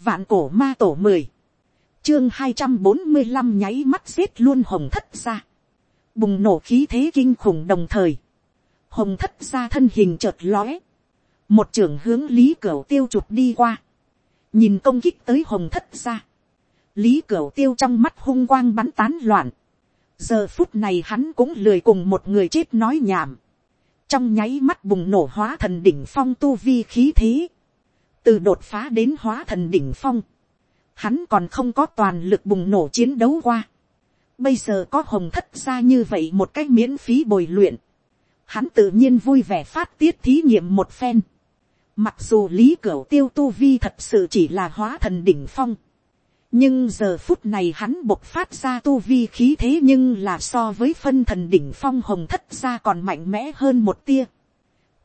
Vạn cổ ma tổ mười Chương hai trăm bốn mươi 245 nháy mắt giết luôn hồng thất ra. Bùng nổ khí thế kinh khủng đồng thời. Hồng thất ra thân hình chợt lóe. Một trưởng hướng Lý Cửu tiêu chụp đi qua. Nhìn công kích tới hồng thất ra. Lý Cửu tiêu trong mắt hung quang bắn tán loạn. Giờ phút này hắn cũng lười cùng một người chết nói nhảm. Trong nháy mắt bùng nổ hóa thần đỉnh phong tu vi khí thế từ đột phá đến hóa thần đỉnh phong, hắn còn không có toàn lực bùng nổ chiến đấu qua. Bây giờ có hồng thất ra như vậy một cách miễn phí bồi luyện, hắn tự nhiên vui vẻ phát tiết thí nghiệm một phen. Mặc dù lý cửu tiêu tu vi thật sự chỉ là hóa thần đỉnh phong, nhưng giờ phút này hắn bộc phát ra tu vi khí thế nhưng là so với phân thần đỉnh phong hồng thất ra còn mạnh mẽ hơn một tia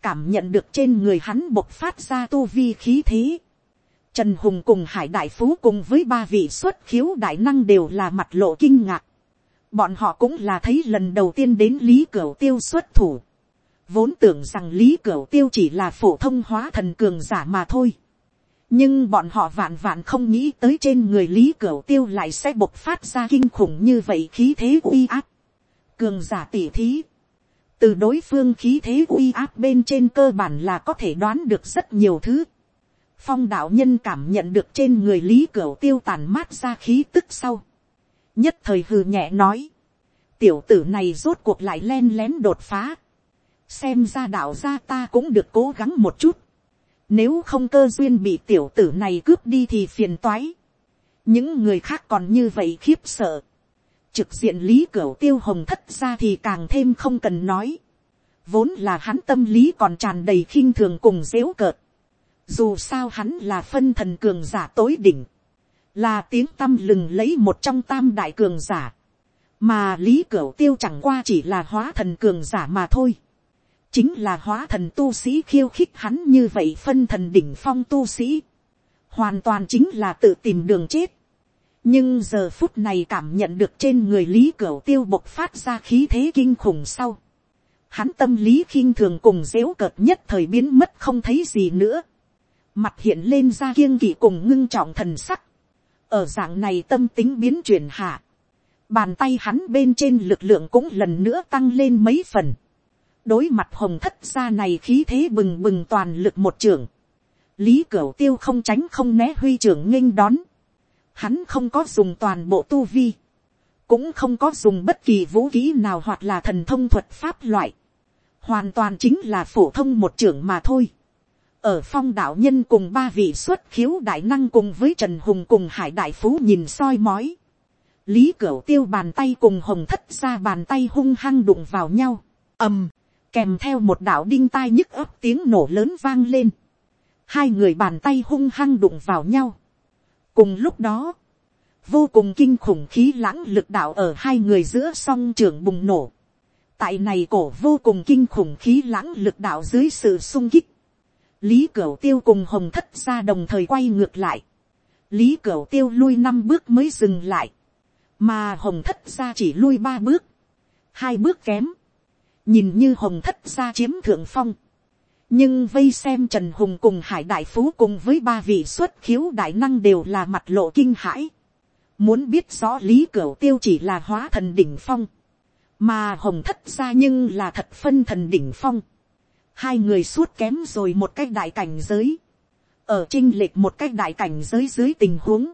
cảm nhận được trên người hắn bộc phát ra tu vi khí thế. Trần Hùng cùng Hải Đại Phú cùng với ba vị xuất khiếu đại năng đều là mặt lộ kinh ngạc. Bọn họ cũng là thấy lần đầu tiên đến Lý Cửu Tiêu xuất thủ. Vốn tưởng rằng Lý Cửu Tiêu chỉ là phổ thông hóa thần cường giả mà thôi. Nhưng bọn họ vạn vạn không nghĩ tới trên người Lý Cửu Tiêu lại sẽ bộc phát ra kinh khủng như vậy khí thế uy áp. Cường giả tỉ thí từ đối phương khí thế uy áp bên trên cơ bản là có thể đoán được rất nhiều thứ. phong đạo nhân cảm nhận được trên người lý cửu tiêu tàn mát ra khí tức sau. nhất thời hừ nhẹ nói. tiểu tử này rốt cuộc lại len lén đột phá. xem ra đạo gia ta cũng được cố gắng một chút. nếu không cơ duyên bị tiểu tử này cướp đi thì phiền toái. những người khác còn như vậy khiếp sợ trực diện lý cửu tiêu hồng thất ra thì càng thêm không cần nói. vốn là hắn tâm lý còn tràn đầy khinh thường cùng dếu cợt. dù sao hắn là phân thần cường giả tối đỉnh, là tiếng tâm lừng lấy một trong tam đại cường giả, mà lý cửu tiêu chẳng qua chỉ là hóa thần cường giả mà thôi. chính là hóa thần tu sĩ khiêu khích hắn như vậy phân thần đỉnh phong tu sĩ. hoàn toàn chính là tự tìm đường chết nhưng giờ phút này cảm nhận được trên người lý cửu tiêu bộc phát ra khí thế kinh khủng sau. hắn tâm lý khinh thường cùng dếu cợt nhất thời biến mất không thấy gì nữa. mặt hiện lên ra kiêng kỵ cùng ngưng trọng thần sắc. ở dạng này tâm tính biến chuyển hạ. bàn tay hắn bên trên lực lượng cũng lần nữa tăng lên mấy phần. đối mặt hồng thất gia này khí thế bừng bừng toàn lực một trưởng. lý cửu tiêu không tránh không né huy trưởng nghênh đón Hắn không có dùng toàn bộ tu vi. Cũng không có dùng bất kỳ vũ khí nào hoặc là thần thông thuật pháp loại. Hoàn toàn chính là phổ thông một trưởng mà thôi. Ở phong đạo nhân cùng ba vị xuất khiếu đại năng cùng với Trần Hùng cùng Hải Đại Phú nhìn soi mói. Lý Cửu tiêu bàn tay cùng hồng thất ra bàn tay hung hăng đụng vào nhau. ầm, kèm theo một đạo đinh tai nhức ấp tiếng nổ lớn vang lên. Hai người bàn tay hung hăng đụng vào nhau cùng lúc đó, vô cùng kinh khủng khí lãng lực đạo ở hai người giữa song trường bùng nổ. tại này cổ vô cùng kinh khủng khí lãng lực đạo dưới sự sung kích. lý cửu tiêu cùng hồng thất ra đồng thời quay ngược lại. lý cửu tiêu lui năm bước mới dừng lại. mà hồng thất ra chỉ lui ba bước. hai bước kém. nhìn như hồng thất ra chiếm thượng phong nhưng vây xem trần hùng cùng hải đại phú cùng với ba vị xuất khiếu đại năng đều là mặt lộ kinh hãi. muốn biết rõ lý cửu tiêu chỉ là hóa thần đỉnh phong, mà hồng thất ra nhưng là thật phân thần đỉnh phong. hai người suốt kém rồi một cách đại cảnh giới, ở trinh lệch một cách đại cảnh giới dưới tình huống,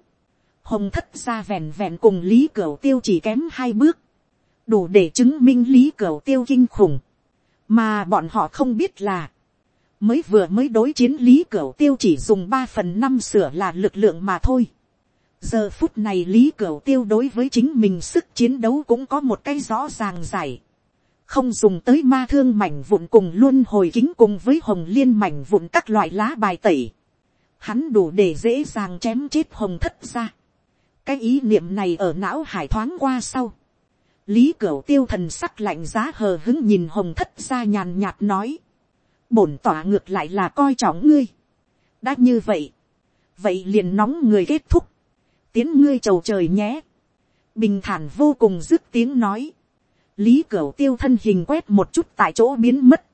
hồng thất ra vẹn vẹn cùng lý cửu tiêu chỉ kém hai bước, đủ để chứng minh lý cửu tiêu kinh khủng, mà bọn họ không biết là, mới vừa mới đối chiến lý cửu tiêu chỉ dùng ba phần năm sửa là lực lượng mà thôi. giờ phút này lý cửu tiêu đối với chính mình sức chiến đấu cũng có một cái rõ ràng giải. không dùng tới ma thương mảnh vụn cùng luôn hồi kính cùng với hồng liên mảnh vụn các loại lá bài tẩy. hắn đủ để dễ dàng chém chết hồng thất ra. cái ý niệm này ở não hải thoáng qua sau. lý cửu tiêu thần sắc lạnh giá hờ hứng nhìn hồng thất ra nhàn nhạt nói bổn tỏa ngược lại là coi trọng ngươi. đã như vậy, vậy liền nóng người kết thúc, tiến ngươi trầu trời nhé. bình thản vô cùng dứt tiếng nói, lý cửu tiêu thân hình quét một chút tại chỗ biến mất.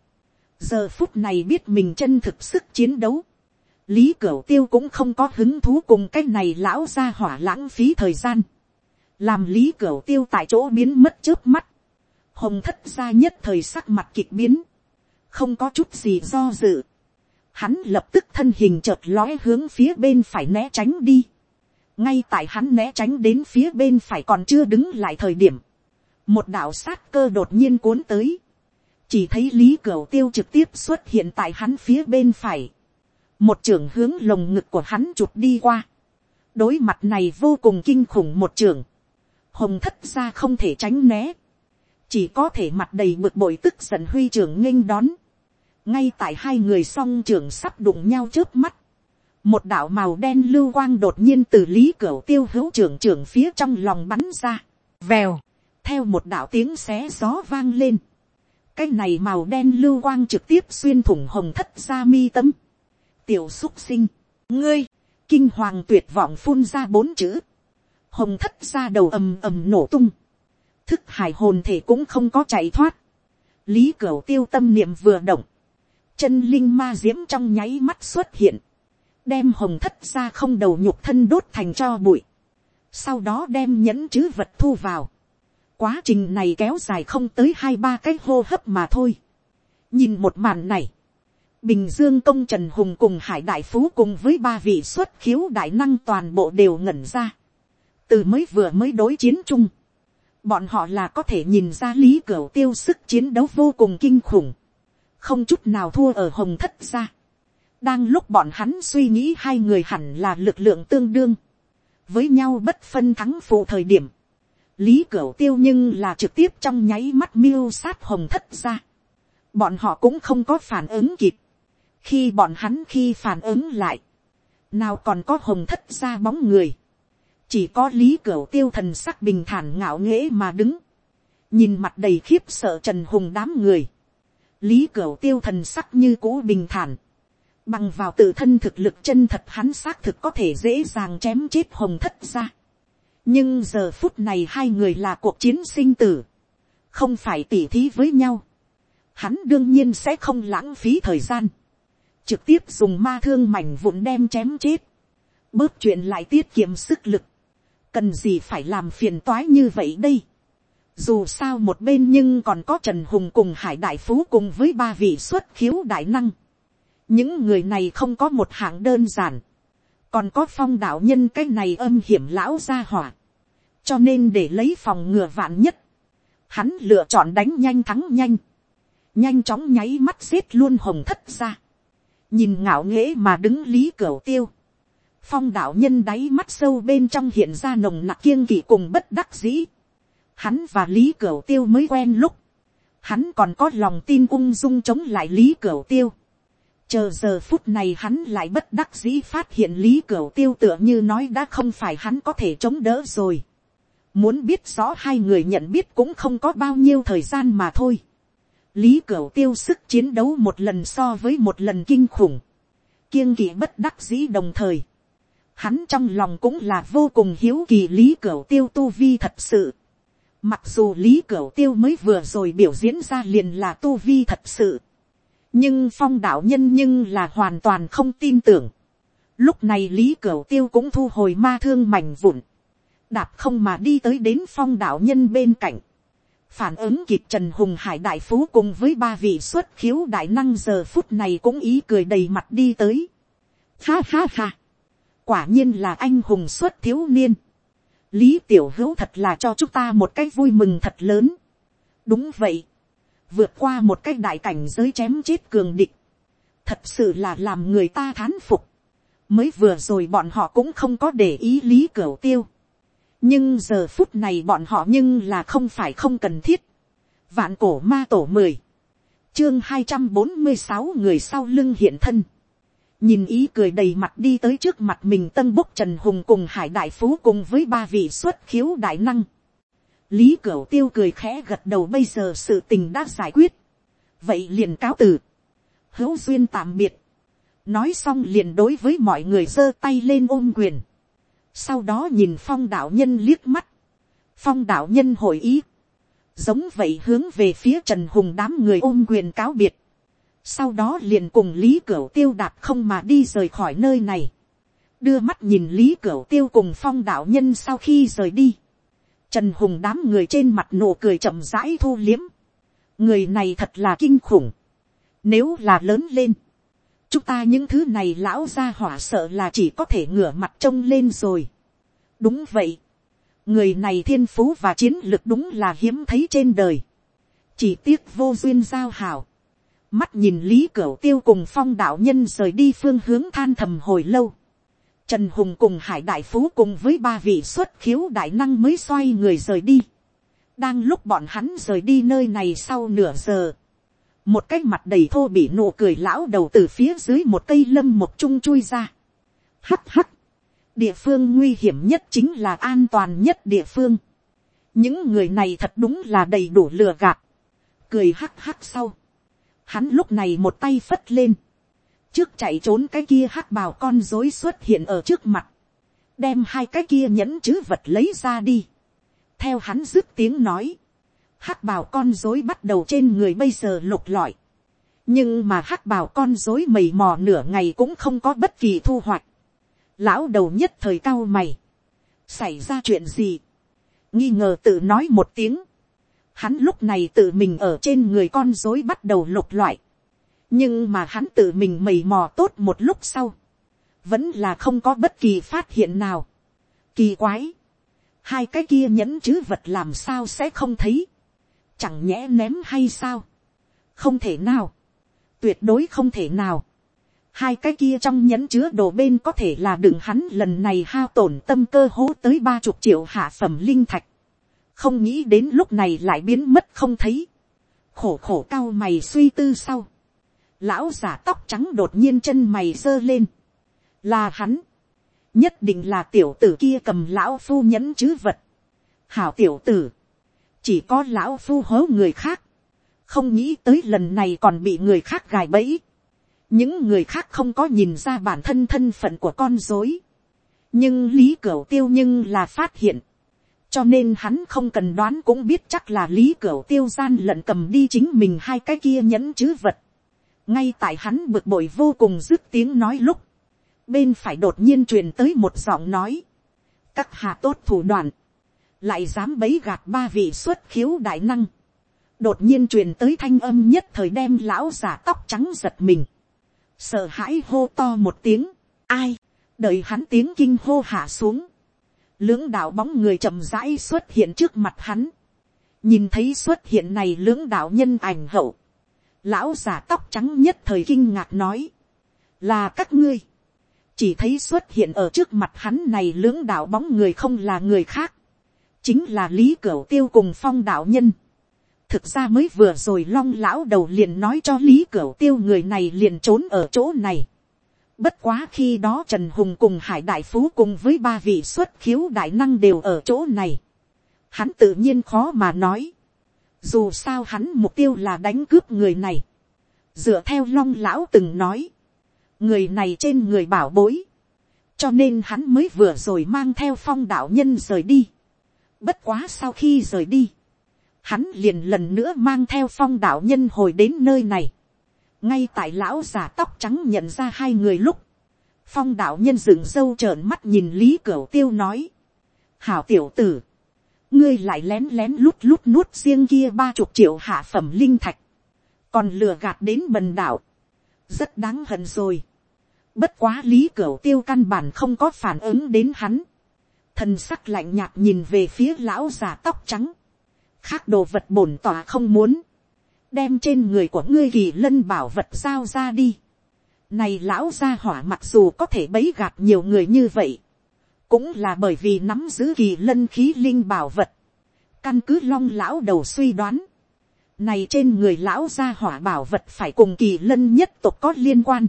giờ phút này biết mình chân thực sức chiến đấu, lý cửu tiêu cũng không có hứng thú cùng cái này lão ra hỏa lãng phí thời gian, làm lý cửu tiêu tại chỗ biến mất trước mắt, hồng thất ra nhất thời sắc mặt kịch biến, không có chút gì do dự, hắn lập tức thân hình chợt lói hướng phía bên phải né tránh đi, ngay tại hắn né tránh đến phía bên phải còn chưa đứng lại thời điểm, một đạo sát cơ đột nhiên cuốn tới, chỉ thấy lý cửu tiêu trực tiếp xuất hiện tại hắn phía bên phải, một trưởng hướng lồng ngực của hắn chụp đi qua, đối mặt này vô cùng kinh khủng một trưởng, hồng thất ra không thể tránh né, chỉ có thể mặt đầy bực bội tức giận huy trưởng nghênh đón, ngay tại hai người song trường sắp đụng nhau trước mắt, một đạo màu đen lưu quang đột nhiên từ lý cửa tiêu hữu trưởng trưởng phía trong lòng bắn ra, vèo, theo một đạo tiếng xé gió vang lên, cái này màu đen lưu quang trực tiếp xuyên thủng hồng thất ra mi tâm, tiểu xúc sinh, ngươi, kinh hoàng tuyệt vọng phun ra bốn chữ, hồng thất ra đầu ầm ầm nổ tung, thức hải hồn thể cũng không có chạy thoát, lý cửa tiêu tâm niệm vừa động, chân linh ma diễm trong nháy mắt xuất hiện, đem hồng thất ra không đầu nhục thân đốt thành cho bụi, sau đó đem nhẫn chữ vật thu vào, quá trình này kéo dài không tới hai ba cái hô hấp mà thôi. nhìn một màn này, bình dương công trần hùng cùng hải đại phú cùng với ba vị xuất khiếu đại năng toàn bộ đều ngẩn ra, từ mới vừa mới đối chiến chung, bọn họ là có thể nhìn ra lý cửa tiêu sức chiến đấu vô cùng kinh khủng, không chút nào thua ở hồng thất gia. đang lúc bọn hắn suy nghĩ hai người hẳn là lực lượng tương đương, với nhau bất phân thắng phụ thời điểm, lý cửu tiêu nhưng là trực tiếp trong nháy mắt miêu sát hồng thất gia. bọn họ cũng không có phản ứng kịp. khi bọn hắn khi phản ứng lại, nào còn có hồng thất gia bóng người, chỉ có lý cửu tiêu thần sắc bình thản ngạo nghễ mà đứng, nhìn mặt đầy khiếp sợ trần hùng đám người, lý cửu tiêu thần sắc như cũ bình thản, bằng vào tự thân thực lực chân thật hắn xác thực có thể dễ dàng chém chết hồng thất ra. nhưng giờ phút này hai người là cuộc chiến sinh tử, không phải tỉ thí với nhau. hắn đương nhiên sẽ không lãng phí thời gian, trực tiếp dùng ma thương mảnh vụn đem chém chết, bớt chuyện lại tiết kiệm sức lực, cần gì phải làm phiền toái như vậy đây. Dù sao một bên nhưng còn có Trần Hùng cùng Hải Đại Phú cùng với ba vị xuất khiếu đại năng. Những người này không có một hạng đơn giản. Còn có phong đạo nhân cái này âm hiểm lão gia hỏa. Cho nên để lấy phòng ngừa vạn nhất. Hắn lựa chọn đánh nhanh thắng nhanh. Nhanh chóng nháy mắt giết luôn hồng thất ra. Nhìn ngạo nghễ mà đứng lý cửa tiêu. Phong đạo nhân đáy mắt sâu bên trong hiện ra nồng nặc kiêng kỵ cùng bất đắc dĩ Hắn và Lý Cửu Tiêu mới quen lúc. Hắn còn có lòng tin ung dung chống lại Lý Cửu Tiêu. Chờ giờ phút này hắn lại bất đắc dĩ phát hiện Lý Cửu Tiêu tựa như nói đã không phải hắn có thể chống đỡ rồi. Muốn biết rõ hai người nhận biết cũng không có bao nhiêu thời gian mà thôi. Lý Cửu Tiêu sức chiến đấu một lần so với một lần kinh khủng. Kiêng kỵ bất đắc dĩ đồng thời. Hắn trong lòng cũng là vô cùng hiếu kỳ Lý Cửu Tiêu tu vi thật sự Mặc dù Lý Cửu Tiêu mới vừa rồi biểu diễn ra liền là tu vi thật sự. Nhưng phong đạo nhân nhưng là hoàn toàn không tin tưởng. Lúc này Lý Cửu Tiêu cũng thu hồi ma thương mảnh vụn. Đạp không mà đi tới đến phong đạo nhân bên cạnh. Phản ứng kịp Trần Hùng Hải Đại Phú cùng với ba vị xuất khiếu đại năng giờ phút này cũng ý cười đầy mặt đi tới. Ha ha ha. Quả nhiên là anh hùng xuất thiếu niên lý tiểu hữu thật là cho chúng ta một cái vui mừng thật lớn. đúng vậy, vượt qua một cái đại cảnh giới chém chết cường địch, thật sự là làm người ta thán phục. mới vừa rồi bọn họ cũng không có để ý lý cửa tiêu. nhưng giờ phút này bọn họ nhưng là không phải không cần thiết. vạn cổ ma tổ mười, chương hai trăm bốn mươi sáu người sau lưng hiện thân nhìn ý cười đầy mặt đi tới trước mặt mình tân búc trần hùng cùng hải đại phú cùng với ba vị xuất khiếu đại năng. lý cửu tiêu cười khẽ gật đầu bây giờ sự tình đã giải quyết. vậy liền cáo từ. hữu duyên tạm biệt. nói xong liền đối với mọi người giơ tay lên ôm quyền. sau đó nhìn phong đạo nhân liếc mắt. phong đạo nhân hội ý. giống vậy hướng về phía trần hùng đám người ôm quyền cáo biệt sau đó liền cùng lý cửu tiêu đạp không mà đi rời khỏi nơi này, đưa mắt nhìn lý cửu tiêu cùng phong đạo nhân sau khi rời đi, trần hùng đám người trên mặt nụ cười chậm rãi thu liếm, người này thật là kinh khủng, nếu là lớn lên, chúng ta những thứ này lão ra hỏa sợ là chỉ có thể ngửa mặt trông lên rồi. đúng vậy, người này thiên phú và chiến lược đúng là hiếm thấy trên đời, chỉ tiếc vô duyên giao hảo, mắt nhìn lý cửu tiêu cùng phong đạo nhân rời đi phương hướng than thầm hồi lâu, trần hùng cùng hải đại phú cùng với ba vị xuất khiếu đại năng mới xoay người rời đi, đang lúc bọn hắn rời đi nơi này sau nửa giờ, một cái mặt đầy thô bị nụ cười lão đầu từ phía dưới một cây lâm một trung chui ra. hắt hắt, địa phương nguy hiểm nhất chính là an toàn nhất địa phương. những người này thật đúng là đầy đủ lừa gạt, cười hắc hắc sau hắn lúc này một tay phất lên, trước chạy trốn cái kia hắc bào con dối xuất hiện ở trước mặt, đem hai cái kia nhẫn chứ vật lấy ra đi. theo hắn dứt tiếng nói, hắc bào con dối bắt đầu trên người bây giờ lục lọi. nhưng mà hắc bào con dối mầy mò nửa ngày cũng không có bất kỳ thu hoạch. lão đầu nhất thời cao mày. xảy ra chuyện gì. nghi ngờ tự nói một tiếng hắn lúc này tự mình ở trên người con dối bắt đầu lục loại. nhưng mà hắn tự mình mầy mò tốt một lúc sau. vẫn là không có bất kỳ phát hiện nào. kỳ quái. hai cái kia nhẫn chứ vật làm sao sẽ không thấy chẳng nhẽ ném hay sao, không thể nào, tuyệt đối không thể nào, hai cái kia trong nhẫn chứa đồ bên có thể là đựng hắn lần này hao tổn tâm cơ hố tới ba chục triệu hạ phẩm linh thạch, không nghĩ đến lúc này lại biến mất không thấy, khổ khổ cao mày suy tư sau, lão giả tóc trắng đột nhiên chân mày giơ lên, là hắn, nhất định là tiểu tử kia cầm lão phu nhẫn chứ vật, hảo tiểu tử, chỉ có lão phu hố người khác, không nghĩ tới lần này còn bị người khác gài bẫy. những người khác không có nhìn ra bản thân thân phận của con dối. nhưng lý cửu tiêu nhưng là phát hiện cho nên hắn không cần đoán cũng biết chắc là lý cửu tiêu gian lận cầm đi chính mình hai cái kia nhẫn chứ vật. ngay tại hắn bực bội vô cùng dứt tiếng nói lúc, bên phải đột nhiên truyền tới một giọng nói. các hạ tốt thủ đoạn lại dám bấy gạt ba vị xuất khiếu đại năng, đột nhiên truyền tới thanh âm nhất thời đem lão giả tóc trắng giật mình, sợ hãi hô to một tiếng, ai, đợi hắn tiếng kinh hô hạ xuống, lưỡng đạo bóng người chậm rãi xuất hiện trước mặt hắn, nhìn thấy xuất hiện này lưỡng đạo nhân ảnh hậu, lão giả tóc trắng nhất thời kinh ngạc nói, là các ngươi, chỉ thấy xuất hiện ở trước mặt hắn này lưỡng đạo bóng người không là người khác, chính là lý cửu tiêu cùng phong đạo nhân. thực ra mới vừa rồi long lão đầu liền nói cho lý cửu tiêu người này liền trốn ở chỗ này bất quá khi đó trần hùng cùng hải đại phú cùng với ba vị xuất khiếu đại năng đều ở chỗ này. hắn tự nhiên khó mà nói. dù sao hắn mục tiêu là đánh cướp người này. dựa theo long lão từng nói. người này trên người bảo bối. cho nên hắn mới vừa rồi mang theo phong đạo nhân rời đi Bất quá sau khi rời đi. Hắn liền lần nữa mang theo phong đạo nhân hồi đến nơi này. Ngay tại lão giả tóc trắng nhận ra hai người lúc. Phong đạo nhân dựng râu trợn mắt nhìn Lý Cửu Tiêu nói. Hảo tiểu tử. Ngươi lại lén lén lút lút nuốt riêng kia ba chục triệu hạ phẩm linh thạch. Còn lừa gạt đến bần đạo. Rất đáng hận rồi. Bất quá Lý Cửu Tiêu căn bản không có phản ứng đến hắn thần sắc lạnh nhạt nhìn về phía lão già tóc trắng, khác đồ vật bổn tỏa không muốn, đem trên người của ngươi kỳ lân bảo vật giao ra đi. Này lão gia hỏa mặc dù có thể bấy gạt nhiều người như vậy, cũng là bởi vì nắm giữ kỳ lân khí linh bảo vật. Căn cứ long lão đầu suy đoán, này trên người lão gia hỏa bảo vật phải cùng kỳ lân nhất tục có liên quan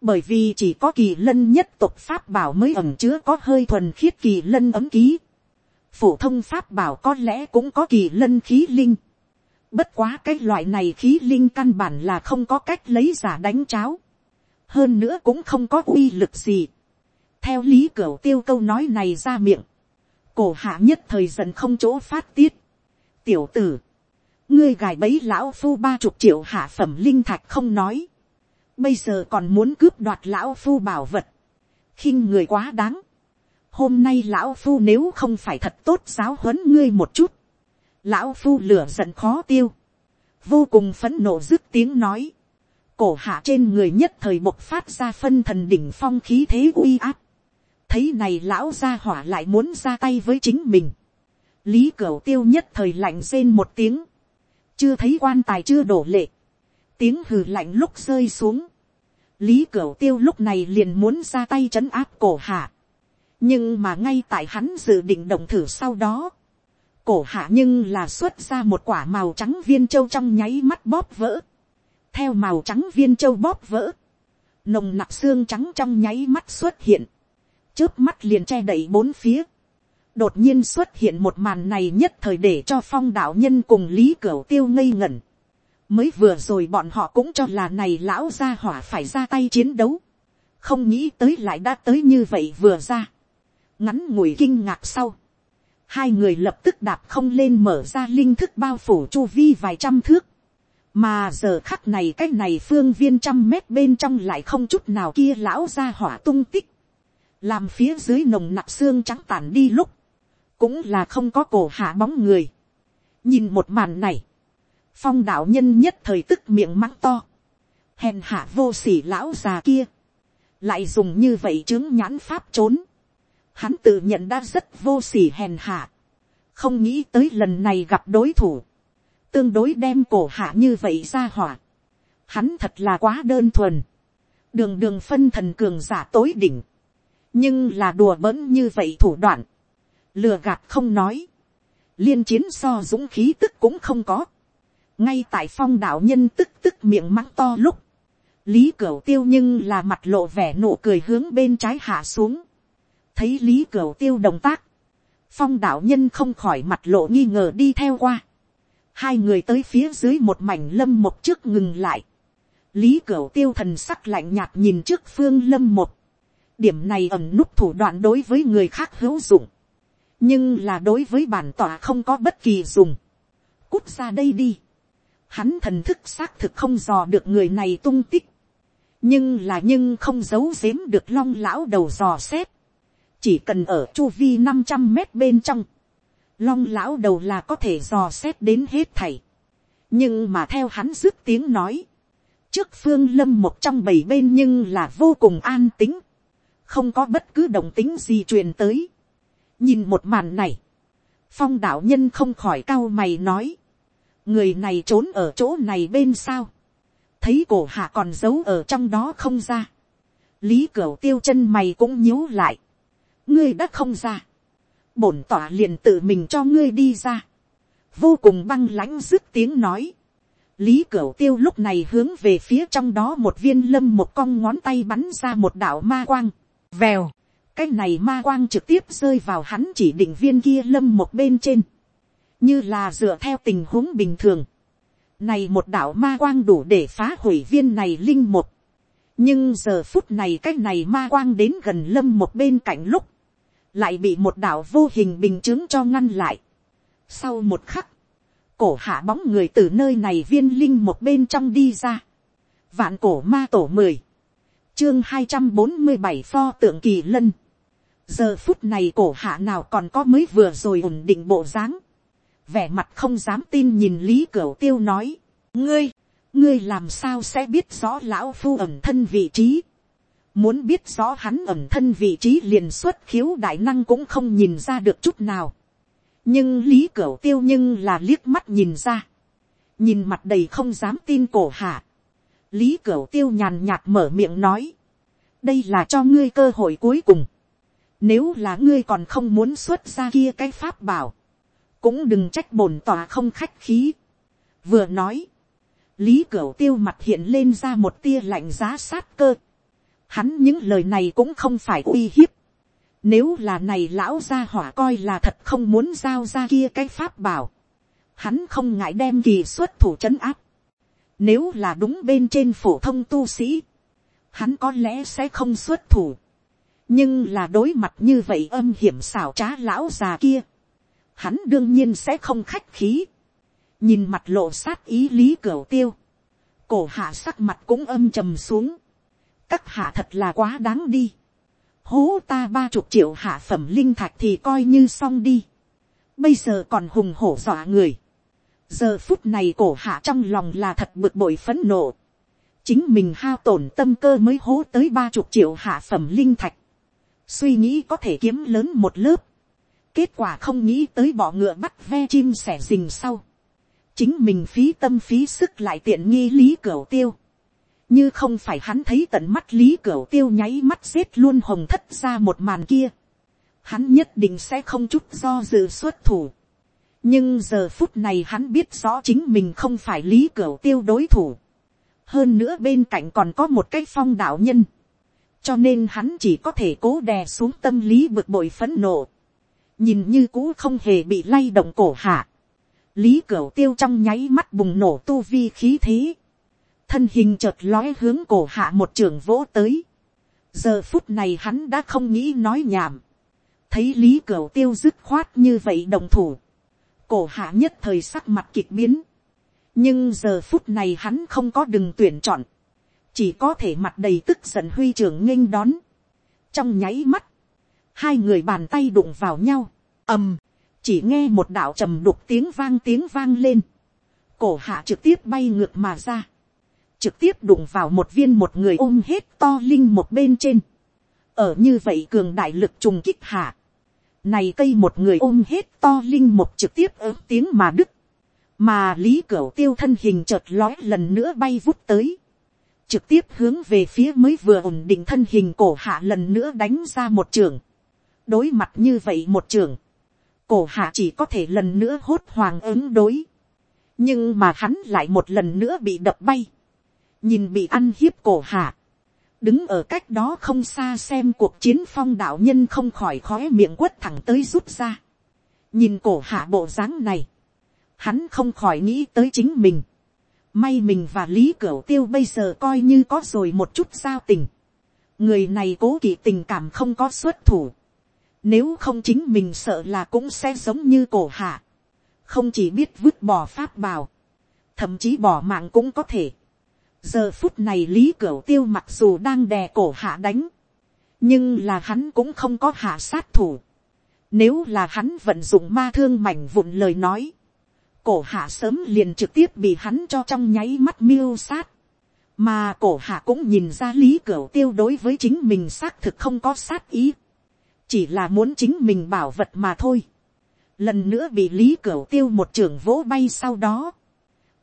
bởi vì chỉ có kỳ lân nhất tục pháp bảo mới ẩm chứa có hơi thuần khiết kỳ lân ấm ký. phổ thông pháp bảo có lẽ cũng có kỳ lân khí linh bất quá cái loại này khí linh căn bản là không có cách lấy giả đánh cháo. hơn nữa cũng không có uy lực gì. theo lý cửu tiêu câu nói này ra miệng, cổ hạ nhất thời dần không chỗ phát tiết. tiểu tử, ngươi gài bấy lão phu ba chục triệu hạ phẩm linh thạch không nói, bây giờ còn muốn cướp đoạt lão phu bảo vật, khinh người quá đáng, hôm nay lão phu nếu không phải thật tốt giáo huấn ngươi một chút, lão phu lửa giận khó tiêu, vô cùng phấn nộ dứt tiếng nói, cổ hạ trên người nhất thời bộc phát ra phân thần đỉnh phong khí thế uy áp, thấy này lão gia hỏa lại muốn ra tay với chính mình, lý cửu tiêu nhất thời lạnh rên một tiếng, chưa thấy quan tài chưa đổ lệ, tiếng hừ lạnh lúc rơi xuống, lý cửu tiêu lúc này liền muốn ra tay c h ấ n áp cổ hạ, nhưng mà ngay tại hắn dự định động thử sau đó, cổ hạ nhưng là xuất ra một quả màu trắng viên châu trong nháy mắt bóp vỡ, theo màu trắng viên châu bóp vỡ, nồng nặc xương trắng trong nháy mắt xuất hiện, trước mắt liền che đậy bốn phía, đột nhiên xuất hiện một màn này nhất thời để cho phong đạo nhân cùng lý cửu tiêu ngây ngẩn. mới vừa rồi bọn họ cũng cho là này lão gia hỏa phải ra tay chiến đấu. không nghĩ tới lại đã tới như vậy vừa ra. ngắn ngủi kinh ngạc sau hai người lập tức đạp không lên mở ra linh thức bao phủ chu vi vài trăm thước. mà giờ khắc này cái này phương viên trăm mét bên trong lại không chút nào kia lão gia hỏa tung tích. Làm phía dưới nồng nặc xương trắng tản đi lúc, cũng là không có cổ hạ bóng người. nhìn một màn này, phong đạo nhân nhất thời tức miệng mắng to, hèn hạ vô sỉ lão già kia, lại dùng như vậy chứng nhãn pháp trốn, hắn tự nhận đã rất vô sỉ hèn hạ, không nghĩ tới lần này gặp đối thủ, tương đối đem cổ hạ như vậy ra hỏa, hắn thật là quá đơn thuần, đường đường phân thần cường giả tối đỉnh, nhưng là đùa bỡn như vậy thủ đoạn, lừa gạt không nói, liên chiến so dũng khí tức cũng không có, ngay tại phong đạo nhân tức tức miệng mắng to lúc, lý cửu tiêu nhưng là mặt lộ vẻ nụ cười hướng bên trái hạ xuống, thấy lý cửu tiêu động tác, phong đạo nhân không khỏi mặt lộ nghi ngờ đi theo qua, hai người tới phía dưới một mảnh lâm một trước ngừng lại, lý cửu tiêu thần sắc lạnh nhạt nhìn trước phương lâm một, điểm này ẩm nút thủ đoạn đối với người khác hữu dụng, nhưng là đối với bản tỏa không có bất kỳ dùng. cút ra đây đi. hắn thần thức xác thực không dò được người này tung tích. nhưng là nhưng không giấu giếm được long lão đầu dò xét chỉ cần ở chu vi năm trăm mét bên trong. long lão đầu là có thể dò xét đến hết thảy. nhưng mà theo hắn dứt tiếng nói. trước phương lâm một trong bảy bên nhưng là vô cùng an tính. không có bất cứ động tính gì truyền tới nhìn một màn này, phong đạo nhân không khỏi cao mày nói, người này trốn ở chỗ này bên sao, thấy cổ hạ còn giấu ở trong đó không ra, lý cửa tiêu chân mày cũng nhíu lại, ngươi đã không ra, bổn tỏa liền tự mình cho ngươi đi ra, vô cùng băng lãnh dứt tiếng nói, lý cửu tiêu lúc này hướng về phía trong đó một viên lâm một con ngón tay bắn ra một đạo ma quang, vèo, cái này ma quang trực tiếp rơi vào hắn chỉ định viên kia lâm một bên trên, như là dựa theo tình huống bình thường. Này một đạo ma quang đủ để phá hủy viên này linh một. nhưng giờ phút này cái này ma quang đến gần lâm một bên cạnh lúc, lại bị một đạo vô hình bình chứng cho ngăn lại. Sau một khắc, cổ hạ bóng người từ nơi này viên linh một bên trong đi ra. Vạn cổ ma tổ mười chương hai trăm bốn mươi bảy pho tượng kỳ lân giờ phút này cổ hạ nào còn có mới vừa rồi ổn định bộ dáng, vẻ mặt không dám tin nhìn lý cửu tiêu nói, ngươi, ngươi làm sao sẽ biết rõ lão phu ẩm thân vị trí, muốn biết rõ hắn ẩm thân vị trí liền xuất khiếu đại năng cũng không nhìn ra được chút nào, nhưng lý cửu tiêu nhưng là liếc mắt nhìn ra, nhìn mặt đầy không dám tin cổ hạ, lý cửu tiêu nhàn nhạt mở miệng nói, đây là cho ngươi cơ hội cuối cùng, nếu là ngươi còn không muốn xuất ra kia cái pháp bảo. Cũng đừng trách bổn tòa không khách khí. Vừa nói. Lý Cửu tiêu mặt hiện lên ra một tia lạnh giá sát cơ. Hắn những lời này cũng không phải uy hiếp. Nếu là này lão gia hỏa coi là thật không muốn giao ra kia cái pháp bảo. Hắn không ngại đem kỳ xuất thủ chấn áp. Nếu là đúng bên trên phổ thông tu sĩ. Hắn có lẽ sẽ không xuất thủ nhưng là đối mặt như vậy âm hiểm xảo trá lão già kia, hắn đương nhiên sẽ không khách khí. nhìn mặt lộ sát ý lý cửa tiêu, cổ hạ sắc mặt cũng âm trầm xuống, các hạ thật là quá đáng đi, hố ta ba chục triệu hạ phẩm linh thạch thì coi như xong đi, bây giờ còn hùng hổ dọa người, giờ phút này cổ hạ trong lòng là thật bực bội phấn nộ, chính mình hao tổn tâm cơ mới hố tới ba chục triệu hạ phẩm linh thạch, suy nghĩ có thể kiếm lớn một lớp, kết quả không nghĩ tới bỏ ngựa bắt ve chim sẻ rình sau, chính mình phí tâm phí sức lại tiện nghi lý cửa tiêu, như không phải hắn thấy tận mắt lý Cửu tiêu nháy mắt giết luôn hồng thất ra một màn kia, hắn nhất định sẽ không chút do dự xuất thủ. nhưng giờ phút này hắn biết rõ chính mình không phải lý Cửu tiêu đối thủ. hơn nữa bên cạnh còn có một cái phong đạo nhân. cho nên hắn chỉ có thể cố đè xuống tâm lý bực bội phấn nộ. nhìn như cũ không hề bị lay động cổ hạ. lý Cửu tiêu trong nháy mắt bùng nổ tu vi khí thế thân hình chợt lói hướng cổ hạ một trường vỗ tới. giờ phút này hắn đã không nghĩ nói nhảm. Thấy lý cửu tiêu dứt khoát như vậy đồng thủ, cổ hạ nhất thời sắc mặt kịch biến, nhưng giờ phút này hắn không có đừng tuyển chọn, chỉ có thể mặt đầy tức giận huy trưởng nghênh đón, trong nháy mắt, hai người bàn tay đụng vào nhau, ầm, chỉ nghe một đạo trầm đục tiếng vang tiếng vang lên, cổ hạ trực tiếp bay ngược mà ra, trực tiếp đụng vào một viên một người ôm hết to linh một bên trên, ở như vậy cường đại lực trùng kích hạ, này cây một người ôm hết to linh một trực tiếp ớt tiếng mà đứt. Mà lý cửu tiêu thân hình chợt lói lần nữa bay vút tới. Trực tiếp hướng về phía mới vừa ổn định thân hình cổ hạ lần nữa đánh ra một trường. Đối mặt như vậy một trường. Cổ hạ chỉ có thể lần nữa hốt hoàng ứng đối. Nhưng mà hắn lại một lần nữa bị đập bay. Nhìn bị ăn hiếp cổ hạ đứng ở cách đó không xa xem cuộc chiến phong đạo nhân không khỏi khói miệng quất thẳng tới rút ra. nhìn cổ hạ bộ dáng này, hắn không khỏi nghĩ tới chính mình. may mình và lý cửu tiêu bây giờ coi như có rồi một chút giao tình. người này cố kỵ tình cảm không có xuất thủ. nếu không chính mình sợ là cũng sẽ giống như cổ hạ. không chỉ biết vứt bỏ pháp bào, thậm chí bỏ mạng cũng có thể giờ phút này lý cửu tiêu mặc dù đang đè cổ hạ đánh, nhưng là hắn cũng không có hạ sát thủ. Nếu là hắn vận dụng ma thương mảnh vụn lời nói, cổ hạ sớm liền trực tiếp bị hắn cho trong nháy mắt miêu sát. Mà cổ hạ cũng nhìn ra lý cửu tiêu đối với chính mình xác thực không có sát ý. Chỉ là muốn chính mình bảo vật mà thôi. Lần nữa bị lý cửu tiêu một trưởng vỗ bay sau đó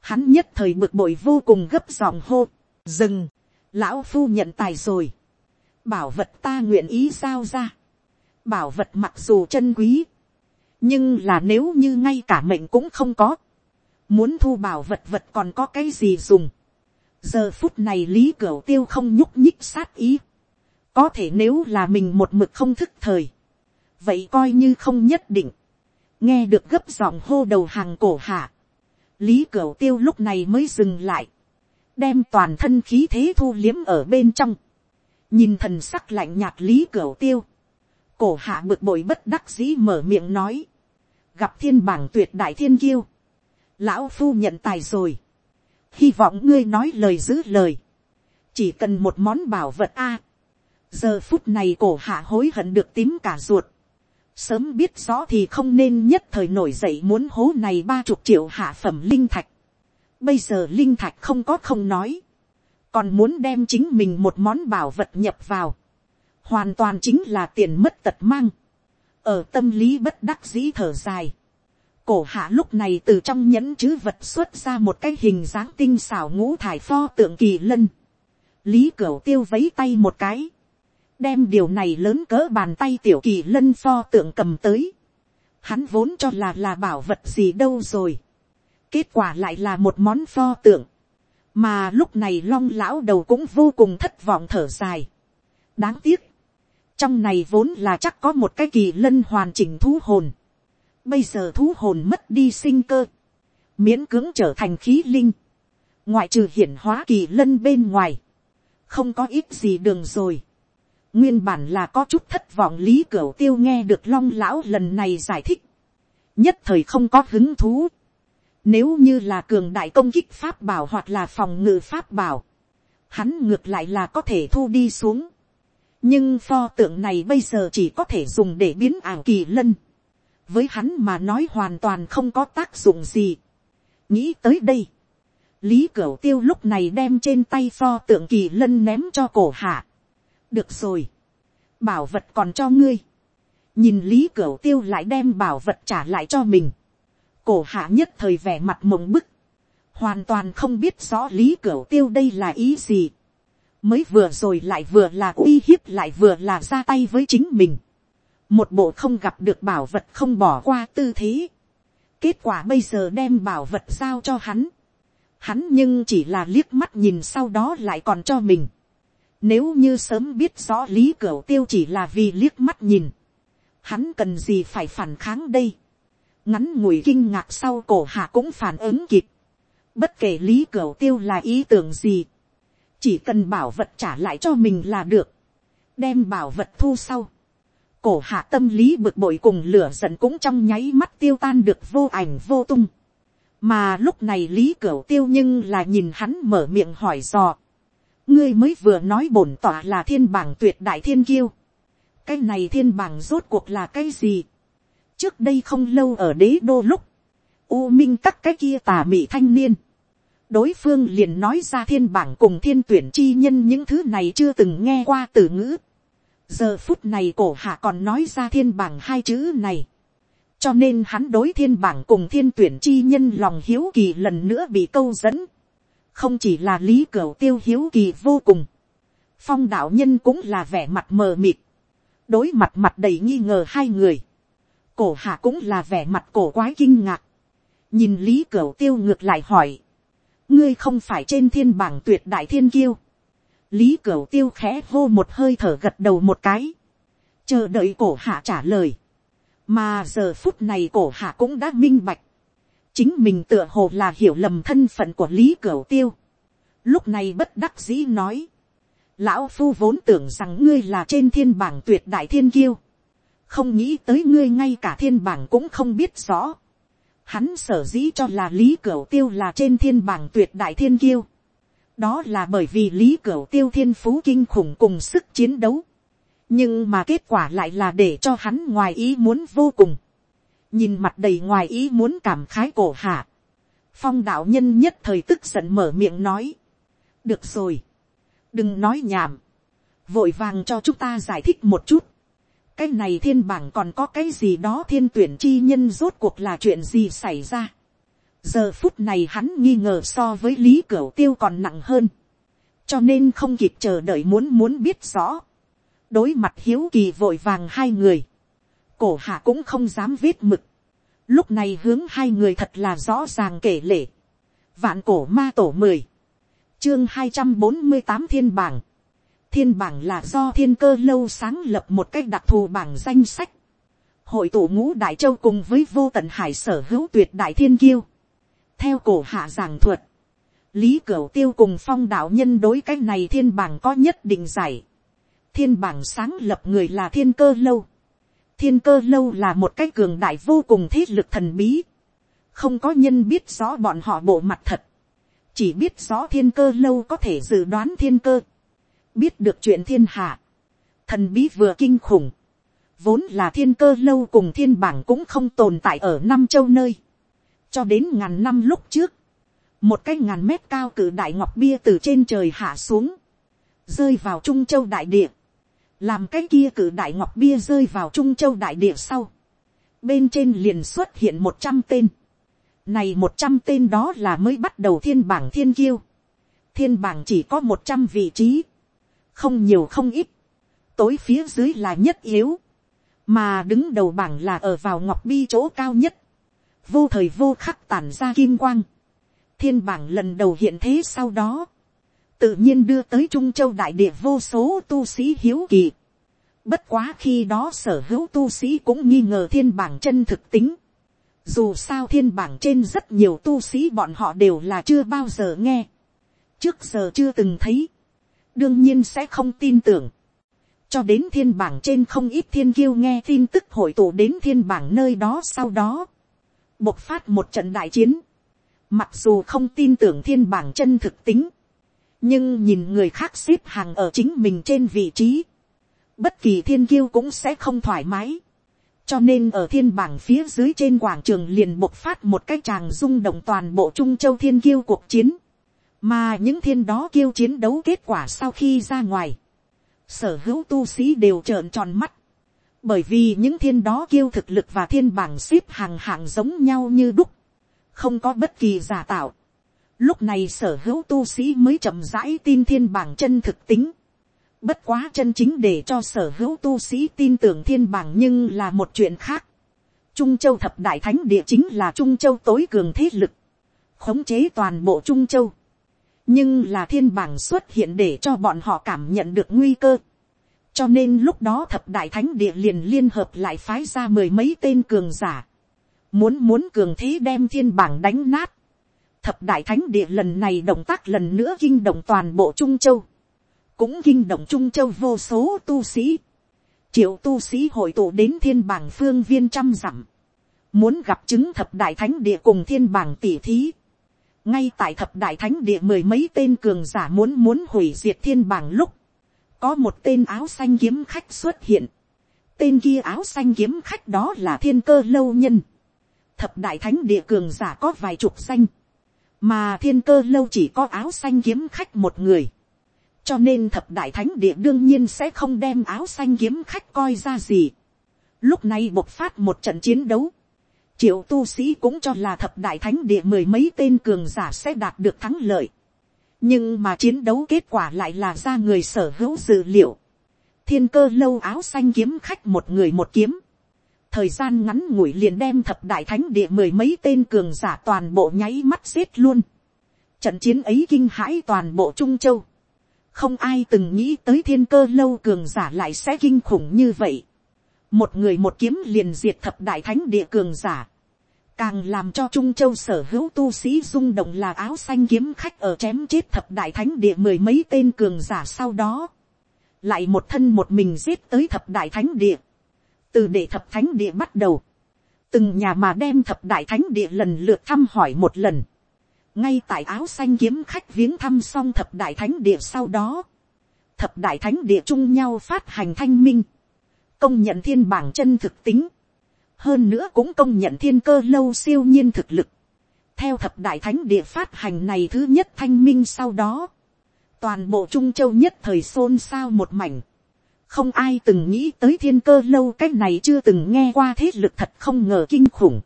hắn nhất thời bực bội vô cùng gấp giọng hô, dừng, lão phu nhận tài rồi, bảo vật ta nguyện ý giao ra, bảo vật mặc dù chân quý, nhưng là nếu như ngay cả mệnh cũng không có, muốn thu bảo vật vật còn có cái gì dùng, giờ phút này lý cửu tiêu không nhúc nhích sát ý, có thể nếu là mình một mực không thức thời, vậy coi như không nhất định, nghe được gấp giọng hô đầu hàng cổ hạ, lý cửu tiêu lúc này mới dừng lại, đem toàn thân khí thế thu liếm ở bên trong, nhìn thần sắc lạnh nhạt lý cửu tiêu, cổ hạ bực bội bất đắc dĩ mở miệng nói, gặp thiên bảng tuyệt đại thiên kiêu, lão phu nhận tài rồi, hy vọng ngươi nói lời giữ lời, chỉ cần một món bảo vật a, giờ phút này cổ hạ hối hận được tím cả ruột, sớm biết rõ thì không nên nhất thời nổi dậy muốn hố này ba chục triệu hạ phẩm linh thạch. Bây giờ linh thạch không có không nói. Còn muốn đem chính mình một món bảo vật nhập vào. Hoàn toàn chính là tiền mất tật mang. Ở tâm lý bất đắc dĩ thở dài. Cổ hạ lúc này từ trong nhẫn chữ vật xuất ra một cái hình dáng tinh xảo ngũ thải pho tượng kỳ lân. Lý cửu tiêu vấy tay một cái đem điều này lớn cỡ bàn tay tiểu kỳ lân pho tượng cầm tới. Hắn vốn cho là là bảo vật gì đâu rồi. Kết quả lại là một món pho tượng. Mà lúc này long lão đầu cũng vô cùng thất vọng thở dài. Đáng tiếc. Trong này vốn là chắc có một cái kỳ lân hoàn chỉnh thú hồn. Bây giờ thú hồn mất đi sinh cơ. Miễn cưỡng trở thành khí linh. Ngoại trừ hiển hóa kỳ lân bên ngoài. Không có ít gì đường rồi nguyên bản là có chút thất vọng lý cửu tiêu nghe được long lão lần này giải thích, nhất thời không có hứng thú. Nếu như là cường đại công kích pháp bảo hoặc là phòng ngự pháp bảo. Hắn ngược lại là có thể thu đi xuống. Nhưng pho tượng này bây giờ chỉ có thể dùng để biến ảo kỳ lân. Với hắn mà nói hoàn toàn không có tác dụng gì. Nghĩ tới đây. Lý Cửu Tiêu lúc này đem trên tay pho tượng kỳ lân ném cho cổ hạ. Được rồi. Bảo vật còn cho ngươi. Nhìn Lý Cửu Tiêu lại đem bảo vật trả lại cho mình. Cổ hạ nhất thời vẻ mặt mộng bức, hoàn toàn không biết rõ lý cửu tiêu đây là ý gì, mới vừa rồi lại vừa là uy hiếp lại vừa là ra tay với chính mình, một bộ không gặp được bảo vật không bỏ qua tư thế, kết quả bây giờ đem bảo vật giao cho hắn, hắn nhưng chỉ là liếc mắt nhìn sau đó lại còn cho mình, nếu như sớm biết rõ lý cửu tiêu chỉ là vì liếc mắt nhìn, hắn cần gì phải phản kháng đây, ngắn ngủi kinh ngạc sau cổ hạ cũng phản ứng kịp. Bất kể lý cửu tiêu là ý tưởng gì. Chỉ cần bảo vật trả lại cho mình là được. Đem bảo vật thu sau. Cổ hạ tâm lý bực bội cùng lửa giận cũng trong nháy mắt tiêu tan được vô ảnh vô tung. Mà lúc này lý cửu tiêu nhưng là nhìn hắn mở miệng hỏi dò. Ngươi mới vừa nói bổn tỏa là thiên bảng tuyệt đại thiên kiêu. Cái này thiên bảng rốt cuộc là cái gì? trước đây không lâu ở đế đô lúc, u minh các cái kia tà mị thanh niên, đối phương liền nói ra thiên bảng cùng thiên tuyển chi nhân những thứ này chưa từng nghe qua từ ngữ. giờ phút này cổ hạ còn nói ra thiên bảng hai chữ này. cho nên hắn đối thiên bảng cùng thiên tuyển chi nhân lòng hiếu kỳ lần nữa bị câu dẫn không chỉ là lý cửu tiêu hiếu kỳ vô cùng. phong đạo nhân cũng là vẻ mặt mờ mịt. đối mặt mặt đầy nghi ngờ hai người, cổ hạ cũng là vẻ mặt cổ quái kinh ngạc. nhìn lý cửu tiêu ngược lại hỏi. ngươi không phải trên thiên bảng tuyệt đại thiên kiêu. lý cửu tiêu khẽ hô một hơi thở gật đầu một cái. chờ đợi cổ hạ trả lời. mà giờ phút này cổ hạ cũng đã minh bạch chính mình tựa hồ là hiểu lầm thân phận của lý cửu tiêu. lúc này bất đắc dĩ nói. lão phu vốn tưởng rằng ngươi là trên thiên bảng tuyệt đại thiên kiêu không nghĩ tới ngươi ngay cả thiên bảng cũng không biết rõ. Hắn sở dĩ cho là lý cửu tiêu là trên thiên bảng tuyệt đại thiên kiêu. đó là bởi vì lý cửu tiêu thiên phú kinh khủng cùng sức chiến đấu. nhưng mà kết quả lại là để cho hắn ngoài ý muốn vô cùng nhìn mặt đầy ngoài ý muốn cảm khái cổ hạ. phong đạo nhân nhất thời tức giận mở miệng nói. được rồi. đừng nói nhảm. vội vàng cho chúng ta giải thích một chút cái này thiên bảng còn có cái gì đó thiên tuyển chi nhân rốt cuộc là chuyện gì xảy ra. giờ phút này hắn nghi ngờ so với lý cửu tiêu còn nặng hơn. cho nên không kịp chờ đợi muốn muốn biết rõ. đối mặt hiếu kỳ vội vàng hai người cổ hạ cũng không dám viết mực. lúc này hướng hai người thật là rõ ràng kể lể. vạn cổ ma tổ mười. chương hai trăm bốn mươi tám thiên bảng thiên bảng là do thiên cơ lâu sáng lập một cách đặc thù bảng danh sách. hội tụ ngũ đại châu cùng với vô tận hải sở hữu tuyệt đại thiên kiêu. theo cổ hạ giảng thuật, lý cửu tiêu cùng phong đạo nhân đối cách này thiên bảng có nhất định giải. thiên bảng sáng lập người là thiên cơ lâu thiên cơ lâu là một cái cường đại vô cùng thế lực thần bí. không có nhân biết rõ bọn họ bộ mặt thật. chỉ biết rõ thiên cơ lâu có thể dự đoán thiên cơ. Biết được chuyện thiên hạ, thần bí vừa kinh khủng, vốn là thiên cơ lâu cùng thiên bảng cũng không tồn tại ở năm châu nơi, cho đến ngàn năm lúc trước, một cái ngàn mét cao cử đại ngọc bia từ trên trời hạ xuống, rơi vào trung châu đại địa, làm cái kia cử đại ngọc bia rơi vào trung châu đại địa sau, bên trên liền xuất hiện một trăm tên, này một trăm tên đó là mới bắt đầu thiên bảng thiên kiêu, thiên bảng chỉ có một trăm vị trí, không nhiều không ít, tối phía dưới là nhất yếu, mà đứng đầu bảng là ở vào ngọc bi chỗ cao nhất, vô thời vô khắc tản ra kim quang, thiên bảng lần đầu hiện thế sau đó, tự nhiên đưa tới trung châu đại địa vô số tu sĩ hiếu kỳ. Bất quá khi đó sở hữu tu sĩ cũng nghi ngờ thiên bảng chân thực tính. Dù sao thiên bảng trên rất nhiều tu sĩ bọn họ đều là chưa bao giờ nghe. Trước giờ chưa từng thấy đương nhiên sẽ không tin tưởng. cho đến thiên bảng trên không ít thiên kiêu nghe tin tức hội tụ đến thiên bảng nơi đó sau đó. bộc phát một trận đại chiến. Mặc dù không tin tưởng thiên bảng chân thực tính. Nhưng nhìn người khác xếp hàng ở chính mình trên vị trí. Bất kỳ thiên kiêu cũng sẽ không thoải mái. Cho nên ở thiên bảng phía dưới trên quảng trường liền bộc phát một cái tràng rung động toàn bộ Trung Châu thiên kiêu cuộc chiến. Mà những thiên đó kiêu chiến đấu kết quả sau khi ra ngoài. Sở hữu tu sĩ đều trợn tròn mắt bởi vì những thiên đó kiêu thực lực và thiên bảng xếp hàng hạng giống nhau như đúc, không có bất kỳ giả tạo. Lúc này sở hữu tu sĩ mới chậm rãi tin thiên bảng chân thực tính. Bất quá chân chính để cho sở hữu tu sĩ tin tưởng thiên bảng nhưng là một chuyện khác. Trung Châu thập đại thánh địa chính là Trung Châu tối cường thế lực. Khống chế toàn bộ Trung Châu. Nhưng là thiên bảng xuất hiện để cho bọn họ cảm nhận được nguy cơ cho nên lúc đó thập đại thánh địa liền liên hợp lại phái ra mười mấy tên cường giả. Muốn muốn cường thế đem thiên bảng đánh nát. Thập đại thánh địa lần này động tác lần nữa kinh động toàn bộ Trung Châu. Cũng kinh động Trung Châu vô số tu sĩ. Triệu tu sĩ hội tụ đến thiên bảng phương viên trăm dặm. Muốn gặp chứng thập đại thánh địa cùng thiên bảng tỷ thí. Ngay tại thập đại thánh địa mười mấy tên cường giả muốn muốn hủy diệt thiên bảng lúc, có một tên áo xanh kiếm khách xuất hiện. tên kia áo xanh kiếm khách đó là thiên cơ lâu nhân. thập đại thánh địa cường giả có vài chục xanh mà thiên cơ lâu chỉ có áo xanh kiếm khách một người. cho nên thập đại thánh địa đương nhiên sẽ không đem áo xanh kiếm khách coi ra gì. lúc này bộc phát một trận chiến đấu. triệu tu sĩ cũng cho là thập đại thánh địa mười mấy tên cường giả sẽ đạt được thắng lợi nhưng mà chiến đấu kết quả lại là ra người sở hữu dự liệu. thiên cơ lâu áo xanh kiếm khách một người một kiếm thời gian ngắn ngủi liền đem thập đại thánh địa mười mấy tên cường giả toàn bộ nháy mắt giết luôn. trận chiến ấy kinh hãi toàn bộ trung châu. không ai từng nghĩ tới thiên cơ lâu cường giả lại sẽ kinh khủng như vậy. một người một kiếm liền diệt thập đại thánh địa cường giả Càng làm cho Trung Châu sở hữu tu sĩ rung động là áo xanh kiếm khách ở chém chết thập đại thánh địa mười mấy tên cường giả sau đó. Lại một thân một mình giết tới thập đại thánh địa. Từ đệ thập thánh địa bắt đầu. Từng nhà mà đem thập đại thánh địa lần lượt thăm hỏi một lần. Ngay tại áo xanh kiếm khách viếng thăm xong thập đại thánh địa sau đó. Thập đại thánh địa chung nhau phát hành thanh minh. Công nhận thiên bảng chân thực tính hơn nữa cũng công nhận thiên cơ lâu siêu nhiên thực lực. theo thập đại thánh địa phát hành này thứ nhất thanh minh sau đó, toàn bộ trung châu nhất thời xôn xao một mảnh không ai từng nghĩ tới thiên cơ lâu cái này chưa từng nghe qua thế lực thật không ngờ kinh khủng.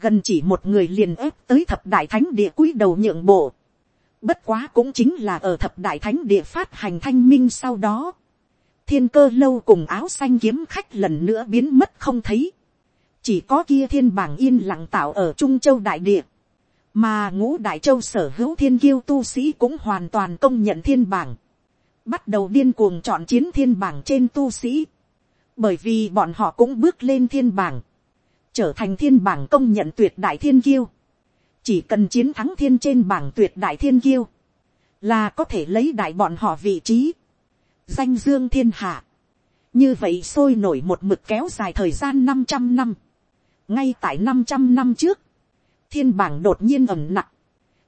gần chỉ một người liền ép tới thập đại thánh địa cúi đầu nhượng bộ. bất quá cũng chính là ở thập đại thánh địa phát hành thanh minh sau đó. thiên cơ lâu cùng áo xanh kiếm khách lần nữa biến mất không thấy chỉ có kia thiên bảng yên lặng tạo ở trung châu đại địa, mà ngũ đại châu sở hữu thiên kiêu tu sĩ cũng hoàn toàn công nhận thiên bảng, bắt đầu điên cuồng chọn chiến thiên bảng trên tu sĩ, bởi vì bọn họ cũng bước lên thiên bảng, trở thành thiên bảng công nhận tuyệt đại thiên kiêu, chỉ cần chiến thắng thiên trên bảng tuyệt đại thiên kiêu, là có thể lấy đại bọn họ vị trí, danh dương thiên hạ, như vậy sôi nổi một mực kéo dài thời gian 500 năm, ngay tại năm trăm năm trước, thiên bảng đột nhiên ẩm nặng,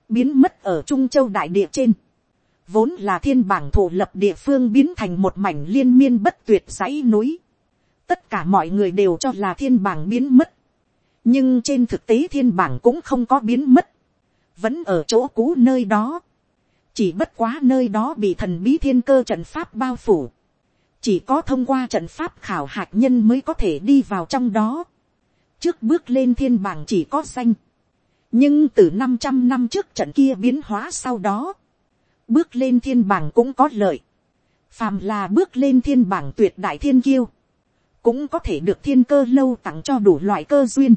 biến mất ở trung châu đại địa trên, vốn là thiên bảng thủ lập địa phương biến thành một mảnh liên miên bất tuyệt dãy núi, tất cả mọi người đều cho là thiên bảng biến mất, nhưng trên thực tế thiên bảng cũng không có biến mất, vẫn ở chỗ cũ nơi đó, chỉ bất quá nơi đó bị thần bí thiên cơ trận pháp bao phủ, chỉ có thông qua trận pháp khảo hạt nhân mới có thể đi vào trong đó. Trước bước lên thiên bảng chỉ có xanh. Nhưng từ năm trăm năm trước trận kia biến hóa sau đó, bước lên thiên bảng cũng có lợi. phàm là bước lên thiên bảng tuyệt đại thiên kiêu, cũng có thể được thiên cơ lâu tặng cho đủ loại cơ duyên.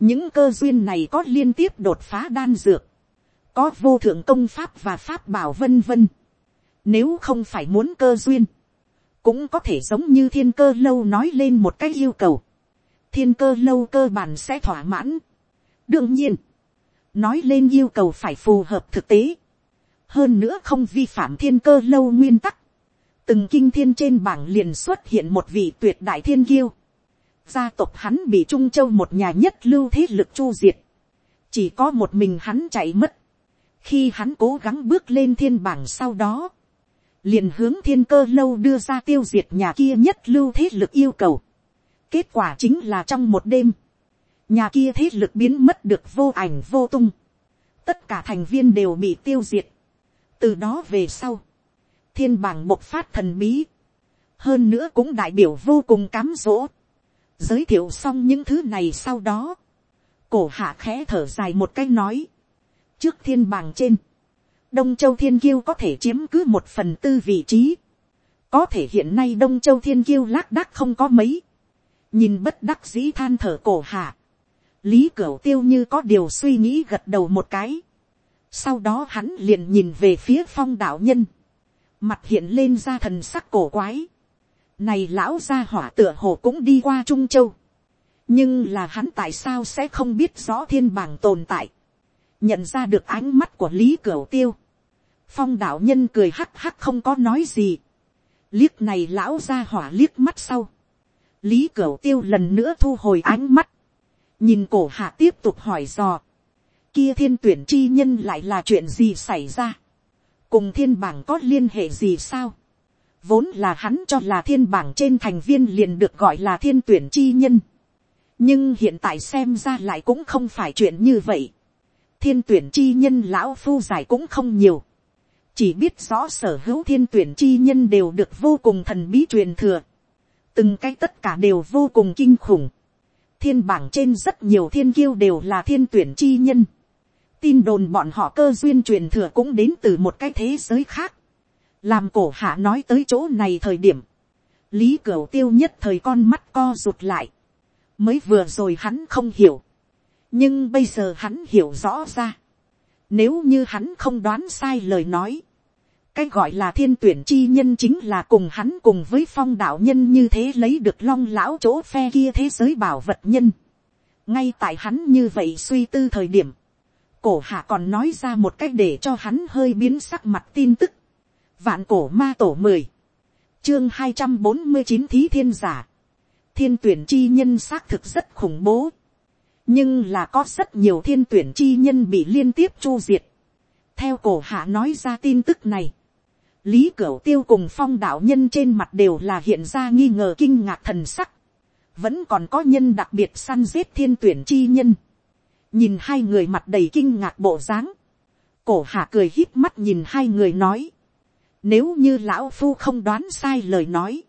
những cơ duyên này có liên tiếp đột phá đan dược, có vô thượng công pháp và pháp bảo vân vân. Nếu không phải muốn cơ duyên, cũng có thể giống như thiên cơ lâu nói lên một cái yêu cầu thiên cơ lâu cơ bản sẽ thỏa mãn. đương nhiên, nói lên yêu cầu phải phù hợp thực tế, hơn nữa không vi phạm thiên cơ lâu nguyên tắc, từng kinh thiên trên bảng liền xuất hiện một vị tuyệt đại thiên kiêu, gia tộc hắn bị trung châu một nhà nhất lưu thế lực chu diệt, chỉ có một mình hắn chạy mất, khi hắn cố gắng bước lên thiên bảng sau đó, liền hướng thiên cơ lâu đưa ra tiêu diệt nhà kia nhất lưu thế lực yêu cầu. kết quả chính là trong một đêm, nhà kia thế lực biến mất được vô ảnh vô tung, tất cả thành viên đều bị tiêu diệt từ đó về sau, thiên bảng bộc phát thần bí, hơn nữa cũng đại biểu vô cùng cám dỗ. giới thiệu xong những thứ này sau đó, cổ hạ khẽ thở dài một cái nói, trước thiên bảng trên, đông châu thiên kiêu có thể chiếm cứ một phần tư vị trí, có thể hiện nay đông châu thiên kiêu lác đác không có mấy, nhìn bất đắc dĩ than thở cổ hạ, lý cửu tiêu như có điều suy nghĩ gật đầu một cái, sau đó hắn liền nhìn về phía phong đạo nhân, mặt hiện lên ra thần sắc cổ quái, này lão gia hỏa tựa hồ cũng đi qua trung châu, nhưng là hắn tại sao sẽ không biết rõ thiên bảng tồn tại, nhận ra được ánh mắt của lý cửu tiêu, phong đạo nhân cười hắc hắc không có nói gì, liếc này lão gia hỏa liếc mắt sau, lý cửu tiêu lần nữa thu hồi ánh mắt, nhìn cổ hạ tiếp tục hỏi dò, kia thiên tuyển chi nhân lại là chuyện gì xảy ra, cùng thiên bảng có liên hệ gì sao, vốn là hắn cho là thiên bảng trên thành viên liền được gọi là thiên tuyển chi nhân, nhưng hiện tại xem ra lại cũng không phải chuyện như vậy, thiên tuyển chi nhân lão phu giải cũng không nhiều, chỉ biết rõ sở hữu thiên tuyển chi nhân đều được vô cùng thần bí truyền thừa, từng cái tất cả đều vô cùng kinh khủng, thiên bảng trên rất nhiều thiên kiêu đều là thiên tuyển chi nhân, tin đồn bọn họ cơ duyên truyền thừa cũng đến từ một cái thế giới khác, làm cổ hạ nói tới chỗ này thời điểm, lý cửu tiêu nhất thời con mắt co rụt lại, mới vừa rồi hắn không hiểu, nhưng bây giờ hắn hiểu rõ ra, nếu như hắn không đoán sai lời nói, cái gọi là thiên tuyển chi nhân chính là cùng hắn cùng với phong đạo nhân như thế lấy được long lão chỗ phe kia thế giới bảo vật nhân. ngay tại hắn như vậy suy tư thời điểm, cổ hạ còn nói ra một cách để cho hắn hơi biến sắc mặt tin tức. vạn cổ ma tổ mười, chương hai trăm bốn mươi chín thí thiên giả, thiên tuyển chi nhân xác thực rất khủng bố. Nhưng là có rất nhiều thiên tuyển chi nhân bị liên tiếp chu diệt. theo cổ hạ nói ra tin tức này, lý cửu tiêu cùng phong đạo nhân trên mặt đều là hiện ra nghi ngờ kinh ngạc thần sắc, vẫn còn có nhân đặc biệt săn giết thiên tuyển chi nhân, nhìn hai người mặt đầy kinh ngạc bộ dáng, cổ hạ cười hít mắt nhìn hai người nói, nếu như lão phu không đoán sai lời nói,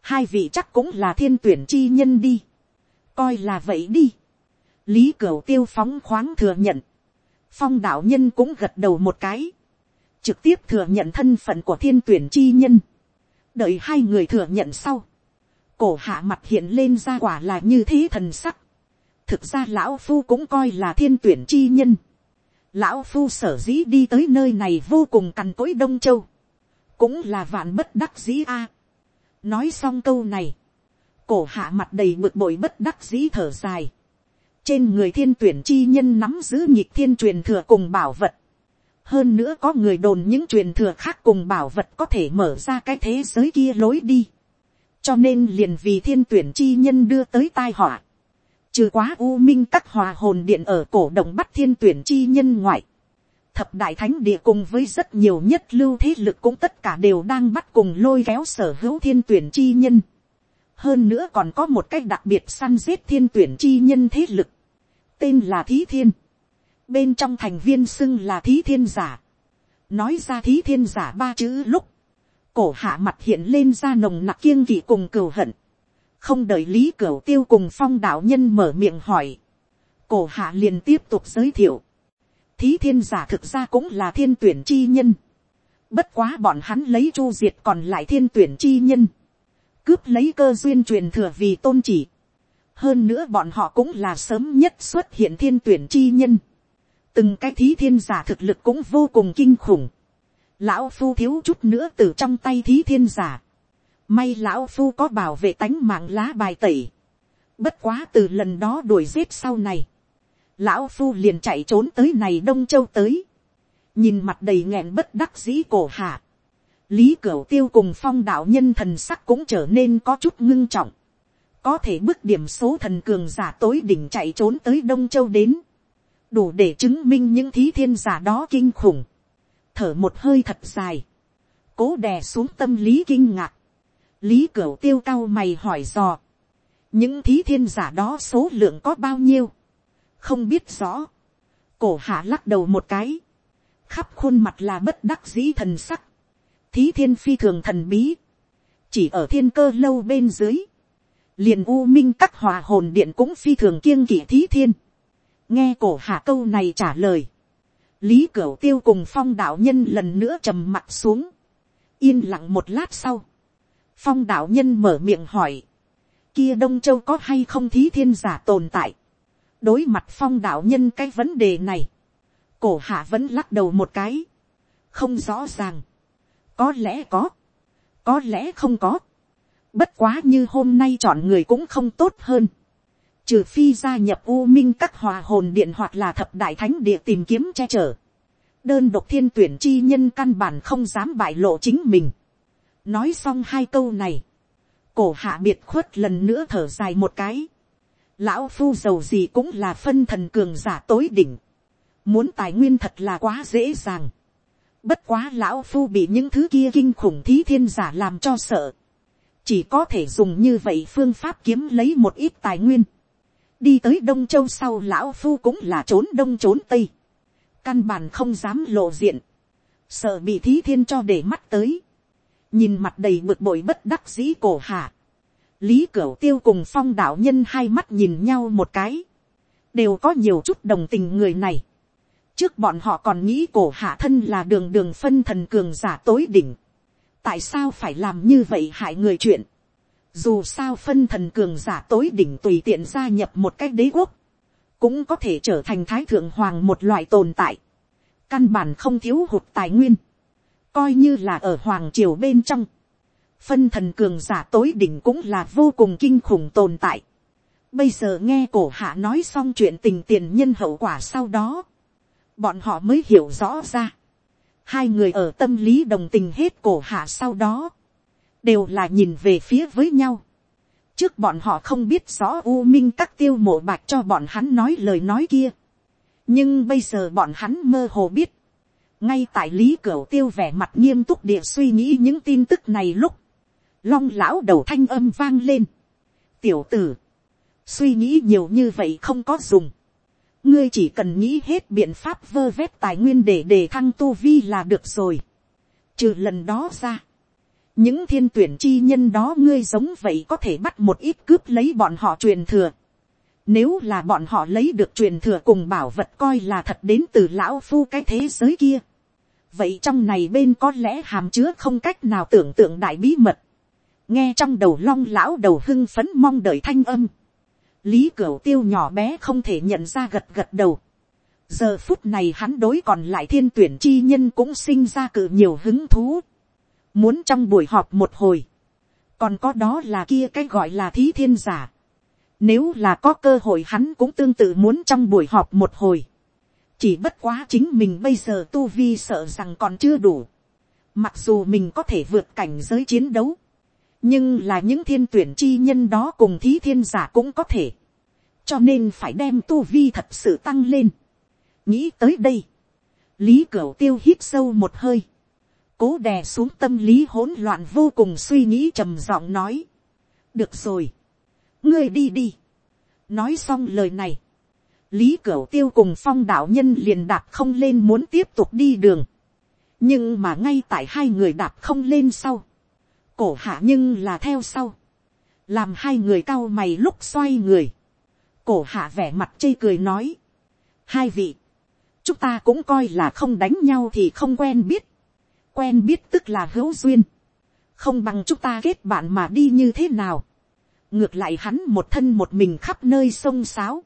hai vị chắc cũng là thiên tuyển chi nhân đi, coi là vậy đi, lý cửu tiêu phóng khoáng thừa nhận, phong đạo nhân cũng gật đầu một cái, trực tiếp thừa nhận thân phận của thiên tuyển chi nhân, đợi hai người thừa nhận sau, cổ hạ mặt hiện lên ra quả là như thế thần sắc, thực ra lão phu cũng coi là thiên tuyển chi nhân, lão phu sở dĩ đi tới nơi này vô cùng cằn cỗi đông châu, cũng là vạn bất đắc dĩ a. nói xong câu này, cổ hạ mặt đầy bực bội bất đắc dĩ thở dài, trên người thiên tuyển chi nhân nắm giữ nhịp thiên truyền thừa cùng bảo vật. hơn nữa có người đồn những truyền thừa khác cùng bảo vật có thể mở ra cái thế giới kia lối đi. cho nên liền vì thiên tuyển chi nhân đưa tới tai họa trừ quá u minh các hòa hồn điện ở cổ động bắt thiên tuyển chi nhân ngoại. thập đại thánh địa cùng với rất nhiều nhất lưu thế lực cũng tất cả đều đang bắt cùng lôi kéo sở hữu thiên tuyển chi nhân. Hơn nữa còn có một cách đặc biệt săn giết thiên tuyển chi nhân thế lực, tên là thí thiên, bên trong thành viên xưng là thí thiên giả, nói ra thí thiên giả ba chữ lúc, cổ hạ mặt hiện lên ra nồng nặc kiêng kỵ cùng cừu hận, không đợi lý cửu tiêu cùng phong đạo nhân mở miệng hỏi, cổ hạ liền tiếp tục giới thiệu, thí thiên giả thực ra cũng là thiên tuyển chi nhân, bất quá bọn hắn lấy chu diệt còn lại thiên tuyển chi nhân, cướp lấy cơ duyên truyền thừa vì tôn chỉ. hơn nữa bọn họ cũng là sớm nhất xuất hiện thiên tuyển chi nhân. từng cái thí thiên giả thực lực cũng vô cùng kinh khủng. lão phu thiếu chút nữa từ trong tay thí thiên giả may lão phu có bảo vệ tánh mạng lá bài tẩy. bất quá từ lần đó đuổi giết sau này. lão phu liền chạy trốn tới này đông châu tới. nhìn mặt đầy nghẹn bất đắc dĩ cổ hạ lý cửu tiêu cùng phong đạo nhân thần sắc cũng trở nên có chút ngưng trọng. có thể bước điểm số thần cường giả tối đỉnh chạy trốn tới đông châu đến. đủ để chứng minh những thí thiên giả đó kinh khủng, thở một hơi thật dài, cố đè xuống tâm lý kinh ngạc, lý cửu tiêu cao mày hỏi dò, những thí thiên giả đó số lượng có bao nhiêu, không biết rõ, cổ hạ lắc đầu một cái, khắp khuôn mặt là bất đắc dĩ thần sắc, thí thiên phi thường thần bí, chỉ ở thiên cơ lâu bên dưới, liền u minh các hòa hồn điện cũng phi thường kiêng kỵ thí thiên, nghe cổ hạ câu này trả lời, lý cửu tiêu cùng phong đạo nhân lần nữa trầm mặt xuống, yên lặng một lát sau, phong đạo nhân mở miệng hỏi, kia đông châu có hay không thí thiên giả tồn tại, đối mặt phong đạo nhân cái vấn đề này, cổ hạ vẫn lắc đầu một cái, không rõ ràng, có lẽ có, có lẽ không có, bất quá như hôm nay chọn người cũng không tốt hơn, trừ phi gia nhập u minh các hòa hồn điện hoặc là thập đại thánh địa tìm kiếm che chở, đơn độc thiên tuyển chi nhân căn bản không dám bại lộ chính mình nói xong hai câu này, cổ hạ biệt khuất lần nữa thở dài một cái. lão phu giàu gì cũng là phân thần cường giả tối đỉnh. muốn tài nguyên thật là quá dễ dàng. bất quá lão phu bị những thứ kia kinh khủng thí thiên giả làm cho sợ. chỉ có thể dùng như vậy phương pháp kiếm lấy một ít tài nguyên. đi tới đông châu sau lão phu cũng là trốn đông trốn tây căn bản không dám lộ diện, sợ bị thí thiên cho để mắt tới, nhìn mặt đầy bực bội bất đắc dĩ cổ hạ, lý cửu tiêu cùng phong đạo nhân hai mắt nhìn nhau một cái, đều có nhiều chút đồng tình người này, trước bọn họ còn nghĩ cổ hạ thân là đường đường phân thần cường giả tối đỉnh, tại sao phải làm như vậy hại người chuyện, dù sao phân thần cường giả tối đỉnh tùy tiện gia nhập một cái đế quốc, cũng có thể trở thành thái thượng hoàng một loại tồn tại, căn bản không thiếu hụt tài nguyên, coi như là ở hoàng triều bên trong, phân thần cường giả tối đỉnh cũng là vô cùng kinh khủng tồn tại. Bây giờ nghe cổ hạ nói xong chuyện tình tiền nhân hậu quả sau đó, bọn họ mới hiểu rõ ra. Hai người ở tâm lý đồng tình hết cổ hạ sau đó, đều là nhìn về phía với nhau trước bọn họ không biết rõ u minh các tiêu mộ bạch cho bọn hắn nói lời nói kia. nhưng bây giờ bọn hắn mơ hồ biết ngay tại lý cửu tiêu vẻ mặt nghiêm túc địa suy nghĩ những tin tức này lúc. long lão đầu thanh âm vang lên. tiểu tử, suy nghĩ nhiều như vậy không có dùng. ngươi chỉ cần nghĩ hết biện pháp vơ vét tài nguyên để đề thăng tu vi là được rồi. trừ lần đó ra những thiên tuyển chi nhân đó ngươi giống vậy có thể bắt một ít cướp lấy bọn họ truyền thừa. Nếu là bọn họ lấy được truyền thừa cùng bảo vật coi là thật đến từ lão phu cái thế giới kia. Vậy trong này bên có lẽ hàm chứa không cách nào tưởng tượng đại bí mật. Nghe trong đầu long lão đầu hưng phấn mong đợi thanh âm. Lý cửu tiêu nhỏ bé không thể nhận ra gật gật đầu. Giờ phút này hắn đối còn lại thiên tuyển chi nhân cũng sinh ra cự nhiều hứng thú muốn trong buổi họp một hồi, còn có đó là kia cái gọi là thí thiên giả. Nếu là có cơ hội hắn cũng tương tự muốn trong buổi họp một hồi. Chỉ bất quá chính mình bây giờ tu vi sợ rằng còn chưa đủ. Mặc dù mình có thể vượt cảnh giới chiến đấu. Nhưng là những thiên tuyển chi nhân đó cùng thí thiên giả cũng có thể. Cho nên phải đem tu vi thật sự tăng lên. Nghĩ tới đây. Lý Cửu tiêu hít sâu một hơi cố đè xuống tâm lý hỗn loạn vô cùng suy nghĩ trầm giọng nói. được rồi, ngươi đi đi. nói xong lời này, lý cửu tiêu cùng phong đạo nhân liền đạp không lên muốn tiếp tục đi đường. nhưng mà ngay tại hai người đạp không lên sau, cổ hạ nhưng là theo sau, làm hai người cao mày lúc xoay người, cổ hạ vẻ mặt chê cười nói, hai vị, chúng ta cũng coi là không đánh nhau thì không quen biết, quen biết tức là hữu duyên, không bằng chúng ta kết bạn mà đi như thế nào. ngược lại hắn một thân một mình khắp nơi sông sáo,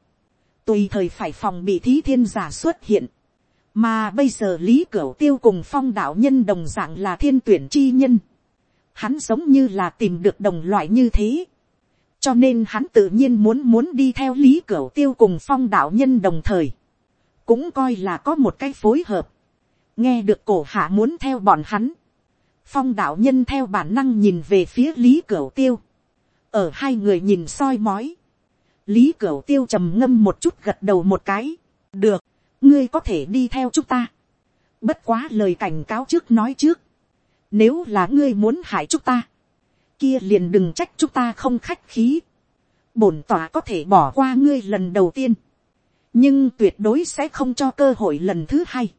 tùy thời phải phòng bị thí thiên giả xuất hiện, mà bây giờ lý cửu tiêu cùng phong đạo nhân đồng dạng là thiên tuyển chi nhân, hắn giống như là tìm được đồng loại như thế, cho nên hắn tự nhiên muốn muốn đi theo lý cửu tiêu cùng phong đạo nhân đồng thời, cũng coi là có một cái phối hợp, nghe được cổ hạ muốn theo bọn hắn, phong đạo nhân theo bản năng nhìn về phía lý cửu tiêu, ở hai người nhìn soi mói, lý cửu tiêu trầm ngâm một chút gật đầu một cái, được, ngươi có thể đi theo chúng ta, bất quá lời cảnh cáo trước nói trước, nếu là ngươi muốn hại chúng ta, kia liền đừng trách chúng ta không khách khí, bổn tỏa có thể bỏ qua ngươi lần đầu tiên, nhưng tuyệt đối sẽ không cho cơ hội lần thứ hai.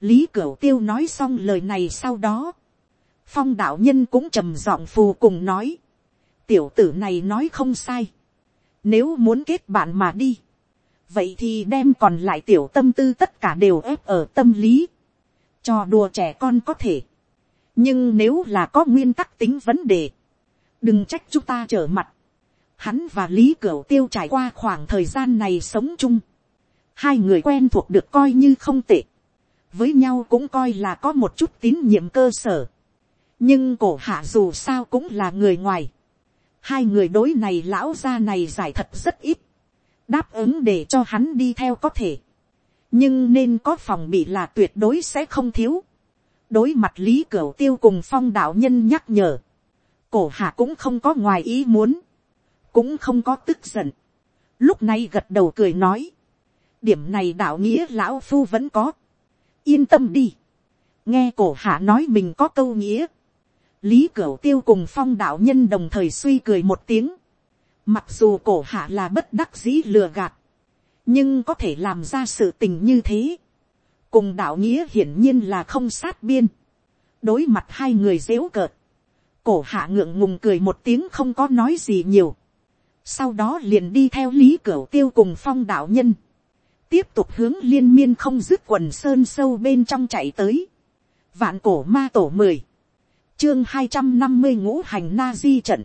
lý cửu tiêu nói xong lời này sau đó, phong đạo nhân cũng trầm giọng phù cùng nói, tiểu tử này nói không sai, nếu muốn kết bạn mà đi, vậy thì đem còn lại tiểu tâm tư tất cả đều ép ở tâm lý, cho đùa trẻ con có thể, nhưng nếu là có nguyên tắc tính vấn đề, đừng trách chúng ta trở mặt, hắn và lý cửu tiêu trải qua khoảng thời gian này sống chung, hai người quen thuộc được coi như không tệ, với nhau cũng coi là có một chút tín nhiệm cơ sở, nhưng cổ hạ dù sao cũng là người ngoài, hai người đối này lão gia này giải thật rất ít, đáp ứng để cho hắn đi theo có thể, nhưng nên có phòng bị là tuyệt đối sẽ không thiếu. đối mặt lý cửu tiêu cùng phong đạo nhân nhắc nhở, cổ hạ cũng không có ngoài ý muốn, cũng không có tức giận, lúc này gật đầu cười nói, điểm này đạo nghĩa lão phu vẫn có, yên tâm đi, nghe cổ hạ nói mình có câu nghĩa, lý cửu tiêu cùng phong đạo nhân đồng thời suy cười một tiếng, mặc dù cổ hạ là bất đắc dĩ lừa gạt, nhưng có thể làm ra sự tình như thế, cùng đạo nghĩa hiển nhiên là không sát biên, đối mặt hai người dếu cợt, cổ hạ ngượng ngùng cười một tiếng không có nói gì nhiều, sau đó liền đi theo lý cửu tiêu cùng phong đạo nhân, tiếp tục hướng liên miên không dứt quần sơn sâu bên trong chạy tới, vạn cổ ma tổ mười, chương hai trăm năm mươi ngũ hành na di trận,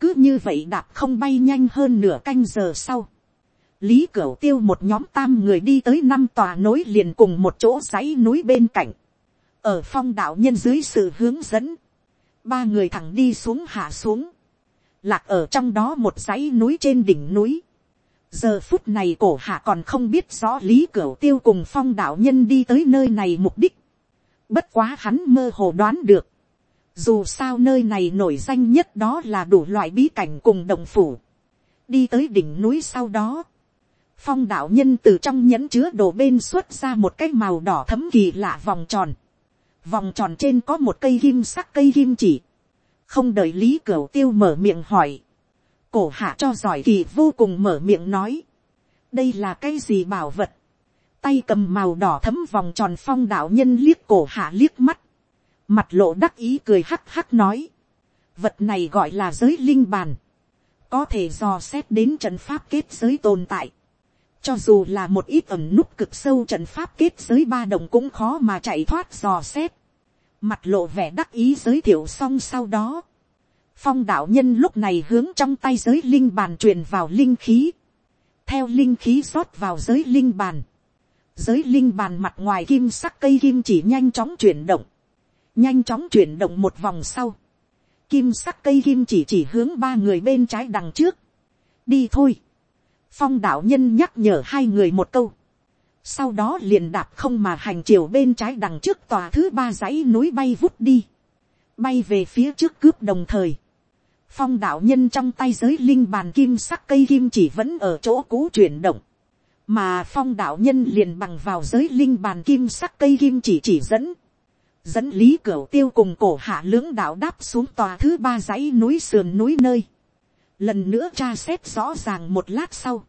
cứ như vậy đạp không bay nhanh hơn nửa canh giờ sau, lý cửu tiêu một nhóm tam người đi tới năm tòa nối liền cùng một chỗ dãy núi bên cạnh, ở phong đạo nhân dưới sự hướng dẫn, ba người thẳng đi xuống hạ xuống, lạc ở trong đó một dãy núi trên đỉnh núi. giờ phút này cổ hạ còn không biết rõ lý cửu tiêu cùng phong đạo nhân đi tới nơi này mục đích. bất quá hắn mơ hồ đoán được dù sao nơi này nổi danh nhất đó là đủ loại bí cảnh cùng đồng phủ. đi tới đỉnh núi sau đó. phong đạo nhân từ trong nhẫn chứa đồ bên xuất ra một cái màu đỏ thấm kỳ lạ vòng tròn. vòng tròn trên có một cây kim sắc cây kim chỉ không đợi lý cửu tiêu mở miệng hỏi, cổ hạ cho giỏi kỳ vô cùng mở miệng nói, đây là cái gì bảo vật, tay cầm màu đỏ thấm vòng tròn phong đạo nhân liếc cổ hạ liếc mắt, mặt lộ đắc ý cười hắc hắc nói, vật này gọi là giới linh bàn, có thể dò xét đến trận pháp kết giới tồn tại, cho dù là một ít ẩm nút cực sâu trận pháp kết giới ba đồng cũng khó mà chạy thoát dò xét. Mặt lộ vẻ đắc ý giới thiệu xong sau đó, phong đạo nhân lúc này hướng trong tay giới linh bàn truyền vào linh khí, theo linh khí rót vào giới linh bàn, giới linh bàn mặt ngoài kim sắc cây kim chỉ nhanh chóng chuyển động, nhanh chóng chuyển động một vòng sau, kim sắc cây kim chỉ chỉ hướng ba người bên trái đằng trước, đi thôi, phong đạo nhân nhắc nhở hai người một câu, sau đó liền đạp không mà hành chiều bên trái đằng trước tòa thứ ba dãy núi bay vút đi, bay về phía trước cướp đồng thời, phong đạo nhân trong tay giới linh bàn kim sắc cây kim chỉ vẫn ở chỗ cũ chuyển động, mà phong đạo nhân liền bằng vào giới linh bàn kim sắc cây kim chỉ chỉ dẫn, dẫn lý cửa tiêu cùng cổ hạ lưỡng đạo đáp xuống tòa thứ ba dãy núi sườn núi nơi, lần nữa tra xét rõ ràng một lát sau,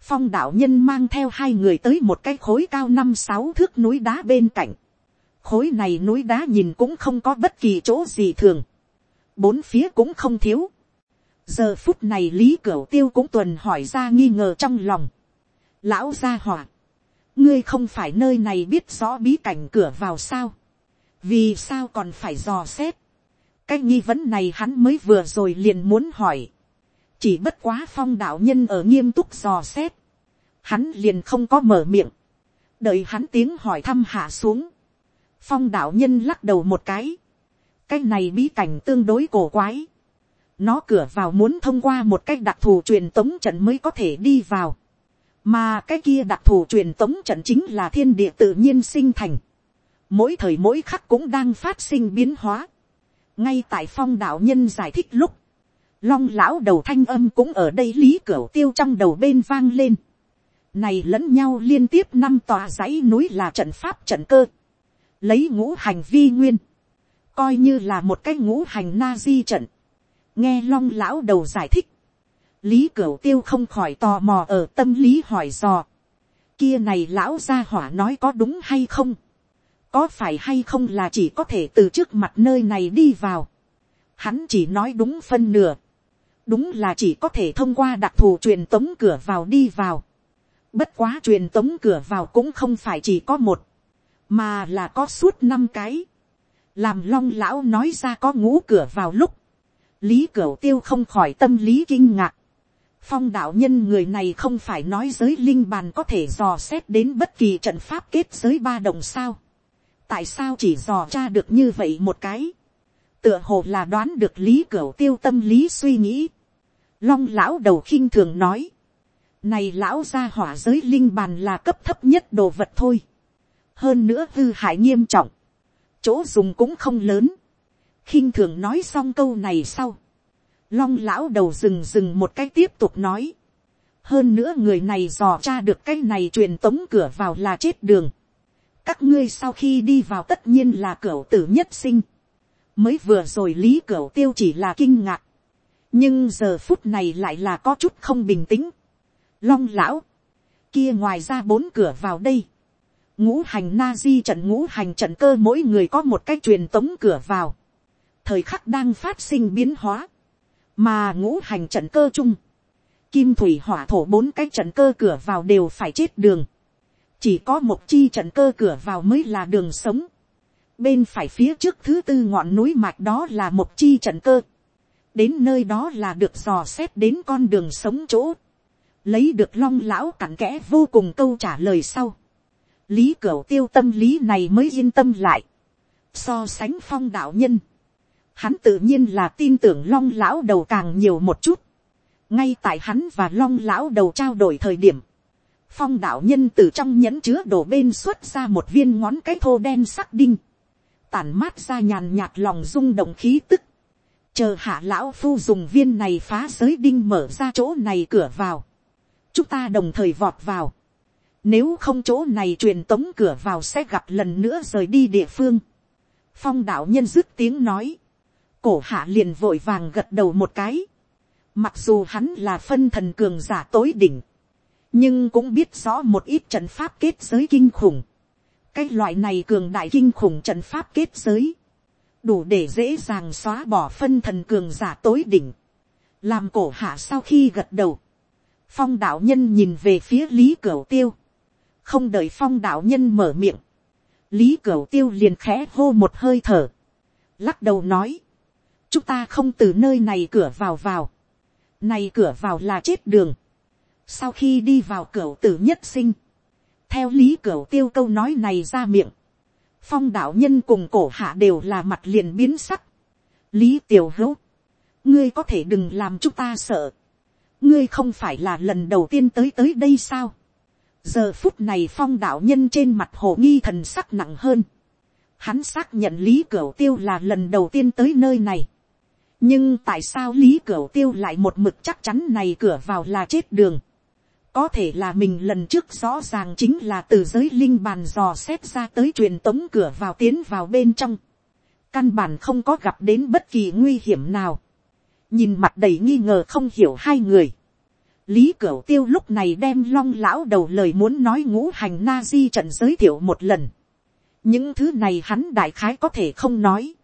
phong đạo nhân mang theo hai người tới một cái khối cao năm sáu thước núi đá bên cạnh. khối này núi đá nhìn cũng không có bất kỳ chỗ gì thường. bốn phía cũng không thiếu. giờ phút này lý cửu tiêu cũng tuần hỏi ra nghi ngờ trong lòng. lão gia hỏa, ngươi không phải nơi này biết rõ bí cảnh cửa vào sao vì sao còn phải dò xét. cái nghi vấn này hắn mới vừa rồi liền muốn hỏi. Chỉ bất quá phong đạo nhân ở nghiêm túc dò xét, hắn liền không có mở miệng, đợi hắn tiếng hỏi thăm hạ xuống, phong đạo nhân lắc đầu một cái, cái này bí cảnh tương đối cổ quái, nó cửa vào muốn thông qua một cái đặc thù truyền tống trận mới có thể đi vào, mà cái kia đặc thù truyền tống trận chính là thiên địa tự nhiên sinh thành, mỗi thời mỗi khắc cũng đang phát sinh biến hóa, ngay tại phong đạo nhân giải thích lúc, long lão đầu thanh âm cũng ở đây lý cửa tiêu trong đầu bên vang lên. này lẫn nhau liên tiếp năm tòa dãy núi là trận pháp trận cơ, lấy ngũ hành vi nguyên, coi như là một cái ngũ hành na di trận, nghe long lão đầu giải thích, lý cửu tiêu không khỏi tò mò ở tâm lý hỏi dò, kia này lão gia hỏa nói có đúng hay không, có phải hay không là chỉ có thể từ trước mặt nơi này đi vào, hắn chỉ nói đúng phân nửa, đúng là chỉ có thể thông qua đặc thù truyền tống cửa vào đi vào, bất quá truyền tống cửa vào cũng không phải chỉ có một, mà là có suốt năm cái, làm long lão nói ra có ngũ cửa vào lúc, lý cửu tiêu không khỏi tâm lý kinh ngạc, phong đạo nhân người này không phải nói giới linh bàn có thể dò xét đến bất kỳ trận pháp kết giới ba đồng sao tại sao chỉ dò tra được như vậy một cái. tựa hồ là đoán được lý cửu tiêu tâm lý suy nghĩ. long lão đầu khinh thường nói. này lão ra hỏa giới linh bàn là cấp thấp nhất đồ vật thôi. hơn nữa hư hại nghiêm trọng. chỗ dùng cũng không lớn. khinh thường nói xong câu này sau long lão đầu dừng dừng một cái tiếp tục nói. hơn nữa người này dò tra được cái này truyền tống cửa vào là chết đường các ngươi sau khi đi vào tất nhiên là cửa tử nhất sinh. mới vừa rồi lý cửa tiêu chỉ là kinh ngạc. nhưng giờ phút này lại là có chút không bình tĩnh. long lão, kia ngoài ra bốn cửa vào đây. ngũ hành na di trận ngũ hành trận cơ mỗi người có một cái truyền tống cửa vào. thời khắc đang phát sinh biến hóa mà ngũ hành trận cơ chung, kim thủy hỏa thổ bốn cái trận cơ cửa vào đều phải chết đường, chỉ có một chi trận cơ cửa vào mới là đường sống, bên phải phía trước thứ tư ngọn núi mạch đó là một chi trận cơ, đến nơi đó là được dò xét đến con đường sống chỗ, lấy được long lão cặn kẽ vô cùng câu trả lời sau, lý cửu tiêu tâm lý này mới yên tâm lại, so sánh phong đạo nhân, hắn tự nhiên là tin tưởng long lão đầu càng nhiều một chút. ngay tại hắn và long lão đầu trao đổi thời điểm, phong đạo nhân từ trong nhẫn chứa đổ bên xuất ra một viên ngón cái thô đen sắc đinh, tản mát ra nhàn nhạt lòng rung động khí tức, chờ hạ lão phu dùng viên này phá giới đinh mở ra chỗ này cửa vào, chúng ta đồng thời vọt vào, nếu không chỗ này truyền tống cửa vào sẽ gặp lần nữa rời đi địa phương. Phong đạo nhân dứt tiếng nói cổ hạ liền vội vàng gật đầu một cái. Mặc dù hắn là phân thần cường giả tối đỉnh. Nhưng cũng biết rõ một ít trận pháp kết giới kinh khủng. Cái loại này cường đại kinh khủng trận pháp kết giới. Đủ để dễ dàng xóa bỏ phân thần cường giả tối đỉnh. Làm cổ hạ sau khi gật đầu. Phong đạo nhân nhìn về phía Lý Cửu Tiêu. Không đợi phong đạo nhân mở miệng. Lý Cửu Tiêu liền khẽ hô một hơi thở. Lắc đầu nói chúng ta không từ nơi này cửa vào vào, này cửa vào là chết đường, sau khi đi vào cửa tử nhất sinh, theo lý cửa tiêu câu nói này ra miệng, phong đạo nhân cùng cổ hạ đều là mặt liền biến sắc, lý tiểu hữu, ngươi có thể đừng làm chúng ta sợ, ngươi không phải là lần đầu tiên tới tới đây sao, giờ phút này phong đạo nhân trên mặt hồ nghi thần sắc nặng hơn, hắn xác nhận lý cửa tiêu là lần đầu tiên tới nơi này. Nhưng tại sao lý cửa tiêu lại một mực chắc chắn này cửa vào là chết đường có thể là mình lần trước rõ ràng chính là từ giới linh bàn dò xét ra tới truyền tống cửa vào tiến vào bên trong. căn bản không có gặp đến bất kỳ nguy hiểm nào. nhìn mặt đầy nghi ngờ không hiểu hai người. lý cửu tiêu lúc này đem long lão đầu lời muốn nói ngũ hành na di trận giới thiệu một lần. những thứ này hắn đại khái có thể không nói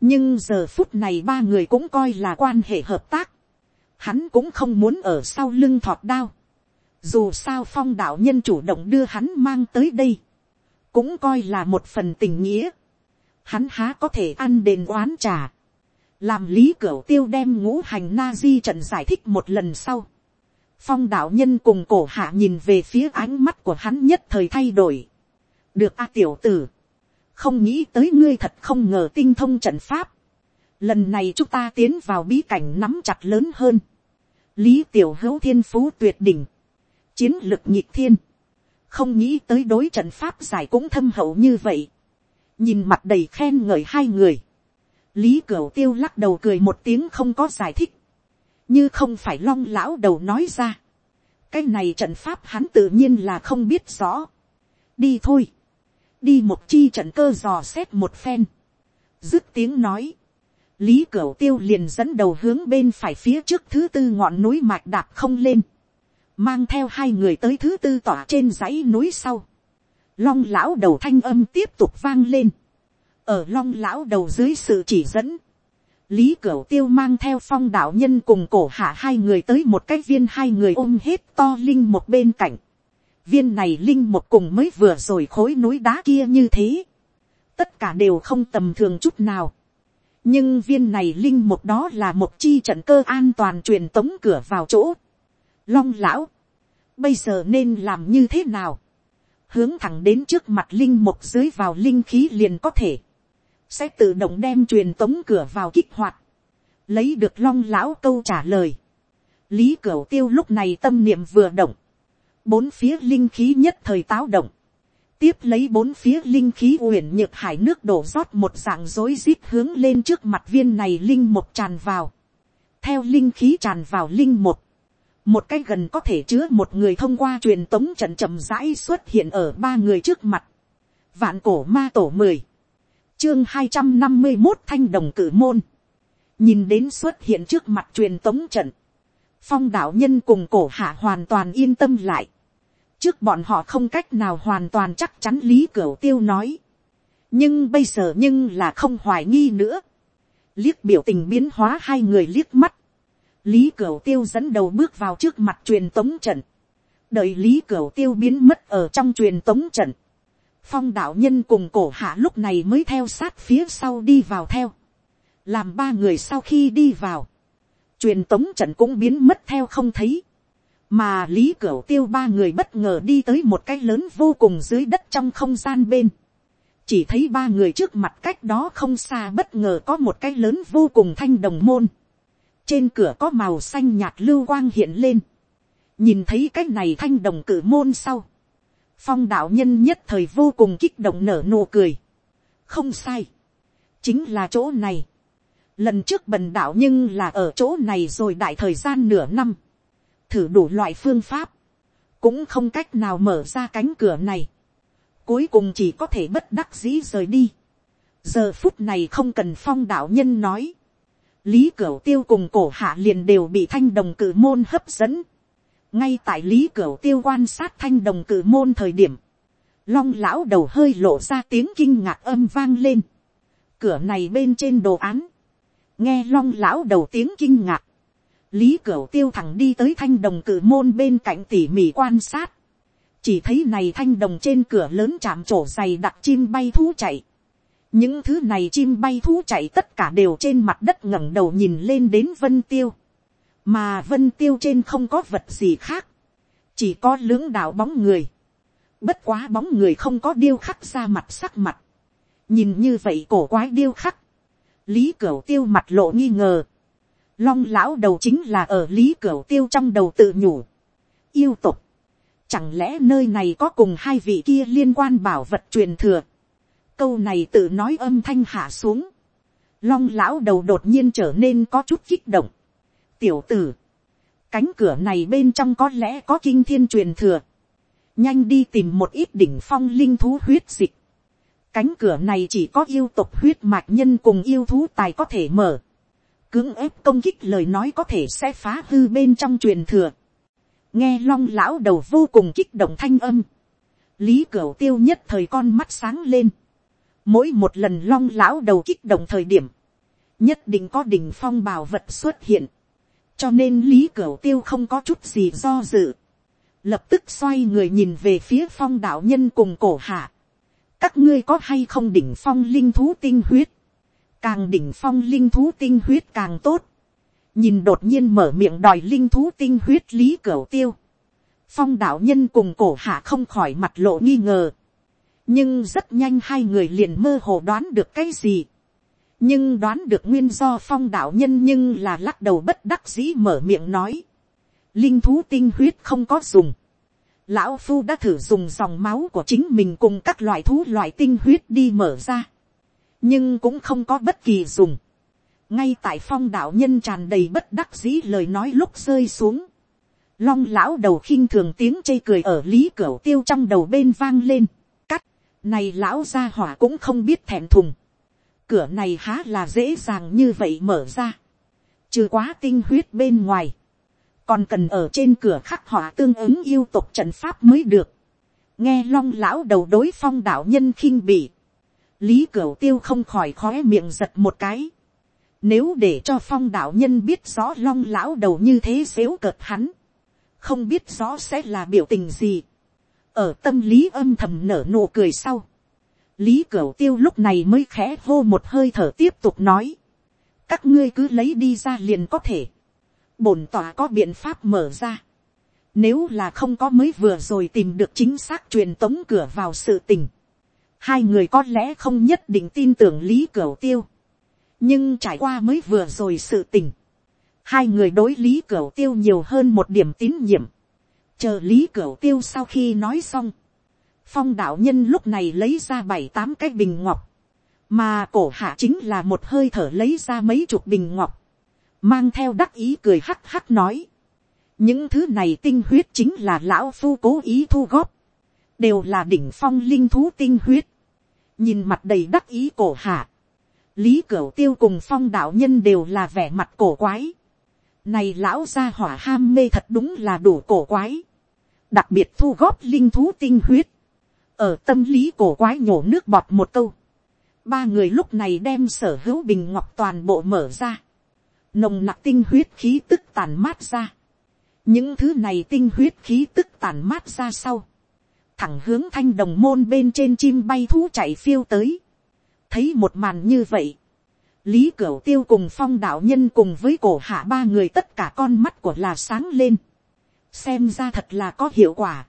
nhưng giờ phút này ba người cũng coi là quan hệ hợp tác. Hắn cũng không muốn ở sau lưng thọt đao. Dù sao phong đạo nhân chủ động đưa hắn mang tới đây. Cũng coi là một phần tình nghĩa. Hắn há có thể ăn đền oán trà, Làm lý cửu tiêu đem ngũ hành na di trận giải thích một lần sau. Phong đạo nhân cùng cổ hạ nhìn về phía ánh mắt của hắn nhất thời thay đổi. Được a tiểu tử, không nghĩ tới ngươi thật không ngờ tinh thông trận pháp. lần này chúng ta tiến vào bí cảnh nắm chặt lớn hơn. lý tiểu hữu thiên phú tuyệt đỉnh chiến lực nhịp thiên. không nghĩ tới đối trận pháp giải cũng thâm hậu như vậy. nhìn mặt đầy khen ngợi hai người. lý cửu tiêu lắc đầu cười một tiếng không có giải thích. như không phải long lão đầu nói ra. cái này trận pháp hắn tự nhiên là không biết rõ. đi thôi, đi một chi trận cơ dò xét một phen, dứt tiếng nói, lý cửu tiêu liền dẫn đầu hướng bên phải phía trước thứ tư ngọn núi mạch đạp không lên, mang theo hai người tới thứ tư tỏa trên dãy núi sau, long lão đầu thanh âm tiếp tục vang lên, ở long lão đầu dưới sự chỉ dẫn, lý cửu tiêu mang theo phong đạo nhân cùng cổ hạ hai người tới một cái viên hai người ôm hết to linh một bên cạnh, viên này linh một cùng mới vừa rồi khối núi đá kia như thế, tất cả đều không tầm thường chút nào, nhưng viên này linh một đó là một chi trận cơ an toàn truyền tống cửa vào chỗ, long lão, bây giờ nên làm như thế nào, hướng thẳng đến trước mặt linh một dưới vào linh khí liền có thể, sẽ tự động đem truyền tống cửa vào kích hoạt, lấy được long lão câu trả lời. lý cửa tiêu lúc này tâm niệm vừa động, bốn phía linh khí nhất thời táo động, tiếp lấy bốn phía linh khí uyển nhược hải nước đổ rót một dạng rối rít hướng lên trước mặt viên này linh một tràn vào. theo linh khí tràn vào linh một, một cái gần có thể chứa một người thông qua truyền tống trận chậm rãi xuất hiện ở ba người trước mặt. vạn cổ ma tổ mười, chương hai trăm năm mươi một thanh đồng cử môn, nhìn đến xuất hiện trước mặt truyền tống trận, phong đạo nhân cùng cổ hạ hoàn toàn yên tâm lại, trước bọn họ không cách nào hoàn toàn chắc chắn lý cửu tiêu nói, nhưng bây giờ nhưng là không hoài nghi nữa, liếc biểu tình biến hóa hai người liếc mắt, lý cửu tiêu dẫn đầu bước vào trước mặt truyền tống trận, đợi lý cửu tiêu biến mất ở trong truyền tống trận, phong đạo nhân cùng cổ hạ lúc này mới theo sát phía sau đi vào theo, làm ba người sau khi đi vào, truyền tống trận cũng biến mất theo không thấy, mà lý cửu tiêu ba người bất ngờ đi tới một cái lớn vô cùng dưới đất trong không gian bên, chỉ thấy ba người trước mặt cách đó không xa bất ngờ có một cái lớn vô cùng thanh đồng môn, trên cửa có màu xanh nhạt lưu quang hiện lên, nhìn thấy cái này thanh đồng cử môn sau, phong đạo nhân nhất thời vô cùng kích động nở nụ cười, không sai, chính là chỗ này, lần trước bần đạo nhưng là ở chỗ này rồi đại thời gian nửa năm, thử đủ loại phương pháp, cũng không cách nào mở ra cánh cửa này, cuối cùng chỉ có thể bất đắc dĩ rời đi. giờ phút này không cần phong đạo nhân nói, lý cửu tiêu cùng cổ hạ liền đều bị thanh đồng cử môn hấp dẫn. ngay tại lý cửu tiêu quan sát thanh đồng cử môn thời điểm, long lão đầu hơi lộ ra tiếng kinh ngạc âm vang lên. cửa này bên trên đồ án, nghe long lão đầu tiếng kinh ngạc, lý cửu tiêu thẳng đi tới thanh đồng cử môn bên cạnh tỉ mỉ quan sát, chỉ thấy này thanh đồng trên cửa lớn chạm trổ dày đặc chim bay thú chạy, những thứ này chim bay thú chạy tất cả đều trên mặt đất ngẩng đầu nhìn lên đến vân tiêu, mà vân tiêu trên không có vật gì khác, chỉ có lưỡng đạo bóng người, bất quá bóng người không có điêu khắc ra mặt sắc mặt, nhìn như vậy cổ quái điêu khắc, lý cửu tiêu mặt lộ nghi ngờ, long lão đầu chính là ở lý cửu tiêu trong đầu tự nhủ, yêu tục, chẳng lẽ nơi này có cùng hai vị kia liên quan bảo vật truyền thừa, câu này tự nói âm thanh hạ xuống, long lão đầu đột nhiên trở nên có chút kích động, tiểu tử, cánh cửa này bên trong có lẽ có kinh thiên truyền thừa, nhanh đi tìm một ít đỉnh phong linh thú huyết dịch, cánh cửa này chỉ có yêu tộc huyết mạch nhân cùng yêu thú tài có thể mở, cưỡng ép công kích lời nói có thể sẽ phá hư bên trong truyền thừa, nghe long lão đầu vô cùng kích động thanh âm, lý cửu tiêu nhất thời con mắt sáng lên, Mỗi một lần long lão đầu kích động thời điểm, nhất định có đỉnh phong bảo vật xuất hiện. Cho nên lý cửu tiêu không có chút gì do dự. Lập tức xoay người nhìn về phía phong đạo nhân cùng cổ hạ. Các ngươi có hay không đỉnh phong linh thú tinh huyết? Càng đỉnh phong linh thú tinh huyết càng tốt. Nhìn đột nhiên mở miệng đòi linh thú tinh huyết lý cửu tiêu. Phong đạo nhân cùng cổ hạ không khỏi mặt lộ nghi ngờ nhưng rất nhanh hai người liền mơ hồ đoán được cái gì. nhưng đoán được nguyên do phong đạo nhân nhưng là lắc đầu bất đắc dĩ mở miệng nói. linh thú tinh huyết không có dùng. lão phu đã thử dùng dòng máu của chính mình cùng các loại thú loại tinh huyết đi mở ra. nhưng cũng không có bất kỳ dùng. ngay tại phong đạo nhân tràn đầy bất đắc dĩ lời nói lúc rơi xuống. long lão đầu khinh thường tiếng chê cười ở lý cửa tiêu trong đầu bên vang lên, này lão gia hỏa cũng không biết thèm thùng, cửa này há là dễ dàng như vậy mở ra, trừ quá tinh huyết bên ngoài, còn cần ở trên cửa khắc họa tương ứng yêu tục trận pháp mới được, nghe long lão đầu đối phong đạo nhân khinh bỉ, lý cửu tiêu không khỏi khóe miệng giật một cái, nếu để cho phong đạo nhân biết rõ long lão đầu như thế xếu cợt hắn, không biết rõ sẽ là biểu tình gì ở tâm lý âm thầm nở nụ cười sau. lý cửu tiêu lúc này mới khẽ hô một hơi thở tiếp tục nói. các ngươi cứ lấy đi ra liền có thể. bổn tỏa có biện pháp mở ra. nếu là không có mới vừa rồi tìm được chính xác truyền tống cửa vào sự tình. hai người có lẽ không nhất định tin tưởng lý cửu tiêu nhưng trải qua mới vừa rồi sự tình, hai người đối lý cửu tiêu nhiều hơn một điểm tín nhiệm, chờ lý cửu tiêu sau khi nói xong, phong đạo nhân lúc này lấy ra bảy tám cái bình ngọc, mà cổ hạ chính là một hơi thở lấy ra mấy chục bình ngọc, mang theo đắc ý cười hắc hắc nói, những thứ này tinh huyết chính là lão phu cố ý thu góp, đều là đỉnh phong linh thú tinh huyết, nhìn mặt đầy đắc ý cổ hạ, lý cửu tiêu cùng phong đạo nhân đều là vẻ mặt cổ quái. này lão gia hỏa ham mê thật đúng là đủ cổ quái đặc biệt thu góp linh thú tinh huyết. ở tâm lý cổ quái nhổ nước bọt một câu. ba người lúc này đem sở hữu bình ngọc toàn bộ mở ra. nồng nặc tinh huyết khí tức tàn mát ra. những thứ này tinh huyết khí tức tàn mát ra sau. thẳng hướng thanh đồng môn bên trên chim bay thú chạy phiêu tới thấy một màn như vậy, lý cửu tiêu cùng phong đạo nhân cùng với cổ hạ ba người tất cả con mắt của là sáng lên, xem ra thật là có hiệu quả,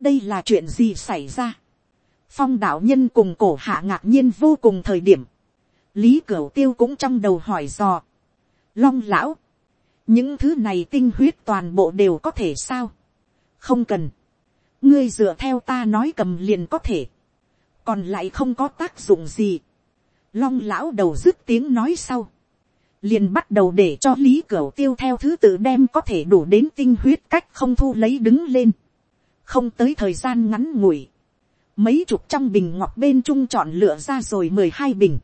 đây là chuyện gì xảy ra, phong đạo nhân cùng cổ hạ ngạc nhiên vô cùng thời điểm, lý cửu tiêu cũng trong đầu hỏi dò, long lão, những thứ này tinh huyết toàn bộ đều có thể sao, không cần, ngươi dựa theo ta nói cầm liền có thể, còn lại không có tác dụng gì. Long lão đầu dứt tiếng nói sau, liền bắt đầu để cho lý cửu tiêu theo thứ tự đem có thể đủ đến tinh huyết cách không thu lấy đứng lên, không tới thời gian ngắn ngủi, mấy chục trong bình ngọc bên trung chọn lựa ra rồi mười hai bình,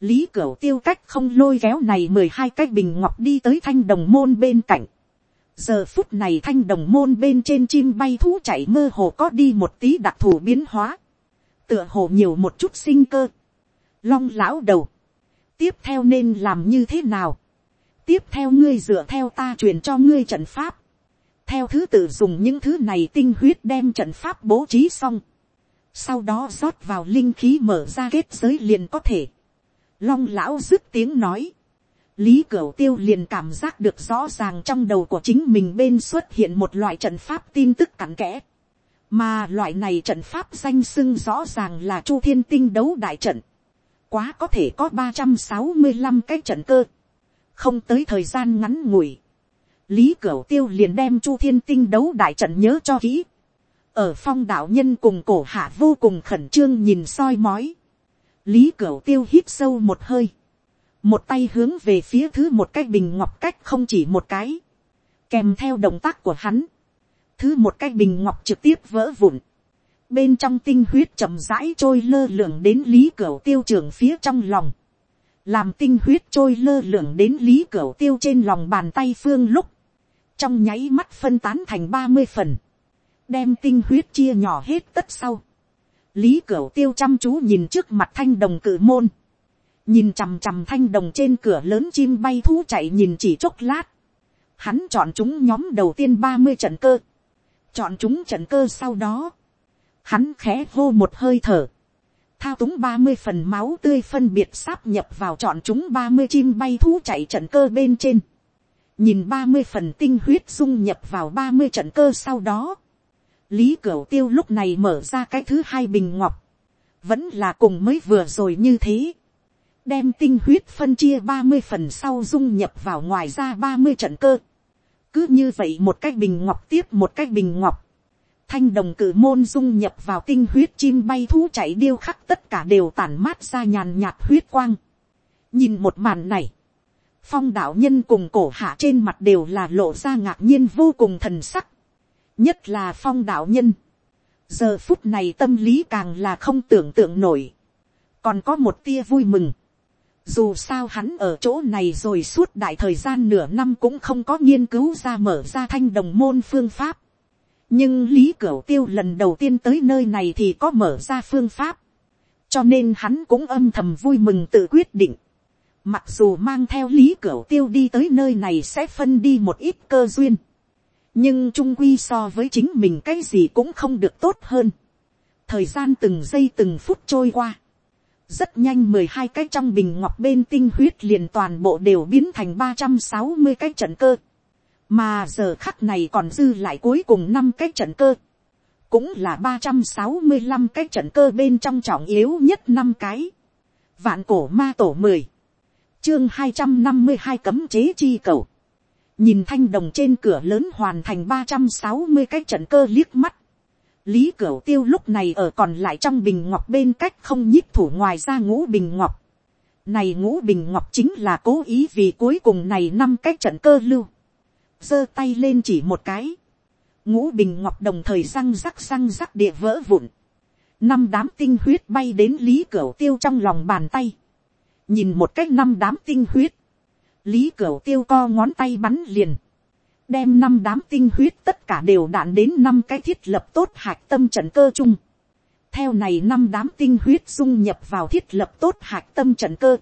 lý cửu tiêu cách không lôi kéo này mười hai cái bình ngọc đi tới thanh đồng môn bên cạnh, giờ phút này thanh đồng môn bên trên chim bay thú chạy mơ hồ có đi một tí đặc thù biến hóa, tựa hồ nhiều một chút sinh cơ, long lão đầu, tiếp theo nên làm như thế nào, tiếp theo ngươi dựa theo ta truyền cho ngươi trận pháp, theo thứ tự dùng những thứ này tinh huyết đem trận pháp bố trí xong, sau đó rót vào linh khí mở ra kết giới liền có thể. Long lão dứt tiếng nói, lý cửu tiêu liền cảm giác được rõ ràng trong đầu của chính mình bên xuất hiện một loại trận pháp tin tức cặn kẽ, mà loại này trận pháp danh sưng rõ ràng là chu thiên tinh đấu đại trận, quá có thể có ba trăm sáu mươi 365 cái trận cơ. Không tới thời gian ngắn ngủi. Lý Cửu Tiêu liền đem Chu Thiên Tinh đấu đại trận nhớ cho kỹ. Ở phong đạo nhân cùng cổ hạ vô cùng khẩn trương nhìn soi mói. Lý Cửu Tiêu hít sâu một hơi. Một tay hướng về phía thứ một cái bình ngọc cách không chỉ một cái. Kèm theo động tác của hắn. Thứ một cái bình ngọc trực tiếp vỡ vụn bên trong tinh huyết chậm rãi trôi lơ lửng đến lý cửa tiêu trường phía trong lòng, làm tinh huyết trôi lơ lửng đến lý cửa tiêu trên lòng bàn tay phương lúc, trong nháy mắt phân tán thành ba mươi phần, đem tinh huyết chia nhỏ hết tất sau, lý cửa tiêu chăm chú nhìn trước mặt thanh đồng cử môn, nhìn chằm chằm thanh đồng trên cửa lớn chim bay thú chạy nhìn chỉ chốc lát, hắn chọn chúng nhóm đầu tiên ba mươi trận cơ, chọn chúng trận cơ sau đó, hắn khẽ hô một hơi thở, thao túng ba mươi phần máu tươi phân biệt sáp nhập vào chọn chúng ba mươi chim bay thú chạy trận cơ bên trên, nhìn ba mươi phần tinh huyết dung nhập vào ba mươi trận cơ sau đó, lý cửu tiêu lúc này mở ra cái thứ hai bình ngọc, vẫn là cùng mới vừa rồi như thế, đem tinh huyết phân chia ba mươi phần sau dung nhập vào ngoài ra ba mươi trận cơ, cứ như vậy một cái bình ngọc tiếp một cái bình ngọc, thanh đồng cử môn dung nhập vào tinh huyết chim bay thú chạy điêu khắc tất cả đều tản mát ra nhàn nhạt huyết quang. nhìn một màn này, phong đạo nhân cùng cổ hạ trên mặt đều là lộ ra ngạc nhiên vô cùng thần sắc, nhất là phong đạo nhân, giờ phút này tâm lý càng là không tưởng tượng nổi, còn có một tia vui mừng, dù sao hắn ở chỗ này rồi suốt đại thời gian nửa năm cũng không có nghiên cứu ra mở ra thanh đồng môn phương pháp, nhưng lý cửu tiêu lần đầu tiên tới nơi này thì có mở ra phương pháp, cho nên hắn cũng âm thầm vui mừng tự quyết định, Mặc dù mang theo lý cửu tiêu đi tới nơi này sẽ phân đi một ít cơ duyên. Nhưng trung quy so với chính mình cái gì cũng không được tốt hơn. Thời gian từng giây từng phút trôi qua. Rất nhanh mười hai cái trong bình ngọc bên tinh huyết liền toàn bộ đều biến thành ba trăm sáu mươi cái trận cơ. Mà giờ khắc này còn dư lại cuối cùng năm cái trận cơ. Cũng là ba trăm sáu mươi 365 cái trận cơ bên trong trọng yếu nhất năm cái. Vạn cổ ma tổ mười chương hai trăm năm mươi hai cấm chế chi cầu. nhìn thanh đồng trên cửa lớn hoàn thành ba trăm sáu mươi cái trận cơ liếc mắt. lý cửu tiêu lúc này ở còn lại trong bình ngọc bên cách không nhích thủ ngoài ra ngũ bình ngọc. này ngũ bình ngọc chính là cố ý vì cuối cùng này năm cái trận cơ lưu giơ tay lên chỉ một cái. ngũ bình ngọc đồng thời răng rắc răng rắc địa vỡ vụn. năm đám tinh huyết bay đến lý cửu tiêu trong lòng bàn tay nhìn một cách năm đám tinh huyết, lý cửu tiêu co ngón tay bắn liền, đem năm đám tinh huyết tất cả đều đạn đến năm cái thiết lập tốt hạch tâm trận cơ chung. theo này năm đám tinh huyết dung nhập vào thiết lập tốt hạch tâm trận cơ.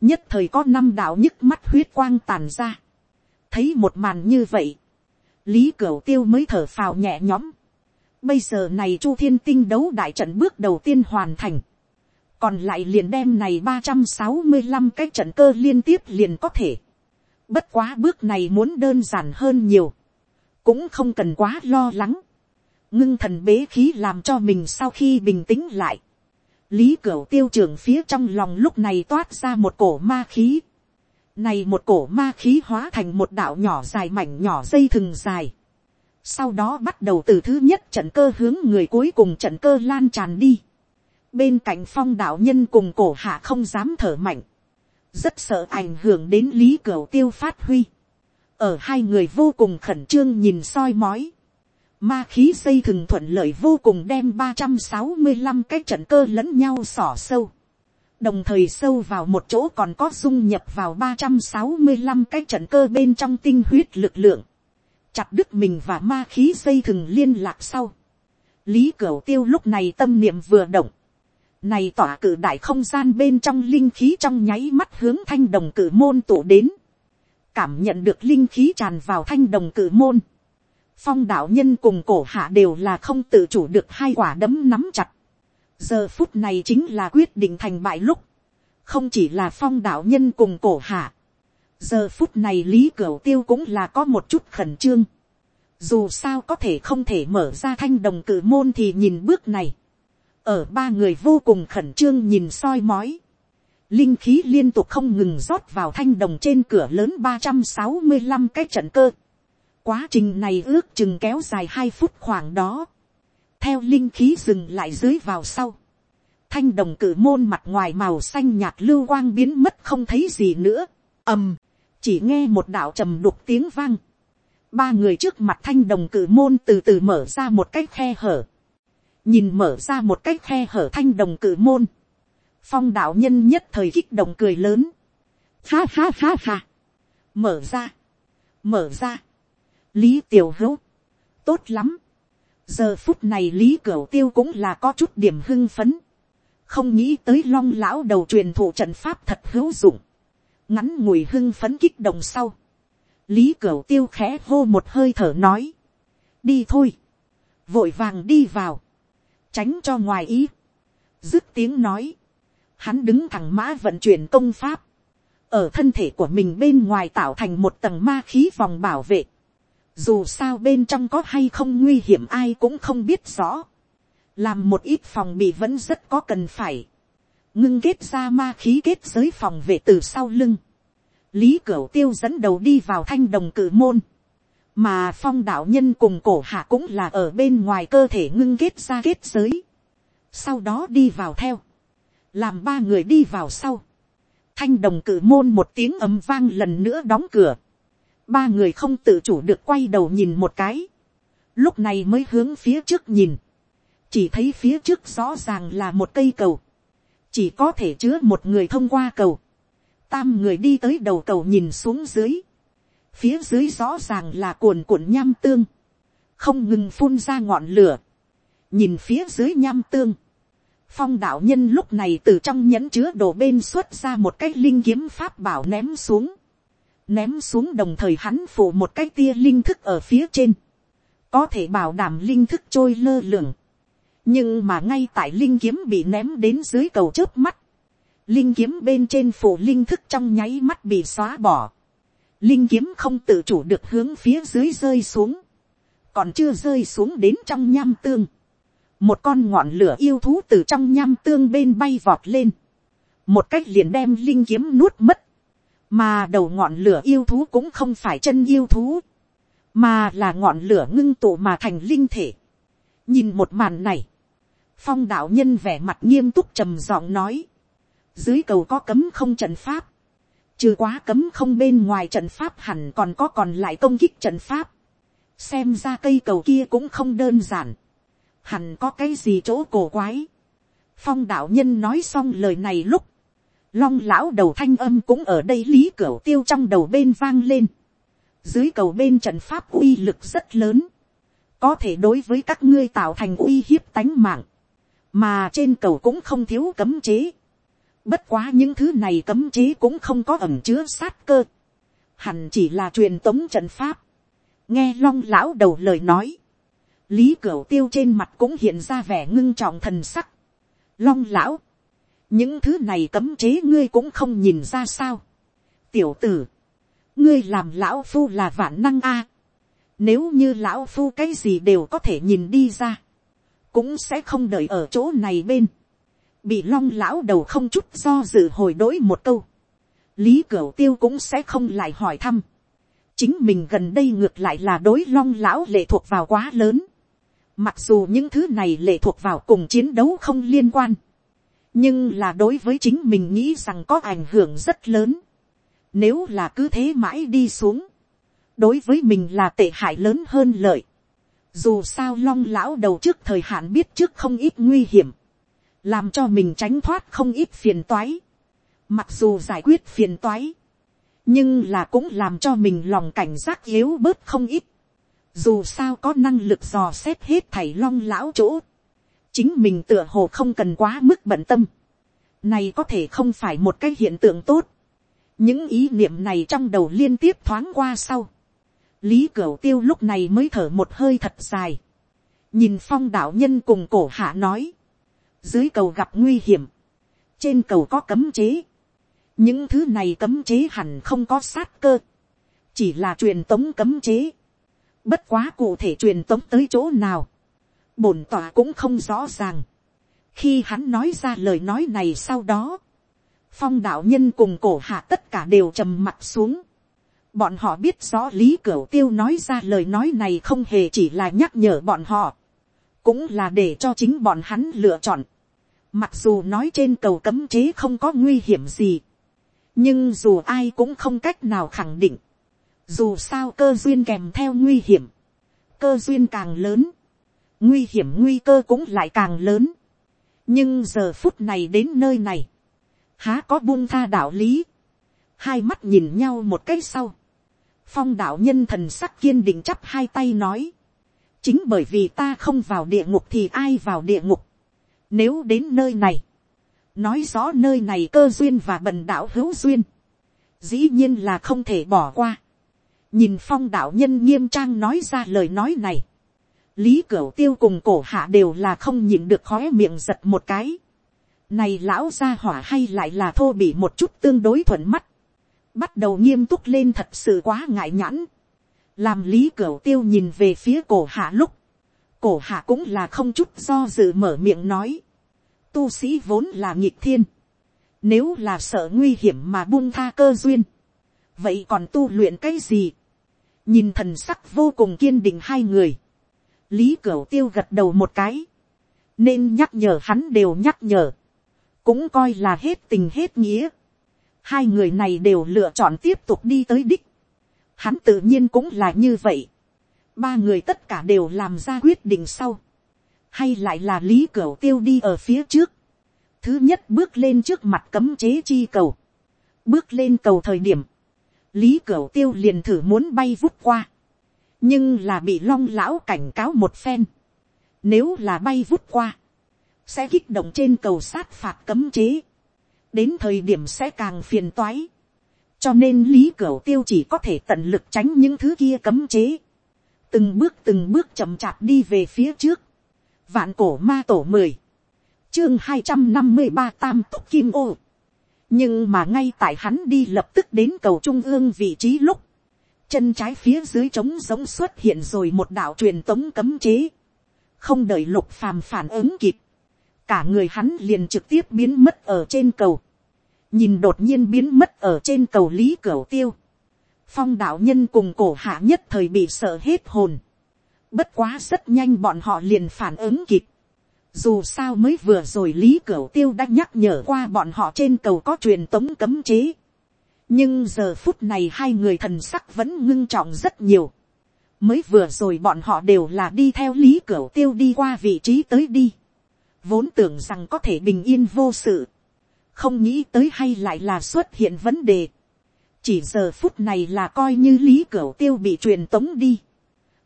nhất thời có năm đạo nhức mắt huyết quang tàn ra thấy một màn như vậy, lý cửu tiêu mới thở phào nhẹ nhõm. bây giờ này chu thiên tinh đấu đại trận bước đầu tiên hoàn thành còn lại liền đem này ba trăm sáu mươi năm cái trận cơ liên tiếp liền có thể. Bất quá bước này muốn đơn giản hơn nhiều. Cũng không cần quá lo lắng. Ngưng thần bế khí làm cho mình sau khi bình tĩnh lại. Lý Cửu tiêu trưởng phía trong lòng lúc này toát ra một cổ ma khí. Này một cổ ma khí hóa thành một đạo nhỏ dài mảnh nhỏ dây thừng dài. Sau đó bắt đầu từ thứ nhất trận cơ hướng người cuối cùng trận cơ lan tràn đi. Bên cạnh phong đạo nhân cùng cổ hạ không dám thở mạnh, rất sợ ảnh hưởng đến lý cửa tiêu phát huy, ở hai người vô cùng khẩn trương nhìn soi mói, ma khí dây thừng thuận lợi vô cùng đem ba trăm sáu mươi 365 cái trận cơ lẫn nhau sỏ sâu, đồng thời sâu vào một chỗ còn có dung nhập vào ba trăm sáu mươi 365 cái trận cơ bên trong tinh huyết lực lượng, chặt đứt mình và ma khí xây thừng liên lạc sau. Lý Cửu Tiêu lúc này tâm niệm vừa động, này tỏa cử đại không gian bên trong linh khí trong nháy mắt hướng thanh đồng cử môn tụ đến. Cảm nhận được linh khí tràn vào thanh đồng cử môn. Phong đạo nhân cùng cổ hạ đều là không tự chủ được hai quả đấm nắm chặt. Giờ phút này chính là quyết định thành bại lúc. Không chỉ là phong đạo nhân cùng cổ hạ. Giờ phút này Lý Cửu Tiêu cũng là có một chút khẩn trương. Dù sao có thể không thể mở ra thanh đồng cử môn thì nhìn bước này ở ba người vô cùng khẩn trương nhìn soi mói, linh khí liên tục không ngừng rót vào thanh đồng trên cửa lớn ba trăm sáu mươi 365 cái trận cơ. Quá trình này ước chừng kéo dài hai phút khoảng đó. Theo linh khí dừng lại dưới vào sau. Thanh đồng cử môn mặt ngoài màu xanh nhạt lưu quang biến mất không thấy gì nữa. ầm, chỉ nghe một đạo trầm đục tiếng vang. Ba người trước mặt thanh đồng cử môn từ từ mở ra một cái khe hở. Nhìn mở ra một cái khe hở thanh đồng cử môn, phong đạo nhân nhất thời kích động cười lớn, ha ha ha ha, mở ra, mở ra, lý tiểu hữu, tốt lắm, giờ phút này lý cửu tiêu cũng là có chút điểm hưng phấn, không nghĩ tới long lão đầu truyền thụ trận pháp thật hữu dụng, ngắn ngủi hưng phấn kích động sau, lý cửu tiêu khẽ hô một hơi thở nói, đi thôi, vội vàng đi vào, tránh cho ngoài ý. dứt tiếng nói, hắn đứng thẳng mã vận chuyển công pháp, ở thân thể của mình bên ngoài tạo thành một tầng ma khí vòng bảo vệ. Dù sao bên trong có hay không nguy hiểm ai cũng không biết rõ. Làm một ít phòng bị vẫn rất có cần phải. Ngưng kết ra ma khí kết giới phòng vệ từ sau lưng. Lý Cửu Tiêu dẫn đầu đi vào thanh đồng cử môn mà phong đạo nhân cùng cổ hạ cũng là ở bên ngoài cơ thể ngưng kết ra kết giới, sau đó đi vào theo, làm ba người đi vào sau, thanh đồng cử môn một tiếng ầm vang lần nữa đóng cửa, ba người không tự chủ được quay đầu nhìn một cái, lúc này mới hướng phía trước nhìn, chỉ thấy phía trước rõ ràng là một cây cầu, chỉ có thể chứa một người thông qua cầu, tam người đi tới đầu cầu nhìn xuống dưới, phía dưới rõ ràng là cuồn cuộn nham tương, không ngừng phun ra ngọn lửa, nhìn phía dưới nham tương, phong đạo nhân lúc này từ trong nhẫn chứa đồ bên xuất ra một cái linh kiếm pháp bảo ném xuống, ném xuống đồng thời hắn phủ một cái tia linh thức ở phía trên, có thể bảo đảm linh thức trôi lơ lửng, nhưng mà ngay tại linh kiếm bị ném đến dưới cầu trước mắt, linh kiếm bên trên phủ linh thức trong nháy mắt bị xóa bỏ, linh kiếm không tự chủ được hướng phía dưới rơi xuống, còn chưa rơi xuống đến trong nham tương, một con ngọn lửa yêu thú từ trong nham tương bên bay vọt lên, một cách liền đem linh kiếm nuốt mất, mà đầu ngọn lửa yêu thú cũng không phải chân yêu thú, mà là ngọn lửa ngưng tụ mà thành linh thể. nhìn một màn này, phong đạo nhân vẻ mặt nghiêm túc trầm giọng nói, dưới cầu có cấm không trận pháp, trừ quá cấm không bên ngoài trận pháp hẳn còn có còn lại công kích trận pháp, xem ra cây cầu kia cũng không đơn giản, hẳn có cái gì chỗ cổ quái. phong đạo nhân nói xong lời này lúc, long lão đầu thanh âm cũng ở đây lý cửa tiêu trong đầu bên vang lên. dưới cầu bên trận pháp uy lực rất lớn, có thể đối với các ngươi tạo thành uy hiếp tánh mạng, mà trên cầu cũng không thiếu cấm chế. bất quá những thứ này cấm chế cũng không có ẩm chứa sát cơ, hẳn chỉ là truyền tống trận pháp. nghe long lão đầu lời nói, lý cửu tiêu trên mặt cũng hiện ra vẻ ngưng trọng thần sắc. long lão, những thứ này cấm chế ngươi cũng không nhìn ra sao. tiểu tử, ngươi làm lão phu là vạn năng a. nếu như lão phu cái gì đều có thể nhìn đi ra, cũng sẽ không đợi ở chỗ này bên. bị long lão đầu không chút do dự hồi đối một câu. lý cửu tiêu cũng sẽ không lại hỏi thăm. chính mình gần đây ngược lại là đối long lão lệ thuộc vào quá lớn Mặc dù những thứ này lệ thuộc vào cùng chiến đấu không liên quan. Nhưng là đối với chính mình nghĩ rằng có ảnh hưởng rất lớn. Nếu là cứ thế mãi đi xuống. Đối với mình là tệ hại lớn hơn lợi. Dù sao long lão đầu trước thời hạn biết trước không ít nguy hiểm. Làm cho mình tránh thoát không ít phiền toái. Mặc dù giải quyết phiền toái. Nhưng là cũng làm cho mình lòng cảnh giác yếu bớt không ít dù sao có năng lực dò xét hết thảy long lão chỗ, chính mình tựa hồ không cần quá mức bận tâm, này có thể không phải một cái hiện tượng tốt, những ý niệm này trong đầu liên tiếp thoáng qua sau, lý cửu tiêu lúc này mới thở một hơi thật dài, nhìn phong đạo nhân cùng cổ hạ nói, dưới cầu gặp nguy hiểm, trên cầu có cấm chế, những thứ này cấm chế hẳn không có sát cơ, chỉ là truyền tống cấm chế, Bất quá cụ thể truyền tống tới chỗ nào. Bổn tỏa cũng không rõ ràng. Khi hắn nói ra lời nói này sau đó. Phong đạo nhân cùng cổ hạ tất cả đều trầm mặt xuống. Bọn họ biết rõ lý cửu tiêu nói ra lời nói này không hề chỉ là nhắc nhở bọn họ. Cũng là để cho chính bọn hắn lựa chọn. Mặc dù nói trên cầu cấm chế không có nguy hiểm gì. Nhưng dù ai cũng không cách nào khẳng định dù sao cơ duyên kèm theo nguy hiểm, cơ duyên càng lớn, nguy hiểm nguy cơ cũng lại càng lớn. nhưng giờ phút này đến nơi này, há có buông tha đạo lý, hai mắt nhìn nhau một cái sau, phong đạo nhân thần sắc kiên định chắp hai tay nói, chính bởi vì ta không vào địa ngục thì ai vào địa ngục, nếu đến nơi này, nói rõ nơi này cơ duyên và bần đạo hữu duyên, dĩ nhiên là không thể bỏ qua. Nhìn phong đạo nhân nghiêm trang nói ra lời nói này, lý cửu tiêu cùng cổ hạ đều là không nhìn được khói miệng giật một cái. này lão gia hỏa hay lại là thô bị một chút tương đối thuận mắt, bắt đầu nghiêm túc lên thật sự quá ngại nhãn, làm lý cửu tiêu nhìn về phía cổ hạ lúc, cổ hạ cũng là không chút do dự mở miệng nói, tu sĩ vốn là nghịch thiên, nếu là sợ nguy hiểm mà buông tha cơ duyên, vậy còn tu luyện cái gì, nhìn thần sắc vô cùng kiên định hai người, lý cửu tiêu gật đầu một cái, nên nhắc nhở hắn đều nhắc nhở, cũng coi là hết tình hết nghĩa. hai người này đều lựa chọn tiếp tục đi tới đích. hắn tự nhiên cũng là như vậy. ba người tất cả đều làm ra quyết định sau. hay lại là lý cửu tiêu đi ở phía trước. thứ nhất bước lên trước mặt cấm chế chi cầu. bước lên cầu thời điểm, lý cửu tiêu liền thử muốn bay vút qua nhưng là bị long lão cảnh cáo một phen. nếu là bay vút qua, sẽ kích động trên cầu sát phạt cấm chế đến thời điểm sẽ càng phiền toái. cho nên lý cửu tiêu chỉ có thể tận lực tránh những thứ kia cấm chế. từng bước từng bước chậm chạp đi về phía trước. vạn cổ ma tổ mười, chương hai trăm năm mươi ba tam túc kim ô. nhưng mà ngay tại hắn đi lập tức đến cầu trung ương vị trí lúc, chân trái phía dưới trống giống xuất hiện rồi một đạo truyền tống cấm chế. không đợi lục phàm phản ứng kịp cả người hắn liền trực tiếp biến mất ở trên cầu, nhìn đột nhiên biến mất ở trên cầu lý Cửu tiêu, phong đạo nhân cùng cổ hạ nhất thời bị sợ hết hồn, bất quá rất nhanh bọn họ liền phản ứng kịp, dù sao mới vừa rồi lý cửu tiêu đã nhắc nhở qua bọn họ trên cầu có truyền tống cấm chế nhưng giờ phút này hai người thần sắc vẫn ngưng trọng rất nhiều. mới vừa rồi bọn họ đều là đi theo lý cửa tiêu đi qua vị trí tới đi vốn tưởng rằng có thể bình yên vô sự, không nghĩ tới hay lại là xuất hiện vấn đề. chỉ giờ phút này là coi như lý cửa tiêu bị truyền tống đi.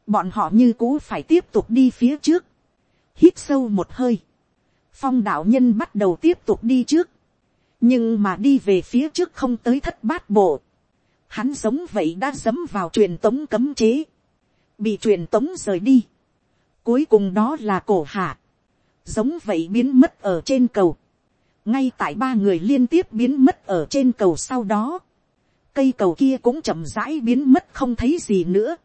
bọn họ như cũ phải tiếp tục đi phía trước. hít sâu một hơi. phong đạo nhân bắt đầu tiếp tục đi trước nhưng mà đi về phía trước không tới thất bát bộ. hắn giống vậy đã dấm vào truyền tống cấm chế. bị truyền tống rời đi. cuối cùng đó là cổ hạ giống vậy biến mất ở trên cầu. ngay tại ba người liên tiếp biến mất ở trên cầu sau đó, cây cầu kia cũng chậm rãi biến mất không thấy gì nữa,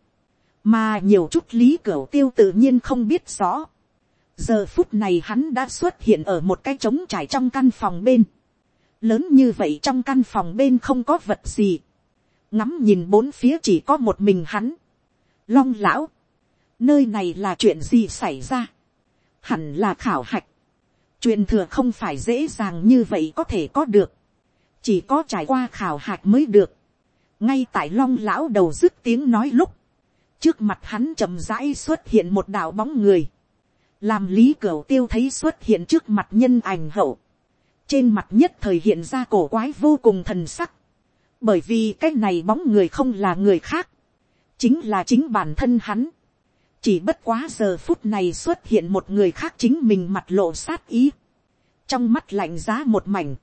mà nhiều chút lý cửa tiêu tự nhiên không biết rõ. giờ phút này hắn đã xuất hiện ở một cái trống trải trong căn phòng bên, lớn như vậy trong căn phòng bên không có vật gì, ngắm nhìn bốn phía chỉ có một mình hắn, long lão, nơi này là chuyện gì xảy ra, hẳn là khảo hạch. truyền thừa không phải dễ dàng như vậy có thể có được. chỉ có trải qua khảo hạch mới được. ngay tại long lão đầu dứt tiếng nói lúc, trước mặt hắn chậm rãi xuất hiện một đạo bóng người. làm lý cửu tiêu thấy xuất hiện trước mặt nhân ảnh hậu trên mặt nhất thời hiện ra cổ quái vô cùng thần sắc. bởi vì cái này bóng người không là người khác. chính là chính bản thân hắn. Chỉ bất quá giờ phút này xuất hiện một người khác chính mình mặt lộ sát ý, trong mắt lạnh giá một mảnh,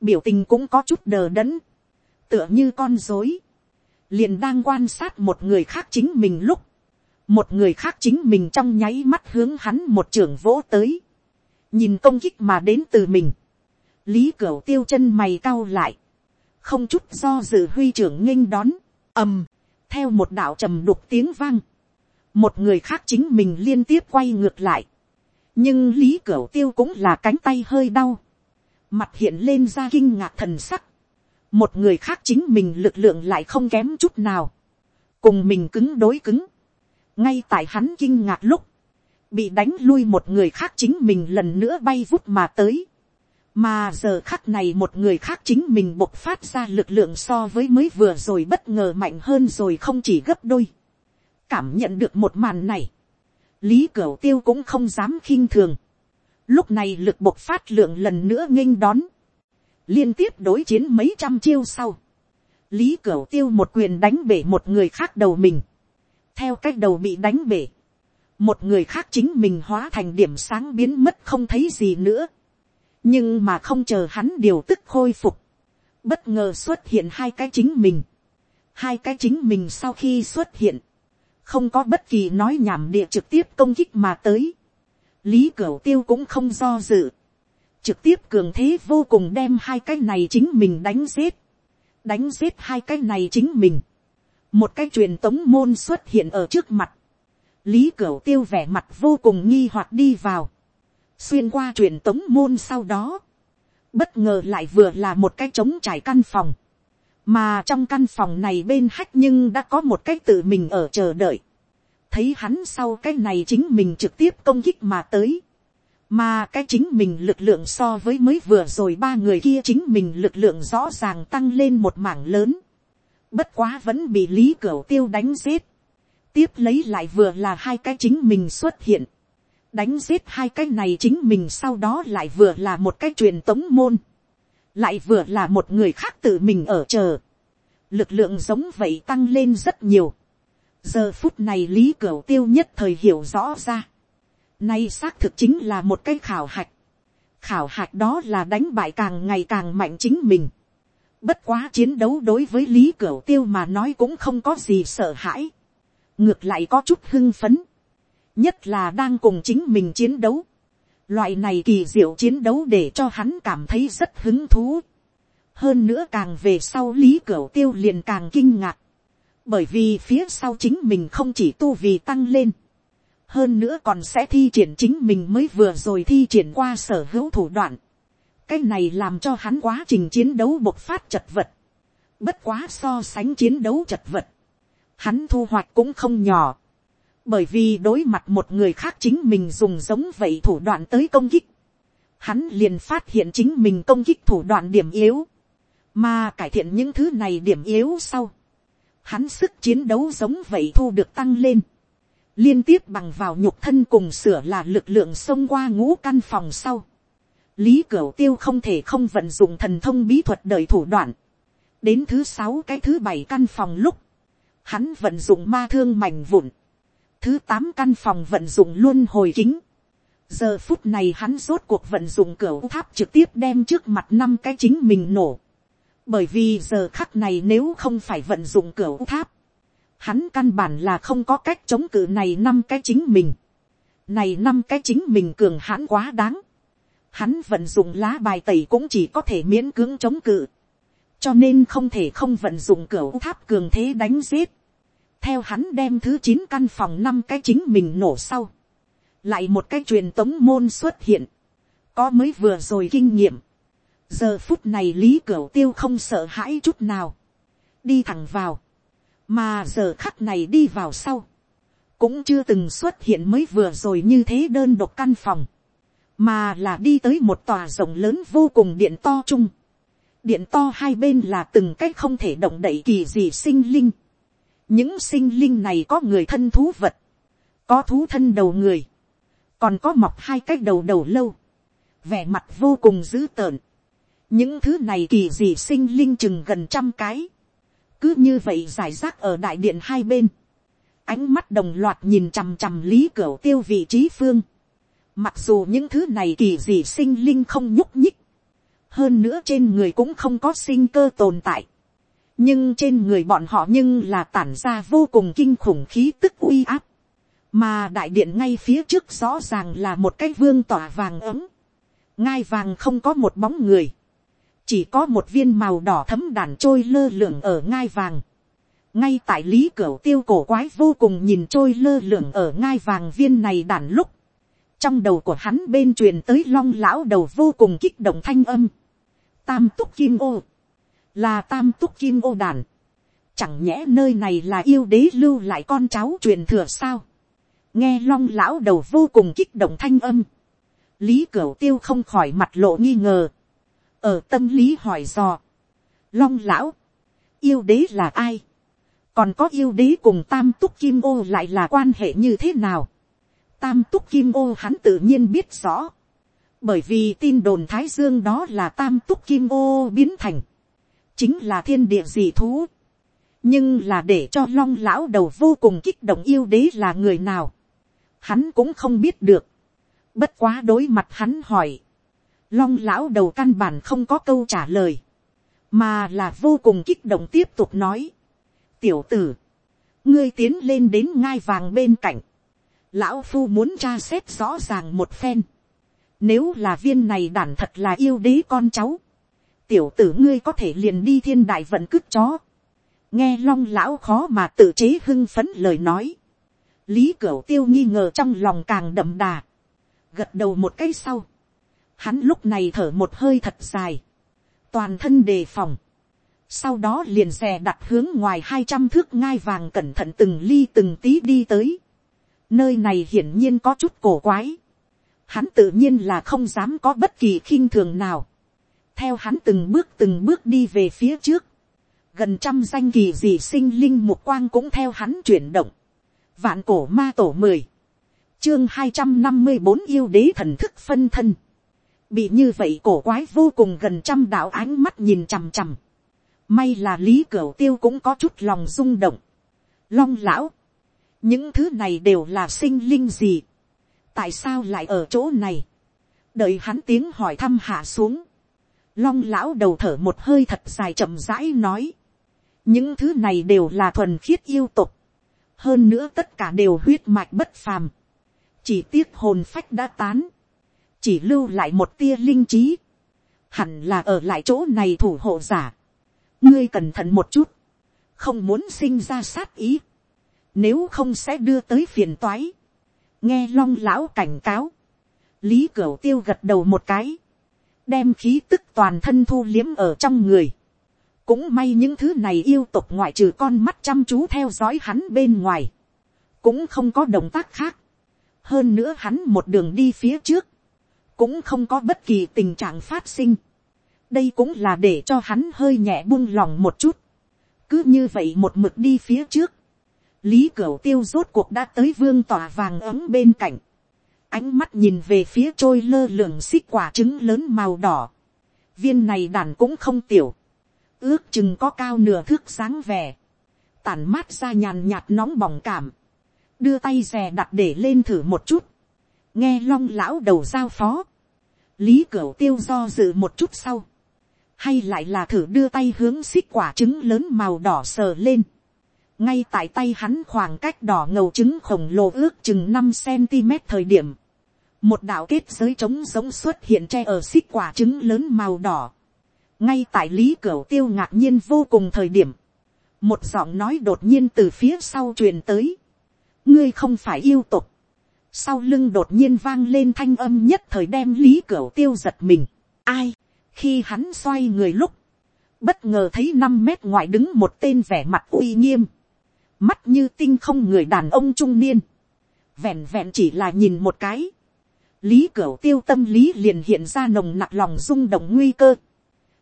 biểu tình cũng có chút đờ đẫn, tựa như con dối, liền đang quan sát một người khác chính mình lúc, một người khác chính mình trong nháy mắt hướng hắn một trường vỗ tới, nhìn công kích mà đến từ mình, lý cửu tiêu chân mày cau lại, không chút do dự huy trưởng nghênh đón, ầm, theo một đạo trầm đục tiếng vang, một người khác chính mình liên tiếp quay ngược lại, nhưng lý cửu tiêu cũng là cánh tay hơi đau, mặt hiện lên ra kinh ngạc thần sắc, một người khác chính mình lực lượng lại không kém chút nào, cùng mình cứng đối cứng, ngay tại hắn kinh ngạc lúc, bị đánh lui một người khác chính mình lần nữa bay vút mà tới, mà giờ khắc này một người khác chính mình bộc phát ra lực lượng so với mới vừa rồi bất ngờ mạnh hơn rồi không chỉ gấp đôi. Cảm nhận được một màn này, lý cửu tiêu cũng không dám khinh thường. lúc này lực bộc phát lượng lần nữa nghênh đón, liên tiếp đối chiến mấy trăm chiêu sau, lý cửu tiêu một quyền đánh bể một người khác đầu mình, theo cách đầu bị đánh bể, một người khác chính mình hóa thành điểm sáng biến mất không thấy gì nữa, nhưng mà không chờ hắn điều tức khôi phục, bất ngờ xuất hiện hai cái chính mình, hai cái chính mình sau khi xuất hiện, không có bất kỳ nói nhảm địa trực tiếp công kích mà tới. lý cửu tiêu cũng không do dự. trực tiếp cường thế vô cùng đem hai cái này chính mình đánh giết. đánh giết hai cái này chính mình. một cái truyền tống môn xuất hiện ở trước mặt. lý cửu tiêu vẻ mặt vô cùng nghi hoặc đi vào xuyên qua truyền tống môn sau đó. bất ngờ lại vừa là một cái trống trải căn phòng mà trong căn phòng này bên hách nhưng đã có một cái tự mình ở chờ đợi. thấy hắn sau cái này chính mình trực tiếp công kích mà tới. mà cái chính mình lực lượng so với mới vừa rồi ba người kia chính mình lực lượng rõ ràng tăng lên một mảng lớn, bất quá vẫn bị lý cửa tiêu đánh giết, tiếp lấy lại vừa là hai cái chính mình xuất hiện, đánh giết hai cái này chính mình sau đó lại vừa là một cái truyền tống môn, lại vừa là một người khác tự mình ở chờ, lực lượng giống vậy tăng lên rất nhiều, giờ phút này lý cửu tiêu nhất thời hiểu rõ ra, nay xác thực chính là một cái khảo hạch, khảo hạch đó là đánh bại càng ngày càng mạnh chính mình, bất quá chiến đấu đối với lý cửu tiêu mà nói cũng không có gì sợ hãi, ngược lại có chút hưng phấn, nhất là đang cùng chính mình chiến đấu, loại này kỳ diệu chiến đấu để cho hắn cảm thấy rất hứng thú, hơn nữa càng về sau lý cửu tiêu liền càng kinh ngạc, bởi vì phía sau chính mình không chỉ tu vì tăng lên, hơn nữa còn sẽ thi triển chính mình mới vừa rồi thi triển qua sở hữu thủ đoạn. cái này làm cho hắn quá trình chiến đấu bộc phát chật vật, bất quá so sánh chiến đấu chật vật, hắn thu hoạch cũng không nhỏ, bởi vì đối mặt một người khác chính mình dùng giống vậy thủ đoạn tới công kích, hắn liền phát hiện chính mình công kích thủ đoạn điểm yếu, mà cải thiện những thứ này điểm yếu sau, hắn sức chiến đấu giống vậy thu được tăng lên, liên tiếp bằng vào nhục thân cùng sửa là lực lượng xông qua ngũ căn phòng sau, lý cửu tiêu không thể không vận dụng thần thông bí thuật đời thủ đoạn, đến thứ sáu cái thứ bảy căn phòng lúc, hắn vận dụng ma thương mảnh vụn, thứ tám căn phòng vận dụng luôn hồi kính, giờ phút này hắn rốt cuộc vận dụng cửa tháp trực tiếp đem trước mặt năm cái chính mình nổ, bởi vì giờ khắc này nếu không phải vận dụng cửa tháp, hắn căn bản là không có cách chống cự này năm cái chính mình, này năm cái chính mình cường hãn quá đáng, hắn vận dụng lá bài tẩy cũng chỉ có thể miễn cưỡng chống cự, cho nên không thể không vận dụng cửa tháp cường thế đánh giết, theo hắn đem thứ chín căn phòng năm cái chính mình nổ sau, lại một cái truyền tống môn xuất hiện, có mới vừa rồi kinh nghiệm, giờ phút này lý cửu tiêu không sợ hãi chút nào, đi thẳng vào, mà giờ khắc này đi vào sau, cũng chưa từng xuất hiện mới vừa rồi như thế đơn độc căn phòng, mà là đi tới một tòa rộng lớn vô cùng điện to chung, điện to hai bên là từng cách không thể động đậy kỳ gì sinh linh, những sinh linh này có người thân thú vật, có thú thân đầu người, còn có mọc hai cái đầu đầu lâu, vẻ mặt vô cùng dữ tợn, những thứ này kỳ dị sinh linh chừng gần trăm cái, cứ như vậy giải rác ở đại điện hai bên, ánh mắt đồng loạt nhìn chằm chằm lý cửa tiêu vị trí phương, mặc dù những thứ này kỳ dị sinh linh không nhúc nhích, hơn nữa trên người cũng không có sinh cơ tồn tại, nhưng trên người bọn họ nhưng là tản ra vô cùng kinh khủng khí tức uy áp, mà đại điện ngay phía trước rõ ràng là một cái vương tỏa vàng ấm, ngai vàng không có một bóng người, chỉ có một viên màu đỏ thấm đàn trôi lơ lửng ở ngai vàng. ngay tại lý cửa tiêu cổ quái vô cùng nhìn trôi lơ lửng ở ngai vàng viên này đàn lúc, trong đầu của hắn bên truyền tới long lão đầu vô cùng kích động thanh âm. tam túc kim ô, là tam túc kim ô đàn. chẳng nhẽ nơi này là yêu đế lưu lại con cháu truyền thừa sao. nghe long lão đầu vô cùng kích động thanh âm. lý cửu tiêu không khỏi mặt lộ nghi ngờ ở tâm lý hỏi dò, long lão, yêu đế là ai, còn có yêu đế cùng tam túc kim ô lại là quan hệ như thế nào, tam túc kim ô hắn tự nhiên biết rõ, bởi vì tin đồn thái dương đó là tam túc kim ô biến thành, chính là thiên địa dị thú, nhưng là để cho long lão đầu vô cùng kích động yêu đế là người nào, hắn cũng không biết được, bất quá đối mặt hắn hỏi, long lão đầu căn bản không có câu trả lời, mà là vô cùng kích động tiếp tục nói. tiểu tử, ngươi tiến lên đến ngai vàng bên cạnh, lão phu muốn tra xét rõ ràng một phen, nếu là viên này đản thật là yêu đế con cháu, tiểu tử ngươi có thể liền đi thiên đại vận cứt chó, nghe long lão khó mà tự chế hưng phấn lời nói, lý cửu tiêu nghi ngờ trong lòng càng đậm đà, gật đầu một cái sau, Hắn lúc này thở một hơi thật dài. Toàn thân đề phòng. Sau đó liền xè đặt hướng ngoài hai trăm thước ngai vàng cẩn thận từng ly từng tí đi tới. Nơi này hiển nhiên có chút cổ quái. hắn tự nhiên là không dám có bất kỳ khinh thường nào, theo hắn từng bước từng bước đi về phía trước, gần trăm danh kỳ dị sinh linh mục quang cũng theo hắn chuyển động, vạn cổ ma tổ mười, chương hai trăm năm mươi bốn yêu đế thần thức phân thân, bị như vậy cổ quái vô cùng gần trăm đạo ánh mắt nhìn chằm chằm, may là lý cửu tiêu cũng có chút lòng rung động, long lão, những thứ này đều là sinh linh gì, tại sao lại ở chỗ này, đợi hắn tiếng hỏi thăm hạ xuống, long lão đầu thở một hơi thật dài chậm rãi nói, những thứ này đều là thuần khiết yêu tục, hơn nữa tất cả đều huyết mạch bất phàm, chỉ tiếc hồn phách đã tán, chỉ lưu lại một tia linh trí, hẳn là ở lại chỗ này thủ hộ giả, ngươi cẩn thận một chút, không muốn sinh ra sát ý, nếu không sẽ đưa tới phiền toái, nghe long lão cảnh cáo, lý cửu tiêu gật đầu một cái, đem khí tức toàn thân thu liếm ở trong người, cũng may những thứ này yêu tục ngoại trừ con mắt chăm chú theo dõi hắn bên ngoài, cũng không có động tác khác, hơn nữa hắn một đường đi phía trước, cũng không có bất kỳ tình trạng phát sinh, đây cũng là để cho hắn hơi nhẹ buông lòng một chút, cứ như vậy một mực đi phía trước, lý cửu tiêu rốt cuộc đã tới vương tòa vàng ấm bên cạnh, ánh mắt nhìn về phía trôi lơ lửng xích quả trứng lớn màu đỏ, viên này đàn cũng không tiểu, ước chừng có cao nửa thước sáng vẻ, tản mát ra nhàn nhạt nóng bỏng cảm, đưa tay rè đặt để lên thử một chút, nghe long lão đầu giao phó, lý cửu tiêu do dự một chút sau, hay lại là thử đưa tay hướng xích quả trứng lớn màu đỏ sờ lên, ngay tại tay hắn khoảng cách đỏ ngầu trứng khổng lồ ước chừng năm cm thời điểm, một đạo kết giới trống giống xuất hiện tre ở xích quả trứng lớn màu đỏ, ngay tại lý cửu tiêu ngạc nhiên vô cùng thời điểm, một giọng nói đột nhiên từ phía sau truyền tới, ngươi không phải yêu tục, sau lưng đột nhiên vang lên thanh âm nhất thời đem lý cửu tiêu giật mình, ai, khi hắn xoay người lúc, bất ngờ thấy năm mét ngoài đứng một tên vẻ mặt uy nghiêm, mắt như tinh không người đàn ông trung niên, vẹn vẹn chỉ là nhìn một cái, lý cửu tiêu tâm lý liền hiện ra nồng nặc lòng rung động nguy cơ,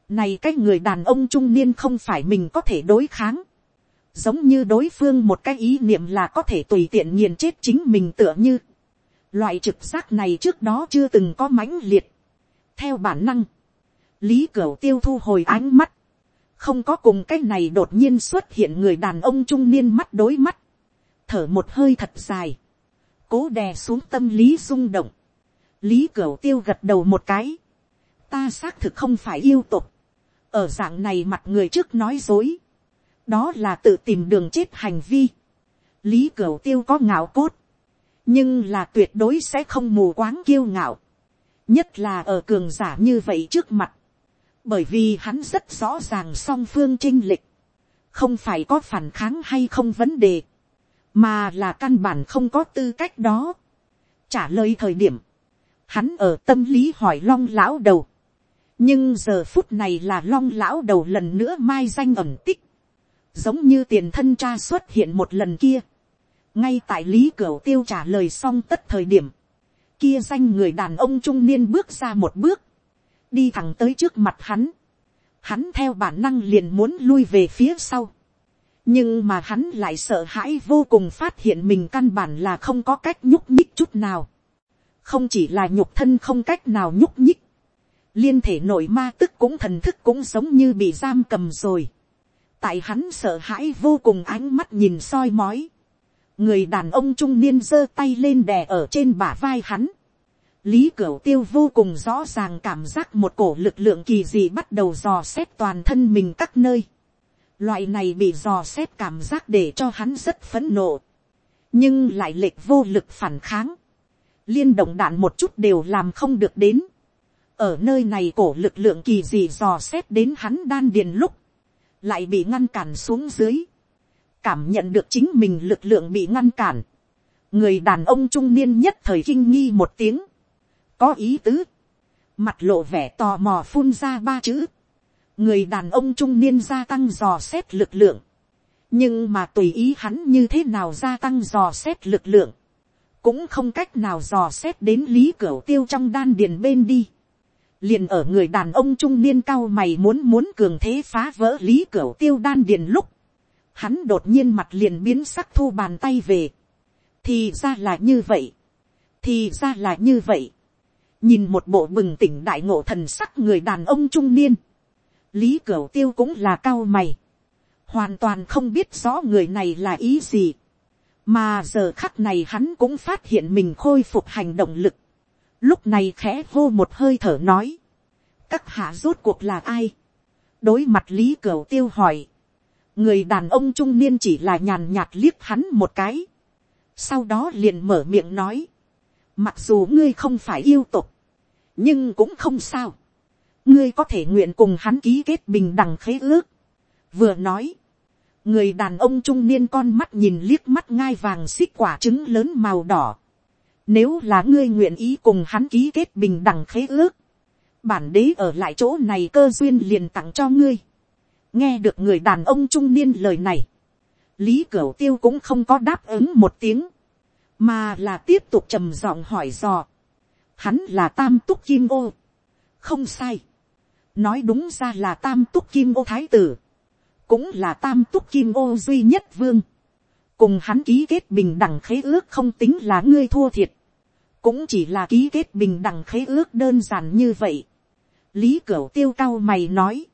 này cái người đàn ông trung niên không phải mình có thể đối kháng. Giống như đối phương một cái ý niệm là có thể tùy tiện nghiền chết chính mình tựa như. Loại trực giác này trước đó chưa từng có mãnh liệt. Theo bản năng. Lý Cửu tiêu thu hồi ánh mắt. Không có cùng cái này đột nhiên xuất hiện người đàn ông trung niên mắt đối mắt. Thở một hơi thật dài. Cố đè xuống tâm lý rung động. Lý Cửu tiêu gật đầu một cái. Ta xác thực không phải yêu tục ở dạng này mặt người trước nói dối, đó là tự tìm đường chết hành vi. lý cửu tiêu có ngạo cốt, nhưng là tuyệt đối sẽ không mù quáng kiêu ngạo, nhất là ở cường giả như vậy trước mặt, bởi vì hắn rất rõ ràng song phương chinh lịch, không phải có phản kháng hay không vấn đề, mà là căn bản không có tư cách đó. trả lời thời điểm, hắn ở tâm lý hỏi long lão đầu, nhưng giờ phút này là long lão đầu lần nữa mai danh ẩm tích, giống như tiền thân cha xuất hiện một lần kia, ngay tại lý cửu tiêu trả lời xong tất thời điểm, kia danh người đàn ông trung niên bước ra một bước, đi thẳng tới trước mặt hắn, hắn theo bản năng liền muốn lui về phía sau, nhưng mà hắn lại sợ hãi vô cùng phát hiện mình căn bản là không có cách nhúc nhích chút nào, không chỉ là nhục thân không cách nào nhúc nhích, liên thể nội ma tức cũng thần thức cũng giống như bị giam cầm rồi. tại hắn sợ hãi vô cùng ánh mắt nhìn soi mói. người đàn ông trung niên giơ tay lên đè ở trên bả vai hắn lý cửu tiêu vô cùng rõ ràng cảm giác một cổ lực lượng kỳ dị bắt đầu dò xét toàn thân mình các nơi. loại này bị dò xét cảm giác để cho hắn rất phấn nộ. nhưng lại lệch vô lực phản kháng. liên động đạn một chút đều làm không được đến ở nơi này cổ lực lượng kỳ dị dò xét đến hắn đan điền lúc, lại bị ngăn cản xuống dưới, cảm nhận được chính mình lực lượng bị ngăn cản, người đàn ông trung niên nhất thời kinh nghi một tiếng, có ý tứ, mặt lộ vẻ tò mò phun ra ba chữ, người đàn ông trung niên gia tăng dò xét lực lượng, nhưng mà tùy ý hắn như thế nào gia tăng dò xét lực lượng, cũng không cách nào dò xét đến lý cửa tiêu trong đan điền bên đi. liền ở người đàn ông trung niên cao mày muốn muốn cường thế phá vỡ lý cửa tiêu đan điền lúc, hắn đột nhiên mặt liền biến sắc thu bàn tay về. thì ra là như vậy, thì ra là như vậy nhìn một bộ bừng tỉnh đại ngộ thần sắc người đàn ông trung niên, lý Cửu tiêu cũng là cao mày, hoàn toàn không biết rõ người này là ý gì mà giờ khắc này hắn cũng phát hiện mình khôi phục hành động lực. lúc này khẽ hô một hơi thở nói. các hạ rốt cuộc là ai. đối mặt lý cửu tiêu hỏi. người đàn ông trung niên chỉ là nhàn nhạt liếc hắn một cái. sau đó liền mở miệng nói. mặc dù ngươi không phải yêu tục, nhưng cũng không sao. ngươi có thể nguyện cùng hắn ký kết bình đẳng khế ước. vừa nói người đàn ông trung niên con mắt nhìn liếc mắt ngai vàng xích quả trứng lớn màu đỏ. Nếu là ngươi nguyện ý cùng hắn ký kết bình đẳng khế ước, bản đế ở lại chỗ này cơ duyên liền tặng cho ngươi. nghe được người đàn ông trung niên lời này, lý cửu tiêu cũng không có đáp ứng một tiếng, mà là tiếp tục trầm giọng hỏi dò hắn là tam túc kim ô. không sai. nói đúng ra là tam túc kim ô thái tử cũng là tam túc kim ô duy nhất vương, cùng hắn ký kết bình đẳng khế ước không tính là ngươi thua thiệt, cũng chỉ là ký kết bình đẳng khế ước đơn giản như vậy. lý cửu tiêu cao mày nói,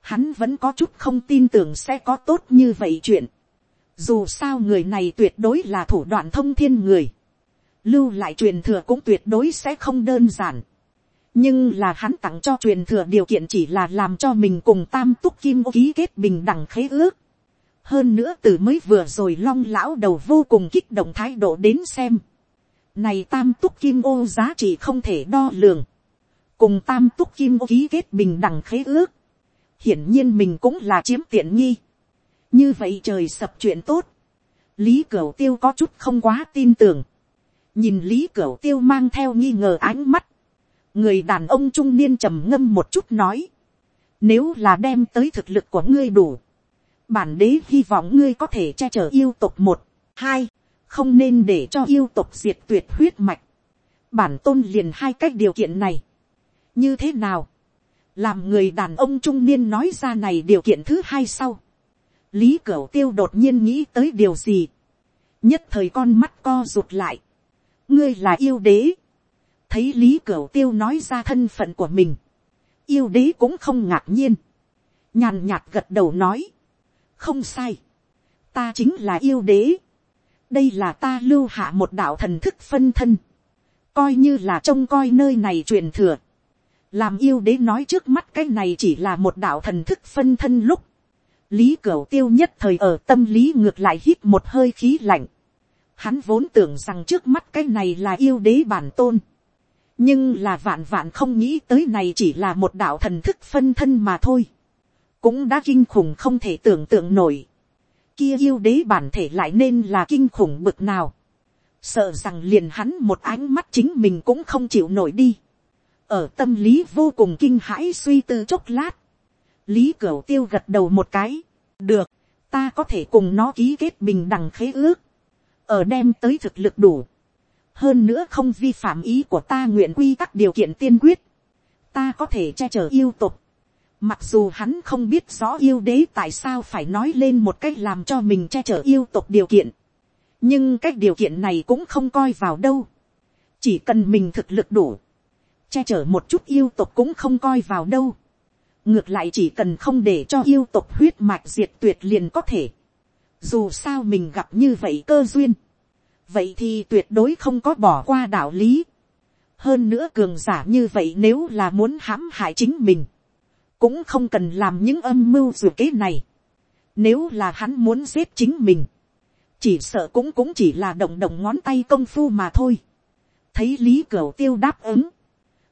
hắn vẫn có chút không tin tưởng sẽ có tốt như vậy chuyện. dù sao người này tuyệt đối là thủ đoạn thông thiên người, lưu lại truyền thừa cũng tuyệt đối sẽ không đơn giản nhưng là hắn tặng cho truyền thừa điều kiện chỉ là làm cho mình cùng tam túc kim ký kết bình đẳng khế ước. hơn nữa từ mới vừa rồi long lão đầu vô cùng kích động thái độ đến xem. này tam túc kim ô giá trị không thể đo lường. cùng tam túc kim ô ký kết bình đẳng khế ước. hiển nhiên mình cũng là chiếm tiện nghi. như vậy trời sập chuyện tốt. lý cửu tiêu có chút không quá tin tưởng nhìn lý cửu tiêu mang theo nghi ngờ ánh mắt người đàn ông trung niên trầm ngâm một chút nói, nếu là đem tới thực lực của ngươi đủ, bản đế hy vọng ngươi có thể che chở yêu tục một, hai, không nên để cho yêu tục diệt tuyệt huyết mạch. bản tôn liền hai cách điều kiện này. như thế nào, làm người đàn ông trung niên nói ra này điều kiện thứ hai sau. lý cửu tiêu đột nhiên nghĩ tới điều gì. nhất thời con mắt co rụt lại ngươi là yêu đế. Thấy lý cửu tiêu nói ra thân phận của mình, yêu đế cũng không ngạc nhiên, nhàn nhạt gật đầu nói, không sai, ta chính là yêu đế, đây là ta lưu hạ một đạo thần thức phân thân, coi như là trông coi nơi này truyền thừa, làm yêu đế nói trước mắt cái này chỉ là một đạo thần thức phân thân lúc, lý cửu tiêu nhất thời ở tâm lý ngược lại hít một hơi khí lạnh, hắn vốn tưởng rằng trước mắt cái này là yêu đế bản tôn, nhưng là vạn vạn không nghĩ tới này chỉ là một đạo thần thức phân thân mà thôi, cũng đã kinh khủng không thể tưởng tượng nổi, kia yêu đế bản thể lại nên là kinh khủng bực nào, sợ rằng liền hắn một ánh mắt chính mình cũng không chịu nổi đi, ở tâm lý vô cùng kinh hãi suy tư chốc lát, lý cửu tiêu gật đầu một cái, được, ta có thể cùng nó ký kết bình đẳng khế ước, ở đem tới thực lực đủ, hơn nữa không vi phạm ý của ta nguyện quy các điều kiện tiên quyết, ta có thể che chở yêu tục, mặc dù hắn không biết rõ yêu đế tại sao phải nói lên một cách làm cho mình che chở yêu tục điều kiện, nhưng cách điều kiện này cũng không coi vào đâu, chỉ cần mình thực lực đủ, che chở một chút yêu tục cũng không coi vào đâu, ngược lại chỉ cần không để cho yêu tục huyết mạch diệt tuyệt liền có thể, dù sao mình gặp như vậy cơ duyên, vậy thì tuyệt đối không có bỏ qua đạo lý. hơn nữa cường giả như vậy nếu là muốn hãm hại chính mình, cũng không cần làm những âm mưu dù kế này. nếu là hắn muốn giết chính mình, chỉ sợ cũng cũng chỉ là động động ngón tay công phu mà thôi. thấy lý cửu tiêu đáp ứng,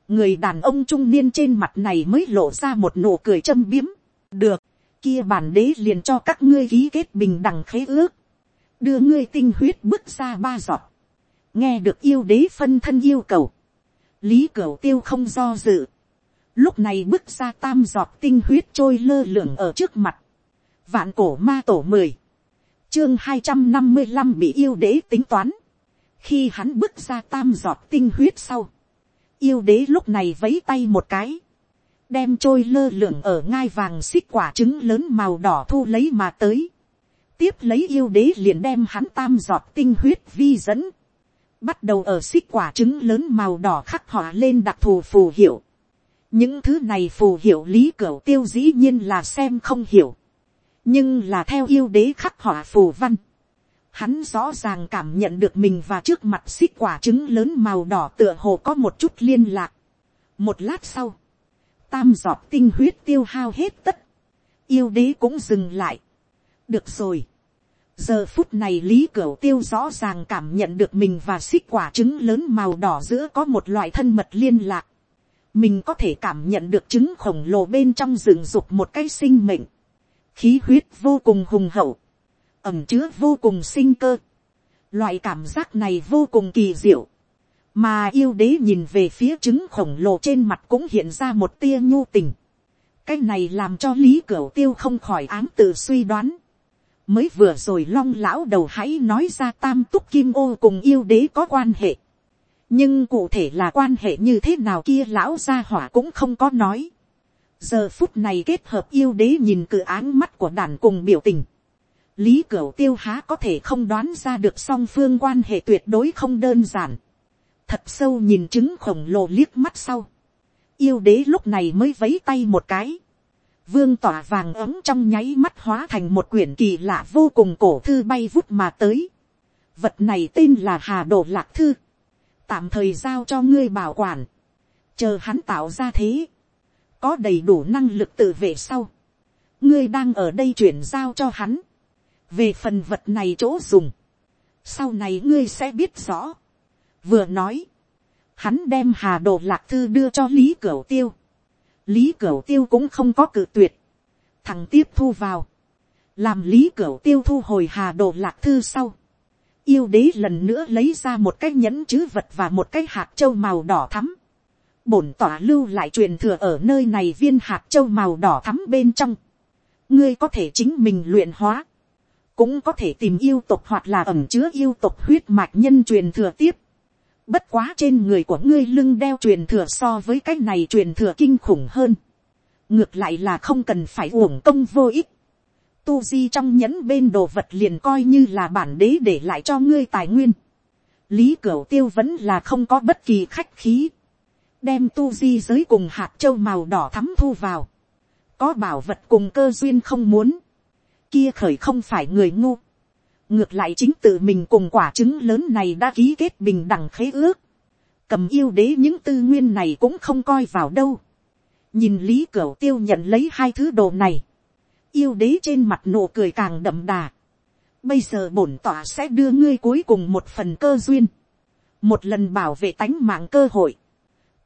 người đàn ông trung niên trên mặt này mới lộ ra một nụ cười châm biếm. được, kia bản đế liền cho các ngươi ký kết bình đẳng khế ước. Đưa ngươi tinh huyết bước ra ba giọt, nghe được yêu đế phân thân yêu cầu, lý cửu tiêu không do dự, lúc này bước ra tam giọt tinh huyết trôi lơ lửng ở trước mặt, vạn cổ ma tổ mười, chương hai trăm năm mươi năm bị yêu đế tính toán, khi hắn bước ra tam giọt tinh huyết sau, yêu đế lúc này vấy tay một cái, đem trôi lơ lửng ở ngai vàng xích quả trứng lớn màu đỏ thu lấy mà tới. tiếp lấy yêu đế liền đem hắn tam giọt tinh huyết vi dẫn, bắt đầu ở xích quả trứng lớn màu đỏ khắc họa lên đặc thù phù hiệu. những thứ này phù hiệu lý cửu tiêu dĩ nhiên là xem không hiểu, nhưng là theo yêu đế khắc họa phù văn. Hắn rõ ràng cảm nhận được mình và trước mặt xích quả trứng lớn màu đỏ tựa hồ có một chút liên lạc. một lát sau, tam giọt tinh huyết tiêu hao hết tất, yêu đế cũng dừng lại. được rồi. giờ phút này lý cửu tiêu rõ ràng cảm nhận được mình và xích quả trứng lớn màu đỏ giữa có một loại thân mật liên lạc. mình có thể cảm nhận được trứng khổng lồ bên trong rừng dục một cái sinh mệnh. khí huyết vô cùng hùng hậu, ẩm chứa vô cùng sinh cơ. loại cảm giác này vô cùng kỳ diệu mà yêu đế nhìn về phía trứng khổng lồ trên mặt cũng hiện ra một tia nhu tình. cái này làm cho lý cửu tiêu không khỏi áng tự suy đoán. mới vừa rồi long lão đầu hãy nói ra tam túc kim ô cùng yêu đế có quan hệ. nhưng cụ thể là quan hệ như thế nào kia lão gia hỏa cũng không có nói. giờ phút này kết hợp yêu đế nhìn cự áng mắt của đàn cùng biểu tình. lý cửu tiêu há có thể không đoán ra được song phương quan hệ tuyệt đối không đơn giản thật sâu nhìn trứng khổng lồ liếc mắt sau, yêu đế lúc này mới vấy tay một cái, vương tỏa vàng ấm trong nháy mắt hóa thành một quyển kỳ lạ vô cùng cổ thư bay vút mà tới. Vật này tên là Hà Đồ Lạc Thư. Tạm thời giao cho ngươi bảo quản. Chờ hắn tạo ra thế. Có đầy đủ năng lực tự vệ sau. Ngươi đang ở đây chuyển giao cho hắn. Về phần vật này chỗ dùng. Sau này ngươi sẽ biết rõ vừa nói, hắn đem hà đồ lạc thư đưa cho lý cửu tiêu. lý cửu tiêu cũng không có cự tuyệt, thằng tiếp thu vào, làm lý cửu tiêu thu hồi hà đồ lạc thư sau. yêu đế lần nữa lấy ra một cái nhẫn chữ vật và một cái hạt châu màu đỏ thắm. bổn tỏa lưu lại truyền thừa ở nơi này viên hạt châu màu đỏ thắm bên trong. ngươi có thể chính mình luyện hóa cũng có thể tìm yêu tục hoặc là ẩm chứa yêu tục huyết mạch nhân truyền thừa tiếp. Bất quá trên người của ngươi lưng đeo truyền thừa so với cái này truyền thừa kinh khủng hơn. Ngược lại là không cần phải uổng công vô ích. Tu di trong nhẫn bên đồ vật liền coi như là bản đế để lại cho ngươi tài nguyên. Lý Cửu Tiêu vẫn là không có bất kỳ khách khí. Đem tu di giới cùng hạt châu màu đỏ thắm thu vào. Có bảo vật cùng cơ duyên không muốn. Kia khởi không phải người ngu ngược lại chính tự mình cùng quả trứng lớn này đã ký kết bình đẳng khế ước, cầm yêu đế những tư nguyên này cũng không coi vào đâu. nhìn lý cửu tiêu nhận lấy hai thứ đồ này, yêu đế trên mặt nụ cười càng đậm đà. bây giờ bổn tỏa sẽ đưa ngươi cuối cùng một phần cơ duyên, một lần bảo vệ tánh mạng cơ hội,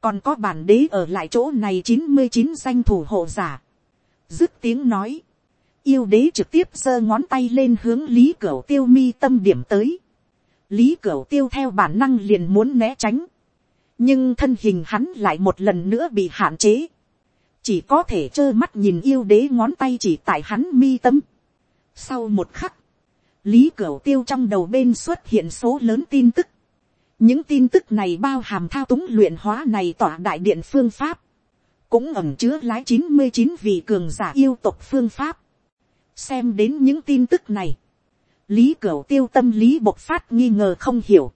còn có bản đế ở lại chỗ này chín mươi chín danh thủ hộ giả. dứt tiếng nói, yêu đế trực tiếp giơ ngón tay lên hướng lý cửu tiêu mi tâm điểm tới. lý cửu tiêu theo bản năng liền muốn né tránh. nhưng thân hình hắn lại một lần nữa bị hạn chế. chỉ có thể trơ mắt nhìn yêu đế ngón tay chỉ tại hắn mi tâm. sau một khắc, lý cửu tiêu trong đầu bên xuất hiện số lớn tin tức. những tin tức này bao hàm thao túng luyện hóa này tỏa đại điện phương pháp cũng ẩm chứa lái chín mươi chín vị cường giả yêu tộc phương pháp xem đến những tin tức này, lý cửu tiêu tâm lý bộc phát nghi ngờ không hiểu.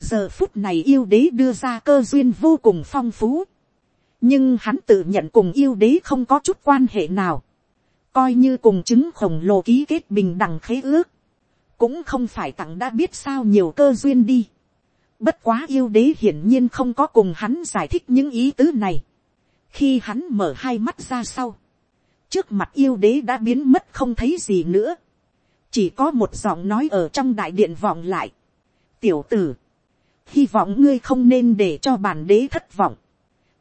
giờ phút này yêu đế đưa ra cơ duyên vô cùng phong phú, nhưng hắn tự nhận cùng yêu đế không có chút quan hệ nào, coi như cùng chứng khổng lồ ký kết bình đẳng khế ước, cũng không phải tặng đã biết sao nhiều cơ duyên đi. Bất quá yêu đế hiển nhiên không có cùng hắn giải thích những ý tứ này. Khi hắn mở hai mắt ra sau, trước mặt yêu đế đã biến mất không thấy gì nữa. chỉ có một giọng nói ở trong đại điện vọng lại. tiểu tử, hy vọng ngươi không nên để cho bản đế thất vọng.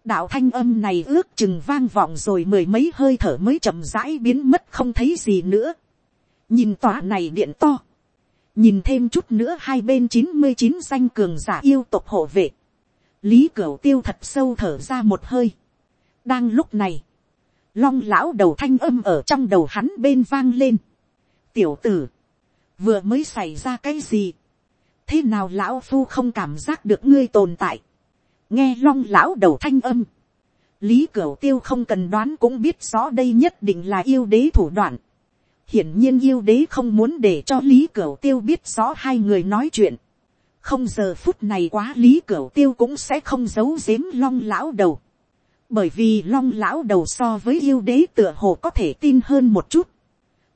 đạo thanh âm này ước chừng vang vọng rồi mười mấy hơi thở mới chậm rãi biến mất không thấy gì nữa. nhìn tòa này điện to. nhìn thêm chút nữa hai bên chín mươi chín danh cường giả yêu tộc hộ vệ. lý cửu tiêu thật sâu thở ra một hơi. đang lúc này, long lão đầu thanh âm ở trong đầu hắn bên vang lên. tiểu tử, vừa mới xảy ra cái gì, thế nào lão phu không cảm giác được ngươi tồn tại, nghe long lão đầu thanh âm, lý cửu tiêu không cần đoán cũng biết rõ đây nhất định là yêu đế thủ đoạn, hiển nhiên yêu đế không muốn để cho lý cửu tiêu biết rõ hai người nói chuyện, không giờ phút này quá lý cửu tiêu cũng sẽ không giấu giếm long lão đầu, bởi vì long lão đầu so với yêu đế tựa hồ có thể tin hơn một chút,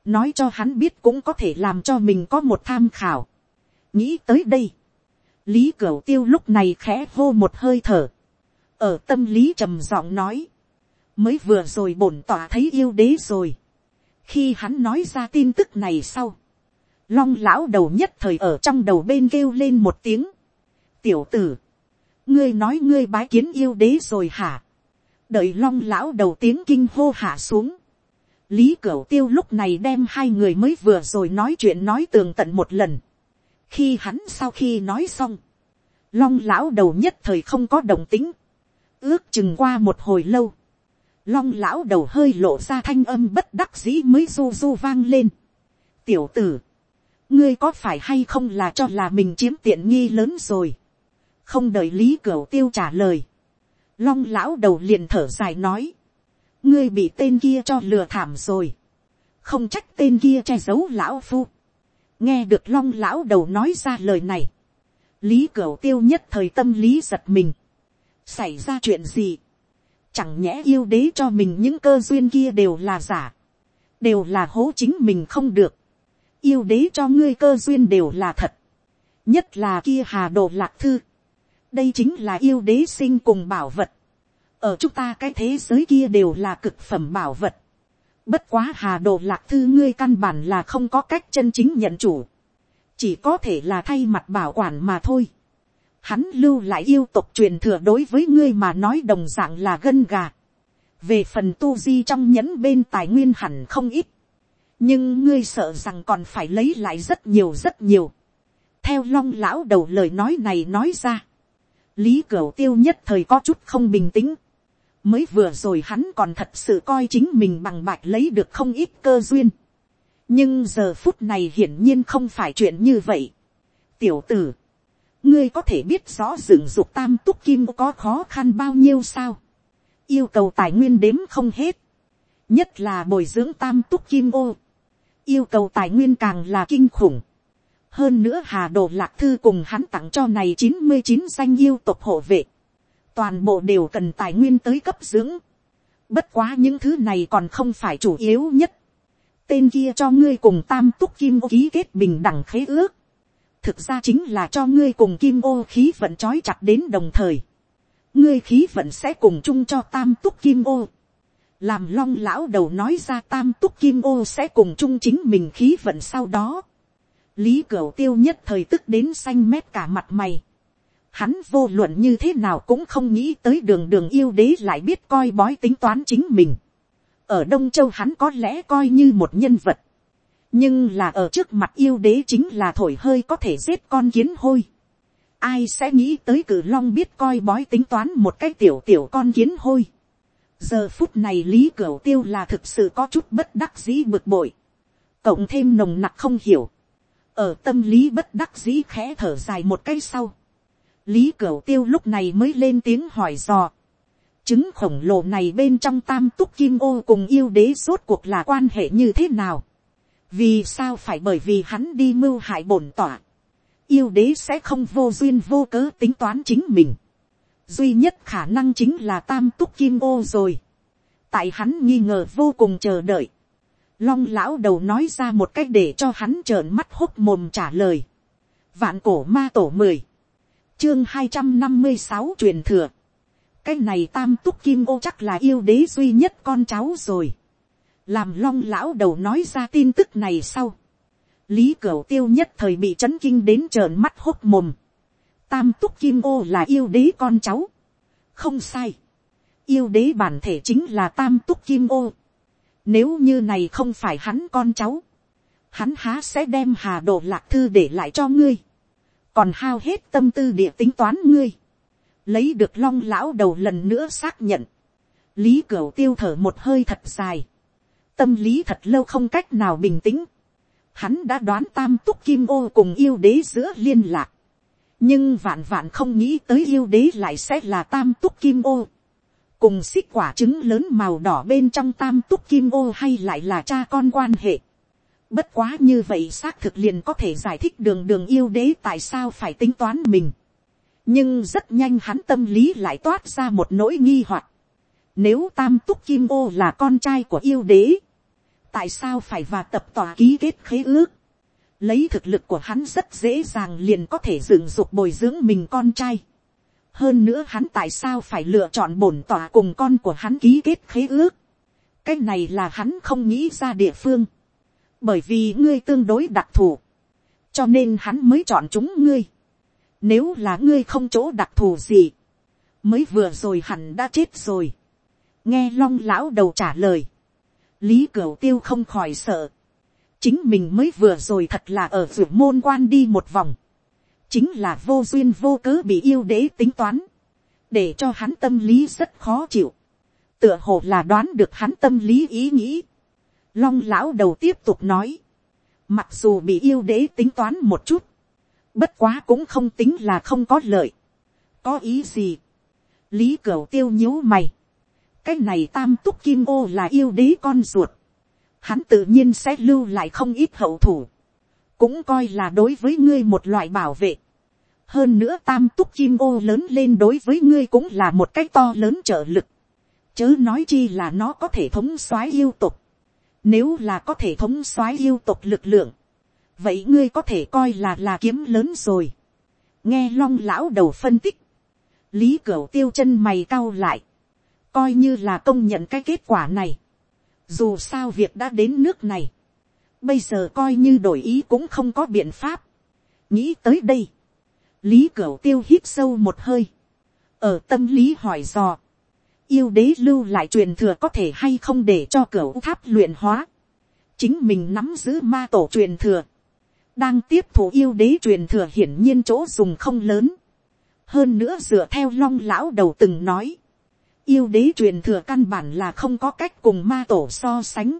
nói cho hắn biết cũng có thể làm cho mình có một tham khảo. nghĩ tới đây, lý cửu tiêu lúc này khẽ hô một hơi thở, ở tâm lý trầm giọng nói, mới vừa rồi bổn tỏa thấy yêu đế rồi. khi hắn nói ra tin tức này sau, long lão đầu nhất thời ở trong đầu bên kêu lên một tiếng, tiểu tử, ngươi nói ngươi bái kiến yêu đế rồi hả, đợi long lão đầu tiếng kinh hô hạ xuống, lý cửu tiêu lúc này đem hai người mới vừa rồi nói chuyện nói tường tận một lần, khi hắn sau khi nói xong, long lão đầu nhất thời không có đồng tính, ước chừng qua một hồi lâu, long lão đầu hơi lộ ra thanh âm bất đắc dĩ mới du du vang lên. tiểu tử, ngươi có phải hay không là cho là mình chiếm tiện nghi lớn rồi, không đợi lý cửu tiêu trả lời, long lão đầu liền thở dài nói, ngươi bị tên kia cho lừa thảm rồi, không trách tên kia che giấu lão phu, nghe được long lão đầu nói ra lời này, lý cửu tiêu nhất thời tâm lý giật mình, xảy ra chuyện gì, chẳng nhẽ yêu đế cho mình những cơ duyên kia đều là giả, đều là hố chính mình không được, yêu đế cho ngươi cơ duyên đều là thật, nhất là kia hà đồ lạc thư, đây chính là yêu đế sinh cùng bảo vật, ở chúng ta cái thế giới kia đều là cực phẩm bảo vật, bất quá hà đồ lạc thư ngươi căn bản là không có cách chân chính nhận chủ, chỉ có thể là thay mặt bảo quản mà thôi hắn lưu lại yêu tộc truyền thừa đối với ngươi mà nói đồng dạng là gân gà. về phần tu di trong nhẫn bên tài nguyên hẳn không ít. nhưng ngươi sợ rằng còn phải lấy lại rất nhiều rất nhiều. theo long lão đầu lời nói này nói ra lý cửu tiêu nhất thời có chút không bình tĩnh. mới vừa rồi hắn còn thật sự coi chính mình bằng bạch lấy được không ít cơ duyên. nhưng giờ phút này hiển nhiên không phải chuyện như vậy. tiểu tử, ngươi có thể biết rõ dựng dục tam túc kim có khó khăn bao nhiêu sao. yêu cầu tài nguyên đếm không hết. nhất là bồi dưỡng tam túc kim ô. yêu cầu tài nguyên càng là kinh khủng hơn nữa hà đồ lạc thư cùng hắn tặng cho này chín mươi chín danh yêu tộc hộ vệ. toàn bộ đều cần tài nguyên tới cấp dưỡng. bất quá những thứ này còn không phải chủ yếu nhất. tên kia cho ngươi cùng tam túc kim ô ký kết bình đẳng khế ước thực ra chính là cho ngươi cùng kim ô khí vận trói chặt đến đồng thời. ngươi khí vận sẽ cùng chung cho tam túc kim ô. làm long lão đầu nói ra tam túc kim ô sẽ cùng chung chính mình khí vận sau đó lý cửu tiêu nhất thời tức đến xanh mét cả mặt mày. hắn vô luận như thế nào cũng không nghĩ tới đường đường yêu đế lại biết coi bói tính toán chính mình. ở đông châu hắn có lẽ coi như một nhân vật nhưng là ở trước mặt yêu đế chính là thổi hơi có thể giết con kiến hôi. ai sẽ nghĩ tới cử long biết coi bói tính toán một cái tiểu tiểu con kiến hôi. giờ phút này lý cửu tiêu là thực sự có chút bất đắc dĩ bực bội. cộng thêm nồng nặc không hiểu ở tâm lý bất đắc dĩ khẽ thở dài một cái sau. lý cửu tiêu lúc này mới lên tiếng hỏi dò. chứng khổng lồ này bên trong tam túc kim ô cùng yêu đế rốt cuộc là quan hệ như thế nào? Vì sao phải bởi vì hắn đi mưu hại bổn tỏa, yêu đế sẽ không vô duyên vô cớ tính toán chính mình, duy nhất khả năng chính là tam túc kim ô rồi, tại hắn nghi ngờ vô cùng chờ đợi, long lão đầu nói ra một cách để cho hắn trợn mắt hốt mồm trả lời, vạn cổ ma tổ mười, chương hai trăm năm mươi sáu truyền thừa, cái này tam túc kim ô chắc là yêu đế duy nhất con cháu rồi. Làm long lão đầu nói ra tin tức này sau, lý cửu tiêu nhất thời bị chấn kinh đến trợn mắt hốt mồm, tam túc kim ô là yêu đế con cháu, không sai, yêu đế bản thể chính là tam túc kim ô, nếu như này không phải hắn con cháu, hắn há sẽ đem hà đồ lạc thư để lại cho ngươi, còn hao hết tâm tư địa tính toán ngươi, lấy được long lão đầu lần nữa xác nhận, lý cửu tiêu thở một hơi thật dài, tâm lý thật lâu không cách nào bình tĩnh. Hắn đã đoán tam túc kim ô cùng yêu đế giữa liên lạc. nhưng vạn vạn không nghĩ tới yêu đế lại sẽ là tam túc kim ô, cùng xích quả trứng lớn màu đỏ bên trong tam túc kim ô hay lại là cha con quan hệ. Bất quá như vậy xác thực liền có thể giải thích đường đường yêu đế tại sao phải tính toán mình. nhưng rất nhanh hắn tâm lý lại toát ra một nỗi nghi hoặc. Nếu tam túc kim ô là con trai của yêu đế, tại sao phải và tập tòa ký kết khế ước. Lấy thực lực của hắn rất dễ dàng liền có thể dựng dục bồi dưỡng mình con trai. Hơn nữa hắn tại sao phải lựa chọn bổn tòa cùng con của hắn ký kết khế ước. Cái này là hắn không nghĩ ra địa phương. Bởi vì ngươi tương đối đặc thù. Cho nên hắn mới chọn chúng ngươi. Nếu là ngươi không chỗ đặc thù gì. Mới vừa rồi hẳn đã chết rồi. Nghe long lão đầu trả lời. Lý Cửu Tiêu không khỏi sợ. Chính mình mới vừa rồi thật là ở ruộng môn quan đi một vòng. Chính là vô duyên vô cớ bị yêu đế tính toán. Để cho hắn tâm lý rất khó chịu. Tựa hồ là đoán được hắn tâm lý ý nghĩ. Long lão đầu tiếp tục nói. Mặc dù bị yêu đế tính toán một chút. Bất quá cũng không tính là không có lợi. Có ý gì? Lý Cửu Tiêu nhíu mày cái này tam túc kim ô là yêu đế con ruột, hắn tự nhiên sẽ lưu lại không ít hậu thủ, cũng coi là đối với ngươi một loại bảo vệ. hơn nữa tam túc chim ô lớn lên đối với ngươi cũng là một cái to lớn trợ lực, chớ nói chi là nó có thể thống soái yêu tục, nếu là có thể thống soái yêu tục lực lượng, vậy ngươi có thể coi là là kiếm lớn rồi. nghe long lão đầu phân tích, lý cửu tiêu chân mày cao lại, coi như là công nhận cái kết quả này. Dù sao việc đã đến nước này, bây giờ coi như đổi ý cũng không có biện pháp. nghĩ tới đây, lý cửu tiêu hít sâu một hơi, ở tâm lý hỏi dò, yêu đế lưu lại truyền thừa có thể hay không để cho cửu tháp luyện hóa, chính mình nắm giữ ma tổ truyền thừa, đang tiếp thủ yêu đế truyền thừa hiển nhiên chỗ dùng không lớn, hơn nữa dựa theo long lão đầu từng nói, yêu đế truyền thừa căn bản là không có cách cùng ma tổ so sánh,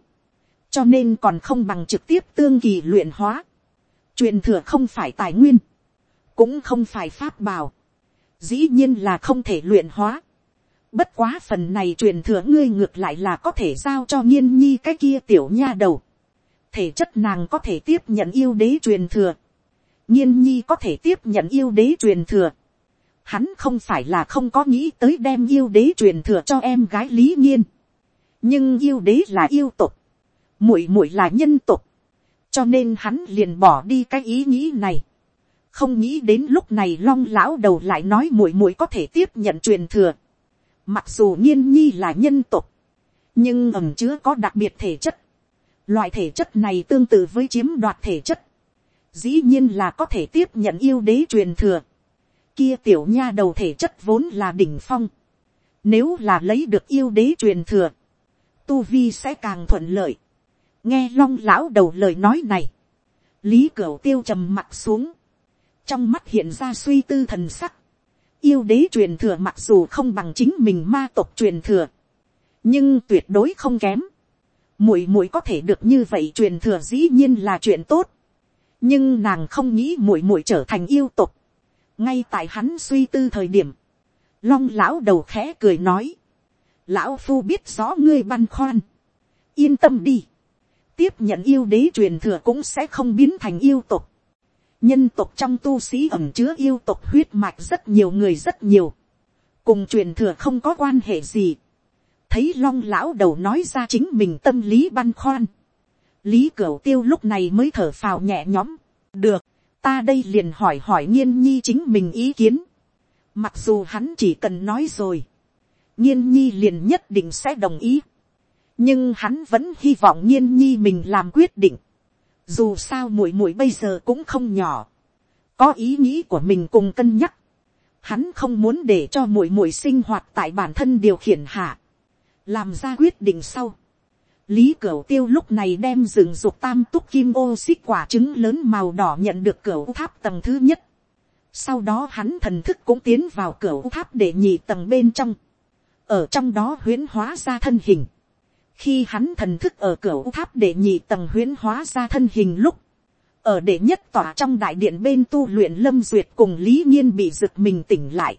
cho nên còn không bằng trực tiếp tương kỳ luyện hóa. truyền thừa không phải tài nguyên, cũng không phải pháp bảo, dĩ nhiên là không thể luyện hóa. bất quá phần này truyền thừa ngươi ngược lại là có thể giao cho nghiên nhi cái kia tiểu nha đầu. thể chất nàng có thể tiếp nhận yêu đế truyền thừa. nghiên nhi có thể tiếp nhận yêu đế truyền thừa Hắn không phải là không có nghĩ tới đem yêu đế truyền thừa cho em gái lý nhiên. Nhưng yêu đế là yêu tục muội muội là nhân tục. Cho nên hắn liền bỏ đi cái ý nghĩ này. Không nghĩ đến lúc này long lão đầu lại nói muội muội có thể tiếp nhận truyền thừa. Mặc dù nhiên nhi là nhân tục. Nhưng ẩm chứa có đặc biệt thể chất. Loại thể chất này tương tự với chiếm đoạt thể chất. Dĩ nhiên là có thể tiếp nhận yêu đế truyền thừa kia tiểu nha đầu thể chất vốn là đỉnh phong. Nếu là lấy được yêu đế truyền thừa, tu vi sẽ càng thuận lợi nghe long lão đầu lời nói này, lý cửu tiêu trầm mặt xuống, trong mắt hiện ra suy tư thần sắc. yêu đế truyền thừa mặc dù không bằng chính mình ma tộc truyền thừa, nhưng tuyệt đối không kém. muội muội có thể được như vậy truyền thừa dĩ nhiên là chuyện tốt, nhưng nàng không nghĩ muội muội trở thành yêu tộc. Ngay tại hắn suy tư thời điểm, long lão đầu khẽ cười nói, lão phu biết rõ ngươi băn khoăn, yên tâm đi, tiếp nhận yêu đế truyền thừa cũng sẽ không biến thành yêu tục, nhân tục trong tu sĩ ẩm chứa yêu tục huyết mạch rất nhiều người rất nhiều, cùng truyền thừa không có quan hệ gì, thấy long lão đầu nói ra chính mình tâm lý băn khoăn, lý cửu tiêu lúc này mới thở phào nhẹ nhõm, được, ta đây liền hỏi hỏi nghiên nhi chính mình ý kiến. Mặc dù hắn chỉ cần nói rồi, nghiên nhi liền nhất định sẽ đồng ý nhưng hắn vẫn hy vọng nhiên nhi mình làm quyết định. dù sao muội muội bây giờ cũng không nhỏ, có ý nghĩ của mình cùng cân nhắc. hắn không muốn để cho muội muội sinh hoạt tại bản thân điều khiển hạ, làm ra quyết định sau Lý Cửu Tiêu lúc này đem rừng dục tam túc kim ô xích quả trứng lớn màu đỏ nhận được cửu tháp tầng thứ nhất. Sau đó hắn thần thức cũng tiến vào cửu tháp để nhị tầng bên trong. Ở trong đó huyễn hóa ra thân hình. Khi hắn thần thức ở cửa tháp để nhị tầng huyến hóa ra thân hình lúc. ở đệ nhất tòa trong đại điện bên tu luyện lâm duyệt cùng lý nhiên bị giựt mình tỉnh lại,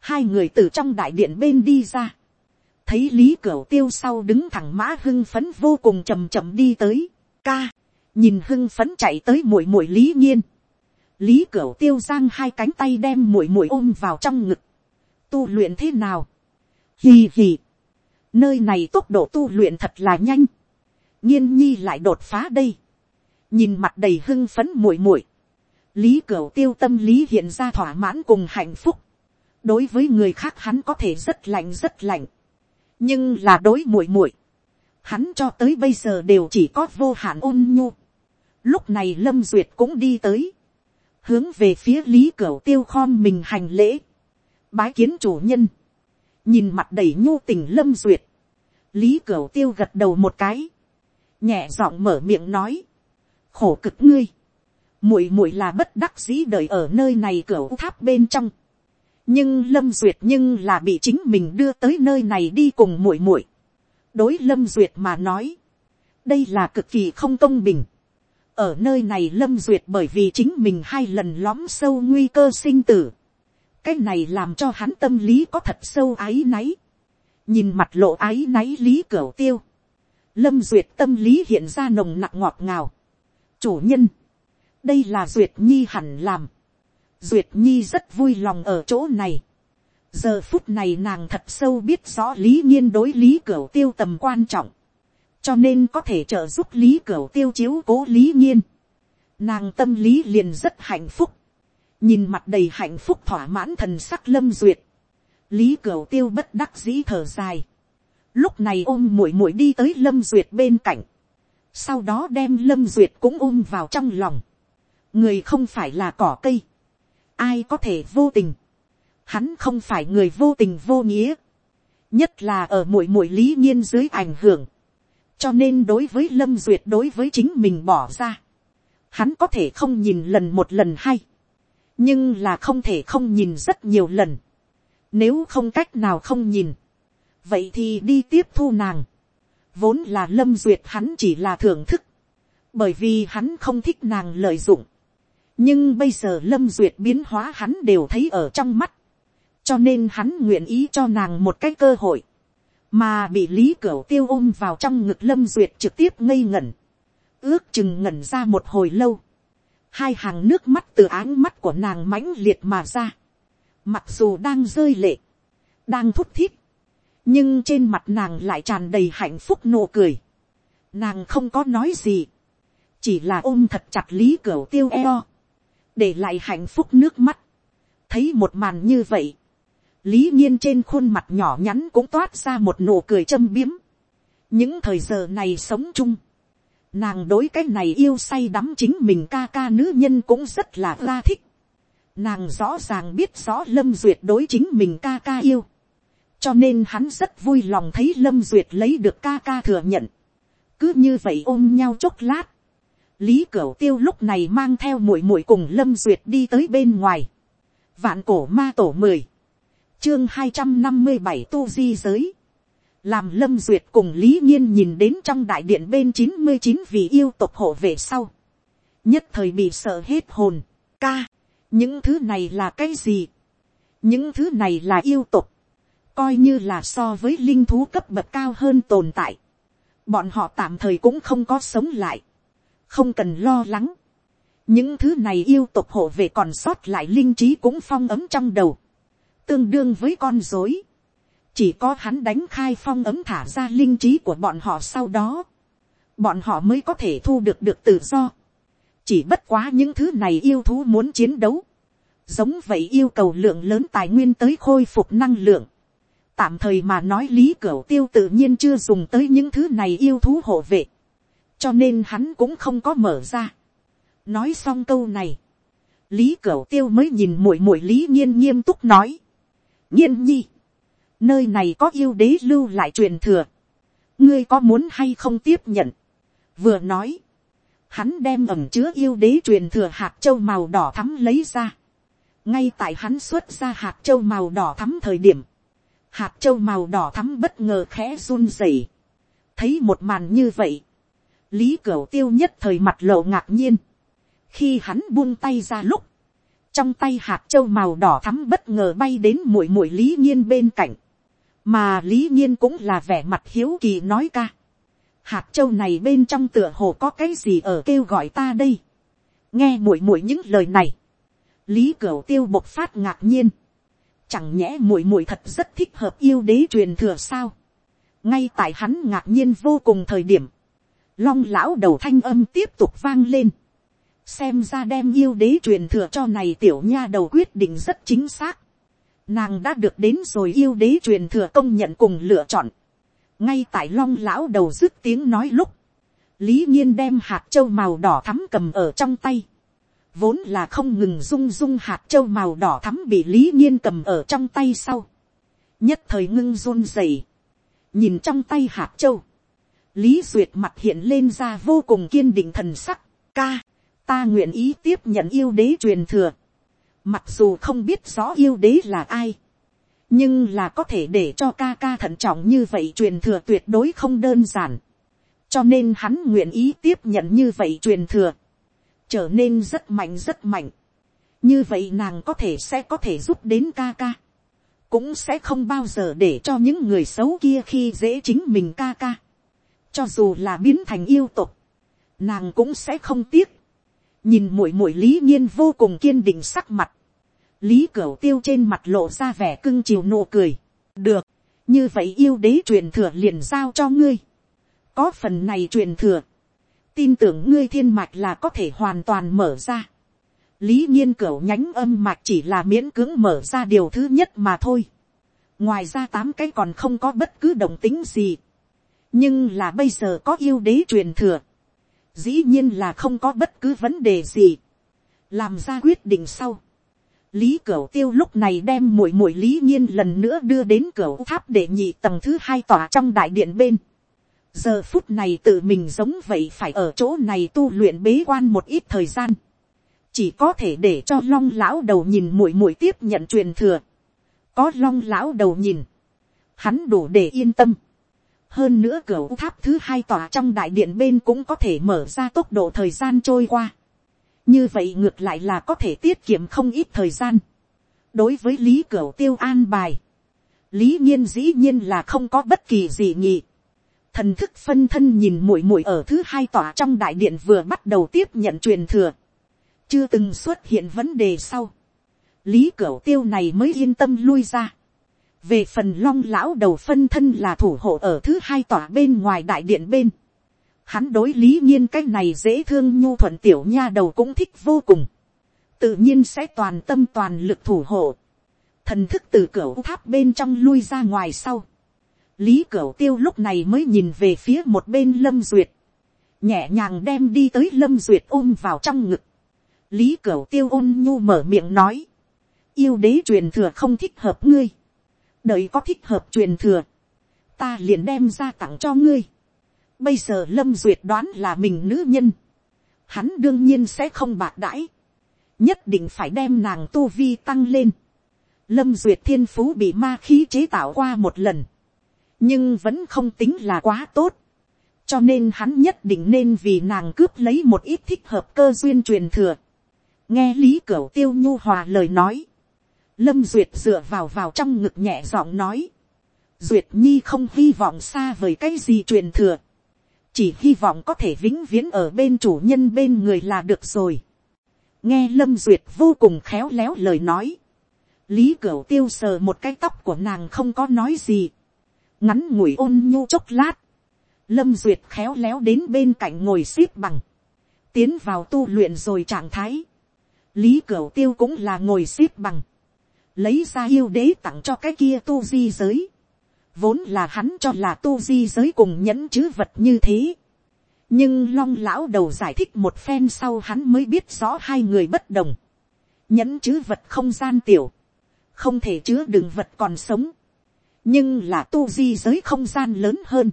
hai người từ trong đại điện bên đi ra, thấy lý cửa tiêu sau đứng thẳng mã hưng phấn vô cùng chầm chậm đi tới, ca, nhìn hưng phấn chạy tới muội muội lý nhiên, lý cửa tiêu giang hai cánh tay đem muội muội ôm vào trong ngực, tu luyện thế nào, hì hì, nơi này tốc độ tu luyện thật là nhanh, nhiên nhi lại đột phá đây, nhìn mặt đầy hưng phấn muội muội, lý cửu tiêu tâm lý hiện ra thỏa mãn cùng hạnh phúc, đối với người khác hắn có thể rất lạnh rất lạnh, nhưng là đối muội muội, hắn cho tới bây giờ đều chỉ có vô hạn ôn nhu. Lúc này lâm duyệt cũng đi tới, hướng về phía lý cửu tiêu khom mình hành lễ, bái kiến chủ nhân, nhìn mặt đầy nhu tình lâm duyệt, lý cửu tiêu gật đầu một cái, nhẹ giọng mở miệng nói, khổ cực ngươi, muội muội là bất đắc dĩ đời ở nơi này cửu tháp bên trong, nhưng lâm duyệt nhưng là bị chính mình đưa tới nơi này đi cùng muội muội. đối lâm duyệt mà nói, đây là cực kỳ không công bình. ở nơi này lâm duyệt bởi vì chính mình hai lần lõm sâu nguy cơ sinh tử cái này làm cho hắn tâm lý có thật sâu áy náy. nhìn mặt lộ áy náy lý cửa tiêu. lâm duyệt tâm lý hiện ra nồng nặc ngọt ngào. chủ nhân, đây là duyệt nhi hẳn làm Duyệt Nhi rất vui lòng ở chỗ này. Giờ phút này nàng thật sâu biết rõ lý nhiên đối lý cửa tiêu tầm quan trọng. Cho nên có thể trợ giúp lý cửa tiêu chiếu cố lý nhiên. Nàng tâm lý liền rất hạnh phúc. Nhìn mặt đầy hạnh phúc thỏa mãn thần sắc lâm duyệt. Lý cửu tiêu bất đắc dĩ thở dài. Lúc này ôm muội muội đi tới lâm duyệt bên cạnh. Sau đó đem lâm duyệt cũng ôm vào trong lòng. Người không phải là cỏ cây ai có thể vô tình, hắn không phải người vô tình vô nghĩa, nhất là ở mỗi mỗi lý nhiên dưới ảnh hưởng, cho nên đối với lâm duyệt đối với chính mình bỏ ra, hắn có thể không nhìn lần một lần hay, nhưng là không thể không nhìn rất nhiều lần, nếu không cách nào không nhìn, vậy thì đi tiếp thu nàng, vốn là lâm duyệt hắn chỉ là thưởng thức, bởi vì hắn không thích nàng lợi dụng, nhưng bây giờ lâm duyệt biến hóa hắn đều thấy ở trong mắt, cho nên hắn nguyện ý cho nàng một cái cơ hội, mà bị lý cửu tiêu ôm vào trong ngực lâm duyệt trực tiếp ngây ngẩn, ước chừng ngẩn ra một hồi lâu, hai hàng nước mắt từ áng mắt của nàng mãnh liệt mà ra, mặc dù đang rơi lệ, đang thút thít, nhưng trên mặt nàng lại tràn đầy hạnh phúc nụ cười, nàng không có nói gì, chỉ là ôm thật chặt lý cửu tiêu eo, để lại hạnh phúc nước mắt, thấy một màn như vậy, lý nhiên trên khuôn mặt nhỏ nhắn cũng toát ra một nụ cười châm biếm. những thời giờ này sống chung, nàng đối cái này yêu say đắm chính mình ca ca nữ nhân cũng rất là ra thích. nàng rõ ràng biết rõ lâm duyệt đối chính mình ca ca yêu, cho nên hắn rất vui lòng thấy lâm duyệt lấy được ca ca thừa nhận. cứ như vậy ôm nhau chốc lát, lý cửu tiêu lúc này mang theo muội muội cùng lâm duyệt đi tới bên ngoài. vạn cổ ma tổ mười, chương hai trăm năm mươi bảy tu di giới làm lâm duyệt cùng lý nhiên nhìn đến trong đại điện bên chín mươi chín vị yêu tộc hộ về sau. nhất thời bị sợ hết hồn. ca, những thứ này là cái gì. những thứ này là yêu tộc. coi như là so với linh thú cấp bậc cao hơn tồn tại. bọn họ tạm thời cũng không có sống lại không cần lo lắng. những thứ này yêu tục hộ về còn sót lại linh trí cũng phong ấm trong đầu, tương đương với con dối chỉ có hắn đánh khai phong ấm thả ra linh trí của bọn họ sau đó, bọn họ mới có thể thu được được tự do. chỉ bất quá những thứ này yêu thú muốn chiến đấu, giống vậy yêu cầu lượng lớn tài nguyên tới khôi phục năng lượng. tạm thời mà nói lý cửa tiêu tự nhiên chưa dùng tới những thứ này yêu thú hộ vệ cho nên hắn cũng không có mở ra. nói xong câu này, lý cửa tiêu mới nhìn muội muội lý nhiên nghiêm túc nói. nhiên nhi, nơi này có yêu đế lưu lại truyền thừa, ngươi có muốn hay không tiếp nhận. vừa nói, hắn đem ẩm chứa yêu đế truyền thừa hạt châu màu đỏ thắm lấy ra. ngay tại hắn xuất ra hạt châu màu đỏ thắm thời điểm, hạt châu màu đỏ thắm bất ngờ khẽ run rẩy. thấy một màn như vậy, lý cửu tiêu nhất thời mặt lộ ngạc nhiên, khi hắn buông tay ra lúc, trong tay hạt châu màu đỏ thắm bất ngờ bay đến muội muội lý nhiên bên cạnh, mà lý nhiên cũng là vẻ mặt hiếu kỳ nói ca. hạt châu này bên trong tựa hồ có cái gì ở kêu gọi ta đây. nghe muội muội những lời này, lý cửu tiêu bộc phát ngạc nhiên, chẳng nhẽ muội muội thật rất thích hợp yêu đế truyền thừa sao. ngay tại hắn ngạc nhiên vô cùng thời điểm, long lão đầu thanh âm tiếp tục vang lên xem ra đem yêu đế truyền thừa cho này tiểu nha đầu quyết định rất chính xác. Nàng đã được đến rồi yêu đế truyền thừa công nhận cùng lựa chọn. ngay tại long lão đầu dứt tiếng nói lúc, lý nhiên đem hạt châu màu đỏ thắm cầm ở trong tay. vốn là không ngừng rung rung hạt châu màu đỏ thắm bị lý nhiên cầm ở trong tay sau. nhất thời ngưng run rẩy, nhìn trong tay hạt châu, lý duyệt mặt hiện lên ra vô cùng kiên định thần sắc, ca ta nguyện ý tiếp nhận yêu đế truyền thừa, mặc dù không biết rõ yêu đế là ai, nhưng là có thể để cho ca ca thận trọng như vậy truyền thừa tuyệt đối không đơn giản, cho nên hắn nguyện ý tiếp nhận như vậy truyền thừa, trở nên rất mạnh rất mạnh, như vậy nàng có thể sẽ có thể giúp đến ca ca, cũng sẽ không bao giờ để cho những người xấu kia khi dễ chính mình ca ca, cho dù là biến thành yêu tục, nàng cũng sẽ không tiếc, nhìn muội muội lý nhiên vô cùng kiên định sắc mặt, lý cửu tiêu trên mặt lộ ra vẻ cưng chiều nụ cười, được, như vậy yêu đế truyền thừa liền giao cho ngươi, có phần này truyền thừa, tin tưởng ngươi thiên mạch là có thể hoàn toàn mở ra, lý nhiên cửu nhánh âm mạch chỉ là miễn cưỡng mở ra điều thứ nhất mà thôi, ngoài ra tám cái còn không có bất cứ động tính gì, nhưng là bây giờ có yêu đế truyền thừa, dĩ nhiên là không có bất cứ vấn đề gì, làm ra quyết định sau. lý cửu tiêu lúc này đem muội muội lý nhiên lần nữa đưa đến cửu tháp để nhị tầng thứ hai tòa trong đại điện bên. giờ phút này tự mình giống vậy phải ở chỗ này tu luyện bế quan một ít thời gian. chỉ có thể để cho long lão đầu nhìn muội muội tiếp nhận truyền thừa. có long lão đầu nhìn, hắn đủ để yên tâm hơn nữa cửa tháp thứ hai tòa trong đại điện bên cũng có thể mở ra tốc độ thời gian trôi qua. như vậy ngược lại là có thể tiết kiệm không ít thời gian. đối với lý cửa tiêu an bài, lý nhiên dĩ nhiên là không có bất kỳ gì nhỉ. thần thức phân thân nhìn muội muội ở thứ hai tòa trong đại điện vừa bắt đầu tiếp nhận truyền thừa. chưa từng xuất hiện vấn đề sau. lý cửa tiêu này mới yên tâm lui ra về phần long lão đầu phân thân là thủ hộ ở thứ hai tòa bên ngoài đại điện bên. Hắn đối lý nhiên cái này dễ thương nhu thuận tiểu nha đầu cũng thích vô cùng. Tự nhiên sẽ toàn tâm toàn lực thủ hộ. Thần thức từ cửa tháp bên trong lui ra ngoài sau. Lý cửa Tiêu lúc này mới nhìn về phía một bên Lâm Duyệt. Nhẹ nhàng đem đi tới Lâm Duyệt ôm vào trong ngực. Lý cửa Tiêu ôn nhu mở miệng nói. Yêu đế truyền thừa không thích hợp ngươi đợi có thích hợp truyền thừa, ta liền đem ra tặng cho ngươi. Bây giờ lâm duyệt đoán là mình nữ nhân, hắn đương nhiên sẽ không bạc đãi, nhất định phải đem nàng tu vi tăng lên. Lâm duyệt thiên phú bị ma khí chế tạo qua một lần, nhưng vẫn không tính là quá tốt, cho nên hắn nhất định nên vì nàng cướp lấy một ít thích hợp cơ duyên truyền thừa. nghe lý cửu tiêu nhu hòa lời nói, Lâm Duyệt dựa vào vào trong ngực nhẹ giọng nói. Duyệt Nhi không hy vọng xa vời cái gì truyền thừa. Chỉ hy vọng có thể vĩnh viễn ở bên chủ nhân bên người là được rồi. Nghe Lâm Duyệt vô cùng khéo léo lời nói. Lý Cửu tiêu sờ một cái tóc của nàng không có nói gì. Ngắn ngủi ôn nhu chốc lát. Lâm Duyệt khéo léo đến bên cạnh ngồi xếp bằng. Tiến vào tu luyện rồi trạng thái. Lý Cửu tiêu cũng là ngồi xếp bằng lấy ra yêu đế tặng cho cái kia tu di giới, vốn là hắn cho là tu di giới cùng nhẫn chữ vật như thế. nhưng long lão đầu giải thích một phen sau hắn mới biết rõ hai người bất đồng. nhẫn chữ vật không gian tiểu, không thể chứa đựng vật còn sống, nhưng là tu di giới không gian lớn hơn,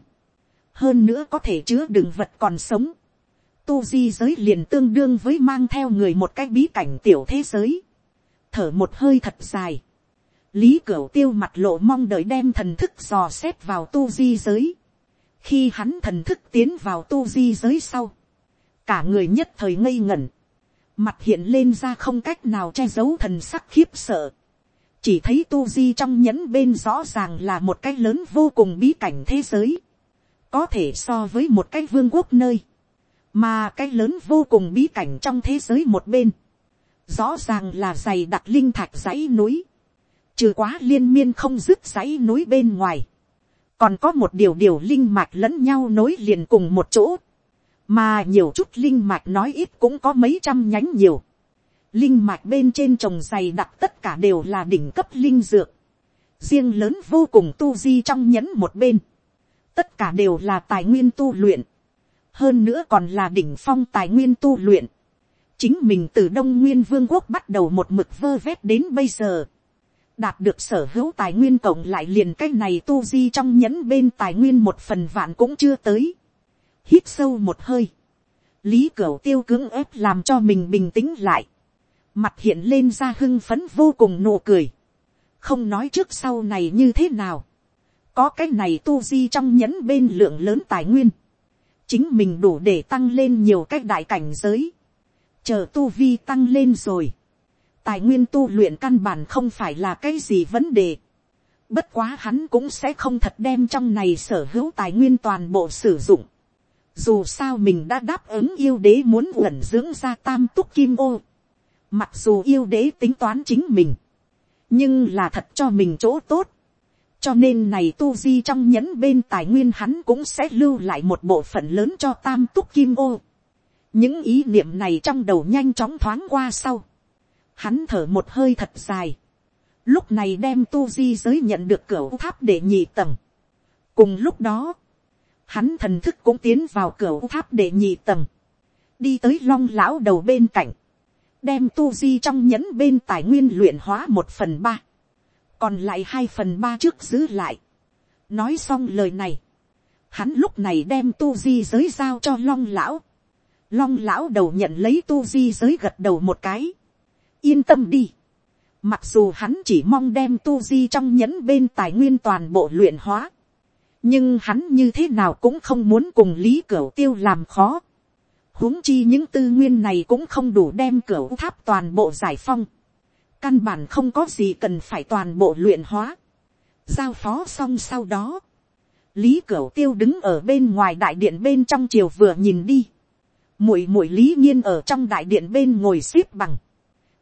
hơn nữa có thể chứa đựng vật còn sống. Tu di giới liền tương đương với mang theo người một cái bí cảnh tiểu thế giới thở một hơi thật dài. Lý Cửu tiêu mặt lộ mong đợi đem thần thức dò xét vào tu di giới. Khi hắn thần thức tiến vào tu di giới sau. Cả người nhất thời ngây ngẩn. mặt hiện lên ra không cách nào che giấu thần sắc khiếp sợ, chỉ thấy tu di trong nhẫn bên rõ ràng là một cái lớn vô cùng bí cảnh thế giới, có thể so với một cái vương quốc nơi, mà cái lớn vô cùng bí cảnh trong thế giới một bên, rõ ràng là dày đặc linh thạch dãy núi, trừ quá liên miên không dứt dãy núi bên ngoài, còn có một điều điều linh mạch lẫn nhau nối liền cùng một chỗ, mà nhiều chút linh mạch nói ít cũng có mấy trăm nhánh nhiều, linh mạch bên trên trồng dày đặc tất cả đều là đỉnh cấp linh dược, riêng lớn vô cùng tu di trong nhẫn một bên, tất cả đều là tài nguyên tu luyện, hơn nữa còn là đỉnh phong tài nguyên tu luyện, chính mình từ đông nguyên vương quốc bắt đầu một mực vơ vét đến bây giờ, đạt được sở hữu tài nguyên cộng lại liền cái này tu di trong nhẫn bên tài nguyên một phần vạn cũng chưa tới, hít sâu một hơi, lý cửu tiêu cưỡng ép làm cho mình bình tĩnh lại, mặt hiện lên ra hưng phấn vô cùng nụ cười, không nói trước sau này như thế nào, có cái này tu di trong nhẫn bên lượng lớn tài nguyên, chính mình đủ để tăng lên nhiều cái đại cảnh giới, chờ tu vi tăng lên rồi, tài nguyên tu luyện căn bản không phải là cái gì vấn đề, bất quá hắn cũng sẽ không thật đem trong này sở hữu tài nguyên toàn bộ sử dụng, dù sao mình đã đáp ứng yêu đế muốn uẩn dưỡng ra tam túc kim ô, mặc dù yêu đế tính toán chính mình, nhưng là thật cho mình chỗ tốt, cho nên này tu di trong nhẫn bên tài nguyên hắn cũng sẽ lưu lại một bộ phận lớn cho tam túc kim ô những ý niệm này trong đầu nhanh chóng thoáng qua sau. hắn thở một hơi thật dài. lúc này đem tu di giới nhận được cửa tháp để nhị tầng. cùng lúc đó, hắn thần thức cũng tiến vào cửa tháp để nhị tầng. đi tới long lão đầu bên cạnh. đem tu di trong nhẫn bên tài nguyên luyện hóa một phần ba còn lại hai phần ba trước giữ lại. nói xong lời này, hắn lúc này đem tu di giới giao cho long lão long lão đầu nhận lấy tu di giới gật đầu một cái. yên tâm đi. mặc dù hắn chỉ mong đem tu di trong nhẫn bên tài nguyên toàn bộ luyện hóa. nhưng hắn như thế nào cũng không muốn cùng lý cửu tiêu làm khó. huống chi những tư nguyên này cũng không đủ đem cửu tháp toàn bộ giải phong căn bản không có gì cần phải toàn bộ luyện hóa. giao phó xong sau đó, lý cửu tiêu đứng ở bên ngoài đại điện bên trong chiều vừa nhìn đi muội muội lý nhiên ở trong đại điện bên ngồi xếp bằng.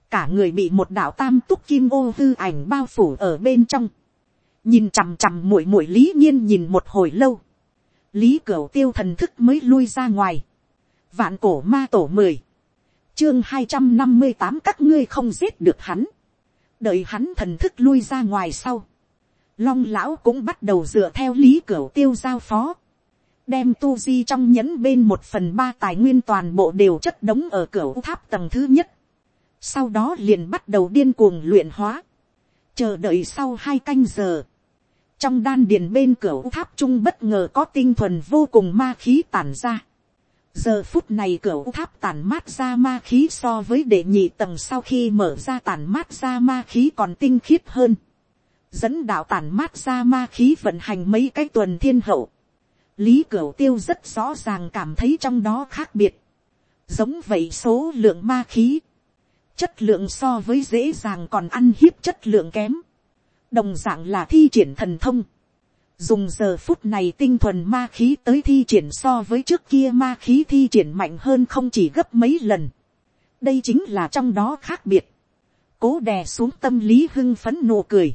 cả người bị một đạo tam túc kim ô hư ảnh bao phủ ở bên trong. nhìn chằm chằm muội muội lý nhiên nhìn một hồi lâu. lý cửu tiêu thần thức mới lui ra ngoài. vạn cổ ma tổ mười chương hai trăm năm mươi tám các ngươi không giết được hắn. đợi hắn thần thức lui ra ngoài sau. long lão cũng bắt đầu dựa theo lý cửu tiêu giao phó đem tu di trong nhẫn bên một phần ba tài nguyên toàn bộ đều chất đống ở cửa tháp tầng thứ nhất. sau đó liền bắt đầu điên cuồng luyện hóa. chờ đợi sau hai canh giờ. trong đan điền bên cửa tháp trung bất ngờ có tinh thuần vô cùng ma khí tản ra giờ phút này cửa tháp tản mát ra ma khí so với đệ nhị tầng sau khi mở ra tản mát ra ma khí còn tinh khiết hơn. dẫn đạo tản mát ra ma khí vận hành mấy cái tuần thiên hậu lý cửu tiêu rất rõ ràng cảm thấy trong đó khác biệt. giống vậy số lượng ma khí. chất lượng so với dễ dàng còn ăn hiếp chất lượng kém. đồng d ạ n g là thi triển thần thông dùng giờ phút này tinh thuần ma khí tới thi triển so với trước kia ma khí thi triển mạnh hơn không chỉ gấp mấy lần. đây chính là trong đó khác biệt. cố đè xuống tâm lý hưng phấn nụ cười.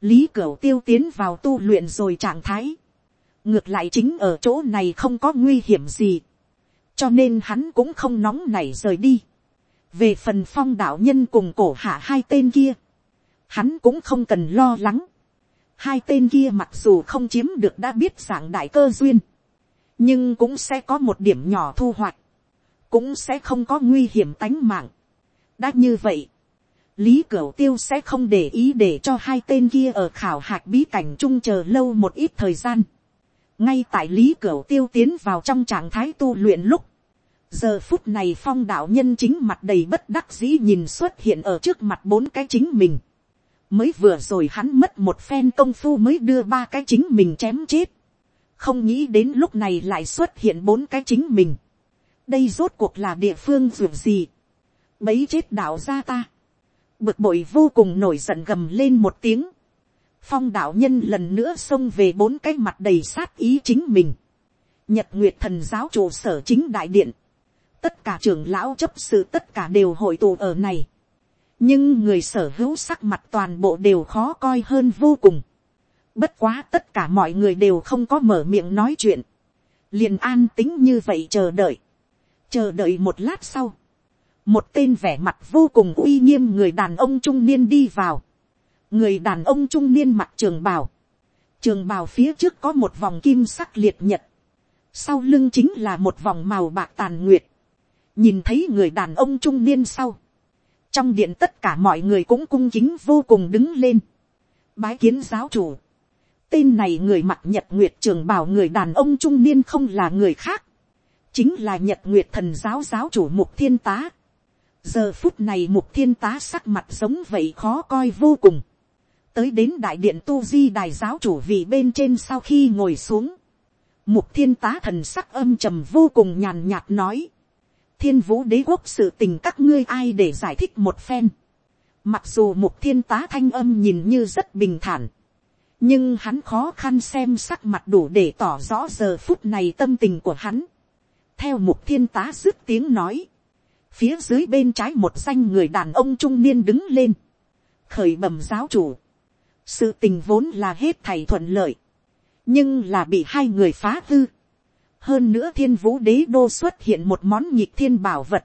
lý cửu tiêu tiến vào tu luyện rồi trạng thái ngược lại chính ở chỗ này không có nguy hiểm gì. cho nên hắn cũng không nóng nảy rời đi. về phần phong đạo nhân cùng cổ hạ hai tên kia, hắn cũng không cần lo lắng Hai tên kia mặc dù không chiếm được đã biết dạng đại cơ duyên. Nhưng cũng sẽ có một điểm nhỏ thu hoạch. Cũng sẽ không có nguy hiểm tánh mạng. Đã như vậy. Lý Cửu Tiêu sẽ không để ý để cho hai tên kia ở khảo hạch bí cảnh chung chờ lâu một ít thời gian. Ngay tại Lý Cửu Tiêu tiến vào trong trạng thái tu luyện lúc. Giờ phút này phong đạo nhân chính mặt đầy bất đắc dĩ nhìn xuất hiện ở trước mặt bốn cái chính mình mới vừa rồi hắn mất một phen công phu mới đưa ba cái chính mình chém chết. không nghĩ đến lúc này lại xuất hiện bốn cái chính mình. đây rốt cuộc là địa phương ruột gì. bấy chết đạo ra ta, bực bội vô cùng nổi giận gầm lên một tiếng, phong đạo nhân lần nữa xông về bốn cái mặt đầy sát ý chính mình, nhật nguyệt thần giáo trụ sở chính đại điện, tất cả trưởng lão chấp sự tất cả đều hội tụ ở này, nhưng người sở hữu sắc mặt toàn bộ đều khó coi hơn vô cùng, bất quá tất cả mọi người đều không có mở miệng nói chuyện, liền an tính như vậy chờ đợi, chờ đợi một lát sau, một tên vẻ mặt vô cùng uy nghiêm người đàn ông trung niên đi vào, người đàn ông trung niên mặc trường bào, trường bào phía trước có một vòng kim sắc liệt nhật, sau lưng chính là một vòng màu bạc tàn nguyệt, nhìn thấy người đàn ông trung niên sau, trong điện tất cả mọi người cũng cung kính vô cùng đứng lên, bái kiến giáo chủ, tên này người mặc nhật nguyệt trường bảo người đàn ông trung niên không là người khác, chính là nhật nguyệt thần giáo giáo chủ mục thiên tá. giờ phút này mục thiên tá sắc mặt giống vậy khó coi vô cùng tới đến đại điện tu di đài giáo chủ vị bên trên sau khi ngồi xuống. mục thiên tá thần sắc âm trầm vô cùng nhàn nhạt nói. thiên vũ đế quốc sự tình các ngươi ai để giải thích một phen. mặc dù mục thiên tá thanh âm nhìn như rất bình thản nhưng hắn khó khăn xem sắc mặt đủ để tỏ rõ giờ phút này tâm tình của hắn. theo mục thiên tá dứt tiếng nói, phía dưới bên trái một danh người đàn ông trung niên đứng lên, khởi bẩm giáo chủ, sự tình vốn là hết thầy thuận lợi, nhưng là bị hai người phá hư. hơn nữa thiên vũ đế đô xuất hiện một món nhịp thiên bảo vật,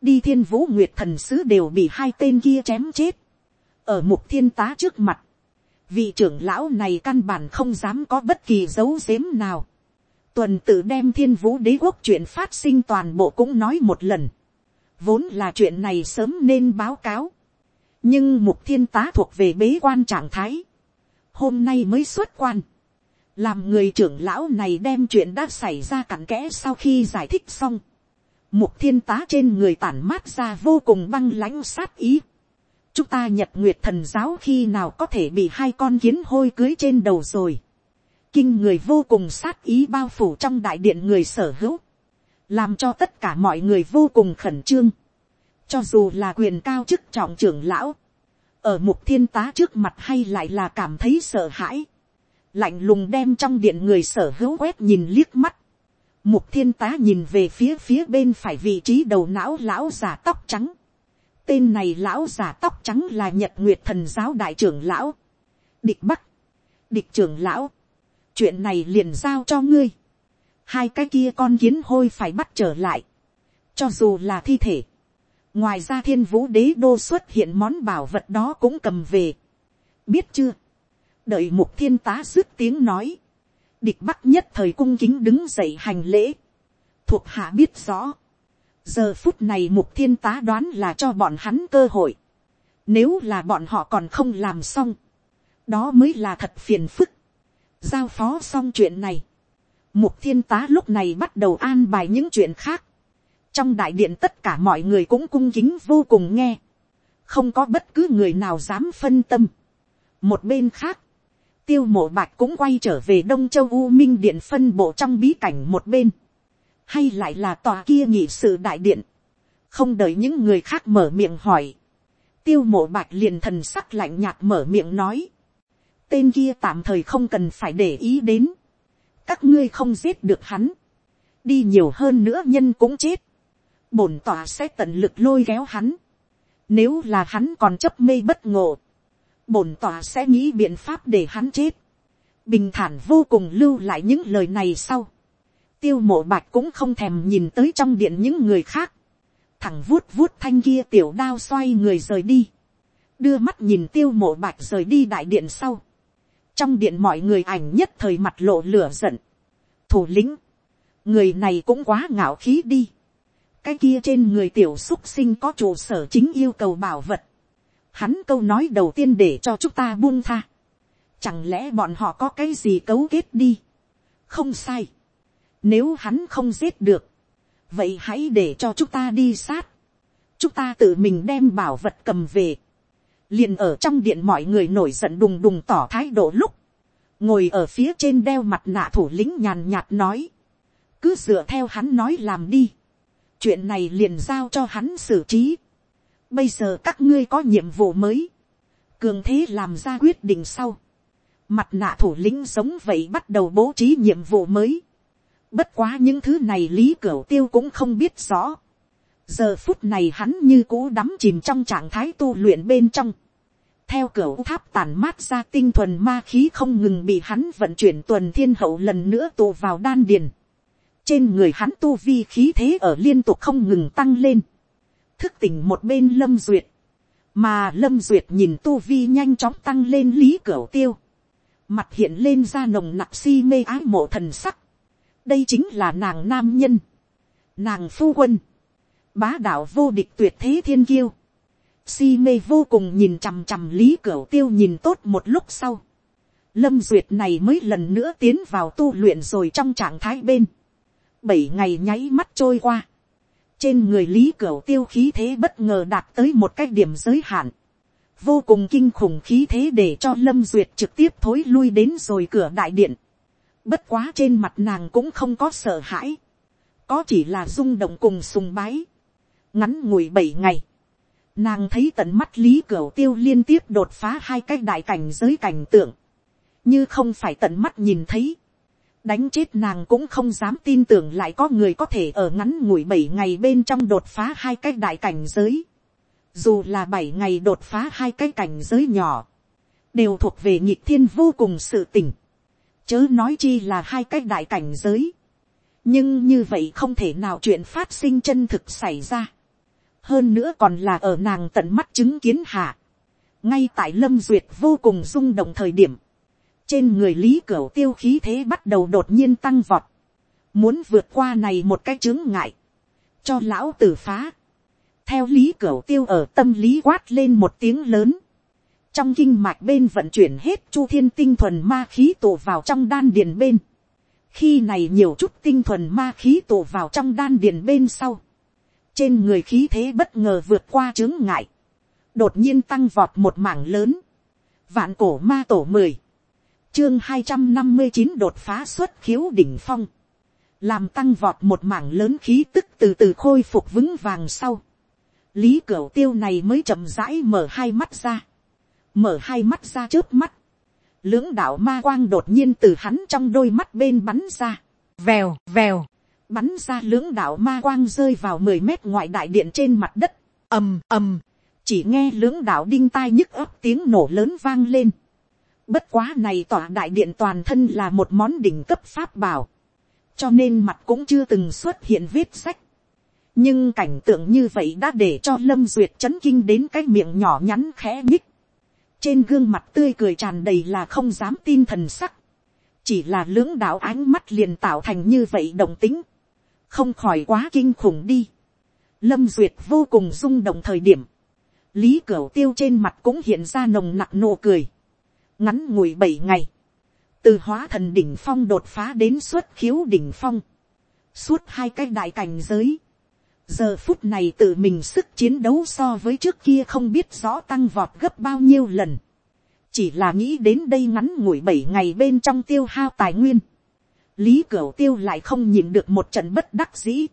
đi thiên vũ nguyệt thần sứ đều bị hai tên kia chém chết, ở mục thiên tá trước mặt, vị trưởng lão này căn bản không dám có bất kỳ dấu giếm nào. tuần tự đem thiên vũ đế quốc chuyện phát sinh toàn bộ cũng nói một lần. vốn là chuyện này sớm nên báo cáo nhưng mục thiên tá thuộc về bế quan trạng thái. hôm nay mới xuất quan. làm người trưởng lão này đem chuyện đã xảy ra cặn kẽ sau khi giải thích xong. mục thiên tá trên người tản mát ra vô cùng băng lãnh sát ý chúng ta nhật nguyệt thần giáo khi nào có thể bị hai con kiến hôi cưới trên đầu rồi. kinh người vô cùng sát ý bao phủ trong đại điện người sở hữu, làm cho tất cả mọi người vô cùng khẩn trương cho dù là quyền cao chức trọng trưởng lão, ở mục thiên tá trước mặt hay lại là cảm thấy sợ hãi, lạnh lùng đem trong điện người sở hữu quét nhìn liếc mắt. Mục thiên tá nhìn về phía phía bên phải vị trí đầu não lão giả tóc trắng Tên này lão giả tóc trắng là nhật nguyệt thần giáo đại trưởng lão. Địch bắc. Địch trưởng lão. Chuyện này liền giao cho ngươi. Hai cái kia con kiến hôi phải bắt trở lại. Cho dù là thi thể. Ngoài ra thiên vũ đế đô xuất hiện món bảo vật đó cũng cầm về. Biết chưa? Đợi mục thiên tá dứt tiếng nói. Địch bắc nhất thời cung kính đứng dậy hành lễ. Thuộc hạ biết rõ giờ phút này mục thiên tá đoán là cho bọn hắn cơ hội. Nếu là bọn họ còn không làm xong, đó mới là thật phiền phức. Giao phó xong chuyện này, mục thiên tá lúc này bắt đầu an bài những chuyện khác. Trong đại điện tất cả mọi người cũng cung kính vô cùng nghe. Không có bất cứ người nào dám phân tâm. Một bên khác, tiêu mộ bạch cũng quay trở về đông châu u minh điện phân bộ trong bí cảnh một bên. Hay lại là tòa kia nhị sự đại điện, không đợi những người khác mở miệng hỏi, tiêu mộ bạch liền thần sắc lạnh nhạt mở miệng nói, tên kia tạm thời không cần phải để ý đến, các ngươi không giết được hắn, đi nhiều hơn nữa nhân cũng chết, bổn tòa sẽ tận lực lôi kéo hắn, nếu là hắn còn chấp mê bất ngộ, bổn tòa sẽ nghĩ biện pháp để hắn chết, bình thản vô cùng lưu lại những lời này sau, tiêu mộ bạch cũng không thèm nhìn tới trong điện những người khác, thẳng vuốt vuốt thanh kia tiểu đao xoay người rời đi, đưa mắt nhìn tiêu mộ bạch rời đi đại điện sau, trong điện mọi người ảnh nhất thời mặt lộ lửa giận, thủ lĩnh, người này cũng quá ngạo khí đi, cái kia trên người tiểu xúc sinh có trụ sở chính yêu cầu bảo vật, hắn câu nói đầu tiên để cho chúng ta buông tha, chẳng lẽ bọn họ có cái gì cấu kết đi, không sai, nếu hắn không giết được, vậy hãy để cho chúng ta đi sát. Chúng ta tự mình đem bảo vật cầm về. Liền ở trong điện mọi người nổi giận đùng đùng tỏ thái độ lúc. Ngồi ở phía trên đeo mặt nạ thủ lĩnh nhàn nhạt nói. Cứ dựa theo hắn nói làm đi. Chuyện này liền giao cho hắn xử trí. bây giờ các ngươi có nhiệm vụ mới, cường thế làm ra quyết định sau, mặt nạ thủ lĩnh giống vậy bắt đầu bố trí nhiệm vụ mới, bất quá những thứ này lý cửu tiêu cũng không biết rõ, giờ phút này hắn như cũ đắm chìm trong trạng thái tu luyện bên trong, theo cửu tháp tàn mát ra tinh thuần ma khí không ngừng bị hắn vận chuyển tuần thiên hậu lần nữa tụ vào đan điền. Trên người hắn tu vi khí thế ở liên tục không ngừng tăng lên. Thức tỉnh một bên lâm duyệt. Mà lâm duyệt nhìn tu vi nhanh chóng tăng lên lý cửa tiêu. Mặt hiện lên ra nồng nặc si mê ái mộ thần sắc. Đây chính là nàng nam nhân. Nàng phu quân. Bá đạo vô địch tuyệt thế thiên kiêu si mê vô cùng nhìn chằm chằm lý cửu tiêu nhìn tốt một lúc sau. lâm duyệt này mới lần nữa tiến vào tu luyện rồi trong trạng thái bên bảy ngày nháy mắt trôi qua. trên người lý cửu tiêu khí thế bất ngờ đạt tới một cái điểm giới hạn. vô cùng kinh khủng khí thế để cho lâm duyệt trực tiếp thối lui đến rồi cửa đại điện. bất quá trên mặt nàng cũng không có sợ hãi. có chỉ là rung động cùng sùng bái. ngắn ngủi bảy ngày Nàng thấy tận mắt lý cửu tiêu liên tiếp đột phá hai cái đại cảnh giới cảnh tượng. Như không phải tận mắt nhìn thấy. Đánh chết nàng cũng không dám tin tưởng lại có người có thể ở ngắn ngủi bảy ngày bên trong đột phá hai cái đại cảnh giới. Dù là bảy ngày đột phá hai cái cảnh giới nhỏ. Đều thuộc về nhịp thiên vô cùng sự tỉnh. Chớ nói chi là hai cái đại cảnh giới. Nhưng như vậy không thể nào chuyện phát sinh chân thực xảy ra hơn nữa còn là ở nàng tận mắt chứng kiến hạ. ngay tại lâm duyệt vô cùng rung động thời điểm, trên người lý cửu tiêu khí thế bắt đầu đột nhiên tăng vọt, muốn vượt qua này một cái chứng ngại, cho lão tử phá. theo lý cửu tiêu ở tâm lý quát lên một tiếng lớn, trong kinh mạch bên vận chuyển hết chu thiên tinh thuần ma khí tụ vào trong đan điền bên. khi này nhiều chút tinh thuần ma khí tụ vào trong đan điền bên sau, trên người khí thế bất ngờ vượt qua chướng ngại, đột nhiên tăng vọt một mảng lớn, vạn cổ ma tổ mười, chương hai trăm năm mươi chín đột phá xuất khiếu đỉnh phong, làm tăng vọt một mảng lớn khí tức từ từ khôi phục vững vàng sau, lý cửu tiêu này mới chậm rãi mở hai mắt ra, mở hai mắt ra trước mắt, lưỡng đạo ma quang đột nhiên từ hắn trong đôi mắt bên bắn ra, vèo vèo, bắn ra lưỡng đạo ma quang rơi vào mười mét ngoại đại điện trên mặt đất, ầm ầm, chỉ nghe lưỡng đạo đinh tai nhức ấp tiếng nổ lớn vang lên. Bất quá này tỏa đại điện toàn thân là một món đỉnh cấp pháp bảo, cho nên mặt cũng chưa từng xuất hiện vết sách. nhưng cảnh tượng như vậy đã để cho lâm duyệt chấn kinh đến cái miệng nhỏ nhắn khẽ nhích. trên gương mặt tươi cười tràn đầy là không dám tin thần sắc. chỉ là lưỡng đạo ánh mắt liền tạo thành như vậy đồng tính không khỏi quá kinh khủng đi. Lâm duyệt vô cùng rung động thời điểm, lý cửu tiêu trên mặt cũng hiện ra nồng nặc nụ cười ngắn ngủi bảy ngày, từ hóa thần đỉnh phong đột phá đến xuất khiếu đỉnh phong, suốt hai cái đại cảnh giới. giờ phút này tự mình sức chiến đấu so với trước kia không biết rõ tăng vọt gấp bao nhiêu lần. chỉ là nghĩ đến đây ngắn ngủi bảy ngày bên trong tiêu hao tài nguyên lý cửu tiêu lại không nhìn được một trận bất đắc dĩ.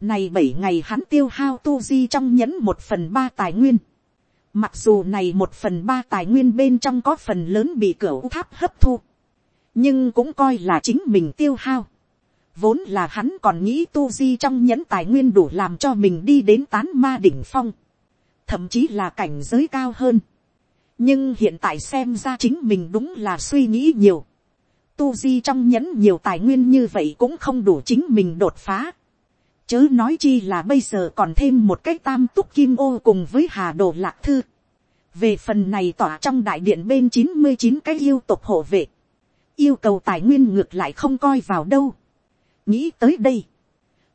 Này bảy ngày hắn tiêu hao tu di trong nhẫn một phần ba tài nguyên. Mặc dù này một phần ba tài nguyên bên trong có phần lớn bị cửa tháp hấp thu. Nhưng cũng coi là chính mình tiêu hao. Vốn là hắn còn nghĩ tu di trong nhẫn tài nguyên đủ làm cho mình đi đến tán ma đỉnh phong. Thậm chí là cảnh giới cao hơn. Nhưng hiện tại xem ra chính mình đúng là suy nghĩ nhiều tu di trong nhẫn nhiều tài nguyên như vậy cũng không đủ chính mình đột phá. Chớ nói chi là bây giờ còn thêm một cái tam túc kim ô cùng với hà đồ lạc thư. Về phần này tỏa trong đại điện bên chín mươi chín cái yêu tộc hộ vệ. Yêu cầu tài nguyên ngược lại không coi vào đâu. Nghĩ tới đây.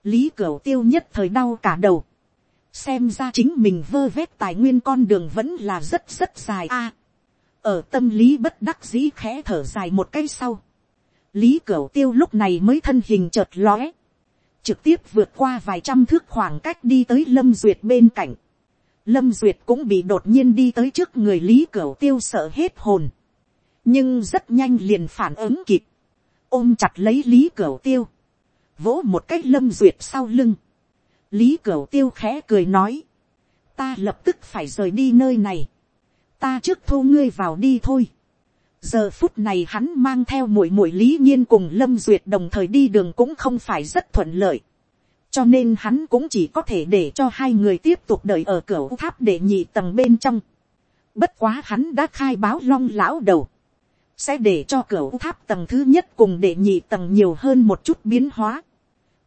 Lý Cửu tiêu nhất thời đau cả đầu. Xem ra chính mình vơ vét tài nguyên con đường vẫn là rất rất dài a. ở tâm lý bất đắc dĩ khẽ thở dài một cái sau lý cửu tiêu lúc này mới thân hình chợt lóe, trực tiếp vượt qua vài trăm thước khoảng cách đi tới lâm duyệt bên cạnh. lâm duyệt cũng bị đột nhiên đi tới trước người lý cửu tiêu sợ hết hồn, nhưng rất nhanh liền phản ứng kịp, ôm chặt lấy lý cửu tiêu, vỗ một cái lâm duyệt sau lưng, lý cửu tiêu khẽ cười nói, ta lập tức phải rời đi nơi này, ta trước thu ngươi vào đi thôi giờ phút này hắn mang theo muội muội lý nhiên cùng lâm duyệt đồng thời đi đường cũng không phải rất thuận lợi, cho nên hắn cũng chỉ có thể để cho hai người tiếp tục đợi ở cửa tháp để nhị tầng bên trong. bất quá hắn đã khai báo long lão đầu, sẽ để cho cửa tháp tầng thứ nhất cùng để nhị tầng nhiều hơn một chút biến hóa.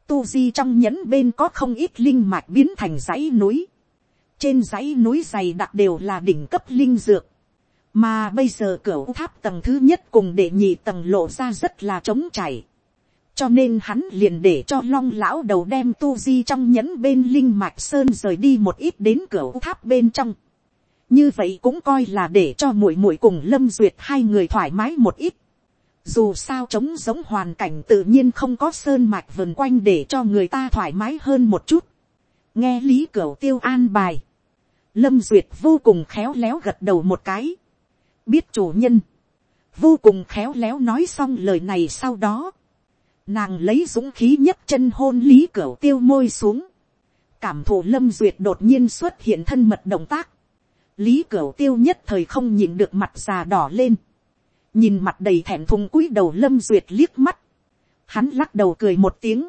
Tu di trong nhẫn bên có không ít linh mạch biến thành dãy núi. Trên dãy núi dày đặc đều là đỉnh cấp linh dược. Mà bây giờ cửa tháp tầng thứ nhất cùng để nhị tầng lộ ra rất là trống chảy. Cho nên hắn liền để cho long lão đầu đem tu di trong nhẫn bên linh mạch sơn rời đi một ít đến cửa tháp bên trong như vậy cũng coi là để cho muội muội cùng lâm duyệt hai người thoải mái một ít. dù sao trống giống hoàn cảnh tự nhiên không có sơn mạch vần quanh để cho người ta thoải mái hơn một chút. nghe lý cửa tiêu an bài. lâm duyệt vô cùng khéo léo gật đầu một cái biết chủ nhân. vô cùng khéo léo nói xong lời này sau đó. nàng lấy dũng khí nhất chân hôn lý cửu tiêu môi xuống. cảm thụ lâm duyệt đột nhiên xuất hiện thân mật động tác lý cửu tiêu nhất thời không nhìn được mặt già đỏ lên, nhìn mặt đầy thẹn thùng cúi đầu lâm duyệt liếc mắt, hắn lắc đầu cười một tiếng,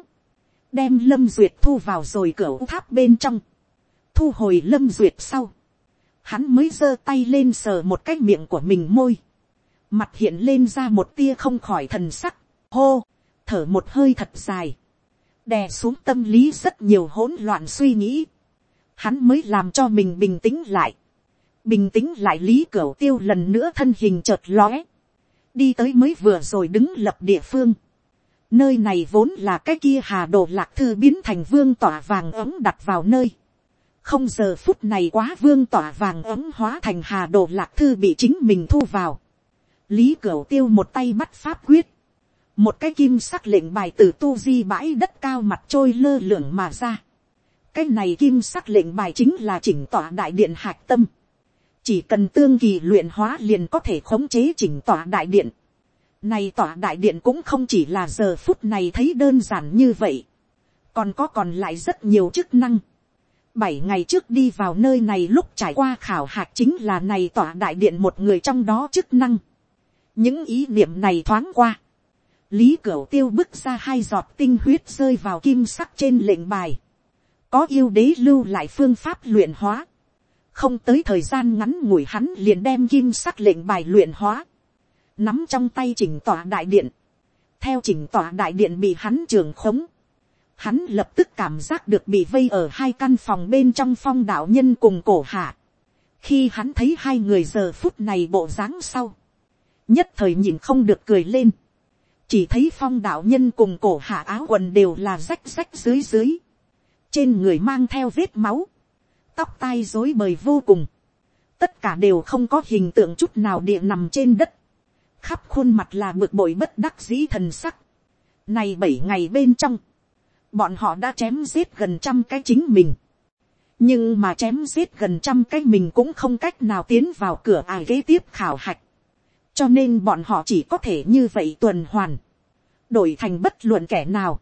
đem lâm duyệt thu vào rồi cửa tháp bên trong, thu hồi lâm duyệt sau, hắn mới giơ tay lên sờ một cái miệng của mình môi, mặt hiện lên ra một tia không khỏi thần sắc, hô, thở một hơi thật dài, đè xuống tâm lý rất nhiều hỗn loạn suy nghĩ, hắn mới làm cho mình bình tĩnh lại, bình tĩnh lại lý cửu tiêu lần nữa thân hình chợt lóe, đi tới mới vừa rồi đứng lập địa phương. Nơi này vốn là cái kia hà đồ lạc thư biến thành vương tỏa vàng ấm đặt vào nơi. Không giờ phút này quá vương tỏa vàng ấm hóa thành hà đồ lạc thư bị chính mình thu vào. Lý cửu tiêu một tay bắt pháp quyết. Một cái kim sắc lệnh bài từ tu di bãi đất cao mặt trôi lơ lửng mà ra. Cái này kim sắc lệnh bài chính là chỉnh tỏa đại điện hạc tâm chỉ cần tương kỳ luyện hóa liền có thể khống chế chỉnh tỏa đại điện. Này tỏa đại điện cũng không chỉ là giờ phút này thấy đơn giản như vậy. Còn có còn lại rất nhiều chức năng. Bảy ngày trước đi vào nơi này lúc trải qua khảo hạc chính là này tỏa đại điện một người trong đó chức năng. Những ý niệm này thoáng qua. Lý Cửu tiêu bức ra hai giọt tinh huyết rơi vào kim sắc trên lệnh bài. Có yêu đế lưu lại phương pháp luyện hóa không tới thời gian ngắn ngủi hắn liền đem kim sắc lệnh bài luyện hóa, nắm trong tay chỉnh tỏa đại điện, theo chỉnh tỏa đại điện bị hắn trường khống, hắn lập tức cảm giác được bị vây ở hai căn phòng bên trong phong đạo nhân cùng cổ hạ, khi hắn thấy hai người giờ phút này bộ dáng sau, nhất thời nhìn không được cười lên, chỉ thấy phong đạo nhân cùng cổ hạ áo quần đều là rách rách dưới dưới, trên người mang theo vết máu, tóc tai dối bời vô cùng, tất cả đều không có hình tượng chút nào địa nằm trên đất, khắp khuôn mặt là bực bội bất đắc dĩ thần sắc. Này bảy ngày bên trong, bọn họ đã chém giết gần trăm cái chính mình. nhưng mà chém giết gần trăm cái mình cũng không cách nào tiến vào cửa ải kế tiếp khảo hạch. cho nên bọn họ chỉ có thể như vậy tuần hoàn, đổi thành bất luận kẻ nào,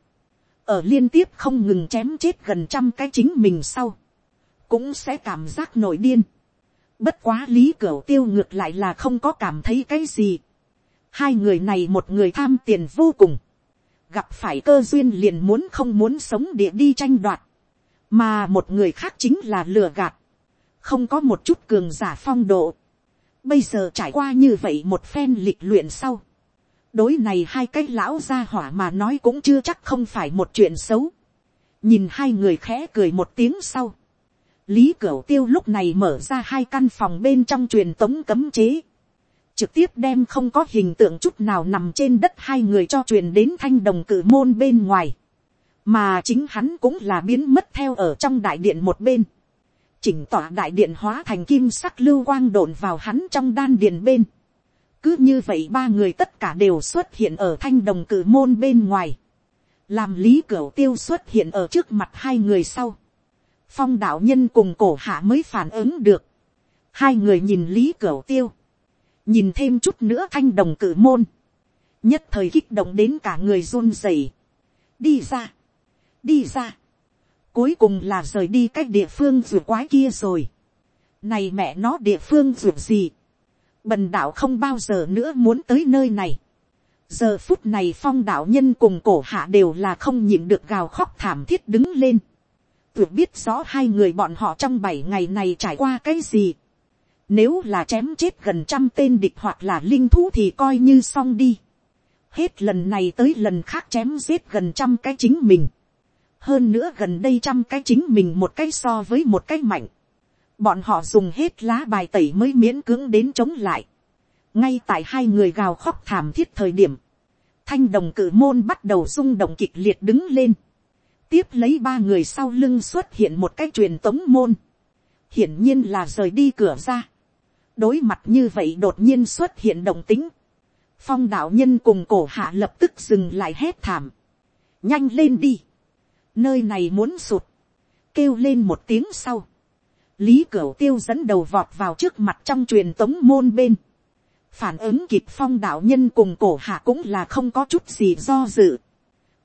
ở liên tiếp không ngừng chém chết gần trăm cái chính mình sau cũng sẽ cảm giác nổi điên. Bất quá lý cửa tiêu ngược lại là không có cảm thấy cái gì. Hai người này một người tham tiền vô cùng. Gặp phải cơ duyên liền muốn không muốn sống địa đi tranh đoạt. Mà một người khác chính là lừa gạt. Không có một chút cường giả phong độ. Bây giờ trải qua như vậy một phen lịch luyện sau. Đối này hai cái lão gia hỏa mà nói cũng chưa chắc không phải một chuyện xấu. Nhìn hai người khẽ cười một tiếng sau Lý Cửu Tiêu lúc này mở ra hai căn phòng bên trong truyền tống cấm chế. Trực tiếp đem không có hình tượng chút nào nằm trên đất hai người cho truyền đến thanh đồng cử môn bên ngoài. Mà chính hắn cũng là biến mất theo ở trong đại điện một bên. Chỉnh tỏa đại điện hóa thành kim sắc lưu quang đồn vào hắn trong đan điện bên. Cứ như vậy ba người tất cả đều xuất hiện ở thanh đồng cử môn bên ngoài. Làm lý cửa tiêu xuất hiện ở trước mặt hai người sau phong đạo nhân cùng cổ hạ mới phản ứng được. hai người nhìn lý cửa tiêu, nhìn thêm chút nữa thanh đồng cử môn, nhất thời kích động đến cả người run rẩy. đi ra, đi ra, cuối cùng là rời đi cách địa phương ruột quái kia rồi. này mẹ nó địa phương ruột gì. bần đạo không bao giờ nữa muốn tới nơi này. giờ phút này phong đạo nhân cùng cổ hạ đều là không nhịn được gào khóc thảm thiết đứng lên. tuyệt biết rõ hai người bọn họ trong bảy ngày này trải qua cái gì nếu là chém chết gần trăm tên địch hoặc là linh thú thì coi như xong đi. hết lần này tới lần khác chém giết gần trăm cái chính mình hơn nữa gần đây trăm cái chính mình một cái so với một cái mạnh. bọn họ dùng hết lá bài tẩy mới miễn cưỡng đến chống lại. ngay tại hai người gào khóc thảm thiết thời điểm, thanh đồng cử môn bắt đầu rung động kịch liệt đứng lên. tiếp lấy ba người sau lưng xuất hiện một cái truyền tống môn. hiển nhiên là rời đi cửa ra đối mặt như vậy đột nhiên xuất hiện đồng tính. phong đạo nhân cùng cổ hạ lập tức dừng lại hét thảm. nhanh lên đi. Nơi này muốn sụt, kêu lên một tiếng sau, lý cửu tiêu dẫn đầu vọt vào trước mặt trong truyền tống môn bên, phản ứng kịp phong đạo nhân cùng cổ hạ cũng là không có chút gì do dự,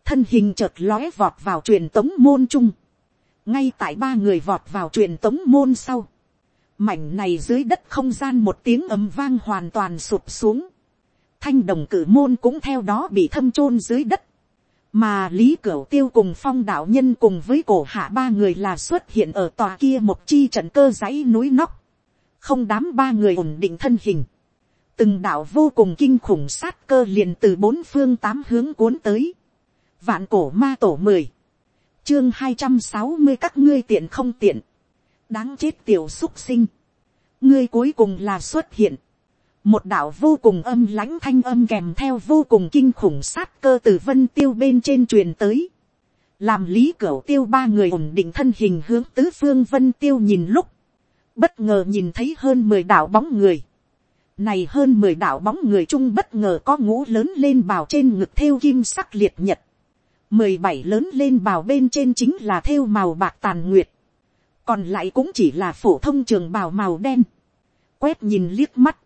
thân hình chợt lóe vọt vào truyền tống môn chung, ngay tại ba người vọt vào truyền tống môn sau, mảnh này dưới đất không gian một tiếng ầm vang hoàn toàn sụp xuống, thanh đồng cử môn cũng theo đó bị thâm chôn dưới đất, mà lý cửu tiêu cùng phong đạo nhân cùng với cổ hạ ba người là xuất hiện ở tòa kia một chi trận cơ dãy núi nóc, không đám ba người ổn định thân hình, từng đạo vô cùng kinh khủng sát cơ liền từ bốn phương tám hướng cuốn tới, vạn cổ ma tổ mười, chương hai trăm sáu mươi các ngươi tiện không tiện, đáng chết tiểu xúc sinh, ngươi cuối cùng là xuất hiện, một đạo vô cùng âm lãnh thanh âm kèm theo vô cùng kinh khủng sát cơ từ vân tiêu bên trên truyền tới. làm lý cửa tiêu ba người ổn định thân hình hướng tứ phương vân tiêu nhìn lúc, bất ngờ nhìn thấy hơn mười đạo bóng người. này hơn mười đạo bóng người chung bất ngờ có ngũ lớn lên bào trên ngực thêu kim sắc liệt nhật. mười bảy lớn lên bào bên trên chính là thêu màu bạc tàn nguyệt còn lại cũng chỉ là phổ thông trường bào màu đen. quét nhìn liếc mắt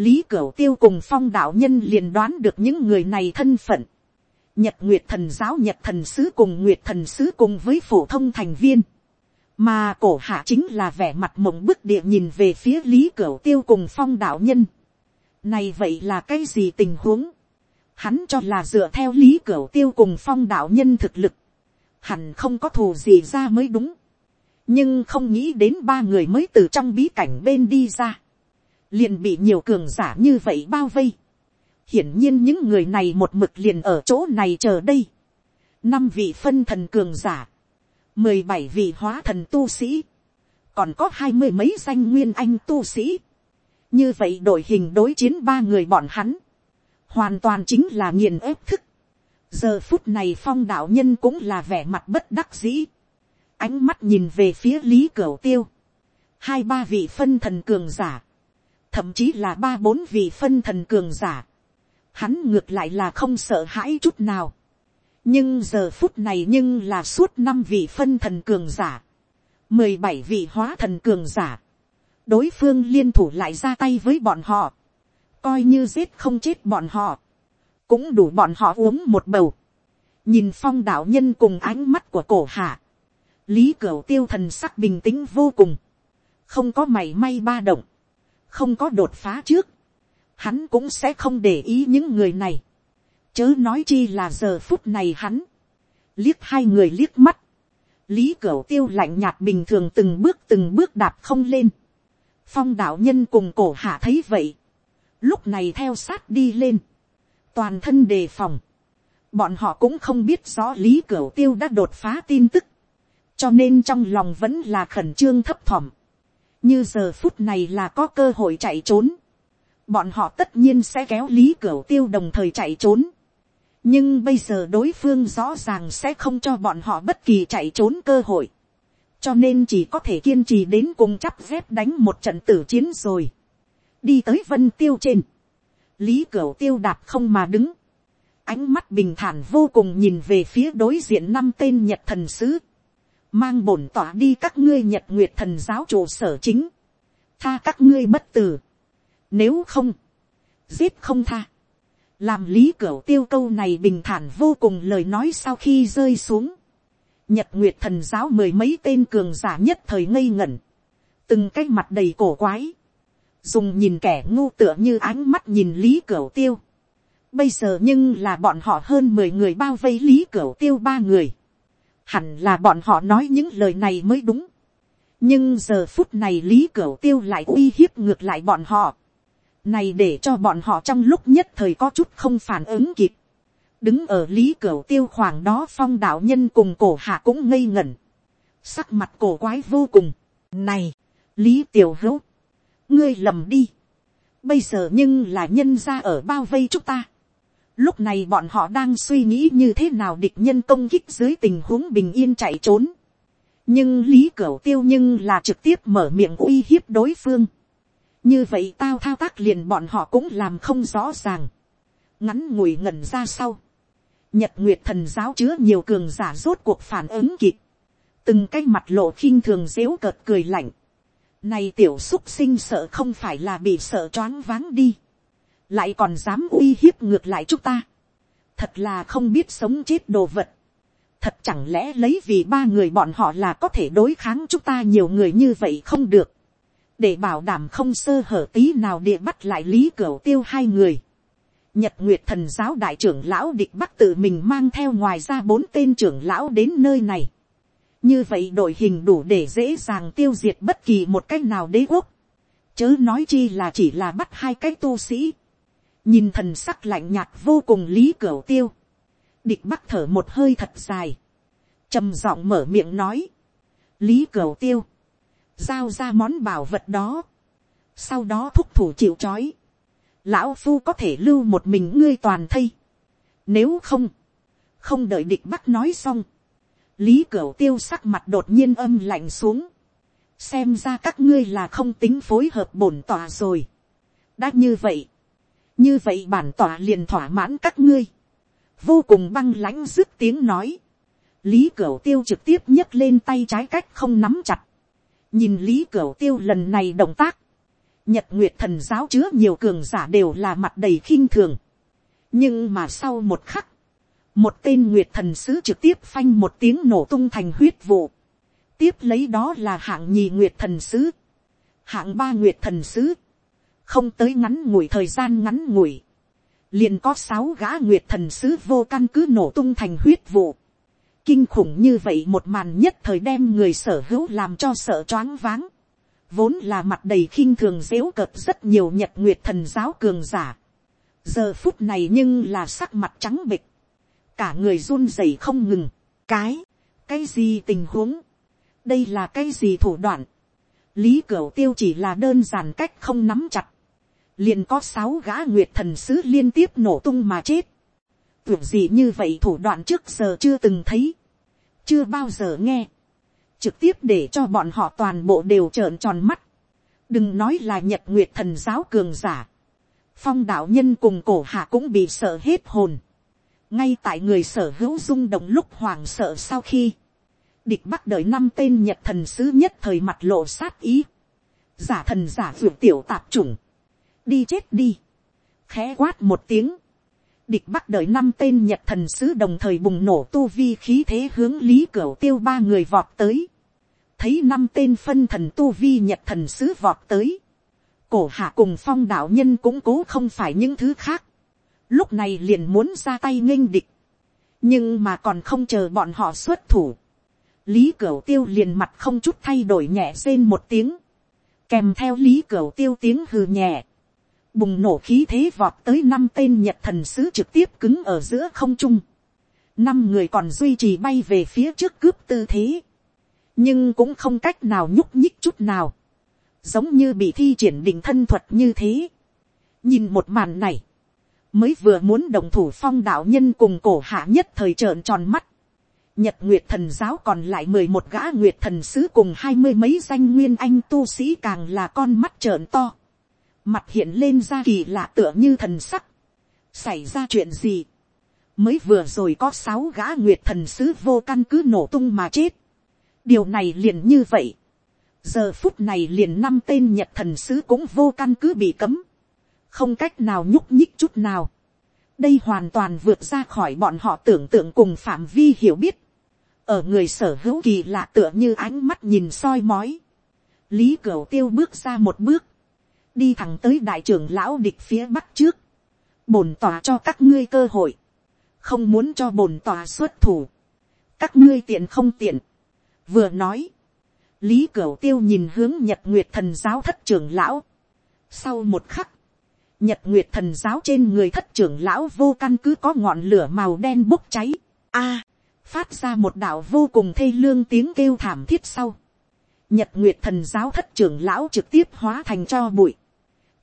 lý cửu tiêu cùng phong đạo nhân liền đoán được những người này thân phận. nhật nguyệt thần giáo nhật thần sứ cùng nguyệt thần sứ cùng với phổ thông thành viên. mà cổ hạ chính là vẻ mặt mộng bức địa nhìn về phía lý cửu tiêu cùng phong đạo nhân. này vậy là cái gì tình huống. hắn cho là dựa theo lý cửu tiêu cùng phong đạo nhân thực lực. hẳn không có thù gì ra mới đúng nhưng không nghĩ đến ba người mới từ trong bí cảnh bên đi ra liền bị nhiều cường giả như vậy bao vây. hiển nhiên những người này một mực liền ở chỗ này chờ đây. năm vị phân thần cường giả, mười bảy vị hóa thần tu sĩ, còn có hai mươi mấy danh nguyên anh tu sĩ. như vậy đội hình đối chiến ba người bọn hắn, hoàn toàn chính là nghiền ép thức. giờ phút này phong đạo nhân cũng là vẻ mặt bất đắc dĩ, ánh mắt nhìn về phía lý cửu tiêu, hai ba vị phân thần cường giả, thậm chí là ba bốn vị phân thần cường giả, hắn ngược lại là không sợ hãi chút nào. nhưng giờ phút này nhưng là suốt năm vị phân thần cường giả, mười bảy vị hóa thần cường giả, đối phương liên thủ lại ra tay với bọn họ, coi như giết không chết bọn họ, cũng đủ bọn họ uống một bầu, nhìn phong đạo nhân cùng ánh mắt của cổ hạ, lý cửu tiêu thần sắc bình tĩnh vô cùng, không có mảy may ba động, không có đột phá trước, hắn cũng sẽ không để ý những người này, chớ nói chi là giờ phút này hắn, liếc hai người liếc mắt, lý cửu tiêu lạnh nhạt bình thường từng bước từng bước đạp không lên, phong đạo nhân cùng cổ hạ thấy vậy, lúc này theo sát đi lên, toàn thân đề phòng, bọn họ cũng không biết rõ lý cửu tiêu đã đột phá tin tức, cho nên trong lòng vẫn là khẩn trương thấp thỏm, như giờ phút này là có cơ hội chạy trốn, bọn họ tất nhiên sẽ kéo lý cửa tiêu đồng thời chạy trốn. nhưng bây giờ đối phương rõ ràng sẽ không cho bọn họ bất kỳ chạy trốn cơ hội, cho nên chỉ có thể kiên trì đến cùng chắp dép đánh một trận tử chiến rồi. đi tới vân tiêu trên, lý cửa tiêu đạp không mà đứng, ánh mắt bình thản vô cùng nhìn về phía đối diện năm tên nhật thần sứ mang bổn tỏa đi các ngươi nhật nguyệt thần giáo trụ sở chính, tha các ngươi bất tử, nếu không, giết không tha, làm lý cửa tiêu câu này bình thản vô cùng lời nói sau khi rơi xuống, nhật nguyệt thần giáo mười mấy tên cường giả nhất thời ngây ngẩn, từng cái mặt đầy cổ quái, dùng nhìn kẻ ngu tựa như ánh mắt nhìn lý cửa tiêu. Bây giờ nhưng là bọn họ hơn mười người bao vây lý cửa tiêu ba người. Hẳn là bọn họ nói những lời này mới đúng. Nhưng giờ phút này lý cửu tiêu lại uy hiếp ngược lại bọn họ. Này để cho bọn họ trong lúc nhất thời có chút không phản ứng kịp. Đứng ở lý cửu tiêu khoảng đó phong đạo nhân cùng cổ hạ cũng ngây ngẩn. Sắc mặt cổ quái vô cùng. Này, lý tiểu hữu ngươi lầm đi. bây giờ nhưng là nhân ra ở bao vây chúng ta lúc này bọn họ đang suy nghĩ như thế nào địch nhân công kích dưới tình huống bình yên chạy trốn. nhưng lý cửu tiêu nhưng là trực tiếp mở miệng uy hiếp đối phương. như vậy tao thao tác liền bọn họ cũng làm không rõ ràng. ngắn ngủi ngẩn ra sau. nhật nguyệt thần giáo chứa nhiều cường giả rốt cuộc phản ứng kịp. từng cái mặt lộ khinh thường dễu cợt cười lạnh này tiểu xúc sinh sợ không phải là bị sợ choáng váng đi. Lại còn dám uy hiếp ngược lại chúng ta. Thật là không biết sống chết đồ vật. Thật chẳng lẽ lấy vì ba người bọn họ là có thể đối kháng chúng ta nhiều người như vậy không được. Để bảo đảm không sơ hở tí nào địa bắt lại lý cửu tiêu hai người. Nhật Nguyệt thần giáo đại trưởng lão địch bắc tự mình mang theo ngoài ra bốn tên trưởng lão đến nơi này như vậy đội hình đủ để dễ dàng tiêu diệt bất kỳ một cách nào đế quốc, chớ nói chi là chỉ là bắt hai cái tu sĩ, nhìn thần sắc lạnh nhạt vô cùng lý cửa tiêu, địch bắc thở một hơi thật dài, trầm giọng mở miệng nói, lý cửa tiêu, giao ra món bảo vật đó, sau đó thúc thủ chịu c lão phu có thể lưu một mình ngươi toàn thây, nếu không, không đợi địch bắc nói xong, lý cửa tiêu sắc mặt đột nhiên âm lạnh xuống, xem ra các ngươi là không tính phối hợp bổn tòa rồi. đã như vậy, như vậy bản tòa liền thỏa mãn các ngươi, vô cùng băng lãnh dứt tiếng nói, lý cửu tiêu trực tiếp nhấc lên tay trái cách không nắm chặt, nhìn lý cửu tiêu lần này động tác, nhật nguyệt thần giáo chứa nhiều cường giả đều là mặt đầy khinh thường, nhưng mà sau một khắc, một tên nguyệt thần sứ trực tiếp phanh một tiếng nổ tung thành huyết vụ. tiếp lấy đó là hạng nhì nguyệt thần sứ, hạng ba nguyệt thần sứ, không tới ngắn ngủi thời gian ngắn ngủi, liền có sáu gã nguyệt thần sứ vô căn cứ nổ tung thành huyết vụ. kinh khủng như vậy một màn nhất thời đem người sở hữu làm cho sợ choáng váng. vốn là mặt đầy khinh thường dếu cợt rất nhiều nhật nguyệt thần giáo cường giả. giờ phút này nhưng là sắc mặt trắng bịch cả người run rẩy không ngừng, cái, cái gì tình huống, đây là cái gì thủ đoạn, lý cửu tiêu chỉ là đơn giản cách không nắm chặt, liền có sáu gã nguyệt thần sứ liên tiếp nổ tung mà chết, tưởng gì như vậy thủ đoạn trước giờ chưa từng thấy, chưa bao giờ nghe, trực tiếp để cho bọn họ toàn bộ đều trợn tròn mắt, đừng nói là nhật nguyệt thần giáo cường giả, phong đạo nhân cùng cổ hạ cũng bị sợ hết hồn, ngay tại người sở hữu rung động lúc hoàng sợ sau khi, địch bắt đợi năm tên nhật thần sứ nhất thời mặt lộ sát ý, giả thần giả vượt tiểu tạp chủng, đi chết đi, khẽ quát một tiếng, địch bắt đợi năm tên nhật thần sứ đồng thời bùng nổ tu vi khí thế hướng lý cửa tiêu ba người vọt tới, thấy năm tên phân thần tu vi nhật thần sứ vọt tới, cổ hạ cùng phong đạo nhân cũng cố không phải những thứ khác, lúc này liền muốn ra tay nghênh địch, nhưng mà còn không chờ bọn họ xuất thủ, lý cửu tiêu liền mặt không chút thay đổi nhẹ rên một tiếng, kèm theo lý cửu tiêu tiếng hừ nhẹ, bùng nổ khí thế vọt tới năm tên nhật thần sứ trực tiếp cứng ở giữa không trung, năm người còn duy trì bay về phía trước cướp tư thế, nhưng cũng không cách nào nhúc nhích chút nào, giống như bị thi triển đình thân thuật như thế. nhìn một màn này, mới vừa muốn đồng thủ phong đạo nhân cùng cổ hạ nhất thời trợn tròn mắt. Nhật Nguyệt thần giáo còn lại mười một gã Nguyệt thần sứ cùng hai mươi mấy danh nguyên anh tu sĩ càng là con mắt trợn to. Mặt hiện lên ra kỳ lạ tựa như thần sắc. Xảy ra chuyện gì? Mới vừa rồi có sáu gã Nguyệt thần sứ vô căn cứ nổ tung mà chết. Điều này liền như vậy. Giờ phút này liền năm tên Nhật thần sứ cũng vô căn cứ bị cấm không cách nào nhúc nhích chút nào. đây hoàn toàn vượt ra khỏi bọn họ tưởng tượng cùng phạm vi hiểu biết. ở người sở hữu kỳ lạ tựa như ánh mắt nhìn soi mói, lý cửu tiêu bước ra một bước, đi thẳng tới đại trưởng lão địch phía bắc trước, bổn tòa cho các ngươi cơ hội, không muốn cho bổn tòa xuất thủ, các ngươi tiện không tiện, vừa nói, lý cửu tiêu nhìn hướng nhật nguyệt thần giáo thất trưởng lão, sau một khắc, nhật nguyệt thần giáo trên người thất trưởng lão vô căn cứ có ngọn lửa màu đen bốc cháy, a, phát ra một đạo vô cùng thê lương tiếng kêu thảm thiết sau, nhật nguyệt thần giáo thất trưởng lão trực tiếp hóa thành cho bụi,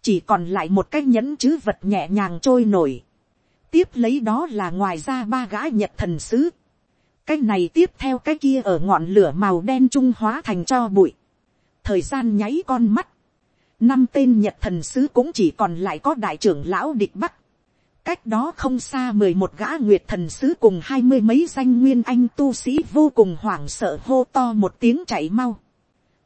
chỉ còn lại một cái nhẫn chứ vật nhẹ nhàng trôi nổi, tiếp lấy đó là ngoài ra ba gã nhật thần sứ, cái này tiếp theo cái kia ở ngọn lửa màu đen trung hóa thành cho bụi, thời gian nháy con mắt, năm tên nhật thần sứ cũng chỉ còn lại có đại trưởng lão địch bắc, cách đó không xa mười một gã nguyệt thần sứ cùng hai mươi mấy danh nguyên anh tu sĩ vô cùng hoảng sợ hô to một tiếng chạy mau.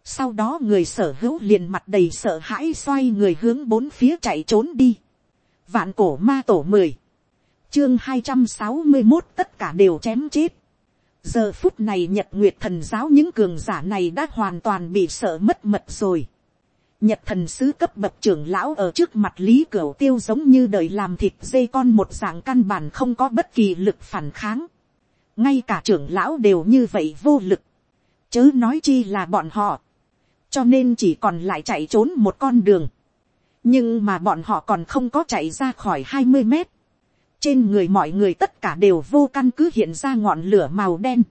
Sau đó người sở hữu liền mặt đầy sợ hãi xoay người hướng bốn phía chạy trốn đi. Vạn cổ ma tổ mười Chương hai trăm sáu mươi một tất cả đều chém chết. Giờ phút này nhật nguyệt thần giáo những cường giả này đã hoàn toàn bị sợ mất mật rồi. Nhật thần sứ cấp bậc trưởng lão ở trước mặt lý cửu tiêu giống như đời làm thịt dây con một dạng căn bản không có bất kỳ lực phản kháng. Ngay cả trưởng lão đều như vậy vô lực. Chớ nói chi là bọn họ cho nên chỉ còn lại chạy trốn một con đường. nhưng mà bọn họ còn không có chạy ra khỏi hai mươi mét. trên người mọi người tất cả đều vô căn cứ hiện ra ngọn lửa màu đen.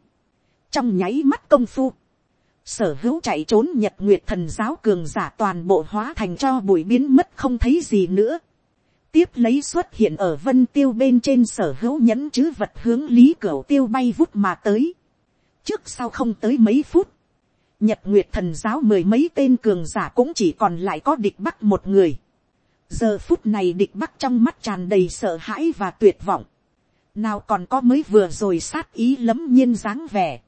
trong nháy mắt công phu, sở hữu chạy trốn nhật nguyệt thần giáo cường giả toàn bộ hóa thành cho bụi biến mất không thấy gì nữa. tiếp lấy xuất hiện ở vân tiêu bên trên sở hữu nhẫn chứ vật hướng lý cửa tiêu bay vút mà tới. trước sau không tới mấy phút, Nhật Nguyệt thần giáo mười mấy tên cường giả cũng chỉ còn lại có địch bắc một người. Giờ phút này địch bắc trong mắt tràn đầy sợ hãi và tuyệt vọng. Nào còn có mới vừa rồi sát ý lấm nhiên dáng vẻ.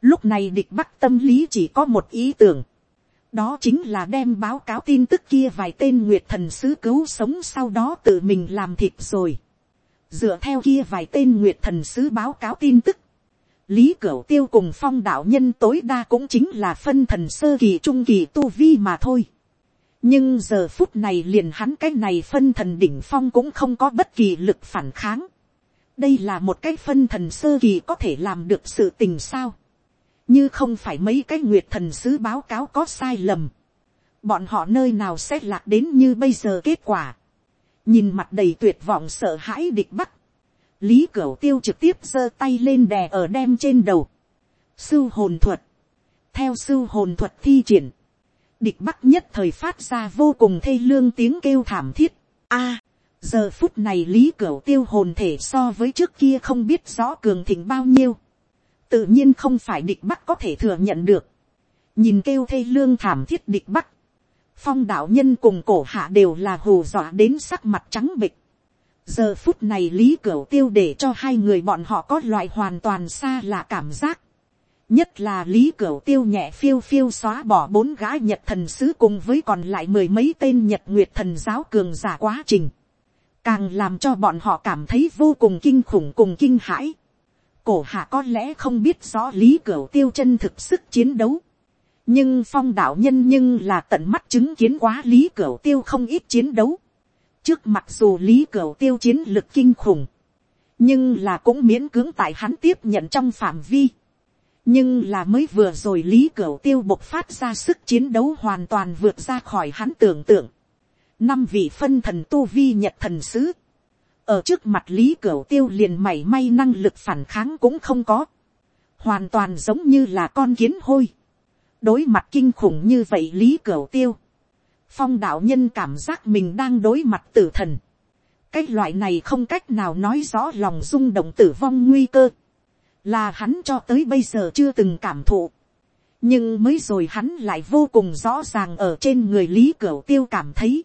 Lúc này địch bắc tâm lý chỉ có một ý tưởng. Đó chính là đem báo cáo tin tức kia vài tên Nguyệt thần sứ cứu sống sau đó tự mình làm thịt rồi. Dựa theo kia vài tên Nguyệt thần sứ báo cáo tin tức Lý Cửu Tiêu cùng phong đạo nhân tối đa cũng chính là phân thần sơ kỳ trung kỳ tu vi mà thôi. Nhưng giờ phút này liền hắn cái này phân thần đỉnh phong cũng không có bất kỳ lực phản kháng. Đây là một cái phân thần sơ kỳ có thể làm được sự tình sao. Như không phải mấy cái nguyệt thần sứ báo cáo có sai lầm. Bọn họ nơi nào sẽ lạc đến như bây giờ kết quả. Nhìn mặt đầy tuyệt vọng sợ hãi địch bắc lý cửu tiêu trực tiếp giơ tay lên đè ở đem trên đầu. Sưu hồn thuật. Theo sưu hồn thuật thi triển. Địch bắc nhất thời phát ra vô cùng thê lương tiếng kêu thảm thiết. a, giờ phút này lý cửu tiêu hồn thể so với trước kia không biết rõ cường thịnh bao nhiêu. Tự nhiên không phải địch bắc có thể thừa nhận được. Nhìn kêu thê lương thảm thiết địch bắc. Phong đạo nhân cùng cổ hạ đều là hù dọa đến sắc mặt trắng bịch giờ phút này lý cửu tiêu để cho hai người bọn họ có loại hoàn toàn xa lạ cảm giác. nhất là lý cửu tiêu nhẹ phiêu phiêu xóa bỏ bốn gái nhật thần sứ cùng với còn lại mười mấy tên nhật nguyệt thần giáo cường giả quá trình. càng làm cho bọn họ cảm thấy vô cùng kinh khủng cùng kinh hãi. cổ hạ có lẽ không biết rõ lý cửu tiêu chân thực sức chiến đấu. nhưng phong đạo nhân nhưng là tận mắt chứng kiến quá lý cửu tiêu không ít chiến đấu trước mặc dù lý cửu tiêu chiến lực kinh khủng, nhưng là cũng miễn cưỡng tại hắn tiếp nhận trong phạm vi. nhưng là mới vừa rồi lý cửu tiêu bộc phát ra sức chiến đấu hoàn toàn vượt ra khỏi hắn tưởng tượng. năm vị phân thần tu vi nhật thần sứ. ở trước mặt lý cửu tiêu liền mảy may năng lực phản kháng cũng không có. hoàn toàn giống như là con kiến hôi. đối mặt kinh khủng như vậy lý cửu tiêu phong đạo nhân cảm giác mình đang đối mặt tử thần. cái loại này không cách nào nói rõ lòng rung động tử vong nguy cơ, là hắn cho tới bây giờ chưa từng cảm thụ. nhưng mới rồi hắn lại vô cùng rõ ràng ở trên người lý cửu tiêu cảm thấy.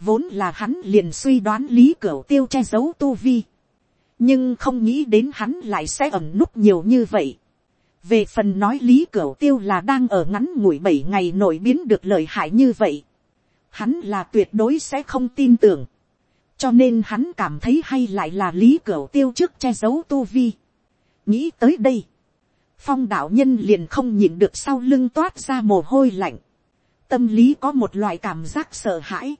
vốn là hắn liền suy đoán lý cửu tiêu che giấu tu vi. nhưng không nghĩ đến hắn lại sẽ ẩm núp nhiều như vậy. về phần nói lý cửu tiêu là đang ở ngắn ngủi bảy ngày nổi biến được lợi hại như vậy hắn là tuyệt đối sẽ không tin tưởng. cho nên hắn cảm thấy hay lại là lý cửa tiêu trước che giấu tu vi. nghĩ tới đây, phong đạo nhân liền không nhìn được sau lưng toát ra mồ hôi lạnh, tâm lý có một loại cảm giác sợ hãi,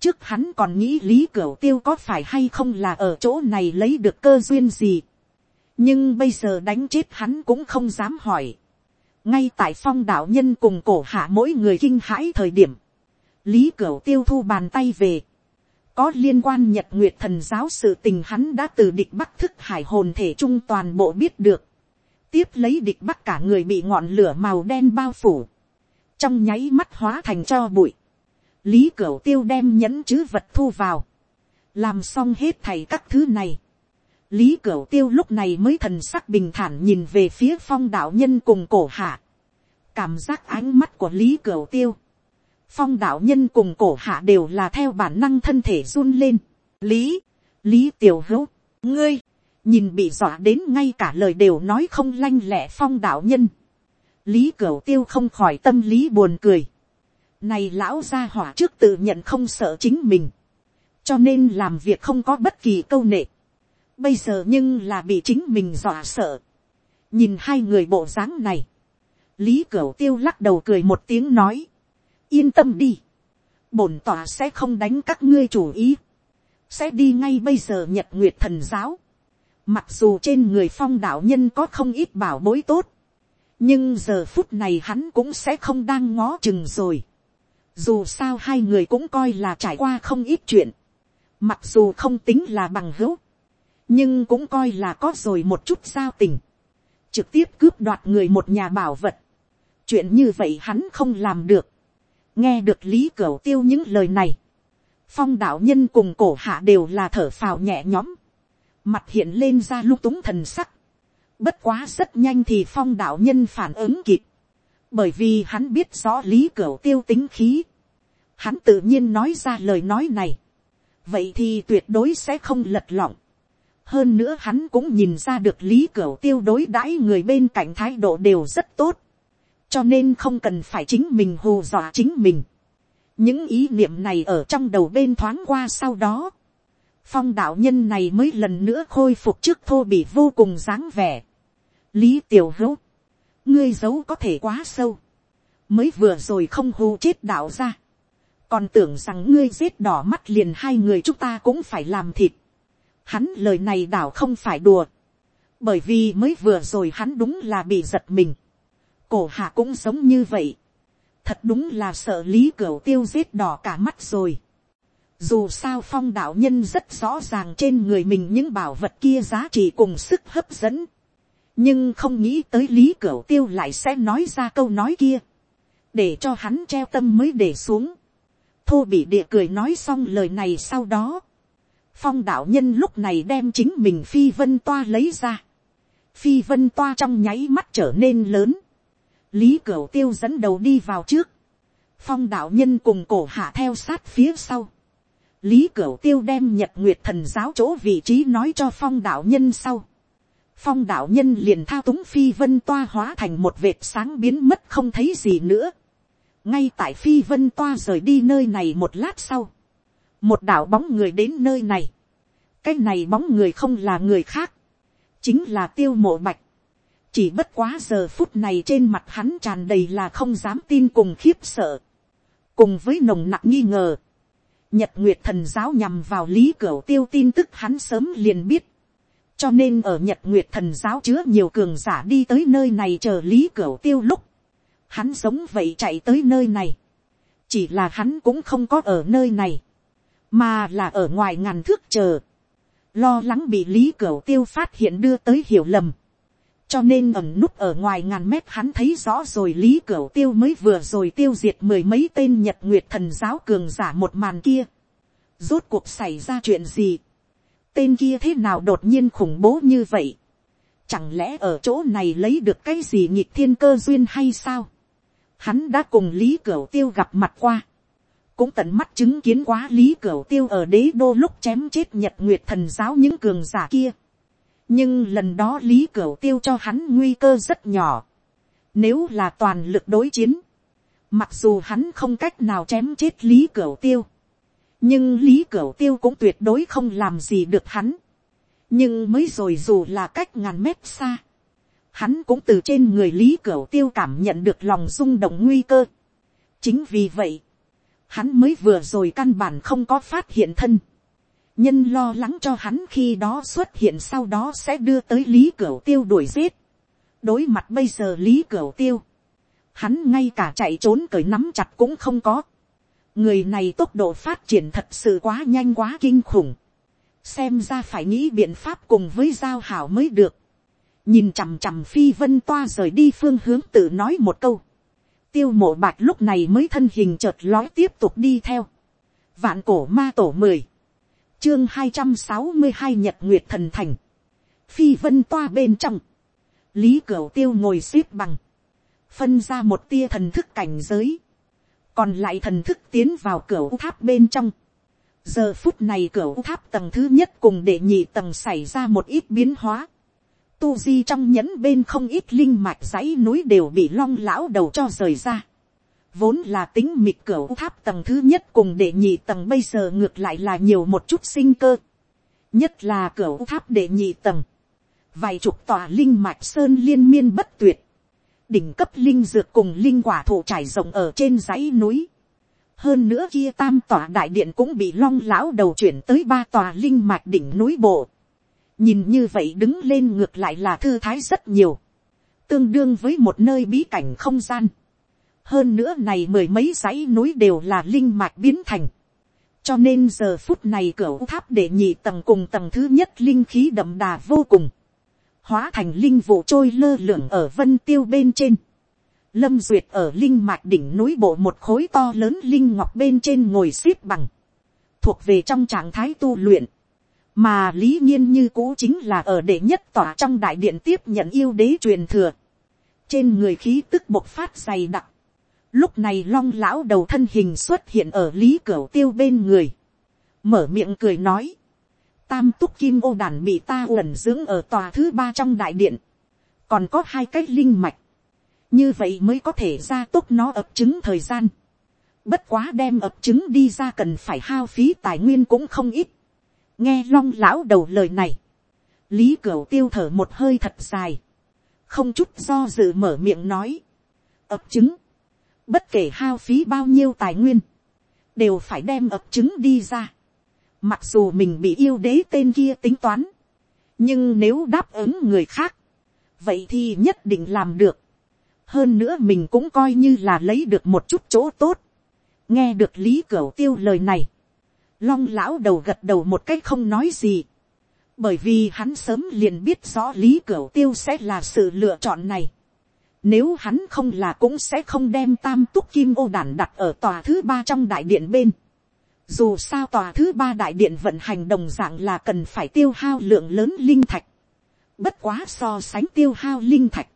trước hắn còn nghĩ lý cửa tiêu có phải hay không là ở chỗ này lấy được cơ duyên gì, nhưng bây giờ đánh chết hắn cũng không dám hỏi, ngay tại phong đạo nhân cùng cổ hạ mỗi người kinh hãi thời điểm, lý cửu tiêu thu bàn tay về, có liên quan nhật nguyệt thần giáo sự tình hắn đã từ địch bắc thức hải hồn thể trung toàn bộ biết được, tiếp lấy địch bắc cả người bị ngọn lửa màu đen bao phủ, trong nháy mắt hóa thành cho bụi, lý cửu tiêu đem nhẫn chứ vật thu vào, làm xong hết thầy các thứ này, lý cửu tiêu lúc này mới thần sắc bình thản nhìn về phía phong đạo nhân cùng cổ hạ, cảm giác ánh mắt của lý cửu tiêu, phong đạo nhân cùng cổ hạ đều là theo bản năng thân thể run lên. lý, lý tiểu hữu, ngươi, nhìn bị dọa đến ngay cả lời đều nói không lanh lẹ phong đạo nhân. lý cửu tiêu không khỏi tâm lý buồn cười. này lão gia hỏa trước tự nhận không sợ chính mình, cho nên làm việc không có bất kỳ câu nệ. bây giờ nhưng là bị chính mình dọa sợ. nhìn hai người bộ dáng này, lý cửu tiêu lắc đầu cười một tiếng nói, yên tâm đi, bổn tòa sẽ không đánh các ngươi chủ ý, sẽ đi ngay bây giờ nhật nguyệt thần giáo, mặc dù trên người phong đạo nhân có không ít bảo bối tốt, nhưng giờ phút này hắn cũng sẽ không đang ngó chừng rồi, dù sao hai người cũng coi là trải qua không ít chuyện, mặc dù không tính là bằng hữu, nhưng cũng coi là có rồi một chút giao tình, trực tiếp cướp đoạt người một nhà bảo vật, chuyện như vậy hắn không làm được, nghe được lý cửu tiêu những lời này, phong đạo nhân cùng cổ hạ đều là thở phào nhẹ nhõm, mặt hiện lên ra lung túng thần sắc, bất quá rất nhanh thì phong đạo nhân phản ứng kịp, bởi vì hắn biết rõ lý cửu tiêu tính khí, hắn tự nhiên nói ra lời nói này, vậy thì tuyệt đối sẽ không lật lọng, hơn nữa hắn cũng nhìn ra được lý cửu tiêu đối đãi người bên cạnh thái độ đều rất tốt, cho nên không cần phải chính mình hù dọa chính mình. những ý niệm này ở trong đầu bên thoáng qua sau đó, phong đạo nhân này mới lần nữa khôi phục trước thô bị vô cùng dáng vẻ. lý tiểu hữu, ngươi giấu có thể quá sâu, mới vừa rồi không hù chết đạo ra, còn tưởng rằng ngươi giết đỏ mắt liền hai người chúng ta cũng phải làm thịt. Hắn lời này đảo không phải đùa, bởi vì mới vừa rồi hắn đúng là bị giật mình cổ hạ cũng giống như vậy. thật đúng là sợ lý cửu tiêu giết đỏ cả mắt rồi. dù sao phong đạo nhân rất rõ ràng trên người mình những bảo vật kia giá trị cùng sức hấp dẫn. nhưng không nghĩ tới lý cửu tiêu lại sẽ nói ra câu nói kia. để cho hắn treo tâm mới để xuống. thô bị địa cười nói xong lời này sau đó. phong đạo nhân lúc này đem chính mình phi vân toa lấy ra. phi vân toa trong nháy mắt trở nên lớn lý cửu tiêu dẫn đầu đi vào trước, phong đạo nhân cùng cổ hạ theo sát phía sau, lý cửu tiêu đem nhật nguyệt thần giáo chỗ vị trí nói cho phong đạo nhân sau, phong đạo nhân liền thao túng phi vân toa hóa thành một vệt sáng biến mất không thấy gì nữa, ngay tại phi vân toa rời đi nơi này một lát sau, một đạo bóng người đến nơi này, cái này bóng người không là người khác, chính là tiêu mộ bạch, chỉ bất quá giờ phút này trên mặt hắn tràn đầy là không dám tin cùng khiếp sợ, cùng với nồng nặc nghi ngờ, nhật nguyệt thần giáo nhằm vào lý cửa tiêu tin tức hắn sớm liền biết, cho nên ở nhật nguyệt thần giáo chứa nhiều cường giả đi tới nơi này chờ lý cửa tiêu lúc, hắn giống vậy chạy tới nơi này, chỉ là hắn cũng không có ở nơi này, mà là ở ngoài ngàn thước chờ, lo lắng bị lý cửa tiêu phát hiện đưa tới hiểu lầm, cho nên ẩm núp ở ngoài ngàn mét hắn thấy rõ rồi lý cửu tiêu mới vừa rồi tiêu diệt mười mấy tên nhật nguyệt thần giáo cường giả một màn kia. rốt cuộc xảy ra chuyện gì. tên kia thế nào đột nhiên khủng bố như vậy. chẳng lẽ ở chỗ này lấy được cái gì nhịp thiên cơ duyên hay sao. hắn đã cùng lý cửu tiêu gặp mặt qua. cũng tận mắt chứng kiến quá lý cửu tiêu ở đế đô lúc chém chết nhật nguyệt thần giáo những cường giả kia nhưng lần đó lý cửu tiêu cho hắn nguy cơ rất nhỏ. Nếu là toàn lực đối chiến, mặc dù hắn không cách nào chém chết lý cửu tiêu, nhưng lý cửu tiêu cũng tuyệt đối không làm gì được hắn. nhưng mới rồi dù là cách ngàn mét xa, hắn cũng từ trên người lý cửu tiêu cảm nhận được lòng rung động nguy cơ. chính vì vậy, hắn mới vừa rồi căn bản không có phát hiện thân nhân lo lắng cho hắn khi đó xuất hiện sau đó sẽ đưa tới lý cửu tiêu đuổi giết. đối mặt bây giờ lý cửu tiêu, hắn ngay cả chạy trốn cởi nắm chặt cũng không có. người này tốc độ phát triển thật sự quá nhanh quá kinh khủng. xem ra phải nghĩ biện pháp cùng với giao hảo mới được nhìn chằm chằm phi vân toa rời đi phương hướng tự nói một câu, tiêu mộ bạc lúc này mới thân hình chợt lói tiếp tục đi theo, vạn cổ ma tổ mười, chương hai trăm sáu mươi hai nhật nguyệt thần thành, phi vân toa bên trong, lý cửu tiêu ngồi xếp bằng, phân ra một tia thần thức cảnh giới, còn lại thần thức tiến vào cửa tháp bên trong. giờ phút này cửa tháp tầng thứ nhất cùng đệ nhị tầng xảy ra một ít biến hóa. Tu di trong nhẫn bên không ít linh mạch dãy núi đều bị long lão đầu cho rời ra. Vốn là tính mịt cửa tháp tầng thứ nhất cùng đệ nhị tầng bây giờ ngược lại là nhiều một chút sinh cơ. Nhất là cửa tháp đệ nhị tầng. Vài chục tòa linh mạch sơn liên miên bất tuyệt. Đỉnh cấp linh dược cùng linh quả thụ trải rộng ở trên dãy núi. Hơn nữa kia tam tòa đại điện cũng bị long lão đầu chuyển tới ba tòa linh mạch đỉnh núi bộ nhìn như vậy đứng lên ngược lại là thư thái rất nhiều, tương đương với một nơi bí cảnh không gian hơn nữa này mười mấy dãy núi đều là linh mạch biến thành. cho nên giờ phút này cửa tháp để nhị tầng cùng tầng thứ nhất linh khí đậm đà vô cùng. hóa thành linh vụ trôi lơ lửng ở vân tiêu bên trên. lâm duyệt ở linh mạch đỉnh núi bộ một khối to lớn linh ngọc bên trên ngồi xếp bằng. thuộc về trong trạng thái tu luyện mà lý nhiên như cũ chính là ở đệ nhất tỏa trong đại điện tiếp nhận yêu đế truyền thừa, trên người khí tức bộc phát dày đặc, lúc này long lão đầu thân hình xuất hiện ở lý cửa tiêu bên người, mở miệng cười nói, tam túc kim ô đàn bị ta uẩn dưỡng ở tòa thứ ba trong đại điện, còn có hai cái linh mạch, như vậy mới có thể ra tốt nó ập chứng thời gian, bất quá đem ập chứng đi ra cần phải hao phí tài nguyên cũng không ít, nghe long lão đầu lời này, lý cửa tiêu thở một hơi thật dài, không chút do dự mở miệng nói, ập chứng, bất kể hao phí bao nhiêu tài nguyên, đều phải đem ập chứng đi ra. Mặc dù mình bị yêu đế tên kia tính toán, nhưng nếu đáp ứng người khác, vậy thì nhất định làm được. hơn nữa mình cũng coi như là lấy được một chút chỗ tốt. nghe được lý cửu tiêu lời này, Long lão đầu gật đầu một cách không nói gì. Bởi vì hắn sớm liền biết rõ Lý Cửu Tiêu sẽ là sự lựa chọn này. Nếu hắn không là cũng sẽ không đem tam túc kim ô đản đặt ở tòa thứ ba trong đại điện bên. Dù sao tòa thứ ba đại điện vận hành đồng dạng là cần phải tiêu hao lượng lớn linh thạch. Bất quá so sánh tiêu hao linh thạch.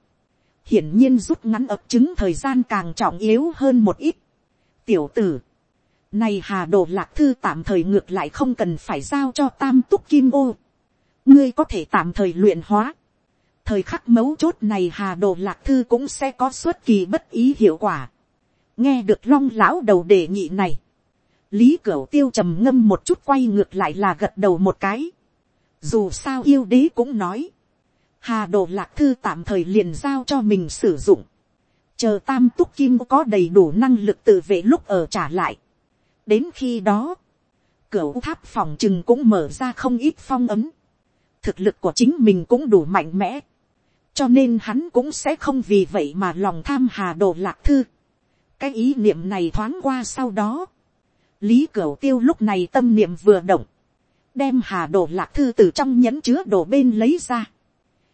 Hiển nhiên rút ngắn ập chứng thời gian càng trọng yếu hơn một ít. Tiểu tử, này hà đồ lạc thư tạm thời ngược lại không cần phải giao cho tam túc kim ô. Ngươi có thể tạm thời luyện hóa. Thời khắc mấu chốt này hà đồ lạc thư cũng sẽ có suất kỳ bất ý hiệu quả. Nghe được long lão đầu đề nghị này. Lý Cửu tiêu trầm ngâm một chút quay ngược lại là gật đầu một cái. Dù sao yêu đế cũng nói. Hà đồ lạc thư tạm thời liền giao cho mình sử dụng. Chờ tam túc kim có đầy đủ năng lực tự vệ lúc ở trả lại đến khi đó, cửu tháp phòng chừng cũng mở ra không ít phong ấm. thực lực của chính mình cũng đủ mạnh mẽ cho nên hắn cũng sẽ không vì vậy mà lòng tham hà đồ lạc thư. cái ý niệm này thoáng qua sau đó. lý cửu tiêu lúc này tâm niệm vừa động. đem hà đồ lạc thư từ trong nhẫn chứa đồ bên lấy ra.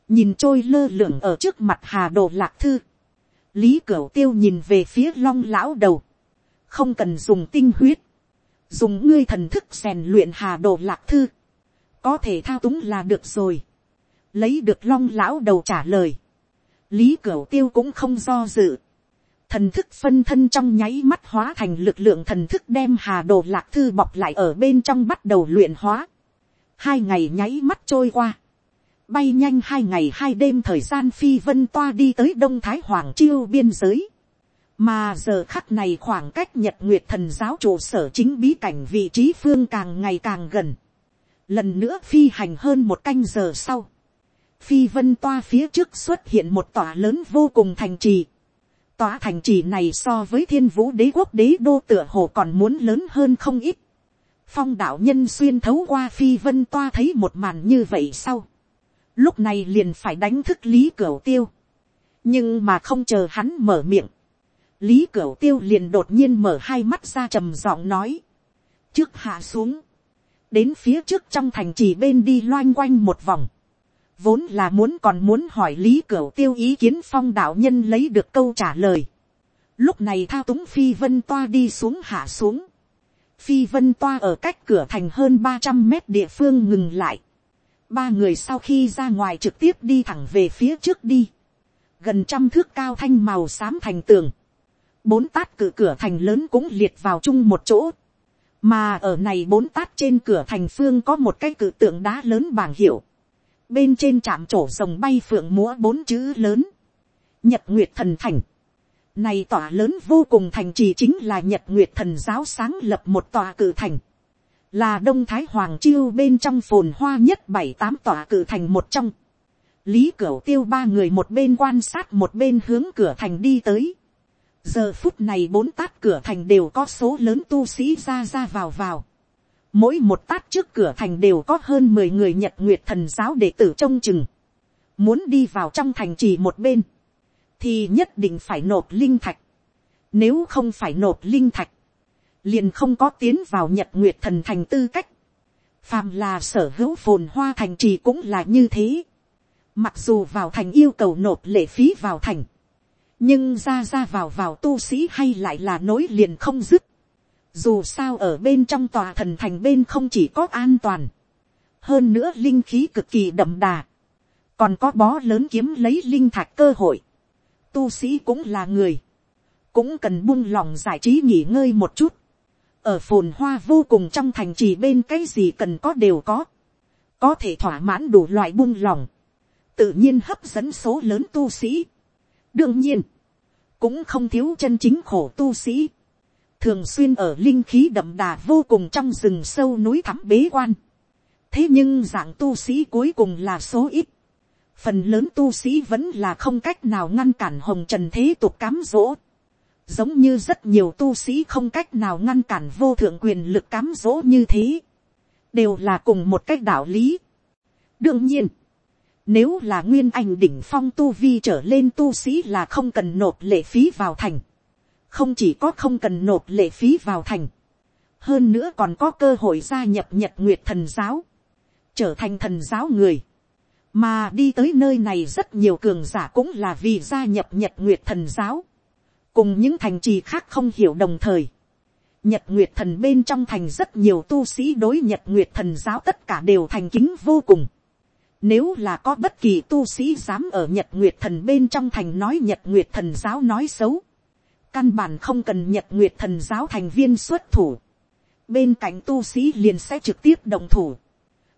nhìn trôi lơ lửng ở trước mặt hà đồ lạc thư. lý cửu tiêu nhìn về phía long lão đầu không cần dùng tinh huyết, dùng ngươi thần thức rèn luyện hà đồ lạc thư, có thể thao túng là được rồi, lấy được long lão đầu trả lời, lý cửu tiêu cũng không do dự, thần thức phân thân trong nháy mắt hóa thành lực lượng thần thức đem hà đồ lạc thư bọc lại ở bên trong bắt đầu luyện hóa, hai ngày nháy mắt trôi qua, bay nhanh hai ngày hai đêm thời gian phi vân toa đi tới đông thái hoàng chiêu biên giới, mà giờ khắc này khoảng cách nhật nguyệt thần giáo trụ sở chính bí cảnh vị trí phương càng ngày càng gần. lần nữa phi hành hơn một canh giờ sau phi vân toa phía trước xuất hiện một tòa lớn vô cùng thành trì. Tòa thành trì này so với thiên vũ đế quốc đế đô tựa hồ còn muốn lớn hơn không ít. Phong đạo nhân xuyên thấu qua phi vân toa thấy một màn như vậy sau. Lúc này liền phải đánh thức lý cửu tiêu. Nhưng mà không chờ hắn mở miệng. Lý cửu tiêu liền đột nhiên mở hai mắt ra trầm giọng nói. Trước hạ xuống. Đến phía trước trong thành trì bên đi loanh quanh một vòng vốn là muốn còn muốn hỏi lý cửu tiêu ý kiến phong đạo nhân lấy được câu trả lời. lúc này thao túng phi vân toa đi xuống hạ xuống. phi vân toa ở cách cửa thành hơn ba trăm mét địa phương ngừng lại. ba người sau khi ra ngoài trực tiếp đi thẳng về phía trước đi. gần trăm thước cao thanh màu xám thành tường. bốn tát cử cửa thành lớn cũng liệt vào chung một chỗ. mà ở này bốn tát trên cửa thành phương có một cái cử tượng đá lớn bảng hiệu bên trên trạm trổ rồng bay phượng múa bốn chữ lớn, nhật nguyệt thần thành, này tòa lớn vô cùng thành trì chính là nhật nguyệt thần giáo sáng lập một tòa cử thành, là đông thái hoàng chiêu bên trong phồn hoa nhất bảy tám tòa cử thành một trong, lý cửu tiêu ba người một bên quan sát một bên hướng cửa thành đi tới, giờ phút này bốn tát cửa thành đều có số lớn tu sĩ ra ra vào vào, mỗi một tát trước cửa thành đều có hơn mười người nhật nguyệt thần giáo đệ tử trông chừng. Muốn đi vào trong thành trì một bên, thì nhất định phải nộp linh thạch. Nếu không phải nộp linh thạch, liền không có tiến vào nhật nguyệt thần thành tư cách. Phàm là sở hữu phồn hoa thành trì cũng là như thế. Mặc dù vào thành yêu cầu nộp lệ phí vào thành. Nhưng ra ra vào vào tu sĩ hay lại là nối liền không dứt dù sao ở bên trong tòa thần thành bên không chỉ có an toàn, hơn nữa linh khí cực kỳ đậm đà, còn có bó lớn kiếm lấy linh thạch cơ hội, tu sĩ cũng là người, cũng cần buông lòng giải trí nghỉ ngơi một chút, ở phồn hoa vô cùng trong thành trì bên cái gì cần có đều có, có thể thỏa mãn đủ loại buông lòng, tự nhiên hấp dẫn số lớn tu sĩ. đương nhiên, cũng không thiếu chân chính khổ tu sĩ, thường xuyên ở linh khí đậm đà vô cùng trong rừng sâu núi thẳm bế quan. thế nhưng dạng tu sĩ cuối cùng là số ít. phần lớn tu sĩ vẫn là không cách nào ngăn cản hồng trần thế tục cám dỗ. giống như rất nhiều tu sĩ không cách nào ngăn cản vô thượng quyền lực cám dỗ như thế. đều là cùng một cách đạo lý. đương nhiên, nếu là nguyên anh đỉnh phong tu vi trở lên tu sĩ là không cần nộp lệ phí vào thành không chỉ có không cần nộp lệ phí vào thành, hơn nữa còn có cơ hội gia nhập nhật nguyệt thần giáo, trở thành thần giáo người, mà đi tới nơi này rất nhiều cường giả cũng là vì gia nhập nhật nguyệt thần giáo, cùng những thành trì khác không hiểu đồng thời, nhật nguyệt thần bên trong thành rất nhiều tu sĩ đối nhật nguyệt thần giáo tất cả đều thành kính vô cùng. Nếu là có bất kỳ tu sĩ dám ở nhật nguyệt thần bên trong thành nói nhật nguyệt thần giáo nói xấu, Căn bản không cần nhật nguyệt thần giáo thành viên xuất thủ. Bên cạnh tu sĩ liền sẽ trực tiếp đồng thủ.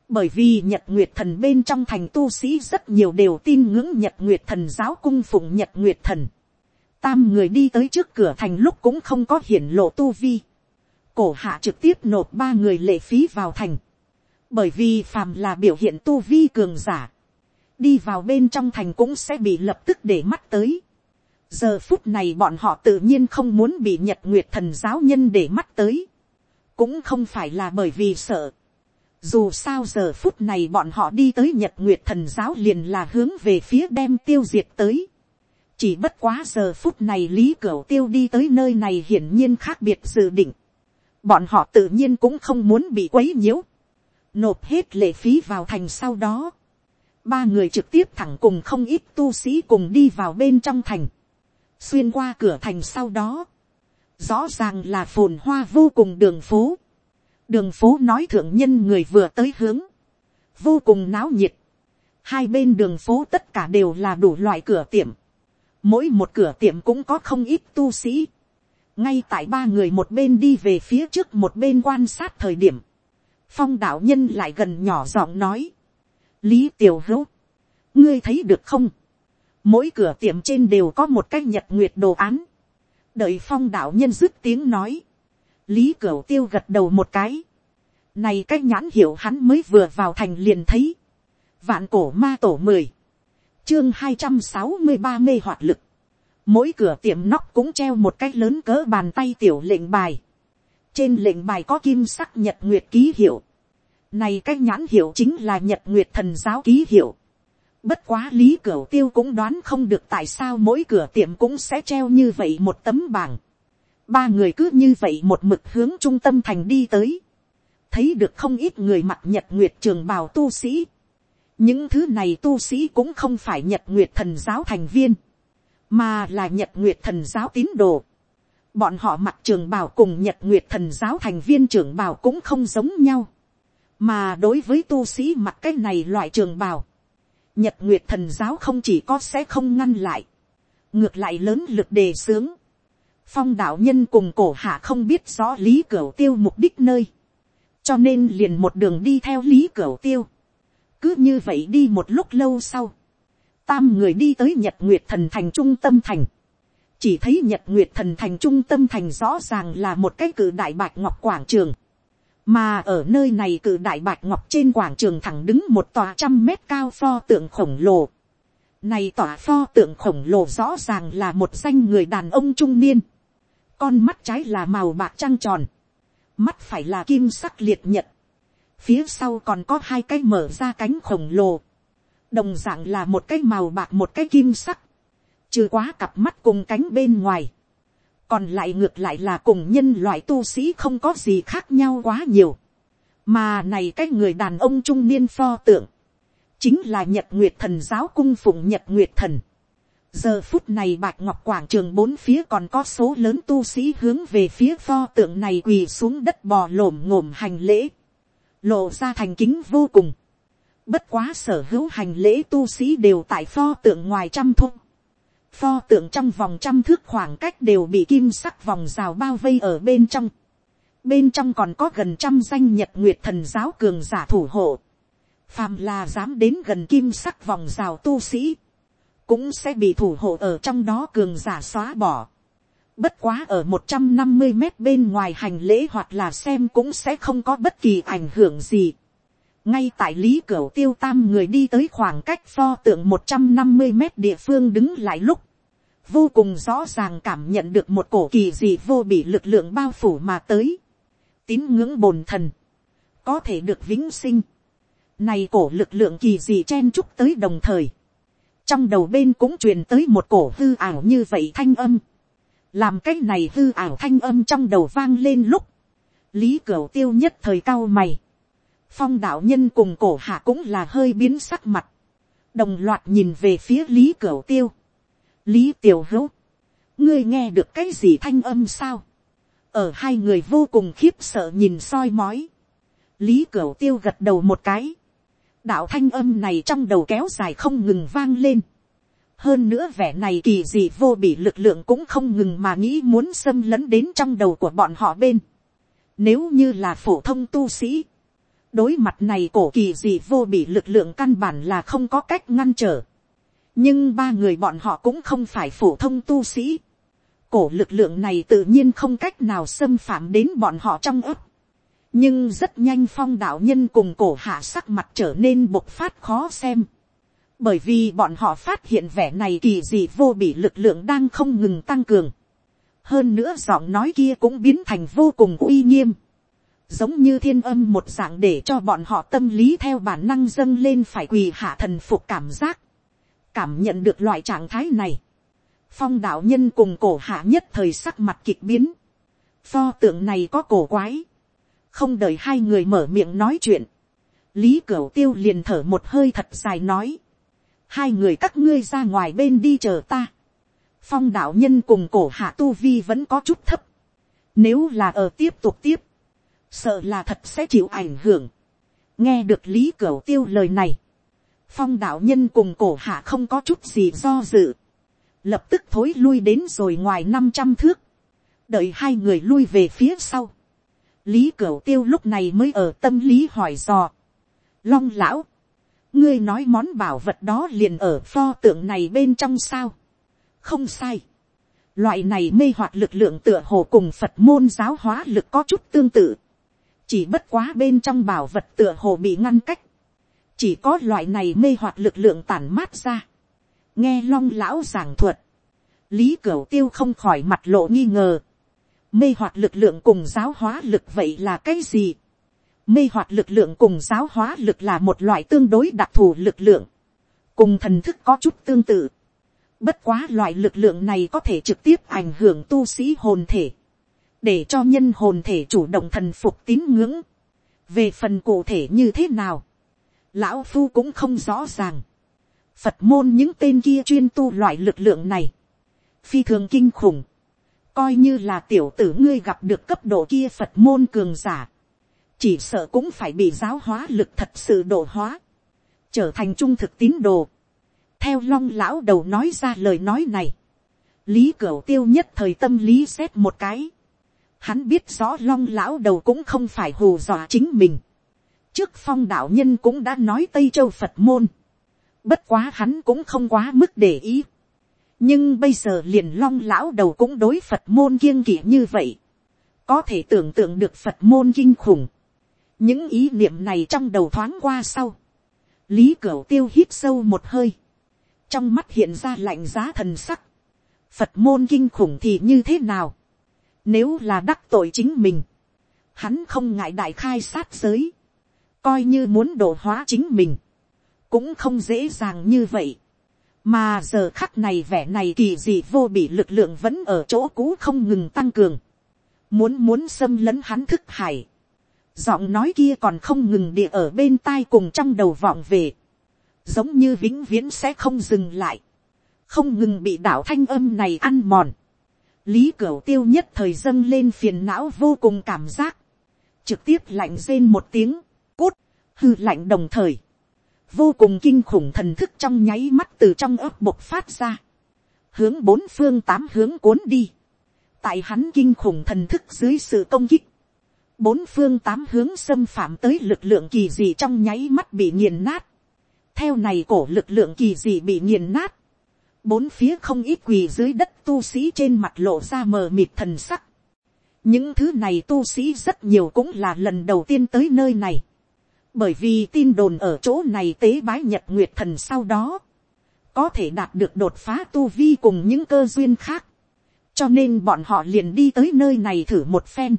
Bởi vì nhật nguyệt thần bên trong thành tu sĩ rất nhiều đều tin ngưỡng nhật nguyệt thần giáo cung phụng nhật nguyệt thần. Tam người đi tới trước cửa thành lúc cũng không có hiển lộ tu vi. Cổ hạ trực tiếp nộp ba người lệ phí vào thành. Bởi vì phàm là biểu hiện tu vi cường giả. Đi vào bên trong thành cũng sẽ bị lập tức để mắt tới giờ phút này bọn họ tự nhiên không muốn bị nhật nguyệt thần giáo nhân để mắt tới, cũng không phải là bởi vì sợ. dù sao giờ phút này bọn họ đi tới nhật nguyệt thần giáo liền là hướng về phía đem tiêu diệt tới. chỉ bất quá giờ phút này lý cửu tiêu đi tới nơi này hiển nhiên khác biệt dự định. bọn họ tự nhiên cũng không muốn bị quấy nhiễu. nộp hết lệ phí vào thành sau đó. ba người trực tiếp thẳng cùng không ít tu sĩ cùng đi vào bên trong thành xuyên qua cửa thành sau đó, rõ ràng là phồn hoa vô cùng đường phố, đường phố nói thượng nhân người vừa tới hướng, vô cùng náo nhiệt, hai bên đường phố tất cả đều là đủ loại cửa tiệm, mỗi một cửa tiệm cũng có không ít tu sĩ, ngay tại ba người một bên đi về phía trước một bên quan sát thời điểm, phong đạo nhân lại gần nhỏ giọng nói, lý tiểu hữu, ngươi thấy được không, mỗi cửa tiệm trên đều có một cái nhật nguyệt đồ án, đợi phong đạo nhân dứt tiếng nói, lý cửu tiêu gật đầu một cái, này cái nhãn hiệu hắn mới vừa vào thành liền thấy, Vạn cổ ma tổ mười Chương hai trăm sáu mươi ba mê hoạt lực. Mỗi cửa tiệm nóc cũng treo một cái lớn cỡ bàn tay tiểu lệnh bài. Trên lệnh bài có kim sắc nhật nguyệt ký hiệu. Này cái nhãn hiệu chính là nhật nguyệt thần giáo ký hiệu. Bất quá lý cửa tiêu cũng đoán không được tại sao mỗi cửa tiệm cũng sẽ treo như vậy một tấm bảng. Ba người cứ như vậy một mực hướng trung tâm thành đi tới. Thấy được không ít người mặc nhật nguyệt trường bào tu sĩ. Những thứ này tu sĩ cũng không phải nhật nguyệt thần giáo thành viên. Mà là nhật nguyệt thần giáo tín đồ. Bọn họ mặc trường bào cùng nhật nguyệt thần giáo thành viên trường bào cũng không giống nhau. Mà đối với tu sĩ mặc cái này loại trường bào nhật nguyệt thần giáo không chỉ có sẽ không ngăn lại, ngược lại lớn lực đề xướng. phong đạo nhân cùng cổ hạ không biết rõ lý cửa tiêu mục đích nơi, cho nên liền một đường đi theo lý cửa tiêu. cứ như vậy đi một lúc lâu sau, tam người đi tới nhật nguyệt thần thành trung tâm thành, chỉ thấy nhật nguyệt thần thành trung tâm thành rõ ràng là một cái cử đại bạch ngọc quảng trường, mà ở nơi này cử đại bạch ngọc trên quảng trường thẳng đứng một tòa trăm mét cao pho tượng khổng lồ. Này tòa pho tượng khổng lồ rõ ràng là một danh người đàn ông trung niên. Con mắt trái là màu bạc trăng tròn. Mắt phải là kim sắc liệt nhật. Phía sau còn có hai cái mở ra cánh khổng lồ. Đồng dạng là một cái màu bạc một cái kim sắc. Trừ quá cặp mắt cùng cánh bên ngoài còn lại ngược lại là cùng nhân loại tu sĩ không có gì khác nhau quá nhiều, mà này cái người đàn ông trung niên pho tượng, chính là nhật nguyệt thần giáo cung phụng nhật nguyệt thần. giờ phút này bạch ngọc quảng trường bốn phía còn có số lớn tu sĩ hướng về phía pho tượng này quỳ xuống đất bò lổm ngổm hành lễ, lộ ra thành kính vô cùng. bất quá sở hữu hành lễ tu sĩ đều tại pho tượng ngoài trăm thôn Pho tượng trong vòng trăm thước khoảng cách đều bị kim sắc vòng rào bao vây ở bên trong. Bên trong còn có gần trăm danh nhật nguyệt thần giáo cường giả thủ hộ. Phàm là dám đến gần kim sắc vòng rào tu sĩ. Cũng sẽ bị thủ hộ ở trong đó cường giả xóa bỏ. Bất quá ở một trăm năm mươi mét bên ngoài hành lễ hoặc là xem cũng sẽ không có bất kỳ ảnh hưởng gì. Ngay tại Lý cửa Tiêu Tam người đi tới khoảng cách pho tượng một trăm năm mươi mét địa phương đứng lại lúc vô cùng rõ ràng cảm nhận được một cổ kỳ dị vô bị lực lượng bao phủ mà tới. tín ngưỡng bồn thần, có thể được vĩnh sinh. Này cổ lực lượng kỳ dị chen chúc tới đồng thời. Trong đầu bên cũng truyền tới một cổ hư ảo như vậy thanh âm. Làm cái này hư ảo thanh âm trong đầu vang lên lúc. Lý Cửu tiêu nhất thời cao mày. Phong đạo nhân cùng cổ hạ cũng là hơi biến sắc mặt. Đồng loạt nhìn về phía Lý Cửu tiêu lý tiểu hữu, ngươi nghe được cái gì thanh âm sao, ở hai người vô cùng khiếp sợ nhìn soi mói, lý cửu tiêu gật đầu một cái, đạo thanh âm này trong đầu kéo dài không ngừng vang lên, hơn nữa vẻ này kỳ dị vô bị lực lượng cũng không ngừng mà nghĩ muốn xâm lấn đến trong đầu của bọn họ bên. Nếu như là phổ thông tu sĩ, đối mặt này cổ kỳ dị vô bị lực lượng căn bản là không có cách ngăn trở nhưng ba người bọn họ cũng không phải phổ thông tu sĩ. cổ lực lượng này tự nhiên không cách nào xâm phạm đến bọn họ trong ấp. nhưng rất nhanh phong đạo nhân cùng cổ hạ sắc mặt trở nên bộc phát khó xem. bởi vì bọn họ phát hiện vẻ này kỳ dị vô bị lực lượng đang không ngừng tăng cường. hơn nữa giọng nói kia cũng biến thành vô cùng uy nghiêm giống như thiên âm một dạng để cho bọn họ tâm lý theo bản năng dâng lên phải quỳ hạ thần phục cảm giác cảm nhận được loại trạng thái này, phong đạo nhân cùng cổ hạ nhất thời sắc mặt kịch biến, pho tượng này có cổ quái, không đợi hai người mở miệng nói chuyện, lý cửu tiêu liền thở một hơi thật dài nói, hai người các ngươi ra ngoài bên đi chờ ta, phong đạo nhân cùng cổ hạ tu vi vẫn có chút thấp, nếu là ở tiếp tục tiếp, sợ là thật sẽ chịu ảnh hưởng, nghe được lý cửu tiêu lời này, phong đạo nhân cùng cổ hạ không có chút gì do dự, lập tức thối lui đến rồi ngoài năm trăm thước, đợi hai người lui về phía sau, lý cửu tiêu lúc này mới ở tâm lý hỏi dò, long lão, ngươi nói món bảo vật đó liền ở pho tượng này bên trong sao, không sai, loại này mê hoặc lực lượng tựa hồ cùng phật môn giáo hóa lực có chút tương tự, chỉ bất quá bên trong bảo vật tựa hồ bị ngăn cách, chỉ có loại này mê hoặc lực lượng tản mát ra, nghe long lão giảng thuật, lý cửu tiêu không khỏi mặt lộ nghi ngờ, mê hoặc lực lượng cùng giáo hóa lực vậy là cái gì, mê hoặc lực lượng cùng giáo hóa lực là một loại tương đối đặc thù lực lượng, cùng thần thức có chút tương tự. Bất quá loại lực lượng này có thể trực tiếp ảnh hưởng tu sĩ hồn thể, để cho nhân hồn thể chủ động thần phục tín ngưỡng. về phần cụ thể như thế nào, lão phu cũng không rõ ràng. phật môn những tên kia chuyên tu loại lực lượng này, phi thường kinh khủng, coi như là tiểu tử ngươi gặp được cấp độ kia phật môn cường giả, chỉ sợ cũng phải bị giáo hóa lực thật sự độ hóa, trở thành trung thực tín đồ. theo long lão đầu nói ra lời nói này, lý cửu tiêu nhất thời tâm lý xét một cái, hắn biết rõ long lão đầu cũng không phải hù dọa chính mình, trước phong đạo nhân cũng đã nói tây châu phật môn, bất quá hắn cũng không quá mức để ý, nhưng bây giờ liền long lão đầu cũng đối phật môn kiêng kỵ như vậy, có thể tưởng tượng được phật môn kinh khủng, những ý niệm này trong đầu thoáng qua sau, lý cửu tiêu hít sâu một hơi, trong mắt hiện ra lạnh giá thần sắc, phật môn kinh khủng thì như thế nào, nếu là đắc tội chính mình, hắn không ngại đại khai sát giới, coi như muốn đổ hóa chính mình, cũng không dễ dàng như vậy. mà giờ khắc này vẻ này kỳ gì vô bị lực lượng vẫn ở chỗ cũ không ngừng tăng cường, muốn muốn xâm lấn hắn thức hải, giọng nói kia còn không ngừng địa ở bên tai cùng trong đầu vọng về, giống như vĩnh viễn sẽ không dừng lại, không ngừng bị đạo thanh âm này ăn mòn, lý cửu tiêu nhất thời dâng lên phiền não vô cùng cảm giác, trực tiếp lạnh rên một tiếng, cút, hư lạnh đồng thời, vô cùng kinh khủng thần thức trong nháy mắt từ trong ớt bộc phát ra, hướng bốn phương tám hướng cuốn đi, tại hắn kinh khủng thần thức dưới sự công kích, bốn phương tám hướng xâm phạm tới lực lượng kỳ dị trong nháy mắt bị nghiền nát, theo này cổ lực lượng kỳ dị bị nghiền nát, bốn phía không ít quỳ dưới đất tu sĩ trên mặt lộ ra mờ mịt thần sắc. những thứ này tu sĩ rất nhiều cũng là lần đầu tiên tới nơi này bởi vì tin đồn ở chỗ này tế bái nhật nguyệt thần sau đó, có thể đạt được đột phá tu vi cùng những cơ duyên khác. cho nên bọn họ liền đi tới nơi này thử một phen.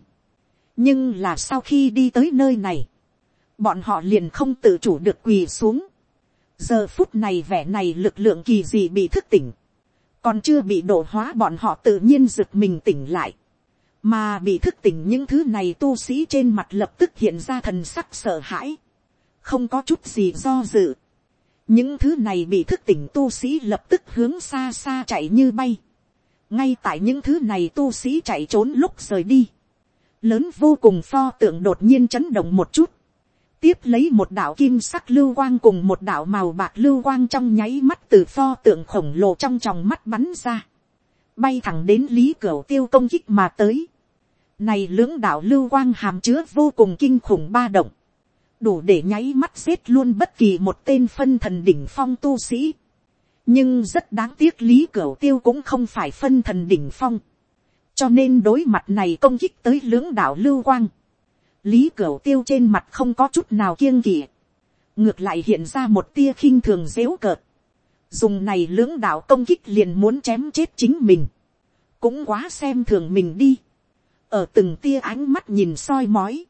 nhưng là sau khi đi tới nơi này, bọn họ liền không tự chủ được quỳ xuống giờ phút này vẻ này lực lượng kỳ gì bị thức tỉnh, còn chưa bị đổ hóa bọn họ tự nhiên giựt mình tỉnh lại, mà bị thức tỉnh những thứ này tu sĩ trên mặt lập tức hiện ra thần sắc sợ hãi, không có chút gì do dự, những thứ này bị thức tỉnh tu sĩ lập tức hướng xa xa chạy như bay, ngay tại những thứ này tu sĩ chạy trốn lúc rời đi, lớn vô cùng pho tượng đột nhiên chấn động một chút, tiếp lấy một đạo kim sắc lưu quang cùng một đạo màu bạc lưu quang trong nháy mắt từ pho tượng khổng lồ trong tròng mắt bắn ra, bay thẳng đến lý cửa tiêu công kích mà tới. Này lưỡng đạo lưu quang hàm chứa vô cùng kinh khủng ba động, đủ để nháy mắt giết luôn bất kỳ một tên phân thần đỉnh phong tu sĩ. nhưng rất đáng tiếc lý Cửu tiêu cũng không phải phân thần đỉnh phong, cho nên đối mặt này công kích tới lưỡng đạo lưu quang. Lý cửu tiêu trên mặt không có chút nào kiêng kỵ, ngược lại hiện ra một tia khinh thường dếu cợt, dùng này lưỡng đạo công kích liền muốn chém chết chính mình, cũng quá xem thường mình đi, ở từng tia ánh mắt nhìn soi mói,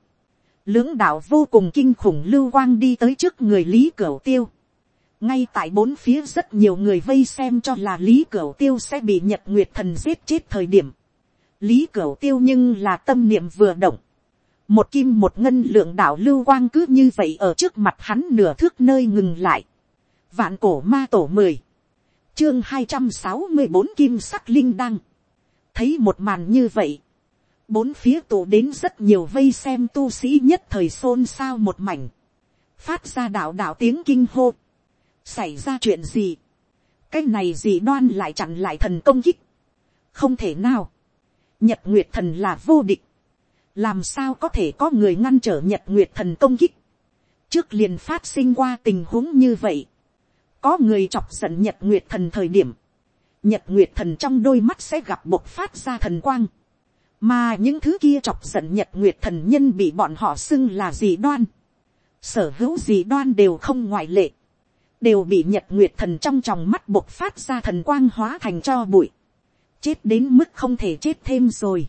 lưỡng đạo vô cùng kinh khủng lưu quang đi tới trước người lý cửu tiêu, ngay tại bốn phía rất nhiều người vây xem cho là lý cửu tiêu sẽ bị nhật nguyệt thần giết chết thời điểm, lý cửu tiêu nhưng là tâm niệm vừa động, một kim một ngân lượng đạo lưu quang cứ như vậy ở trước mặt hắn nửa thước nơi ngừng lại. vạn cổ ma tổ mười, chương hai trăm sáu mươi bốn kim sắc linh đăng. thấy một màn như vậy, bốn phía tụ đến rất nhiều vây xem tu sĩ nhất thời xôn xao một mảnh, phát ra đạo đạo tiếng kinh hô, xảy ra chuyện gì, cái này gì đoan lại chặn lại thần công kích, không thể nào, nhật nguyệt thần là vô địch, làm sao có thể có người ngăn trở nhật nguyệt thần công kích, trước liền phát sinh qua tình huống như vậy, có người chọc giận nhật nguyệt thần thời điểm, nhật nguyệt thần trong đôi mắt sẽ gặp bộc phát ra thần quang, mà những thứ kia chọc giận nhật nguyệt thần nhân bị bọn họ xưng là dì đoan, sở hữu dì đoan đều không ngoại lệ, đều bị nhật nguyệt thần trong tròng mắt bộc phát ra thần quang hóa thành cho bụi, chết đến mức không thể chết thêm rồi,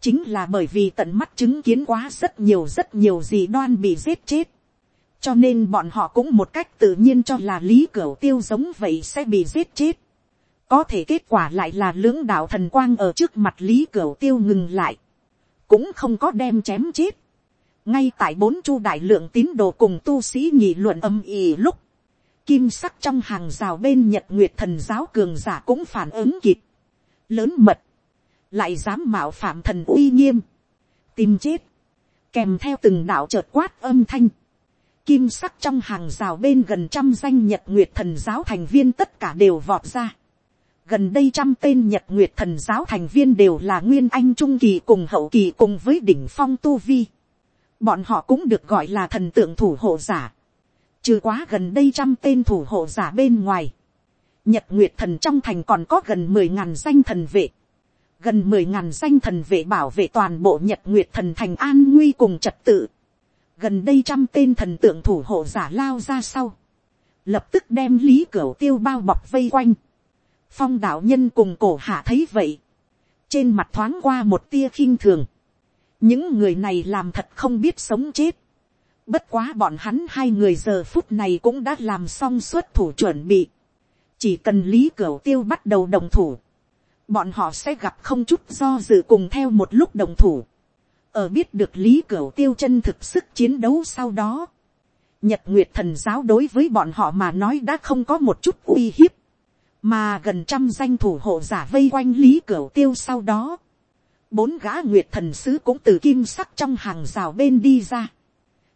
chính là bởi vì tận mắt chứng kiến quá rất nhiều rất nhiều dì đoan bị giết chết, cho nên bọn họ cũng một cách tự nhiên cho là lý cửa tiêu giống vậy sẽ bị giết chết, có thể kết quả lại là lưỡng đạo thần quang ở trước mặt lý cửu tiêu ngừng lại, cũng không có đem chém chết, ngay tại bốn chu đại lượng tín đồ cùng tu sĩ nhị luận âm ỉ lúc, kim sắc trong hàng rào bên nhật nguyệt thần giáo cường giả cũng phản ứng kịp, lớn mật, lại dám mạo phạm thần uy nghiêm, tìm chết, kèm theo từng đạo chợt quát âm thanh, kim sắc trong hàng rào bên gần trăm danh nhật nguyệt thần giáo thành viên tất cả đều vọt ra gần đây trăm tên nhật nguyệt thần giáo thành viên đều là nguyên anh trung kỳ cùng hậu kỳ cùng với đỉnh phong tu vi. bọn họ cũng được gọi là thần tượng thủ hộ giả. trừ quá gần đây trăm tên thủ hộ giả bên ngoài. nhật nguyệt thần trong thành còn có gần mười ngàn danh thần vệ gần mười ngàn danh thần vệ bảo vệ toàn bộ nhật nguyệt thần thành an nguy cùng trật tự. gần đây trăm tên thần tượng thủ hộ giả lao ra sau. lập tức đem lý cửa tiêu bao bọc vây quanh phong đạo nhân cùng cổ hạ thấy vậy. trên mặt thoáng qua một tia khinh thường. những người này làm thật không biết sống chết. bất quá bọn hắn hai người giờ phút này cũng đã làm xong xuất thủ chuẩn bị. chỉ cần lý cửa tiêu bắt đầu đồng thủ bọn họ sẽ gặp không chút do dự cùng theo một lúc đồng thủ. ở biết được lý cửa tiêu chân thực sức chiến đấu sau đó, nhật nguyệt thần giáo đối với bọn họ mà nói đã không có một chút uy hiếp, mà gần trăm danh thủ hộ giả vây quanh lý cửu tiêu sau đó, bốn gã nguyệt thần sứ cũng từ kim sắc trong hàng rào bên đi ra.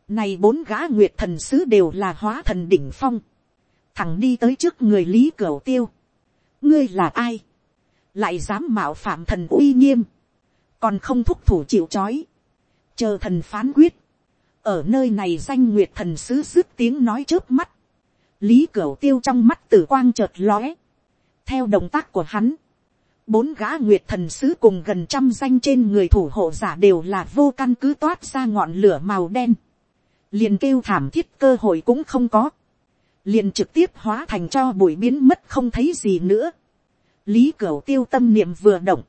Này bốn gã nguyệt thần sứ đều là hóa thần đỉnh phong. Thẳng đi tới trước người Lý Cửu Tiêu. Ngươi là ai? lại dám mạo phạm thần uy nghiêm, còn không thúc thủ chịu c h ó i chờ thần phán quyết, ở nơi này danh nguyệt thần sứ dứt tiếng nói trước mắt, lý cửu tiêu trong mắt tử quang chợt lóe, theo động tác của hắn, bốn gã nguyệt thần sứ cùng gần trăm danh trên người thủ hộ giả đều là vô căn cứ toát ra ngọn lửa màu đen, liền kêu thảm thiết cơ hội cũng không có, liền trực tiếp hóa thành cho bụi biến mất không thấy gì nữa, lý cửu tiêu tâm niệm vừa động,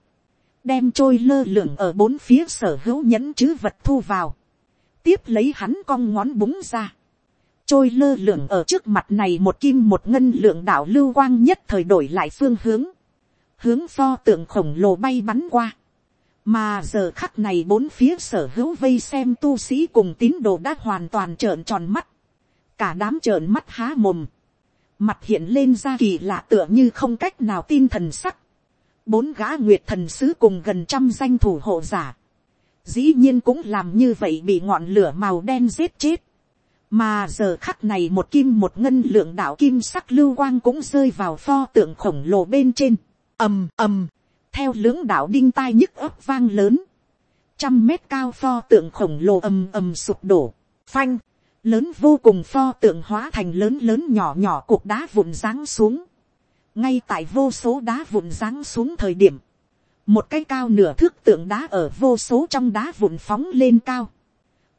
đem trôi lơ lửng ở bốn phía sở hữu nhẫn chứ vật thu vào, tiếp lấy hắn cong ngón búng ra, trôi lơ lửng ở trước mặt này một kim một ngân lượng đạo lưu quang nhất thời đổi lại phương hướng, hướng pho tượng khổng lồ bay bắn qua, mà giờ khắc này bốn phía sở hữu vây xem tu sĩ cùng tín đồ đã hoàn toàn trợn tròn mắt, cả đám trợn mắt há mồm, mặt hiện lên ra kỳ lạ tựa như không cách nào tin thần sắc. bốn gã nguyệt thần sứ cùng gần trăm danh thủ hộ giả. dĩ nhiên cũng làm như vậy bị ngọn lửa màu đen giết chết mà giờ khắc này một kim một ngân lượng đạo kim sắc lưu quang cũng rơi vào pho tượng khổng lồ bên trên. ầm ầm, theo lưỡng đạo đinh tai nhức ấp vang lớn. trăm mét cao pho tượng khổng lồ ầm ầm sụp đổ. phanh lớn vô cùng pho tượng hóa thành lớn lớn nhỏ nhỏ cuộc đá vụn ráng xuống. ngay tại vô số đá vụn ráng xuống thời điểm, một cái cao nửa thước tượng đá ở vô số trong đá vụn phóng lên cao,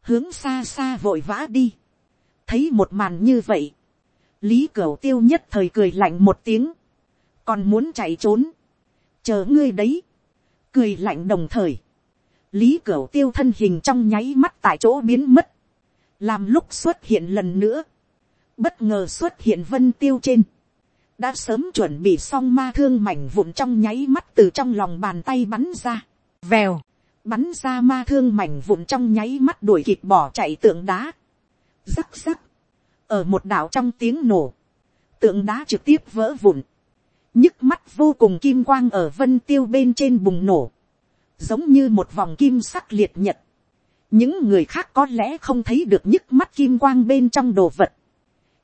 hướng xa xa vội vã đi thấy một màn như vậy, lý cửu tiêu nhất thời cười lạnh một tiếng, còn muốn chạy trốn, chờ ngươi đấy, cười lạnh đồng thời, lý cửu tiêu thân hình trong nháy mắt tại chỗ biến mất, làm lúc xuất hiện lần nữa, bất ngờ xuất hiện vân tiêu trên, đã sớm chuẩn bị xong ma thương mảnh vụn trong nháy mắt từ trong lòng bàn tay bắn ra, vèo, bắn ra ma thương mảnh vụn trong nháy mắt đuổi kịp bỏ chạy tượng đá, rắc rắc, ở một đảo trong tiếng nổ, tượng đá trực tiếp vỡ vụn, nhức mắt vô cùng kim quang ở vân tiêu bên trên bùng nổ, giống như một vòng kim sắc liệt nhật, những người khác có lẽ không thấy được nhức mắt kim quang bên trong đồ vật.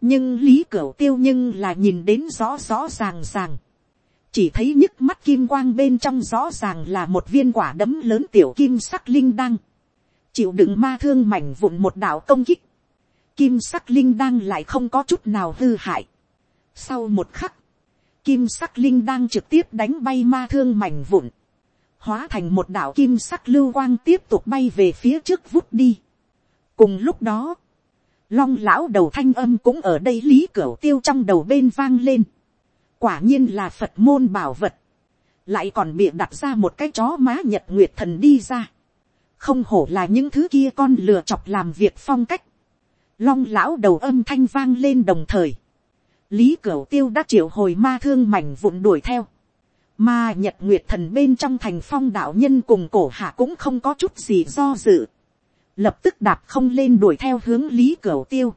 nhưng lý cửu tiêu nhưng là nhìn đến rõ rõ ràng ràng. chỉ thấy nhức mắt kim quang bên trong rõ ràng là một viên quả đấm lớn tiểu kim sắc linh đăng. chịu đựng ma thương mảnh vụn một đạo công kích kim sắc linh đăng lại không có chút nào hư hại. sau một khắc, kim sắc linh đăng trực tiếp đánh bay ma thương mảnh vụn. Hóa thành một đảo kim sắc lưu quang tiếp tục bay về phía trước vút đi. cùng lúc đó, long lão đầu thanh âm cũng ở đây lý cửa tiêu trong đầu bên vang lên, quả nhiên là phật môn bảo vật, lại còn bịa đặt ra một cái chó má nhật nguyệt thần đi ra, không hổ là những thứ kia con lừa chọc làm việc phong cách, long lão đầu âm thanh vang lên đồng thời, lý cửu tiêu đã triệu hồi ma thương mảnh vụn đuổi theo, mà nhật nguyệt thần bên trong thành phong đạo nhân cùng cổ hạ cũng không có chút gì do dự, lập tức đạp không lên đuổi theo hướng lý cửu tiêu,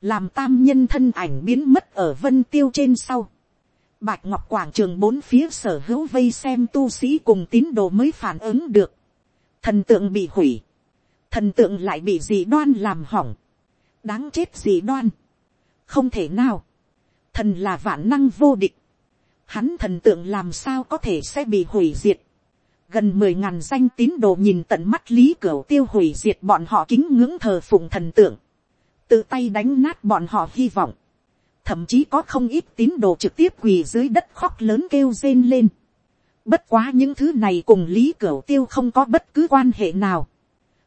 làm tam nhân thân ảnh biến mất ở vân tiêu trên sau, bạch ngọc quảng trường bốn phía sở hữu vây xem tu sĩ cùng tín đồ mới phản ứng được, thần tượng bị hủy, thần tượng lại bị dị đoan làm hỏng, đáng chết gì đoan, không thể nào, thần là vạn năng vô địch, hắn thần tượng làm sao có thể sẽ bị hủy diệt, gần mười ngàn danh tín đồ nhìn tận mắt lý cửa tiêu hủy diệt bọn họ kính ngưỡng thờ phụng thần tượng, tự tay đánh nát bọn họ hy vọng, thậm chí có không ít tín đồ trực tiếp quỳ dưới đất khóc lớn kêu rên lên. Bất quá những thứ này cùng lý cửa tiêu không có bất cứ quan hệ nào.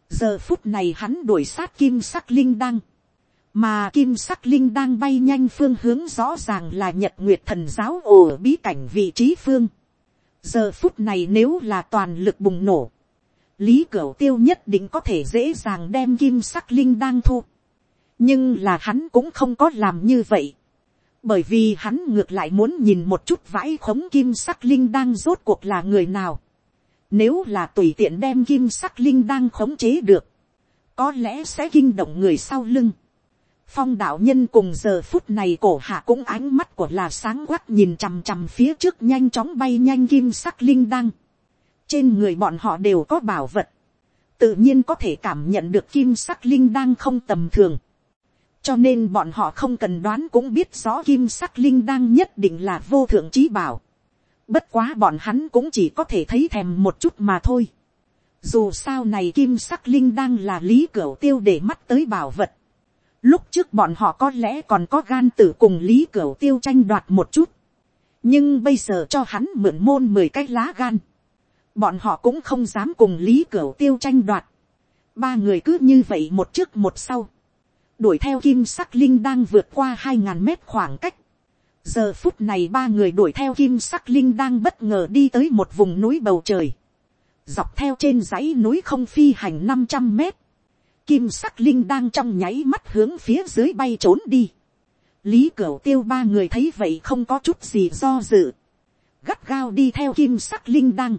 giờ phút này hắn đuổi sát kim sắc linh đăng, mà kim sắc linh đang bay nhanh phương hướng rõ ràng là nhật nguyệt thần giáo ổ bí cảnh vị trí phương. giờ phút này nếu là toàn lực bùng nổ, lý cửu tiêu nhất định có thể dễ dàng đem kim sắc linh đang thu. nhưng là hắn cũng không có làm như vậy. bởi vì hắn ngược lại muốn nhìn một chút vãi khống kim sắc linh đang rốt cuộc là người nào. nếu là tùy tiện đem kim sắc linh đang khống chế được, có lẽ sẽ kinh động người sau lưng phong đạo nhân cùng giờ phút này cổ hạ cũng ánh mắt của là sáng quắc nhìn chằm chằm phía trước nhanh chóng bay nhanh kim sắc linh đăng. trên người bọn họ đều có bảo vật, tự nhiên có thể cảm nhận được kim sắc linh đăng không tầm thường. cho nên bọn họ không cần đoán cũng biết rõ kim sắc linh đăng nhất định là vô thượng trí bảo. bất quá bọn hắn cũng chỉ có thể thấy thèm một chút mà thôi. dù sao này kim sắc linh đăng là lý cửa tiêu để mắt tới bảo vật Lúc trước bọn họ có lẽ còn có gan tử cùng Lý Cửu Tiêu tranh đoạt một chút. Nhưng bây giờ cho hắn mượn môn mười cái lá gan. Bọn họ cũng không dám cùng Lý Cửu Tiêu tranh đoạt. Ba người cứ như vậy một trước một sau. Đuổi theo kim sắc linh đang vượt qua hai ngàn mét khoảng cách. Giờ phút này ba người đuổi theo kim sắc linh đang bất ngờ đi tới một vùng núi bầu trời. Dọc theo trên dãy núi không phi hành năm trăm mét kim sắc linh đang trong nháy mắt hướng phía dưới bay trốn đi. lý cửu tiêu ba người thấy vậy không có chút gì do dự. gắt gao đi theo kim sắc linh đang.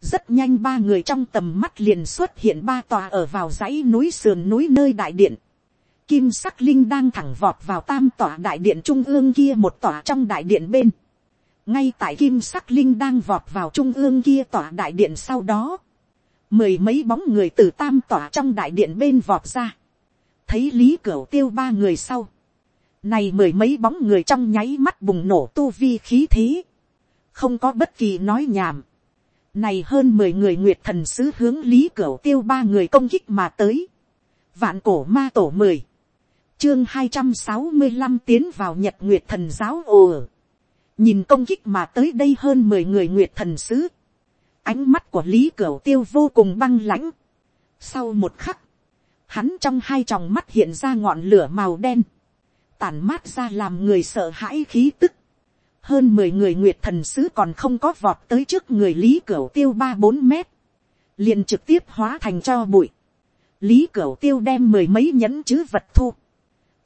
rất nhanh ba người trong tầm mắt liền xuất hiện ba tòa ở vào dãy núi sườn núi nơi đại điện. kim sắc linh đang thẳng vọt vào tam tòa đại điện trung ương kia một tòa trong đại điện bên. ngay tại kim sắc linh đang vọt vào trung ương kia tòa đại điện sau đó mười mấy bóng người từ tam tỏa trong đại điện bên vọt ra, thấy lý cửu tiêu ba người sau, này mười mấy bóng người trong nháy mắt bùng nổ tu vi khí thế, không có bất kỳ nói nhảm, này hơn mười người nguyệt thần sứ hướng lý cửu tiêu ba người công kích mà tới, vạn cổ ma tổ mười, chương hai trăm sáu mươi năm tiến vào nhật nguyệt thần giáo ồ. Nhìn công kích mà tới đây hơn mười người nguyệt thần sứ, Ánh mắt của Lý Cửu Tiêu vô cùng băng lãnh. Sau một khắc, hắn trong hai tròng mắt hiện ra ngọn lửa màu đen. Tản mát ra làm người sợ hãi khí tức. Hơn mười người nguyệt thần sứ còn không có vọt tới trước người Lý Cửu Tiêu ba bốn mét. Liền trực tiếp hóa thành cho bụi. Lý Cửu Tiêu đem mười mấy nhẫn chứ vật thu.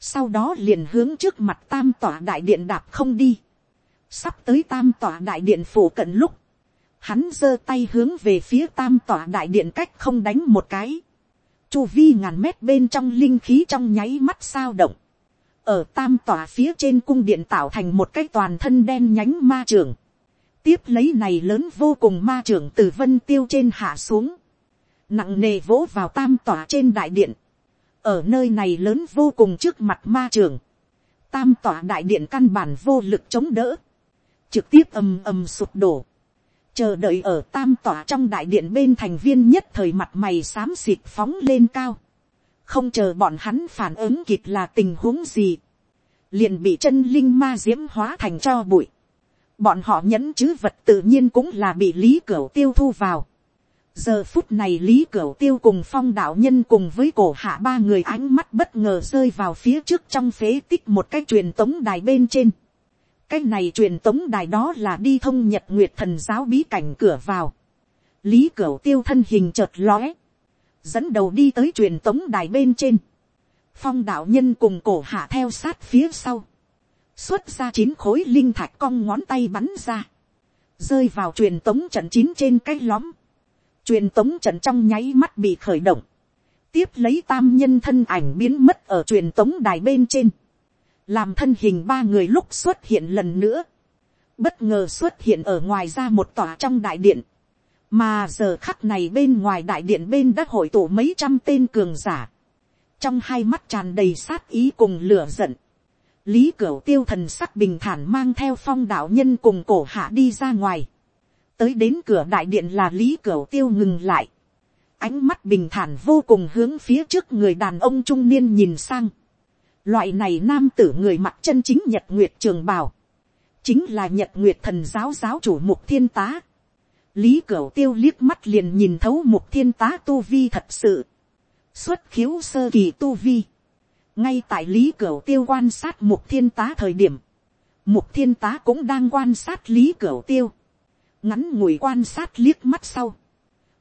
Sau đó liền hướng trước mặt tam tỏa đại điện đạp không đi. Sắp tới tam tỏa đại điện phủ cận lúc hắn giơ tay hướng về phía tam tỏa đại điện cách không đánh một cái. Chu vi ngàn mét bên trong linh khí trong nháy mắt sao động. Ở tam tỏa phía trên cung điện tạo thành một cái toàn thân đen nhánh ma trường. Tiếp lấy này lớn vô cùng ma trường từ vân tiêu trên hạ xuống. Nặng nề vỗ vào tam tỏa trên đại điện. Ở nơi này lớn vô cùng trước mặt ma trường. Tam tỏa đại điện căn bản vô lực chống đỡ. Trực tiếp ầm ầm sụp đổ chờ đợi ở tam tỏa trong đại điện bên thành viên nhất thời mặt mày xám xịt phóng lên cao, không chờ bọn hắn phản ứng kịp là tình huống gì, liền bị chân linh ma diễm hóa thành cho bụi, bọn họ nhẫn chứ vật tự nhiên cũng là bị lý cửa tiêu thu vào, giờ phút này lý cửu tiêu cùng phong đạo nhân cùng với cổ hạ ba người ánh mắt bất ngờ rơi vào phía trước trong phế tích một cái truyền tống đài bên trên cái này truyền tống đài đó là đi thông nhật nguyệt thần giáo bí cảnh cửa vào. lý cửu tiêu thân hình chợt lóe, dẫn đầu đi tới truyền tống đài bên trên. phong đạo nhân cùng cổ hạ theo sát phía sau, xuất ra chín khối linh thạch cong ngón tay bắn ra, rơi vào truyền tống trận chín trên cái lõm. Truyền tống trận trong nháy mắt bị khởi động, tiếp lấy tam nhân thân ảnh biến mất ở truyền tống đài bên trên, làm thân hình ba người lúc xuất hiện lần nữa, bất ngờ xuất hiện ở ngoài ra một tòa trong đại điện, mà giờ khắc này bên ngoài đại điện bên đã hội tụ mấy trăm tên cường giả, trong hai mắt tràn đầy sát ý cùng lửa giận, lý cửu tiêu thần sắc bình thản mang theo phong đạo nhân cùng cổ hạ đi ra ngoài, tới đến cửa đại điện là lý cửu tiêu ngừng lại. ánh mắt bình thản vô cùng hướng phía trước người đàn ông trung niên nhìn sang loại này nam tử người mặt chân chính nhật nguyệt trường bảo chính là nhật nguyệt thần giáo giáo chủ mục thiên tá. lý cửu tiêu liếc mắt liền nhìn thấu mục thiên tá tu vi thật sự. xuất khiếu sơ kỳ tu vi. ngay tại lý cửu tiêu quan sát mục thiên tá thời điểm. mục thiên tá cũng đang quan sát lý cửu tiêu ngắn ngủi quan sát liếc mắt sau,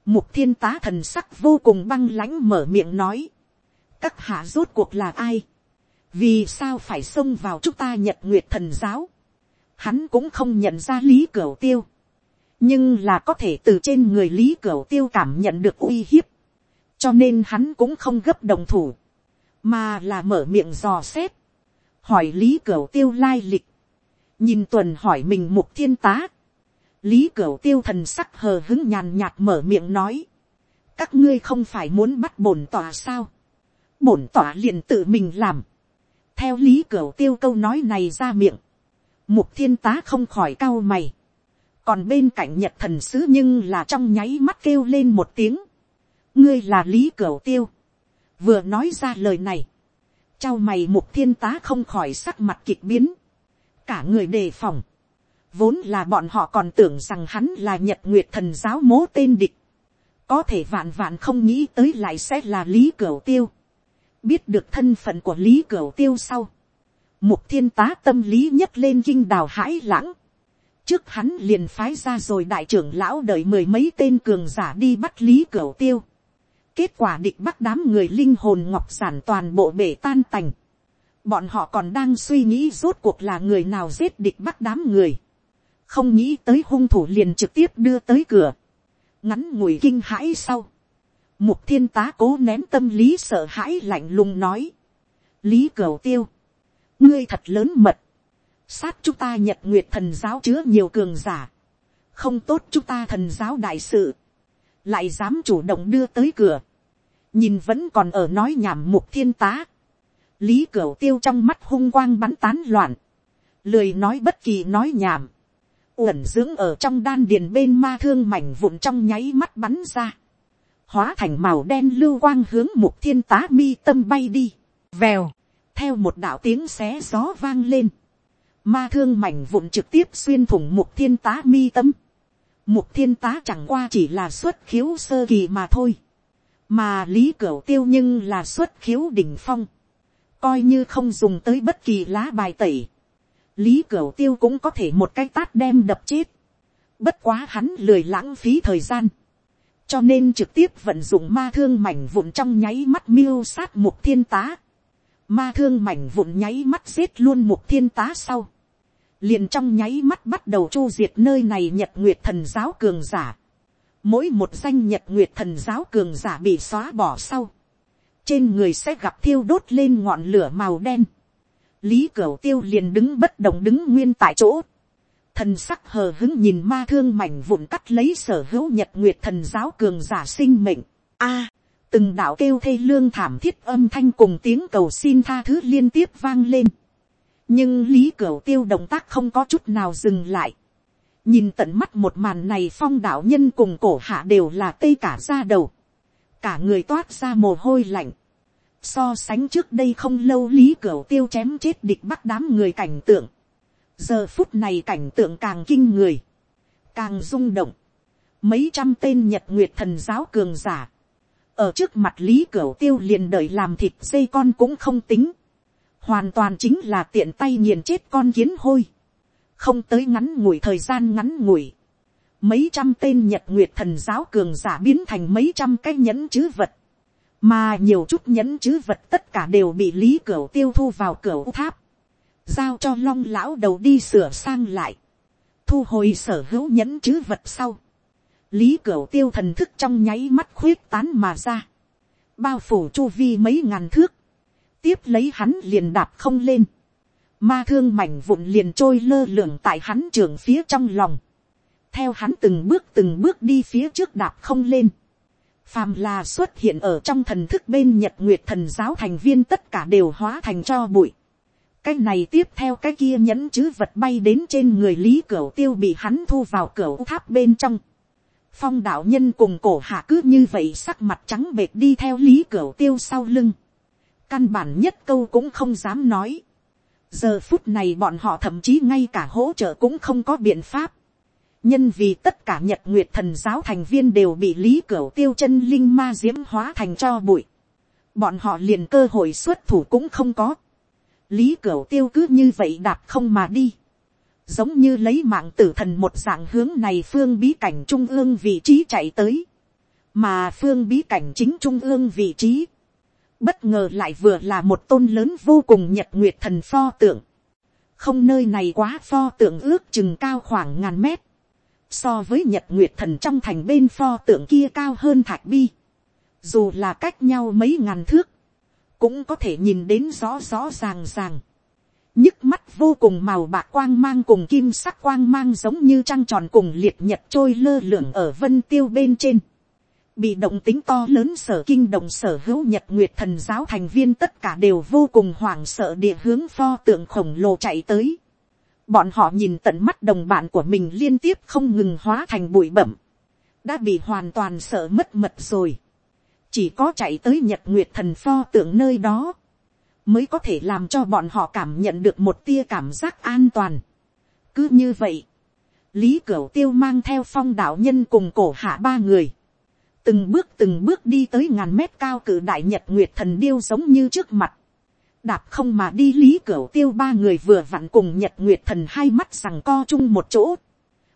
mục thiên tá thần sắc vô cùng băng lãnh mở miệng nói, các hạ rốt cuộc là ai, vì sao phải xông vào chúng ta nhật nguyệt thần giáo, hắn cũng không nhận ra lý cửa tiêu, nhưng là có thể từ trên người lý cửa tiêu cảm nhận được uy hiếp, cho nên hắn cũng không gấp đồng thủ, mà là mở miệng dò xét, hỏi lý cửa tiêu lai lịch, nhìn tuần hỏi mình mục thiên tá, lý cửa tiêu thần sắc hờ hứng nhàn nhạt mở miệng nói, các ngươi không phải muốn bắt bổn tòa sao, bổn tòa liền tự mình làm, theo lý cửa tiêu câu nói này ra miệng, mục thiên tá không khỏi cau mày, còn bên cạnh nhật thần sứ nhưng là trong nháy mắt kêu lên một tiếng, ngươi là lý cửa tiêu, vừa nói ra lời này, trao mày mục thiên tá không khỏi sắc mặt kịch biến, cả người đề phòng, Vốn là bọn họ còn tưởng rằng hắn là nhật nguyệt thần giáo mố tên địch. Có thể vạn vạn không nghĩ tới lại sẽ là Lý cửa Tiêu. Biết được thân phận của Lý Cửu Tiêu sau. Mục thiên tá tâm lý nhất lên kinh đào hãi lãng. Trước hắn liền phái ra rồi đại trưởng lão đợi mười mấy tên cường giả đi bắt Lý Cửu Tiêu. Kết quả địch bắt đám người linh hồn ngọc sản toàn bộ bể tan tành. Bọn họ còn đang suy nghĩ rốt cuộc là người nào giết địch bắt đám người không nghĩ tới hung thủ liền trực tiếp đưa tới cửa, ngắn ngủi kinh hãi sau, mục thiên tá cố nén tâm lý sợ hãi lạnh lùng nói, lý cửu tiêu, ngươi thật lớn mật, sát chúng ta nhật nguyệt thần giáo chứa nhiều cường giả, không tốt chúng ta thần giáo đại sự, lại dám chủ động đưa tới cửa, nhìn vẫn còn ở nói nhảm mục thiên tá, lý cửu tiêu trong mắt hung quang bắn tán loạn, lười nói bất kỳ nói nhảm, uẩn dưỡng ở trong đan điền bên ma thương mảnh vụn trong nháy mắt bắn ra, hóa thành màu đen lưu quang hướng mục thiên tá mi tâm bay đi, vèo, theo một đạo tiếng xé gió vang lên, ma thương mảnh vụn trực tiếp xuyên thủng mục thiên tá mi tâm, mục thiên tá chẳng qua chỉ là xuất khiếu sơ kỳ mà thôi, mà lý cửu tiêu nhưng là xuất khiếu đỉnh phong, coi như không dùng tới bất kỳ lá bài tẩy, lý cửu tiêu cũng có thể một cái tát đem đập chết. bất quá hắn lười lãng phí thời gian cho nên trực tiếp vận dụng ma thương mảnh vụn trong nháy mắt miêu sát mục thiên tá. ma thương mảnh vụn nháy mắt giết luôn mục thiên tá sau. liền trong nháy mắt bắt đầu chu diệt nơi này nhật nguyệt thần giáo cường giả. mỗi một danh nhật nguyệt thần giáo cường giả bị xóa bỏ sau. trên người sẽ gặp thiêu đốt lên ngọn lửa màu đen lý cửu tiêu liền đứng bất động đứng nguyên tại chỗ, thần sắc hờ hứng nhìn ma thương mảnh vụn cắt lấy sở hữu nhật nguyệt thần giáo cường giả sinh mệnh. A, từng đạo kêu thê lương thảm thiết âm thanh cùng tiếng cầu xin tha thứ liên tiếp vang lên. nhưng lý cửu tiêu động tác không có chút nào dừng lại. nhìn tận mắt một màn này phong đạo nhân cùng cổ hạ đều là tây cả ra đầu. cả người toát ra mồ hôi lạnh So sánh trước đây không lâu lý cửu tiêu chém chết địch bắt đám người cảnh tượng. Giờ phút này cảnh tượng càng kinh người. Càng rung động. mấy trăm tên nhật nguyệt thần giáo cường giả, ở trước mặt lý cửu tiêu liền đợi làm thịt dây con cũng không tính, hoàn toàn chính là tiện tay nghiền chết con kiến hôi, không tới ngắn ngủi thời gian ngắn ngủi, mấy trăm tên nhật nguyệt thần giáo cường giả biến thành mấy trăm cái nhẫn chứ vật, mà nhiều chút nhẫn chứ vật tất cả đều bị lý cửu tiêu thu vào cửu tháp, giao cho long lão đầu đi sửa sang lại, thu hồi sở hữu nhẫn chứ vật sau, lý cửu tiêu thần thức trong nháy mắt khuyết tán mà ra, bao phủ chu vi mấy ngàn thước, tiếp lấy hắn liền đạp không lên, ma thương mảnh vụn liền trôi lơ lửng tại hắn trường phía trong lòng, theo hắn từng bước từng bước đi phía trước đạp không lên, phàm là xuất hiện ở trong thần thức bên nhật nguyệt thần giáo thành viên tất cả đều hóa thành cho bụi, cái này tiếp theo cái kia nhẫn chứ vật bay đến trên người lý cửu tiêu bị hắn thu vào cửu tháp bên trong. phong đạo nhân cùng cổ hạ cứ như vậy sắc mặt trắng bệt đi theo lý cửu tiêu sau lưng. căn bản nhất câu cũng không dám nói. giờ phút này bọn họ thậm chí ngay cả hỗ trợ cũng không có biện pháp. nhân vì tất cả nhật nguyệt thần giáo thành viên đều bị lý cửu tiêu chân linh ma diễm hóa thành cho bụi. bọn họ liền cơ hội xuất thủ cũng không có lý cửu tiêu cứ như vậy đạp không mà đi, giống như lấy mạng tử thần một dạng hướng này phương bí cảnh trung ương vị trí chạy tới, mà phương bí cảnh chính trung ương vị trí, bất ngờ lại vừa là một tôn lớn vô cùng nhật nguyệt thần pho tượng, không nơi này quá pho tượng ước chừng cao khoảng ngàn mét, so với nhật nguyệt thần trong thành bên pho tượng kia cao hơn thạch bi, dù là cách nhau mấy ngàn thước, cũng có thể nhìn đến rõ rõ ràng ràng. nhức mắt vô cùng màu bạc quang mang cùng kim sắc quang mang giống như trăng tròn cùng liệt nhật trôi lơ lửng ở vân tiêu bên trên. bị động tính to lớn sở kinh động sở hữu nhật nguyệt thần giáo thành viên tất cả đều vô cùng hoảng sợ địa hướng pho tượng khổng lồ chạy tới. bọn họ nhìn tận mắt đồng bạn của mình liên tiếp không ngừng hóa thành bụi bẩm. đã bị hoàn toàn sợ mất mật rồi chỉ có chạy tới nhật nguyệt thần pho tượng nơi đó, mới có thể làm cho bọn họ cảm nhận được một tia cảm giác an toàn. cứ như vậy, lý cửu tiêu mang theo phong đạo nhân cùng cổ hạ ba người, từng bước từng bước đi tới ngàn mét cao cử đại nhật nguyệt thần điêu giống như trước mặt, đạp không mà đi lý cửu tiêu ba người vừa vặn cùng nhật nguyệt thần hai mắt rằng co chung một chỗ,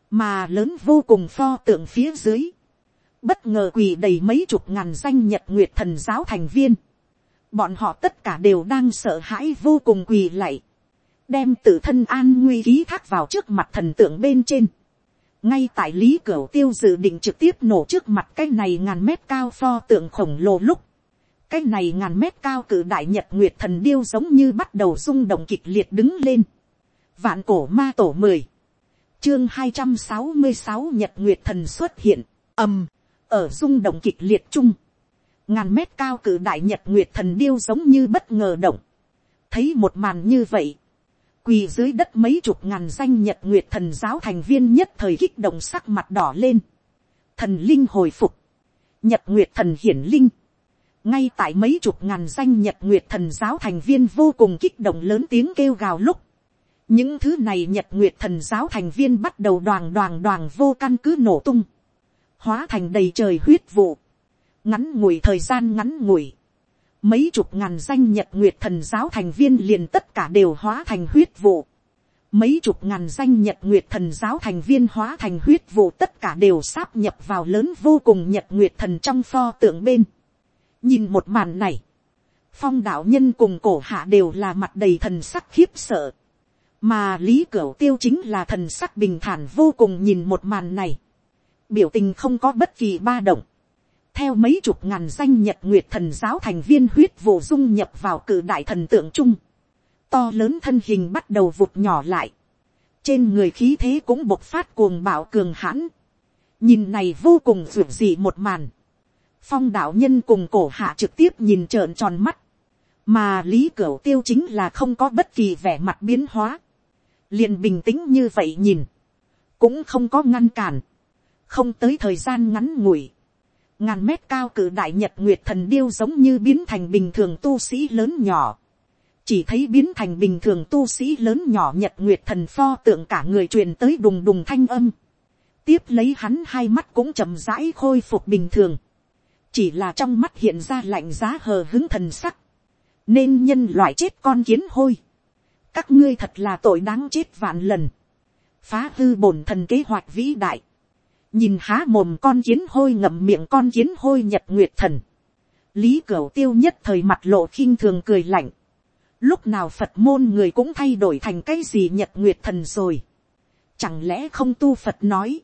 mà lớn vô cùng pho tượng phía dưới, bất ngờ quỳ đầy mấy chục ngàn danh nhật nguyệt thần giáo thành viên. Bọn họ tất cả đều đang sợ hãi vô cùng quỳ lạy. Đem tự thân an nguy ký thác vào trước mặt thần tượng bên trên. Ngay tại lý cửu tiêu dự định trực tiếp nổ trước mặt cái này ngàn mét cao pho tượng khổng lồ lúc. Cái này ngàn mét cao cử đại nhật nguyệt thần điêu giống như bắt đầu rung động kịch liệt đứng lên. Vạn cổ ma tổ mười chương hai trăm sáu mươi sáu nhật nguyệt thần xuất hiện, ầm, ở rung động kịch liệt chung, ngàn mét cao cử đại nhật nguyệt thần điêu giống như bất ngờ động, thấy một màn như vậy, quỳ dưới đất mấy chục ngàn danh nhật nguyệt thần giáo thành viên nhất thời kích động sắc mặt đỏ lên, thần linh hồi phục, nhật nguyệt thần hiển linh, ngay tại mấy chục ngàn danh nhật nguyệt thần giáo thành viên vô cùng kích động lớn tiếng kêu gào lúc, những thứ này nhật nguyệt thần giáo thành viên bắt đầu đoàn đoàn đoàn vô căn cứ nổ tung, hóa thành đầy trời huyết vụ, ngắn ngủi thời gian ngắn ngủi, mấy chục ngàn danh nhật nguyệt thần giáo thành viên liền tất cả đều hóa thành huyết vụ, mấy chục ngàn danh nhật nguyệt thần giáo thành viên hóa thành huyết vụ tất cả đều sáp nhập vào lớn vô cùng nhật nguyệt thần trong pho tượng bên. nhìn một màn này, phong đạo nhân cùng cổ hạ đều là mặt đầy thần sắc khiếp sợ, mà lý cửu tiêu chính là thần sắc bình thản vô cùng nhìn một màn này biểu tình không có bất kỳ ba động. Theo mấy chục ngàn danh nhật nguyệt thần giáo thành viên huyết vô dung nhập vào cử đại thần tượng chung. To lớn thân hình bắt đầu vụt nhỏ lại. Trên người khí thế cũng bộc phát cuồng bạo cường hãn. Nhìn này vô cùng rủi dị một màn. Phong đạo nhân cùng cổ hạ trực tiếp nhìn trợn tròn mắt. Mà lý cửu tiêu chính là không có bất kỳ vẻ mặt biến hóa. liền bình tĩnh như vậy nhìn. Cũng không có ngăn cản không tới thời gian ngắn ngủi, ngàn mét cao cử đại nhật nguyệt thần điêu giống như biến thành bình thường tu sĩ lớn nhỏ, chỉ thấy biến thành bình thường tu sĩ lớn nhỏ nhật nguyệt thần pho tượng cả người truyền tới đùng đùng thanh âm, tiếp lấy hắn hai mắt cũng chậm rãi khôi phục bình thường, chỉ là trong mắt hiện ra lạnh giá hờ hứng thần sắc, nên nhân loại chết con kiến hôi, các ngươi thật là tội đáng chết vạn lần, phá hư bổn thần kế hoạch vĩ đại, nhìn há mồm con kiến hôi ngậm miệng con kiến hôi nhật nguyệt thần, lý cửu tiêu nhất thời mặt lộ khinh thường cười lạnh, lúc nào phật môn người cũng thay đổi thành cái gì nhật nguyệt thần rồi, chẳng lẽ không tu phật nói,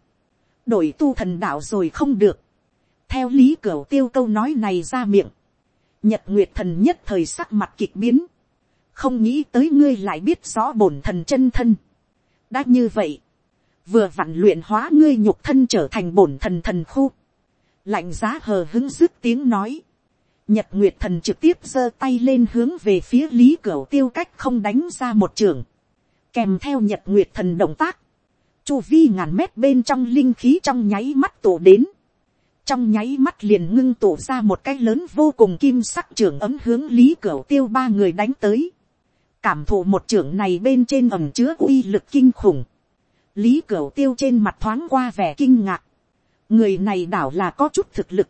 đổi tu thần đạo rồi không được, theo lý cửu tiêu câu nói này ra miệng, nhật nguyệt thần nhất thời sắc mặt kịch biến, không nghĩ tới ngươi lại biết rõ bổn thần chân thân. đã như vậy, vừa vặn luyện hóa ngươi nhục thân trở thành bổn thần thần khu, lạnh giá hờ hứng dứt tiếng nói, nhật nguyệt thần trực tiếp giơ tay lên hướng về phía lý cửu tiêu cách không đánh ra một trường, kèm theo nhật nguyệt thần động tác, chu vi ngàn mét bên trong linh khí trong nháy mắt tổ đến, trong nháy mắt liền ngưng tổ ra một cái lớn vô cùng kim sắc trưởng ấm hướng lý cửu tiêu ba người đánh tới. cảm thụ một trưởng này bên trên ẩm chứa uy lực kinh khủng lý cửu tiêu trên mặt thoáng qua vẻ kinh ngạc. người này đảo là có chút thực lực.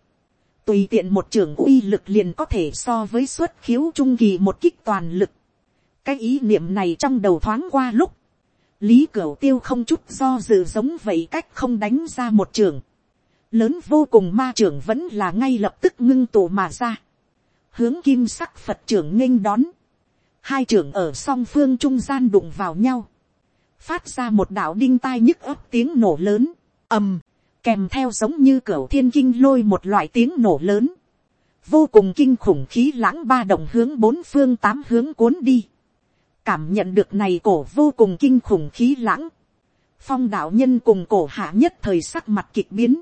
tùy tiện một trưởng uy lực liền có thể so với xuất khiếu trung kỳ một kích toàn lực. cái ý niệm này trong đầu thoáng qua lúc. lý cửu tiêu không chút do dự giống vậy cách không đánh ra một trưởng lớn vô cùng ma trưởng vẫn là ngay lập tức ngưng tụ mà ra, hướng kim sắc phật trưởng nghênh đón, hai trưởng ở song phương trung gian đụng vào nhau, phát ra một đạo đinh tai nhức ấp tiếng nổ lớn, ầm, kèm theo giống như cửa thiên kinh lôi một loại tiếng nổ lớn, vô cùng kinh khủng khí lãng ba động hướng bốn phương tám hướng cuốn đi, cảm nhận được này cổ vô cùng kinh khủng khí lãng, phong đạo nhân cùng cổ hạ nhất thời sắc mặt kịch biến,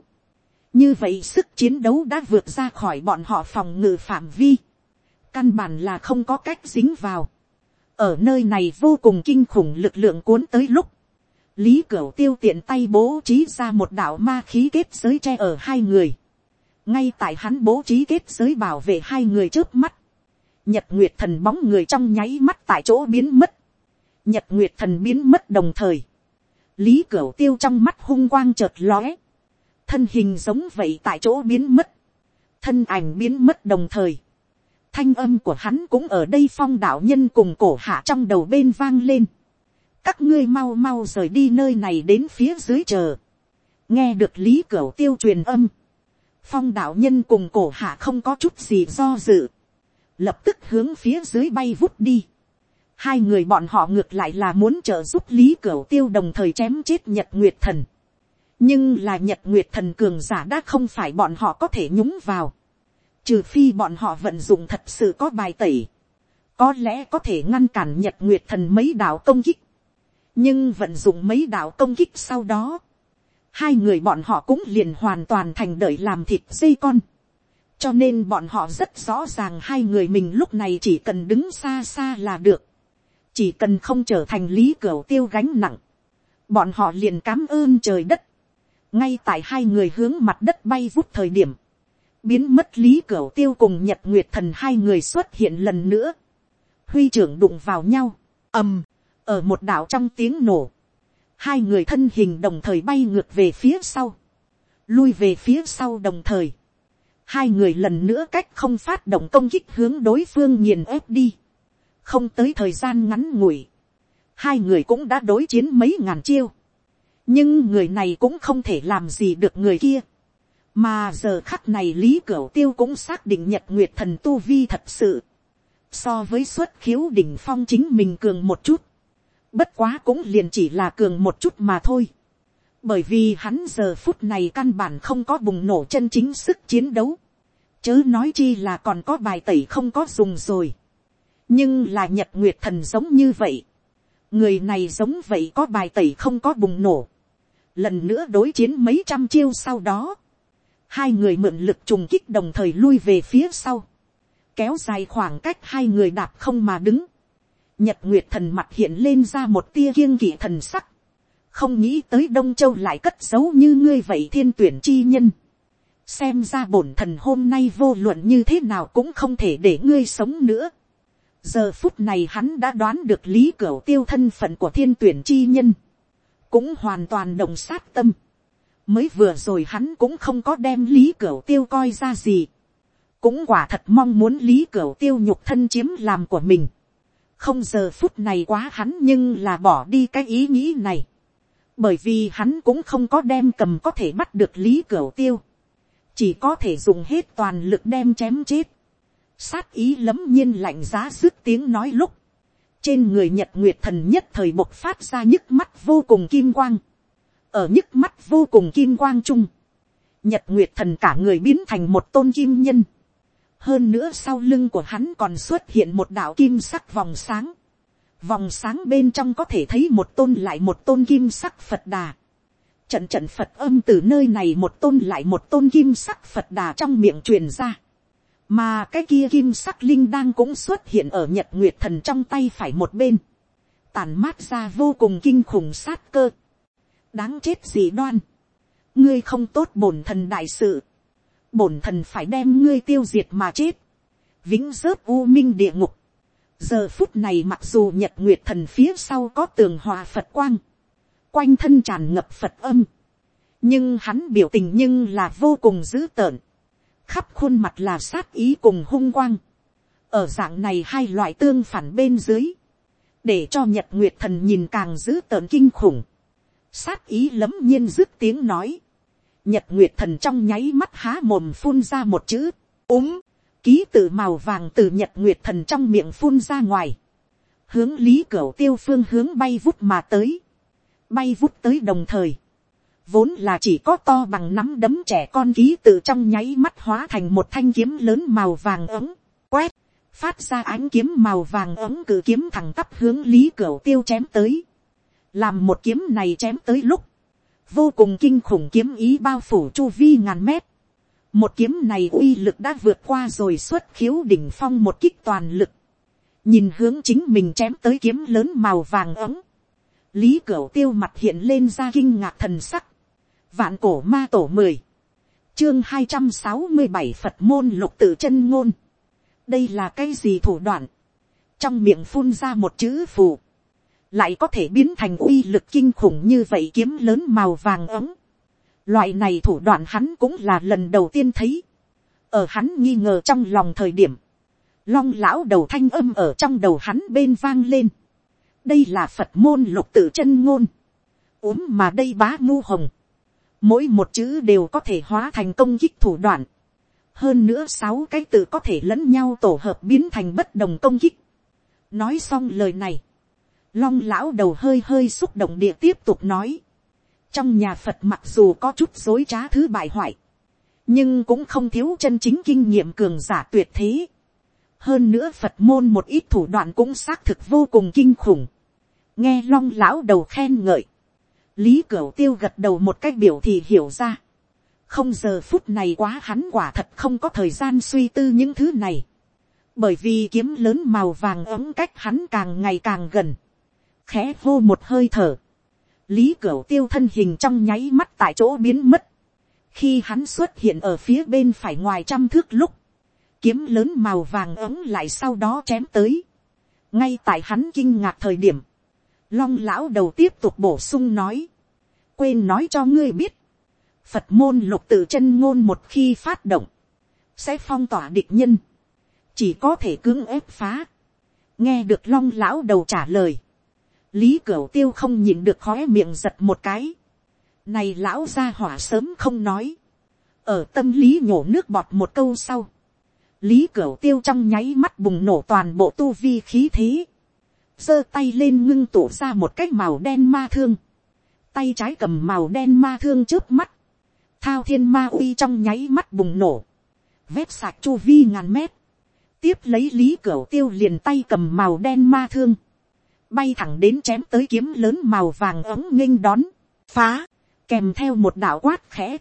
như vậy sức chiến đấu đã vượt ra khỏi bọn họ phòng ngự phạm vi, căn bản là không có cách dính vào, ở nơi này vô cùng kinh khủng lực lượng cuốn tới lúc, lý cửu tiêu tiện tay bố trí ra một đạo ma khí kết giới tre ở hai người, ngay tại hắn bố trí kết giới bảo vệ hai người trước mắt, nhật nguyệt thần bóng người trong nháy mắt tại chỗ biến mất, nhật nguyệt thần biến mất đồng thời, lý cửu tiêu trong mắt hung quang chợt lóe, thân hình giống vậy tại chỗ biến mất, thân ảnh biến mất đồng thời, thanh âm của hắn cũng ở đây phong đạo nhân cùng cổ hạ trong đầu bên vang lên, các ngươi mau mau rời đi nơi này đến phía dưới chờ, nghe được lý cửu tiêu truyền âm, phong đạo nhân cùng cổ hạ không có chút gì do dự, lập tức hướng phía dưới bay vút đi, hai người bọn họ ngược lại là muốn trợ giúp lý cửu tiêu đồng thời chém chết nhật nguyệt thần, nhưng là nhật nguyệt thần cường giả đã không phải bọn họ có thể nhúng vào, trừ phi bọn họ vận dụng thật sự có bài tẩy, có lẽ có thể ngăn cản nhật nguyệt thần mấy đạo công kích, nhưng vận dụng mấy đạo công kích sau đó, hai người bọn họ cũng liền hoàn toàn thành đợi làm thịt dây con, cho nên bọn họ rất rõ ràng hai người mình lúc này chỉ cần đứng xa xa là được, chỉ cần không trở thành lý cửa tiêu gánh nặng, bọn họ liền cám ơn trời đất, ngay tại hai người hướng mặt đất bay vút thời điểm, biến mất lý cửa tiêu cùng nhật nguyệt thần hai người xuất hiện lần nữa, huy trưởng đụng vào nhau, ầm, ở một đảo trong tiếng nổ, hai người thân hình đồng thời bay ngược về phía sau, lui về phía sau đồng thời, hai người lần nữa cách không phát động công kích hướng đối phương nghiền ép đi, không tới thời gian ngắn ngủi, hai người cũng đã đối chiến mấy ngàn chiêu, nhưng người này cũng không thể làm gì được người kia mà giờ khắc này lý cửu tiêu cũng xác định nhật nguyệt thần tu vi thật sự. so với xuất khiếu đỉnh phong chính mình cường một chút. bất quá cũng liền chỉ là cường một chút mà thôi. bởi vì hắn giờ phút này căn bản không có bùng nổ chân chính sức chiến đấu. chớ nói chi là còn có bài tẩy không có dùng rồi. nhưng là nhật nguyệt thần giống như vậy người này giống vậy có bài tẩy không có bùng nổ lần nữa đối chiến mấy trăm chiêu sau đó, hai người mượn lực trùng kích đồng thời lui về phía sau, kéo dài khoảng cách hai người đạp không mà đứng, nhật nguyệt thần mặt hiện lên ra một tia kiêng kỵ thần sắc, không nghĩ tới đông châu lại cất giấu như ngươi vậy thiên tuyển chi nhân, xem ra bổn thần hôm nay vô luận như thế nào cũng không thể để ngươi sống nữa. giờ phút này hắn đã đoán được lý cửa tiêu thân phận của thiên tuyển chi nhân. Cũng hoàn toàn đồng sát tâm mới vừa rồi hắn cũng không có đem lý cửu tiêu coi ra gì, cũng quả thật mong muốn lý cửu tiêu nhục thân chiếm làm của mình, không giờ phút này quá hắn nhưng là bỏ đi cái ý nghĩ này, bởi vì hắn cũng không có đem cầm có thể bắt được lý cửu tiêu, chỉ có thể dùng hết toàn lực đem chém chết, sát ý lấm nhiên lạnh giá dứt tiếng nói lúc, trên người nhật nguyệt thần nhất thời bộc phát ra nhức mắt vô cùng kim quang, ở nhức mắt vô cùng kim quang chung, nhật nguyệt thần cả người biến thành một tôn kim nhân, hơn nữa sau lưng của hắn còn xuất hiện một đạo kim sắc vòng sáng, vòng sáng bên trong có thể thấy một tôn lại một tôn kim sắc phật đà, trận trận phật âm từ nơi này một tôn lại một tôn kim sắc phật đà trong miệng truyền ra, mà cái kia kim sắc linh đang cũng xuất hiện ở nhật nguyệt thần trong tay phải một bên, tàn mát ra vô cùng kinh khủng sát cơ, đáng chết gì đoan, ngươi không tốt bổn thần đại sự, bổn thần phải đem ngươi tiêu diệt mà chết, vĩnh rớt u minh địa ngục, giờ phút này mặc dù nhật nguyệt thần phía sau có tường hòa phật quang, quanh thân tràn ngập phật âm, nhưng hắn biểu tình nhưng là vô cùng dữ tợn, khắp khuôn mặt là sát ý cùng hung quang, ở dạng này hai loại tương phản bên dưới, để cho nhật nguyệt thần nhìn càng dữ tợn kinh khủng, sát ý lấm nhiên dứt tiếng nói, nhật nguyệt thần trong nháy mắt há mồm phun ra một chữ, úng, ký tự màu vàng từ nhật nguyệt thần trong miệng phun ra ngoài, hướng lý cửa tiêu phương hướng bay vút mà tới, bay vút tới đồng thời, vốn là chỉ có to bằng nắm đấm trẻ con ký tự trong nháy mắt hóa thành một thanh kiếm lớn màu vàng ấm, quét, phát ra ánh kiếm màu vàng ấm cử kiếm thẳng tắp hướng lý cửa tiêu chém tới, làm một kiếm này chém tới lúc, vô cùng kinh khủng kiếm ý bao phủ chu vi ngàn mét, một kiếm này uy lực đã vượt qua rồi xuất khiếu đỉnh phong một kích toàn lực, nhìn hướng chính mình chém tới kiếm lớn màu vàng ấm, lý cửu tiêu mặt hiện lên ra kinh ngạc thần sắc, vạn cổ ma tổ mười, chương hai trăm sáu mươi bảy phật môn lục tự chân ngôn, đây là cái gì thủ đoạn, trong miệng phun ra một chữ phù, lại có thể biến thành uy lực kinh khủng như vậy kiếm lớn màu vàng ấm. Loại này thủ đoạn hắn cũng là lần đầu tiên thấy. Ở hắn nghi ngờ trong lòng thời điểm. Long lão đầu thanh âm ở trong đầu hắn bên vang lên. Đây là Phật môn lục tự chân ngôn. Úm mà đây bá ngu hồng. Mỗi một chữ đều có thể hóa thành công kích thủ đoạn. Hơn nữa sáu cái từ có thể lẫn nhau tổ hợp biến thành bất đồng công kích. Nói xong lời này long lão đầu hơi hơi xúc động địa tiếp tục nói. trong nhà phật mặc dù có chút dối trá thứ bại hoại, nhưng cũng không thiếu chân chính kinh nghiệm cường giả tuyệt thế. hơn nữa phật môn một ít thủ đoạn cũng xác thực vô cùng kinh khủng. nghe long lão đầu khen ngợi. lý cửu tiêu gật đầu một cách biểu thì hiểu ra. không giờ phút này quá hắn quả thật không có thời gian suy tư những thứ này. bởi vì kiếm lớn màu vàng ấm cách hắn càng ngày càng gần khẽ hô một hơi thở, lý cửu tiêu thân hình trong nháy mắt tại chỗ biến mất, khi hắn xuất hiện ở phía bên phải ngoài trăm thước lúc, kiếm lớn màu vàng ấm lại sau đó chém tới, ngay tại hắn kinh ngạc thời điểm, long lão đầu tiếp tục bổ sung nói, quên nói cho ngươi biết, phật môn lục tự chân ngôn một khi phát động, sẽ phong tỏa địch nhân, chỉ có thể cưỡng ép phá, nghe được long lão đầu trả lời, lý cửu tiêu không nhìn được khói miệng giật một cái. này lão gia hỏa sớm không nói. ở tâm lý nhổ nước bọt một câu sau. lý cửu tiêu trong nháy mắt bùng nổ toàn bộ tu vi khí thế. giơ tay lên ngưng tụ ra một cái màu đen ma thương. tay trái cầm màu đen ma thương trước mắt. thao thiên ma uy trong nháy mắt bùng nổ. vét sạc chu vi ngàn mét. tiếp lấy lý cửu tiêu liền tay cầm màu đen ma thương bay thẳng đến chém tới kiếm lớn màu vàng ống nghênh đón, phá, kèm theo một đạo quát khẽ,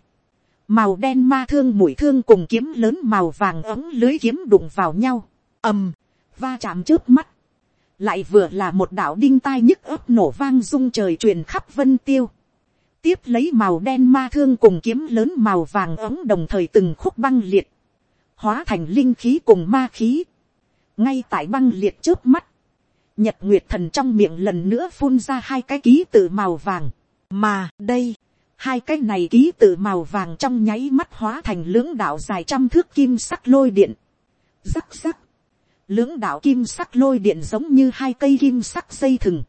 màu đen ma thương mũi thương cùng kiếm lớn màu vàng ống lưới kiếm đụng vào nhau, ầm, va chạm trước mắt, lại vừa là một đạo đinh tai nhức ấp nổ vang rung trời truyền khắp vân tiêu, tiếp lấy màu đen ma thương cùng kiếm lớn màu vàng ống đồng thời từng khúc băng liệt, hóa thành linh khí cùng ma khí, ngay tại băng liệt trước mắt, Nhật Nguyệt thần trong miệng lần nữa phun ra hai cái ký tự màu vàng. Mà đây, hai cái này ký tự màu vàng trong nháy mắt hóa thành lưỡng đạo dài trăm thước kim sắc lôi điện. Rắc rắc. Lưỡng đạo kim sắc lôi điện giống như hai cây kim sắc dây thừng.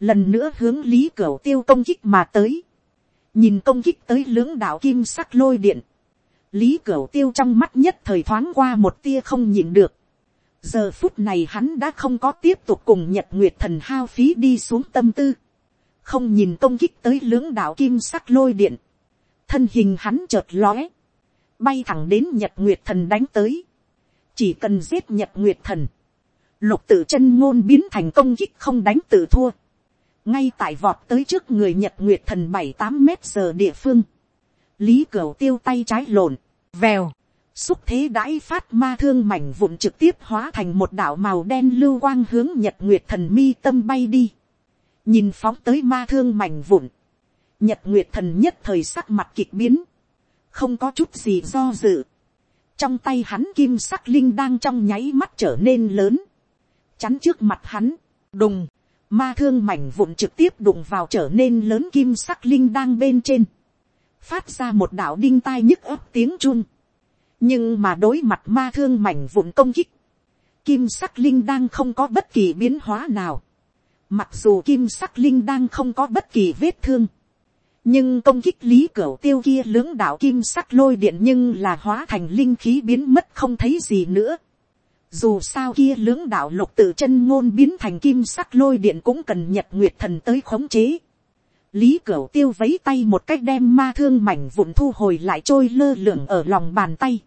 Lần nữa hướng lý cửu tiêu công kích mà tới. Nhìn công kích tới lưỡng đạo kim sắc lôi điện. Lý cửu tiêu trong mắt nhất thời thoáng qua một tia không nhìn được. Giờ phút này hắn đã không có tiếp tục cùng nhật nguyệt thần hao phí đi xuống tâm tư. Không nhìn công kích tới lưỡng đạo kim sắc lôi điện, thân hình hắn chợt lóe, bay thẳng đến nhật nguyệt thần đánh tới, chỉ cần giết nhật nguyệt thần, lục tự chân ngôn biến thành công kích không đánh tự thua, ngay tại vọt tới trước người nhật nguyệt thần bảy tám mét giờ địa phương, lý cửu tiêu tay trái lộn, vèo, xúc thế đãi phát ma thương mảnh vụn trực tiếp hóa thành một đạo màu đen lưu quang hướng nhật nguyệt thần mi tâm bay đi. Nhìn phóng tới ma thương mảnh vụn, nhật nguyệt thần nhất thời sắc mặt kịch biến, không có chút gì do dự, trong tay hắn kim sắc linh đang trong nháy mắt trở nên lớn, chắn trước mặt hắn, đùng, ma thương mảnh vụn trực tiếp đụng vào trở nên lớn kim sắc linh đang bên trên, phát ra một đạo đinh tai nhức ấp tiếng chun, nhưng mà đối mặt ma thương mảnh vụn công kích, kim sắc linh đang không có bất kỳ biến hóa nào, Mặc dù kim sắc linh đang không có bất kỳ vết thương. Nhưng công kích lý cửa tiêu kia lưỡng đạo kim sắc lôi điện nhưng là hóa thành linh khí biến mất không thấy gì nữa. Dù sao kia lưỡng đạo lục tự chân ngôn biến thành kim sắc lôi điện cũng cần nhật nguyệt thần tới khống chế. Lý cửa tiêu vấy tay một cách đem ma thương mảnh vụn thu hồi lại trôi lơ lửng ở lòng bàn tay.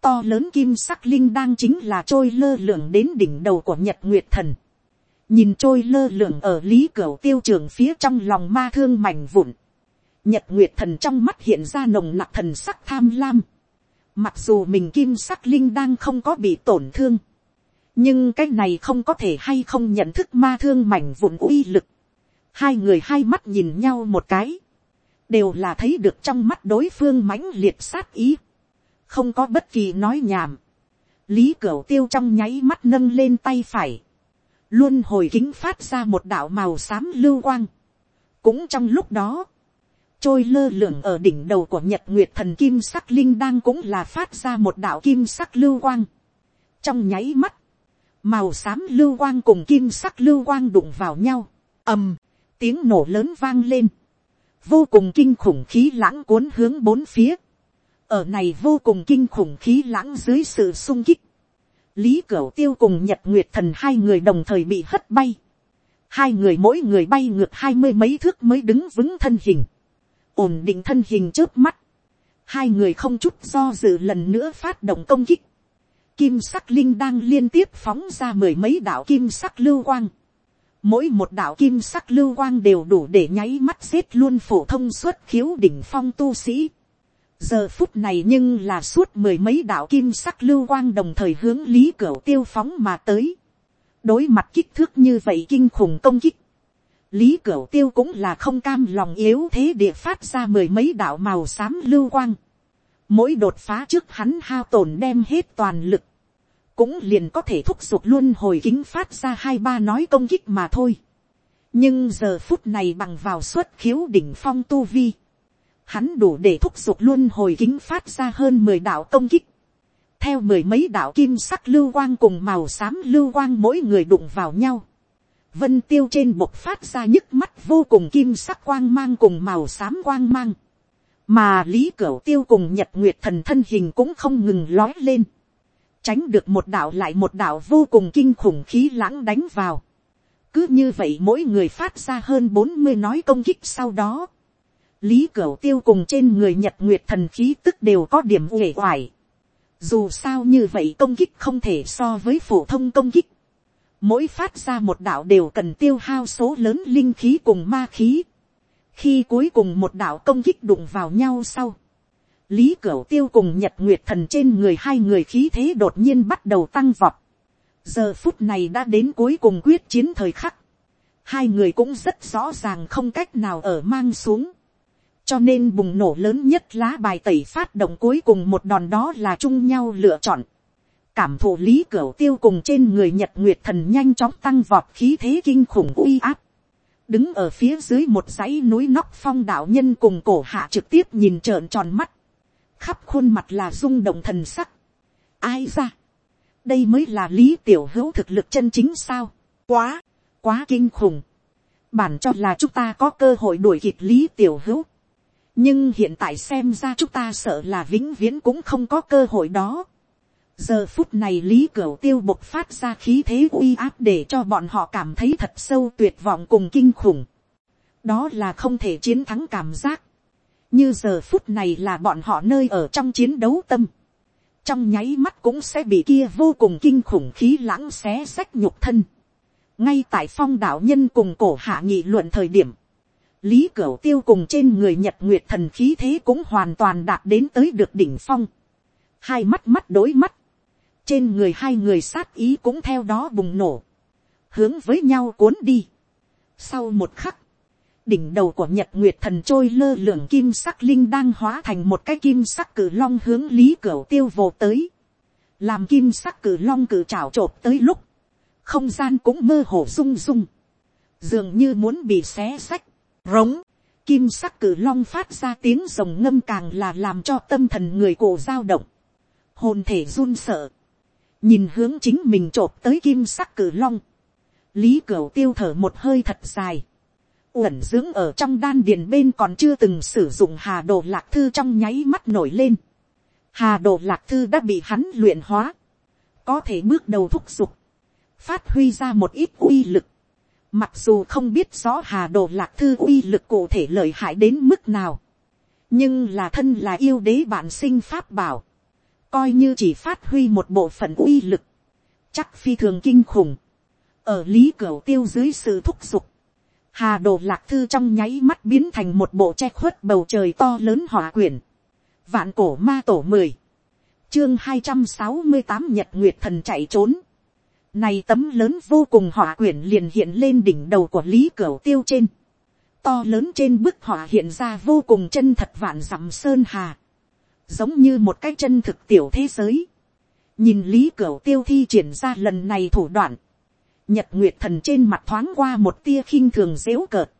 To lớn kim sắc linh đang chính là trôi lơ lửng đến đỉnh đầu của nhật nguyệt thần. Nhìn trôi lơ lửng ở lý cửa tiêu trường phía trong lòng ma thương mảnh vụn, nhật nguyệt thần trong mắt hiện ra nồng nặc thần sắc tham lam, mặc dù mình kim sắc linh đang không có bị tổn thương, nhưng cái này không có thể hay không nhận thức ma thương mảnh vụn uy lực, hai người hai mắt nhìn nhau một cái, đều là thấy được trong mắt đối phương mãnh liệt sát ý, không có bất kỳ nói nhảm, lý cửu tiêu trong nháy mắt nâng lên tay phải, luôn hồi kính phát ra một đạo màu xám lưu quang. cũng trong lúc đó, trôi lơ lửng ở đỉnh đầu của nhật nguyệt thần kim sắc linh đang cũng là phát ra một đạo kim sắc lưu quang. trong nháy mắt, màu xám lưu quang cùng kim sắc lưu quang đụng vào nhau, ầm, tiếng nổ lớn vang lên, vô cùng kinh khủng khí lãng cuốn hướng bốn phía, ở này vô cùng kinh khủng khí lãng dưới sự sung kích, lý cửu tiêu cùng nhật nguyệt thần hai người đồng thời bị hất bay. hai người mỗi người bay ngược hai mươi mấy thước mới đứng vững thân hình. ổn định thân hình trước mắt. hai người không chút do dự lần nữa phát động công kích. kim sắc linh đang liên tiếp phóng ra mười mấy đạo kim sắc lưu quang. mỗi một đạo kim sắc lưu quang đều đủ để nháy mắt xếp luôn phổ thông suất khiếu đỉnh phong tu sĩ giờ phút này nhưng là suốt mười mấy đạo kim sắc lưu quang đồng thời hướng lý cửa tiêu phóng mà tới. đối mặt kích thước như vậy kinh khủng công kích. lý cửa tiêu cũng là không cam lòng yếu thế địa phát ra mười mấy đạo màu xám lưu quang. mỗi đột phá trước hắn hao tổn đem hết toàn lực. cũng liền có thể thúc giục luôn hồi kính phát ra hai ba nói công kích mà thôi. nhưng giờ phút này bằng vào suất khiếu đỉnh phong tu vi hắn đủ để thúc giục luôn hồi kính phát ra hơn mười đạo công kích. Theo mười mấy đạo kim sắc lưu quang cùng màu xám lưu quang mỗi người đụng vào nhau. Vân tiêu trên bộc phát ra nhức mắt vô cùng kim sắc quang mang cùng màu xám quang mang. Mà lý cửu tiêu cùng nhật nguyệt thần thân hình cũng không ngừng lói lên. Tránh được một đạo lại một đạo vô cùng kinh khủng khí lãng đánh vào. Cứ như vậy mỗi người phát ra hơn bốn mươi nói công kích sau đó lý cửu tiêu cùng trên người nhật nguyệt thần khí tức đều có điểm uể oải. dù sao như vậy công kích không thể so với phổ thông công kích. mỗi phát ra một đạo đều cần tiêu hao số lớn linh khí cùng ma khí. khi cuối cùng một đạo công kích đụng vào nhau sau, lý cửu tiêu cùng nhật nguyệt thần trên người hai người khí thế đột nhiên bắt đầu tăng vọt. giờ phút này đã đến cuối cùng quyết chiến thời khắc. hai người cũng rất rõ ràng không cách nào ở mang xuống cho nên bùng nổ lớn nhất lá bài tẩy phát động cuối cùng một đòn đó là chung nhau lựa chọn. cảm thụ lý cửu tiêu cùng trên người nhật nguyệt thần nhanh chóng tăng vọt khí thế kinh khủng uy áp. đứng ở phía dưới một dãy núi nóc phong đạo nhân cùng cổ hạ trực tiếp nhìn trợn tròn mắt, khắp khuôn mặt là rung động thần sắc. ai ra, đây mới là lý tiểu hữu thực lực chân chính sao, quá, quá kinh khủng, bản cho là chúng ta có cơ hội đuổi kịp lý tiểu hữu, nhưng hiện tại xem ra chúng ta sợ là vĩnh viễn cũng không có cơ hội đó. giờ phút này lý cửu tiêu bộc phát ra khí thế uy áp để cho bọn họ cảm thấy thật sâu tuyệt vọng cùng kinh khủng. đó là không thể chiến thắng cảm giác. như giờ phút này là bọn họ nơi ở trong chiến đấu tâm. trong nháy mắt cũng sẽ bị kia vô cùng kinh khủng khí lãng xé sách nhục thân. ngay tại phong đạo nhân cùng cổ hạ nghị luận thời điểm lý cửu tiêu cùng trên người nhật nguyệt thần khí thế cũng hoàn toàn đạt đến tới được đỉnh phong. hai mắt mắt đối mắt, trên người hai người sát ý cũng theo đó bùng nổ, hướng với nhau cuốn đi. sau một khắc, đỉnh đầu của nhật nguyệt thần trôi lơ lửng kim sắc linh đang hóa thành một cái kim sắc cử long hướng lý cửu tiêu vồ tới, làm kim sắc cử long cử trào trộp tới lúc, không gian cũng mơ hồ rung rung, dường như muốn bị xé sách, rống, kim sắc cử long phát ra tiếng rồng ngâm càng là làm cho tâm thần người cổ dao động, hồn thể run sợ, nhìn hướng chính mình t r ộ p tới kim sắc cử long, lý cửu tiêu thở một hơi thật dài, uẩn dưỡng ở trong đan điền bên còn chưa từng sử dụng hà đồ lạc thư trong nháy mắt nổi lên, hà đồ lạc thư đã bị hắn luyện hóa, có thể bước đầu thúc giục, phát huy ra một ít uy lực, Mặc dù không biết rõ hà đồ lạc thư uy lực cụ thể lợi hại đến mức nào. Nhưng là thân là yêu đế bản sinh pháp bảo. Coi như chỉ phát huy một bộ phận uy lực. Chắc phi thường kinh khủng. Ở lý cửa tiêu dưới sự thúc giục. Hà đồ lạc thư trong nháy mắt biến thành một bộ che khuất bầu trời to lớn hỏa quyển. Vạn cổ ma tổ mười, Chương hai trăm sáu mươi tám Nhật Nguyệt Thần chạy trốn này tấm lớn vô cùng hỏa quyển liền hiện lên đỉnh đầu của Lý Cửu Tiêu trên. To lớn trên bức họa hiện ra vô cùng chân thật vạn dặm sơn hà. Giống như một cái chân thực tiểu thế giới. Nhìn Lý Cửu Tiêu thi triển ra lần này thủ đoạn. Nhật Nguyệt Thần trên mặt thoáng qua một tia khinh thường dễu cợt.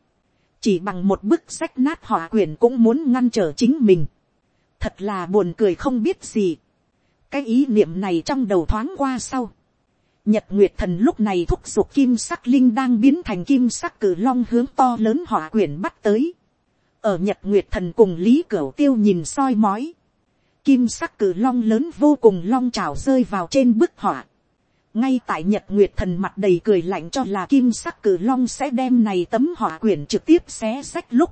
Chỉ bằng một bức sách nát hỏa quyển cũng muốn ngăn trở chính mình. Thật là buồn cười không biết gì. Cái ý niệm này trong đầu thoáng qua sau Nhật Nguyệt Thần lúc này thúc giục kim sắc linh đang biến thành kim sắc cử long hướng to lớn hỏa quyển bắt tới. Ở Nhật Nguyệt Thần cùng Lý Cửu Tiêu nhìn soi mói. Kim sắc cử long lớn vô cùng long trào rơi vào trên bức hỏa. Ngay tại Nhật Nguyệt Thần mặt đầy cười lạnh cho là kim sắc cử long sẽ đem này tấm hỏa quyển trực tiếp xé sách lúc.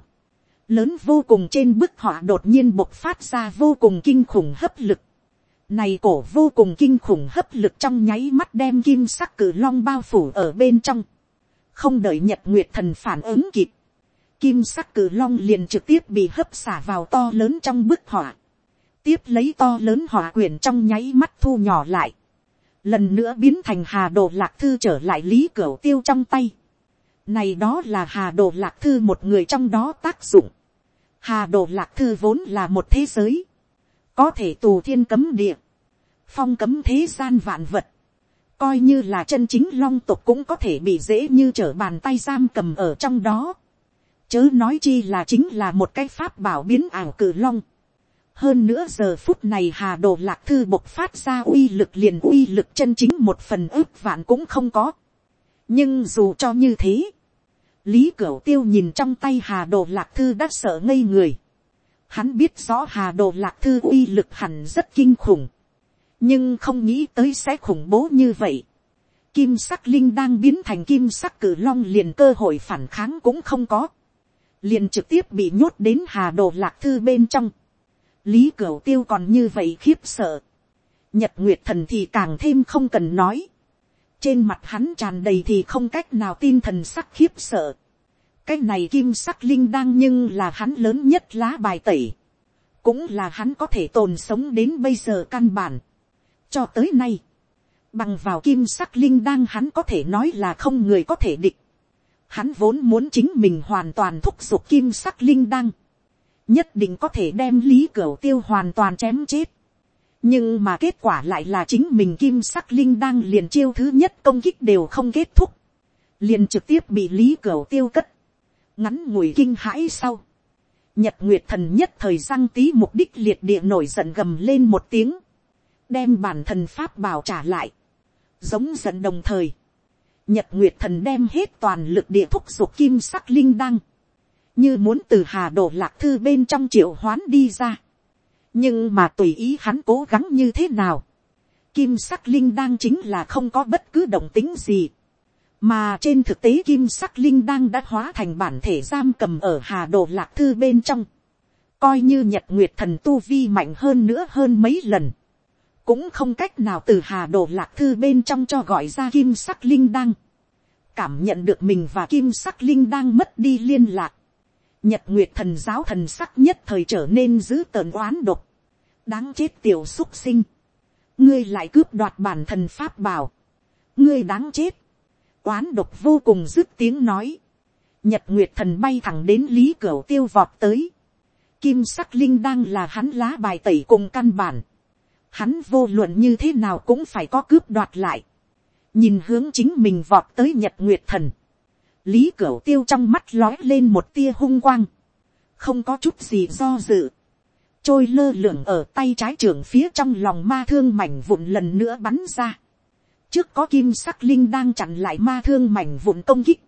Lớn vô cùng trên bức hỏa đột nhiên bộc phát ra vô cùng kinh khủng hấp lực này cổ vô cùng kinh khủng hấp lực trong nháy mắt đem kim sắc cử long bao phủ ở bên trong. Không đợi nhật nguyệt thần phản ứng kịp. Kim sắc cử long liền trực tiếp bị hấp xả vào to lớn trong bức họa. Tiếp lấy to lớn họa quyển trong nháy mắt thu nhỏ lại. Lần nữa biến thành hà đồ lạc thư trở lại lý cửa tiêu trong tay. Này đó là hà đồ lạc thư một người trong đó tác dụng. Hà đồ lạc thư vốn là một thế giới có thể tù thiên cấm địa, phong cấm thế gian vạn vật, coi như là chân chính long tục cũng có thể bị dễ như trở bàn tay giam cầm ở trong đó. Chớ nói chi là chính là một cái pháp bảo biến ảo cử long. Hơn nữa giờ phút này hà đồ lạc thư bộc phát ra uy lực liền uy lực chân chính một phần ước vạn cũng không có. Nhưng dù cho như thế, lý cửu tiêu nhìn trong tay hà đồ lạc thư đã sợ ngây người. Hắn biết rõ hà đồ lạc thư uy lực hẳn rất kinh khủng. Nhưng không nghĩ tới sẽ khủng bố như vậy. Kim sắc linh đang biến thành kim sắc cử long liền cơ hội phản kháng cũng không có. Liền trực tiếp bị nhốt đến hà đồ lạc thư bên trong. Lý cửu tiêu còn như vậy khiếp sợ. Nhật Nguyệt thần thì càng thêm không cần nói. Trên mặt hắn tràn đầy thì không cách nào tin thần sắc khiếp sợ cái này kim sắc linh đang nhưng là hắn lớn nhất lá bài tẩy, cũng là hắn có thể tồn sống đến bây giờ căn bản. cho tới nay, bằng vào kim sắc linh đang hắn có thể nói là không người có thể địch. hắn vốn muốn chính mình hoàn toàn thúc giục kim sắc linh đang, nhất định có thể đem lý cửa tiêu hoàn toàn chém chết. nhưng mà kết quả lại là chính mình kim sắc linh đang liền chiêu thứ nhất công kích đều không kết thúc, liền trực tiếp bị lý cửa tiêu cất ngắn ngủi kinh hãi sau, nhật nguyệt thần nhất thời răng tí mục đích liệt địa nổi giận gầm lên một tiếng, đem bản thần pháp bảo trả lại, giống giận đồng thời, nhật nguyệt thần đem hết toàn lực địa thúc giục kim sắc linh đăng, như muốn từ hà đổ lạc thư bên trong triệu hoán đi ra, nhưng mà tùy ý hắn cố gắng như thế nào, kim sắc linh đăng chính là không có bất cứ động tính gì, mà trên thực tế kim sắc linh đăng đã hóa thành bản thể giam cầm ở hà đồ lạc thư bên trong, coi như nhật nguyệt thần tu vi mạnh hơn nữa hơn mấy lần, cũng không cách nào từ hà đồ lạc thư bên trong cho gọi ra kim sắc linh đăng, cảm nhận được mình và kim sắc linh đăng mất đi liên lạc, nhật nguyệt thần giáo thần sắc nhất thời trở nên dữ tợn oán độc, đáng chết tiểu xúc sinh, ngươi lại cướp đoạt bản thần pháp bảo, ngươi đáng chết, oán độc vô cùng dứt tiếng nói, nhật nguyệt thần bay thẳng đến lý Cửu tiêu vọt tới, kim sắc linh đang là hắn lá bài tẩy cùng căn bản, hắn vô luận như thế nào cũng phải có cướp đoạt lại, nhìn hướng chính mình vọt tới nhật nguyệt thần, lý cửu tiêu trong mắt lói lên một tia hung quang, không có chút gì do dự, trôi lơ lửng ở tay trái trưởng phía trong lòng ma thương mảnh vụn lần nữa bắn ra, trước có kim sắc linh đang chặn lại ma thương mảnh vụn công kích,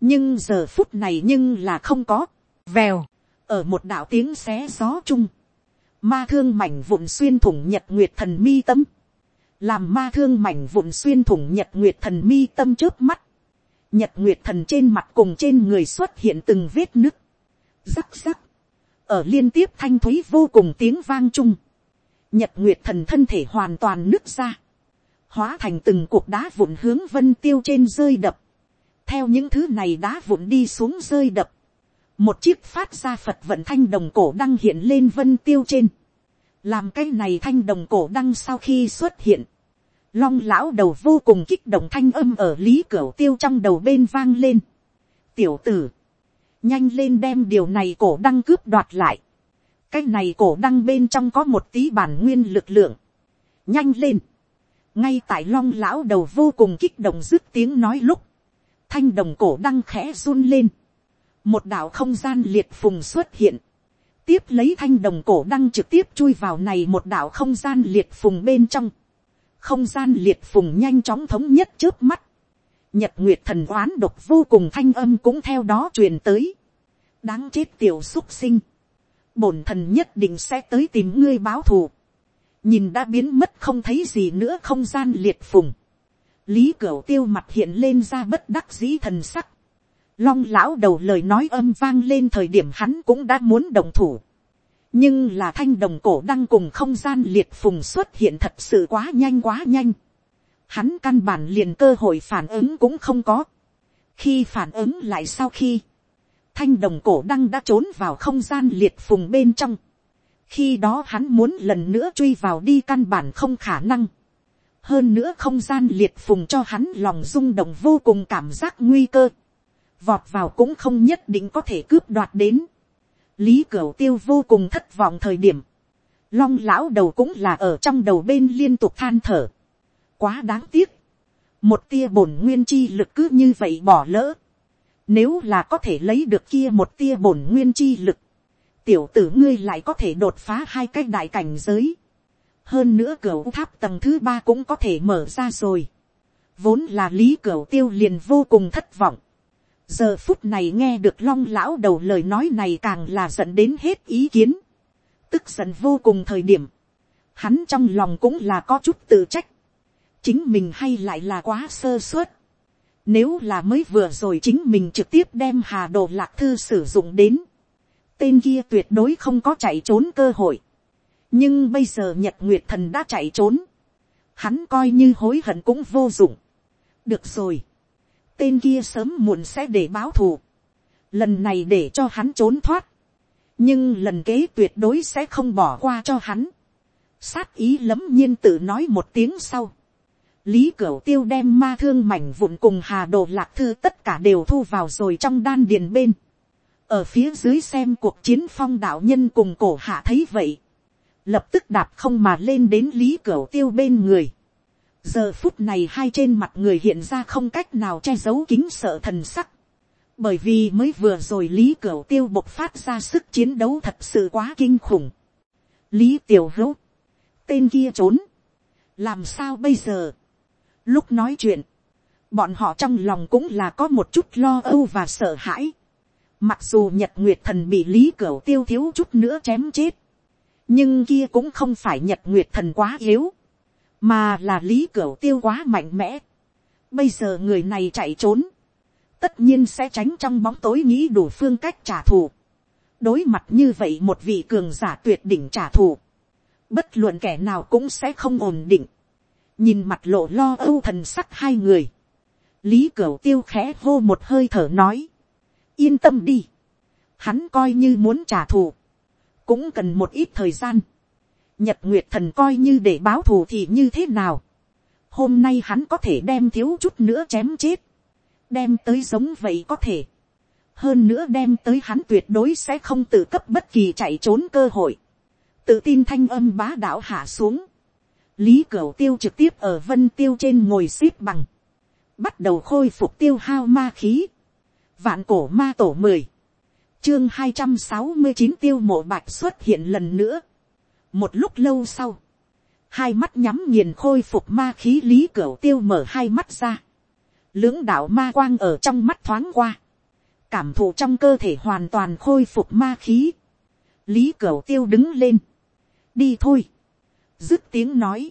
nhưng giờ phút này nhưng là không có, vèo, ở một đạo tiếng xé gió chung, ma thương mảnh vụn xuyên thủng nhật nguyệt thần mi tâm, làm ma thương mảnh vụn xuyên thủng nhật nguyệt thần mi tâm trước mắt, nhật nguyệt thần trên mặt cùng trên người xuất hiện từng vết nứt, rắc rắc, ở liên tiếp thanh thúy vô cùng tiếng vang chung, nhật nguyệt thần thân thể hoàn toàn nứt ra, hóa thành từng cuộc đá vụn hướng vân tiêu trên rơi đập, theo những thứ này đá vụn đi xuống rơi đập, một chiếc phát ra phật vận thanh đồng cổ đăng hiện lên vân tiêu trên, làm cái này thanh đồng cổ đăng sau khi xuất hiện, long lão đầu vô cùng kích động thanh âm ở lý cửa tiêu trong đầu bên vang lên. tiểu tử, nhanh lên đem điều này cổ đăng cướp đoạt lại. cái này cổ đăng bên trong có một tí bản nguyên lực lượng. nhanh lên ngay tại long lão đầu vô cùng kích động dứt tiếng nói lúc, thanh đồng cổ đăng khẽ run lên. một đạo không gian liệt phùng xuất hiện. tiếp lấy thanh đồng cổ đăng trực tiếp chui vào này một đạo không gian liệt phùng bên trong. Không gian liệt phùng nhanh chóng thống nhất trước mắt, nhật nguyệt thần oán độc vô cùng thanh âm cũng theo đó truyền tới, đáng chết tiểu xúc sinh, bổn thần nhất định sẽ tới tìm ngươi báo thù, nhìn đã biến mất không thấy gì nữa không gian liệt phùng, lý cửu tiêu mặt hiện lên ra bất đắc dĩ thần sắc, long lão đầu lời nói âm vang lên thời điểm hắn cũng đã muốn đồng thủ, nhưng là thanh đồng cổ đăng cùng không gian liệt phùng xuất hiện thật sự quá nhanh quá nhanh. Hắn căn bản liền cơ hội phản ứng cũng không có. khi phản ứng lại sau khi, thanh đồng cổ đăng đã trốn vào không gian liệt phùng bên trong khi đó hắn muốn lần nữa truy vào đi căn bản không khả năng. hơn nữa không gian liệt phùng cho hắn lòng rung động vô cùng cảm giác nguy cơ. vọt vào cũng không nhất định có thể cướp đoạt đến. Lý cửu tiêu vô cùng thất vọng thời điểm, long lão đầu cũng là ở trong đầu bên liên tục than thở, quá đáng tiếc, một tia bổn nguyên chi lực cứ như vậy bỏ lỡ, nếu là có thể lấy được kia một tia bổn nguyên chi lực, tiểu tử ngươi lại có thể đột phá hai cái đại cảnh giới, hơn nữa cửa tháp tầng thứ ba cũng có thể mở ra rồi, vốn là lý cửa tiêu liền vô cùng thất vọng, giờ phút này nghe được long lão đầu lời nói này càng là dẫn đến hết ý kiến, tức giận vô cùng thời điểm, hắn trong lòng cũng là có chút tự trách, chính mình hay lại là quá sơ suất, nếu là mới vừa rồi chính mình trực tiếp đem hà đồ lạc thư sử dụng đến, tên kia tuyệt đối không có chạy trốn cơ hội, nhưng bây giờ nhật nguyệt thần đã chạy trốn, hắn coi như hối hận cũng vô dụng. được rồi, tên kia sớm muộn sẽ để báo thù. Lần này để cho hắn trốn thoát. Nhưng lần kế tuyệt đối sẽ không bỏ qua cho hắn. Sát ý lấm nhiên tự nói một tiếng sau. Lý Cửu Tiêu đem ma thương mảnh vụn cùng Hà Đồ Lạc Thư tất cả đều thu vào rồi trong đan điền bên. Ở phía dưới xem cuộc chiến phong đạo nhân cùng cổ hạ thấy vậy. Lập tức đạp không mà lên đến Lý cửa Tiêu bên người giờ phút này hai trên mặt người hiện ra không cách nào che giấu kính sợ thần sắc, bởi vì mới vừa rồi lý cửa tiêu bộc phát ra sức chiến đấu thật sự quá kinh khủng. lý tiểu hữu, tên kia trốn, làm sao bây giờ. lúc nói chuyện, bọn họ trong lòng cũng là có một chút lo âu và sợ hãi mặc dù nhật nguyệt thần bị lý cửu tiêu thiếu chút nữa chém chết, nhưng kia cũng không phải nhật nguyệt thần quá yếu, mà là lý cửu tiêu quá mạnh mẽ. bây giờ người này chạy trốn, tất nhiên sẽ tránh trong bóng tối nghĩ đủ phương cách trả thù. đối mặt như vậy một vị cường giả tuyệt đỉnh trả thù, bất luận kẻ nào cũng sẽ không ổn định. nhìn mặt lộ lo âu thần sắc hai người, lý cửu tiêu khẽ hô một hơi thở nói, yên tâm đi, hắn coi như muốn trả thù, cũng cần một ít thời gian. nhật nguyệt thần coi như để báo thù thì như thế nào. hôm nay hắn có thể đem thiếu chút nữa chém chết đem tới giống vậy có thể. hơn nữa đem tới hắn tuyệt đối sẽ không tự cấp bất kỳ chạy trốn cơ hội. tự tin thanh âm bá đạo hạ xuống. lý cửu tiêu trực tiếp ở vân tiêu trên ngồi xếp bằng. bắt đầu khôi phục tiêu hao ma khí vạn cổ ma tổ mười. chương hai trăm sáu mươi chín tiêu mộ bạch xuất hiện lần nữa. một lúc lâu sau, hai mắt nhắm nghiền khôi phục ma khí lý cửu tiêu mở hai mắt ra. Lưỡng đạo ma quang ở trong mắt thoáng qua, cảm thụ trong cơ thể hoàn toàn khôi phục ma khí, lý cửu tiêu đứng lên, đi thôi, dứt tiếng nói,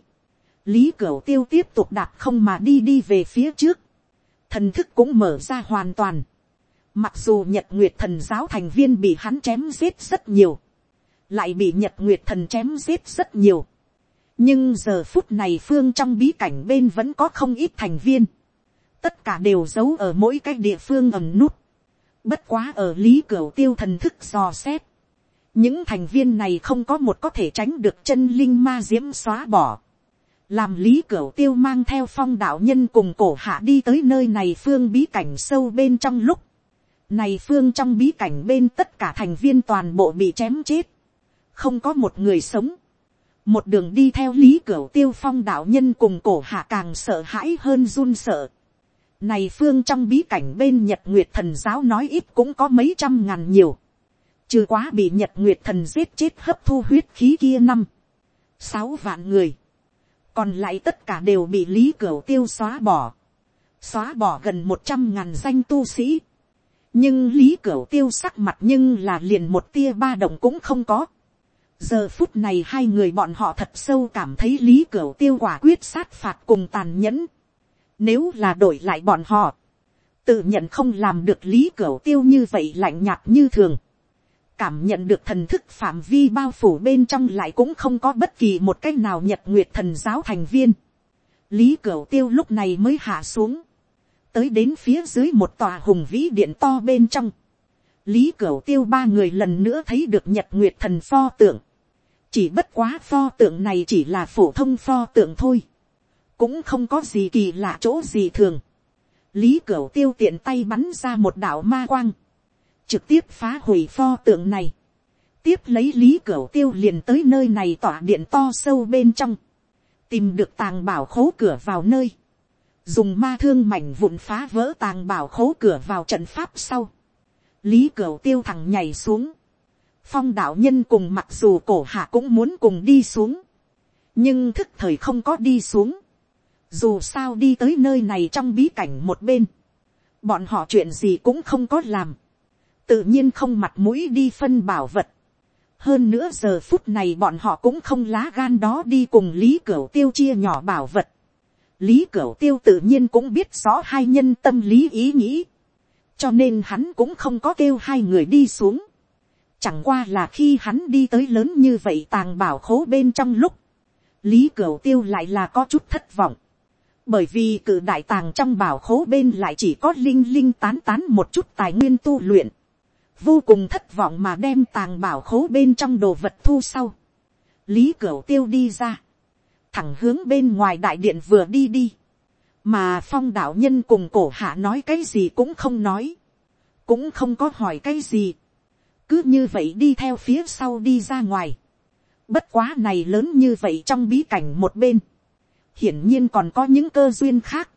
lý cửu tiêu tiếp tục đạp không mà đi đi về phía trước, thần thức cũng mở ra hoàn toàn, mặc dù nhật nguyệt thần giáo thành viên bị hắn chém giết rất nhiều, lại bị nhật nguyệt thần chém giết rất nhiều, nhưng giờ phút này phương trong bí cảnh bên vẫn có không ít thành viên, tất cả đều giấu ở mỗi cái địa phương ẩm nút, bất quá ở lý cửa tiêu thần thức dò xét, những thành viên này không có một có thể tránh được chân linh ma diễm xóa bỏ, làm lý cửa tiêu mang theo phong đạo nhân cùng cổ hạ đi tới nơi này phương bí cảnh sâu bên trong lúc, này phương trong bí cảnh bên tất cả thành viên toàn bộ bị chém chết, không có một người sống, một đường đi theo lý cửa tiêu phong đạo nhân cùng cổ hạ càng sợ hãi hơn run sợ. Này phương trong bí cảnh bên Nhật Nguyệt thần giáo nói ít cũng có mấy trăm ngàn nhiều. Trừ quá bị Nhật Nguyệt thần giết chết hấp thu huyết khí kia năm. Sáu vạn người. Còn lại tất cả đều bị Lý Cửu Tiêu xóa bỏ. Xóa bỏ gần một trăm ngàn danh tu sĩ. Nhưng Lý Cửu Tiêu sắc mặt nhưng là liền một tia ba động cũng không có. Giờ phút này hai người bọn họ thật sâu cảm thấy Lý Cửu Tiêu quả quyết sát phạt cùng tàn nhẫn nếu là đổi lại bọn họ, tự nhận không làm được lý Cửu tiêu như vậy lạnh nhạt như thường. Cảm nhận được thần thức phạm vi bao phủ bên trong lại cũng không có bất kỳ một cách nào nhật nguyệt thần giáo thành viên. Lý Cửu tiêu lúc này mới hạ xuống. Tới đến phía dưới một tòa hùng vĩ điện to bên trong. Lý Cửu Tiêu ba người lần nữa thấy được Nhật Nguyệt Thần pho tượng. Chỉ bất quá pho tượng này chỉ là phổ thông pho tượng thôi cũng không có gì kỳ lạ chỗ gì thường. lý cửu tiêu tiện tay bắn ra một đạo ma quang, trực tiếp phá hủy pho tượng này. tiếp lấy lý cửu tiêu liền tới nơi này tỏa điện to sâu bên trong, tìm được tàng bảo khố cửa vào nơi, dùng ma thương mảnh vụn phá vỡ tàng bảo khố cửa vào trận pháp sau. lý cửa tiêu thẳng nhảy xuống, phong đạo nhân cùng mặc dù cổ hạ cũng muốn cùng đi xuống, nhưng thức thời không có đi xuống, dù sao đi tới nơi này trong bí cảnh một bên. Bọn họ chuyện gì cũng không có làm. Tự nhiên không mặt mũi đi phân bảo vật. Hơn nữa giờ phút này bọn họ cũng không lá gan đó đi cùng Lý Cửu Tiêu chia nhỏ bảo vật. Lý Cửu Tiêu tự nhiên cũng biết rõ hai nhân tâm lý ý nghĩ. Cho nên hắn cũng không có kêu hai người đi xuống. Chẳng qua là khi hắn đi tới lớn như vậy tàng bảo khố bên trong lúc. Lý Cửu Tiêu lại là có chút thất vọng bởi vì cử đại tàng trong bảo khố bên lại chỉ có linh linh tán tán một chút tài nguyên tu luyện, vô cùng thất vọng mà đem tàng bảo khố bên trong đồ vật thu sau, lý cửu tiêu đi ra, thẳng hướng bên ngoài đại điện vừa đi đi, mà phong đạo nhân cùng cổ hạ nói cái gì cũng không nói, cũng không có hỏi cái gì, cứ như vậy đi theo phía sau đi ra ngoài, bất quá này lớn như vậy trong bí cảnh một bên, hiển nhiên còn có những cơ duyên khác,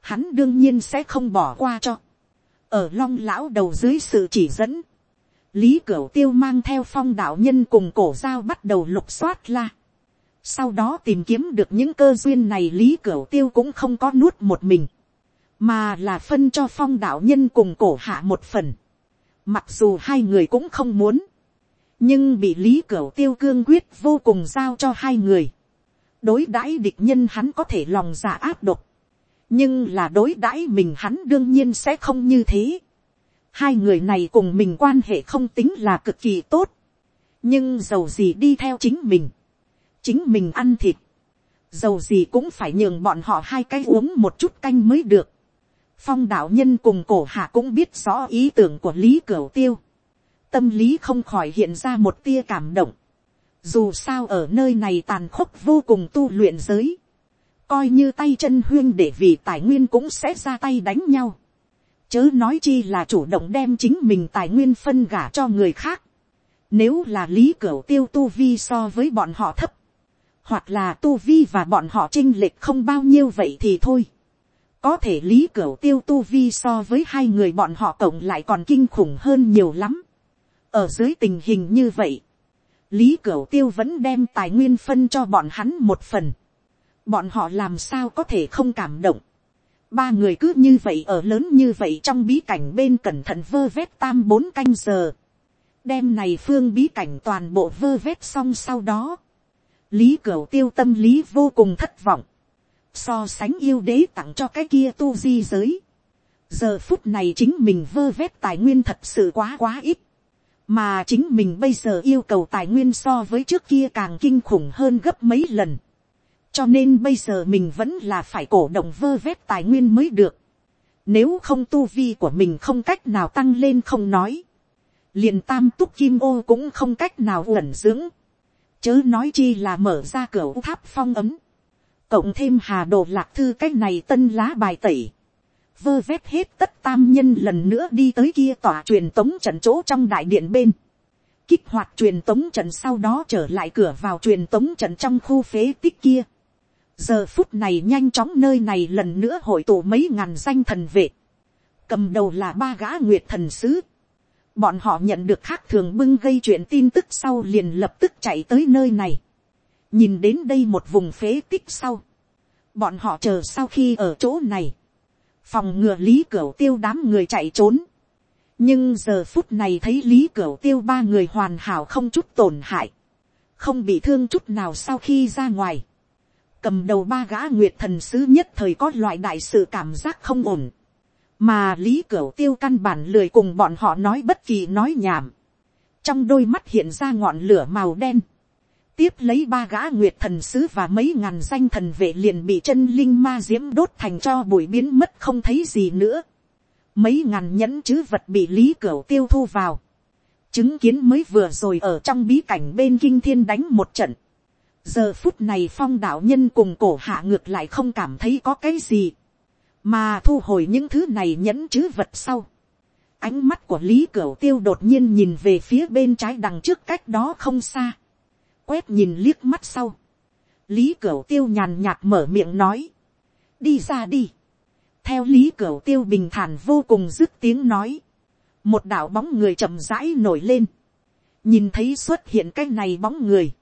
hắn đương nhiên sẽ không bỏ qua cho. ở long lão đầu dưới sự chỉ dẫn, lý cửu tiêu mang theo phong đạo nhân cùng cổ giao bắt đầu lục soát la sau đó tìm kiếm được những cơ duyên này lý cửu tiêu cũng không có nuốt một mình, mà là phân cho phong đạo nhân cùng cổ hạ một phần. mặc dù hai người cũng không muốn, nhưng bị lý cửu tiêu cương quyết vô cùng giao cho hai người. đối đãi địch nhân hắn có thể lòng giả áp độc, nhưng là đối đãi mình hắn đương nhiên sẽ không như thế. hai người này cùng mình quan hệ không tính là cực kỳ tốt, nhưng dầu gì đi theo chính mình, chính mình ăn thịt, dầu gì cũng phải nhường bọn họ hai cái uống một chút canh mới được. phong đạo nhân cùng cổ hạ cũng biết rõ ý tưởng của lý cửu tiêu tâm lý không khỏi hiện ra một tia cảm động. Dù sao ở nơi này tàn khốc vô cùng tu luyện giới. Coi như tay chân huyên để vì tài nguyên cũng sẽ ra tay đánh nhau. Chớ nói chi là chủ động đem chính mình tài nguyên phân gả cho người khác. Nếu là lý cửu tiêu tu vi so với bọn họ thấp. Hoặc là tu vi và bọn họ chinh lệch không bao nhiêu vậy thì thôi. Có thể lý cửu tiêu tu vi so với hai người bọn họ cộng lại còn kinh khủng hơn nhiều lắm ở dưới tình hình như vậy, lý cửu tiêu vẫn đem tài nguyên phân cho bọn hắn một phần. bọn họ làm sao có thể không cảm động. ba người cứ như vậy ở lớn như vậy trong bí cảnh bên cẩn thận vơ vét tam bốn canh giờ. đem này phương bí cảnh toàn bộ vơ vét xong sau đó lý cửu tiêu tâm lý vô cùng thất vọng. so sánh yêu đế tặng cho cái kia tu di giới. giờ phút này chính mình vơ vét tài nguyên thật sự quá quá ít mà chính mình bây giờ yêu cầu tài nguyên so với trước kia càng kinh khủng hơn gấp mấy lần. cho nên bây giờ mình vẫn là phải cổ động vơ vét tài nguyên mới được. nếu không tu vi của mình không cách nào tăng lên không nói. liền tam túc kim ô cũng không cách nào uẩn dưỡng chớ nói chi là mở ra cửa tháp phong ấm. cộng thêm hà đồ lạc thư cái này tân lá bài tẩy vơ vét hết tất tam nhân lần nữa đi tới kia tòa truyền tống trận chỗ trong đại điện bên. Kích hoạt truyền tống trận sau đó trở lại cửa vào truyền tống trận trong khu phế tích kia. Giờ phút này nhanh chóng nơi này lần nữa hội tụ mấy ngàn danh thần vệ. Cầm đầu là ba gã nguyệt thần sứ. Bọn họ nhận được khác thường bưng gây chuyện tin tức sau liền lập tức chạy tới nơi này. Nhìn đến đây một vùng phế tích sau. Bọn họ chờ sau khi ở chỗ này phòng ngừa lý cửu tiêu đám người chạy trốn. nhưng giờ phút này thấy lý cửu tiêu ba người hoàn hảo không chút tổn hại, không bị thương chút nào sau khi ra ngoài. cầm đầu ba gã nguyệt thần sứ nhất thời có loại đại sự cảm giác không ổn, mà lý cửu tiêu căn bản lười cùng bọn họ nói bất kỳ nói nhảm, trong đôi mắt hiện ra ngọn lửa màu đen, tiếp lấy ba gã nguyệt thần sứ và mấy ngàn danh thần vệ liền bị chân linh ma diễm đốt thành cho bụi biến mất không thấy gì nữa. Mấy ngàn nhẫn chứ vật bị lý cửu tiêu thu vào. Chứng kiến mới vừa rồi ở trong bí cảnh bên kinh thiên đánh một trận. Giờ phút này phong đạo nhân cùng cổ hạ ngược lại không cảm thấy có cái gì. Mà thu hồi những thứ này nhẫn chứ vật sau. Ánh mắt của lý cửu tiêu đột nhiên nhìn về phía bên trái đằng trước cách đó không xa quét nhìn liếc mắt sau. lý cửu tiêu nhàn nhạt mở miệng nói. đi ra đi. theo lý cửu tiêu bình thản vô cùng dứt tiếng nói. một đạo bóng người chậm rãi nổi lên. nhìn thấy xuất hiện cái này bóng người.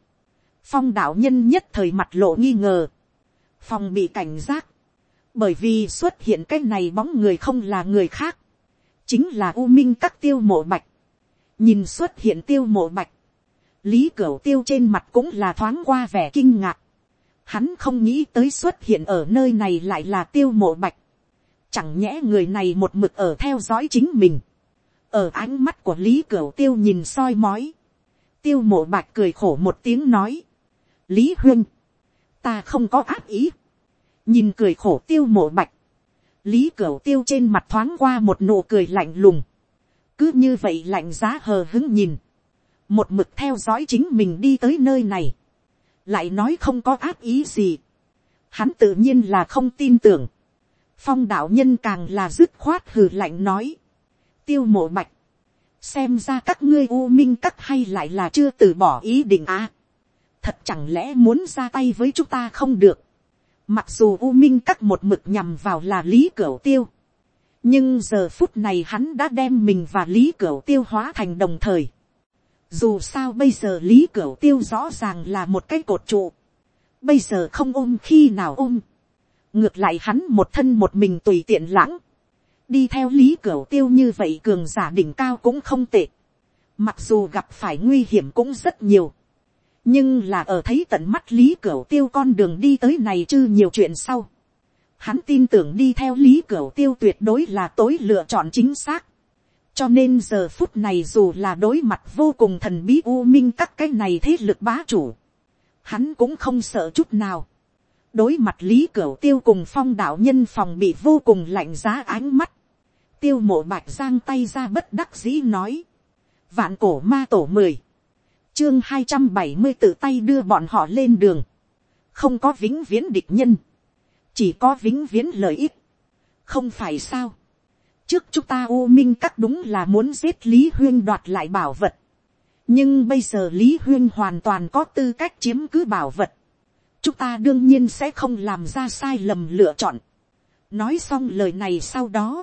phong đạo nhân nhất thời mặt lộ nghi ngờ. phong bị cảnh giác bởi vì xuất hiện cái này bóng người không là người khác. chính là u minh các tiêu mộ bạch. nhìn xuất hiện tiêu mộ bạch lý cửu tiêu trên mặt cũng là thoáng qua vẻ kinh ngạc. Hắn không nghĩ tới xuất hiện ở nơi này lại là tiêu mộ bạch. Chẳng nhẽ người này một mực ở theo dõi chính mình. Ở ánh mắt của lý cửu tiêu nhìn soi mói. Tiêu mộ bạch cười khổ một tiếng nói. Lý huynh. Ta không có ác ý. Nhìn cười khổ tiêu mộ bạch. Lý cửu tiêu trên mặt thoáng qua một nụ cười lạnh lùng. Cứ như vậy lạnh giá hờ hứng nhìn. Một mực theo dõi chính mình đi tới nơi này, lại nói không có ác ý gì, hắn tự nhiên là không tin tưởng, phong đạo nhân càng là dứt khoát hừ lạnh nói, tiêu mộ bạch, xem ra các ngươi u minh cắt hay lại là chưa từ bỏ ý định à. thật chẳng lẽ muốn ra tay với chúng ta không được, mặc dù u minh cắt một mực nhằm vào là lý cửu tiêu, nhưng giờ phút này hắn đã đem mình và lý cửu tiêu hóa thành đồng thời. dù sao bây giờ lý cửu tiêu rõ ràng là một cái cột trụ. bây giờ không ôm khi nào ôm. ngược lại hắn một thân một mình tùy tiện lãng. đi theo lý cửu tiêu như vậy cường giả đỉnh cao cũng không tệ. mặc dù gặp phải nguy hiểm cũng rất nhiều nhưng là ở thấy tận mắt lý cửu tiêu con đường đi tới này chứ nhiều chuyện sau hắn tin tưởng đi theo lý cửu tiêu tuyệt đối là tối lựa chọn chính xác. cho nên giờ phút này dù là đối mặt vô cùng thần bí u minh các cái này thế lực bá chủ, hắn cũng không sợ chút nào. đối mặt lý cửu tiêu cùng phong đạo nhân phòng bị vô cùng lạnh giá ánh mắt. tiêu mộ bạch giang tay ra bất đắc dĩ nói. vạn cổ ma tổ mười, chương hai trăm bảy mươi tự tay đưa bọn họ lên đường. không có vĩnh viễn địch nhân chỉ có vĩnh viễn lợi ích, không phải sao. trước chúng ta u minh các đúng là muốn giết lý huyên đoạt lại bảo vật, nhưng bây giờ lý huyên hoàn toàn có tư cách chiếm cứ bảo vật, chúng ta đương nhiên sẽ không làm ra sai lầm lựa chọn. nói xong lời này sau đó,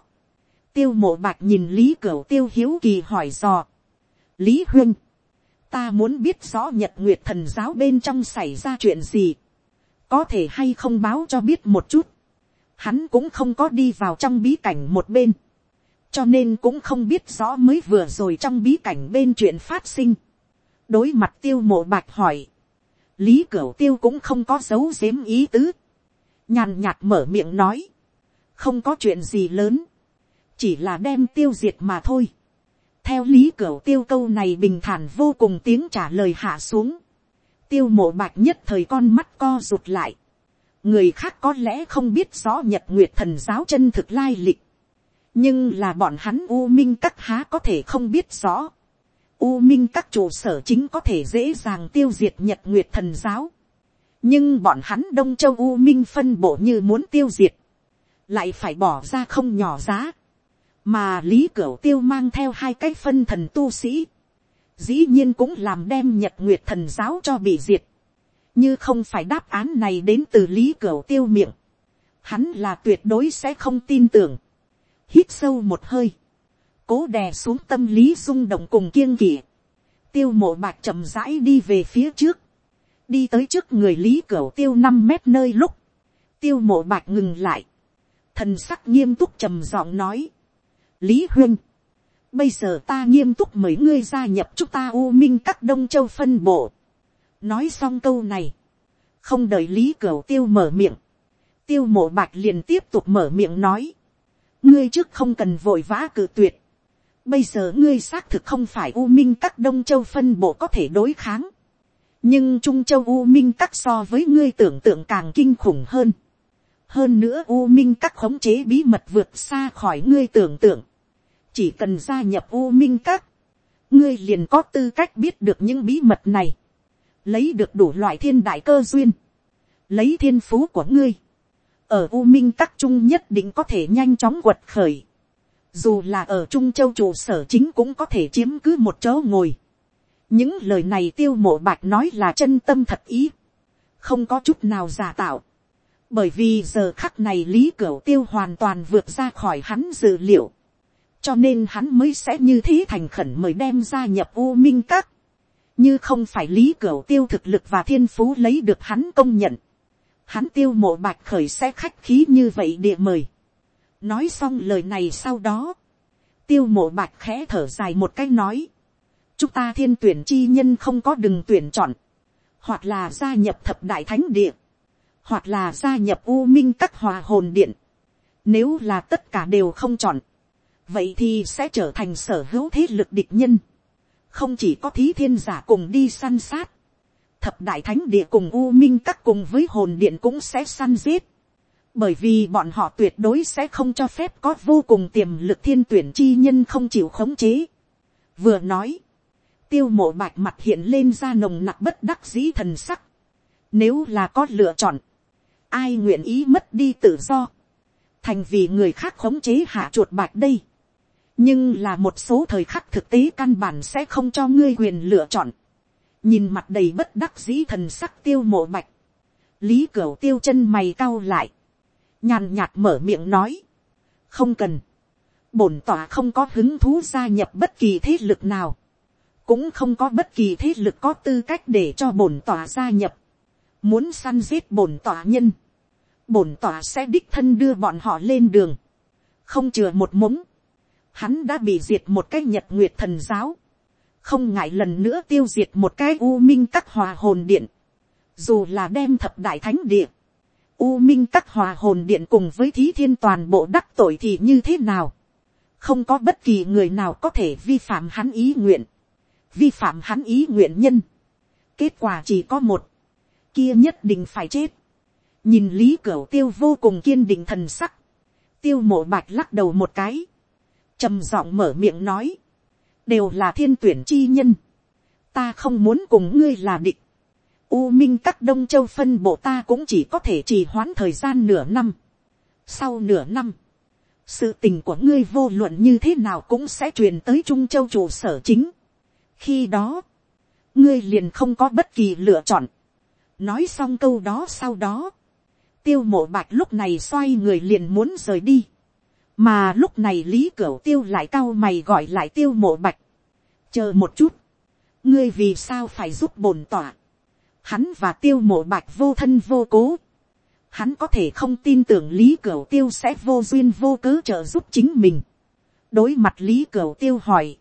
tiêu mộ bạch nhìn lý cửu tiêu hiếu kỳ hỏi dò. lý huyên, ta muốn biết rõ nhật nguyệt thần giáo bên trong xảy ra chuyện gì. Có thể hay không báo cho biết một chút, hắn cũng không có đi vào trong bí cảnh một bên, cho nên cũng không biết rõ mới vừa rồi trong bí cảnh bên chuyện phát sinh. đối mặt tiêu mộ bạch hỏi, lý cửu tiêu cũng không có dấu dếm ý tứ, nhàn nhạt mở miệng nói, không có chuyện gì lớn, chỉ là đem tiêu diệt mà thôi theo lý cửa tiêu câu này bình thản vô cùng tiếng trả lời hạ xuống, tiêu mộ bạch nhất thời con mắt co rụt lại. người khác có lẽ không biết rõ nhật nguyệt thần giáo chân thực lai lịch. nhưng là bọn hắn u minh các há có thể không biết rõ. u minh các trụ sở chính có thể dễ dàng tiêu diệt nhật nguyệt thần giáo. nhưng bọn hắn đông châu u minh phân bộ như muốn tiêu diệt. lại phải bỏ ra không nhỏ giá mà lý cửu tiêu mang theo hai cái phân thần tu sĩ. Dĩ nhiên cũng làm đem nhật nguyệt thần giáo cho bị diệt. như không phải đáp án này đến từ lý cửu tiêu miệng, hắn là tuyệt đối sẽ không tin tưởng. hít sâu một hơi, cố đè xuống tâm lý rung động cùng kiêng kỵ. tiêu mộ bạc chậm rãi đi về phía trước, đi tới trước người lý cửu tiêu năm mét nơi lúc, tiêu mộ bạc ngừng lại, thần sắc nghiêm túc trầm giọng nói, lý huynh, Bây giờ ta nghiêm túc mời ngươi gia nhập chúng ta U Minh các Đông Châu phân bộ. Nói xong câu này. Không đợi Lý Cửu Tiêu mở miệng. Tiêu mộ bạch liền tiếp tục mở miệng nói. Ngươi trước không cần vội vã cử tuyệt. Bây giờ ngươi xác thực không phải U Minh các Đông Châu phân bộ có thể đối kháng. Nhưng Trung Châu U Minh các so với ngươi tưởng tượng càng kinh khủng hơn. Hơn nữa U Minh các khống chế bí mật vượt xa khỏi ngươi tưởng tượng. Chỉ cần gia nhập u minh các, ngươi liền có tư cách biết được những bí mật này, lấy được đủ loại thiên đại cơ duyên, lấy thiên phú của ngươi, ở u minh các trung nhất định có thể nhanh chóng quật khởi, dù là ở trung châu trụ sở chính cũng có thể chiếm cứ một chỗ ngồi. những lời này tiêu mộ bạch nói là chân tâm thật ý, không có chút nào giả tạo, bởi vì giờ khắc này lý cửu tiêu hoàn toàn vượt ra khỏi hắn dự liệu, cho nên hắn mới sẽ như thế thành khẩn mời đem gia nhập u minh các, như không phải lý cửa tiêu thực lực và thiên phú lấy được hắn công nhận, hắn tiêu mộ bạch khởi sẽ khách khí như vậy địa mời. nói xong lời này sau đó, tiêu mộ bạch khẽ thở dài một cái nói, chúng ta thiên tuyển chi nhân không có đừng tuyển chọn, hoặc là gia nhập thập đại thánh địa, hoặc là gia nhập u minh các hòa hồn điện, nếu là tất cả đều không chọn, vậy thì sẽ trở thành sở hữu thế lực địch nhân. không chỉ có thí thiên giả cùng đi săn sát, thập đại thánh địa cùng u minh các cùng với hồn điện cũng sẽ săn giết. bởi vì bọn họ tuyệt đối sẽ không cho phép có vô cùng tiềm lực thiên tuyển chi nhân không chịu khống chế. vừa nói, tiêu mộ bạch mặt hiện lên ra nồng nặc bất đắc dĩ thần sắc. nếu là có lựa chọn, ai nguyện ý mất đi tự do, thành vì người khác khống chế hạ chuột bạch đây. Nhưng là một số thời khắc thực tế căn bản sẽ không cho ngươi quyền lựa chọn. nhìn mặt đầy bất đắc dĩ thần sắc tiêu mộ bạch, lý cửu tiêu chân mày cau lại, nhàn nhạt mở miệng nói, không cần, bổn tỏa không có hứng thú gia nhập bất kỳ thế lực nào, cũng không có bất kỳ thế lực có tư cách để cho bổn tỏa gia nhập, muốn săn giết bổn tỏa nhân, bổn tỏa sẽ đích thân đưa bọn họ lên đường, không chừa một mống, hắn đã bị diệt một cái nhật nguyệt thần giáo, không ngại lần nữa tiêu diệt một cái u minh các hòa hồn điện, dù là đem thập đại thánh địa, u minh các hòa hồn điện cùng với thí thiên toàn bộ đắc tội thì như thế nào, không có bất kỳ người nào có thể vi phạm hắn ý nguyện, vi phạm hắn ý nguyện nhân, kết quả chỉ có một, kia nhất định phải chết, nhìn lý cửu tiêu vô cùng kiên định thần sắc, tiêu mộ bạch lắc đầu một cái, trầm giọng mở miệng nói, đều là thiên tuyển chi nhân, ta không muốn cùng ngươi là địch, u minh các đông châu phân bộ ta cũng chỉ có thể trì hoãn thời gian nửa năm, sau nửa năm, sự tình của ngươi vô luận như thế nào cũng sẽ truyền tới trung châu trụ sở chính. khi đó, ngươi liền không có bất kỳ lựa chọn nói xong câu đó sau đó, tiêu mộ bạch lúc này xoay người liền muốn rời đi. mà lúc này lý cửu tiêu lại cao mày gọi lại tiêu mộ bạch. chờ một chút, ngươi vì sao phải giúp bồn tỏa. hắn và tiêu mộ bạch vô thân vô cố hắn có thể không tin tưởng lý cửu tiêu sẽ vô duyên vô cớ trợ giúp chính mình. đối mặt lý cửu tiêu hỏi,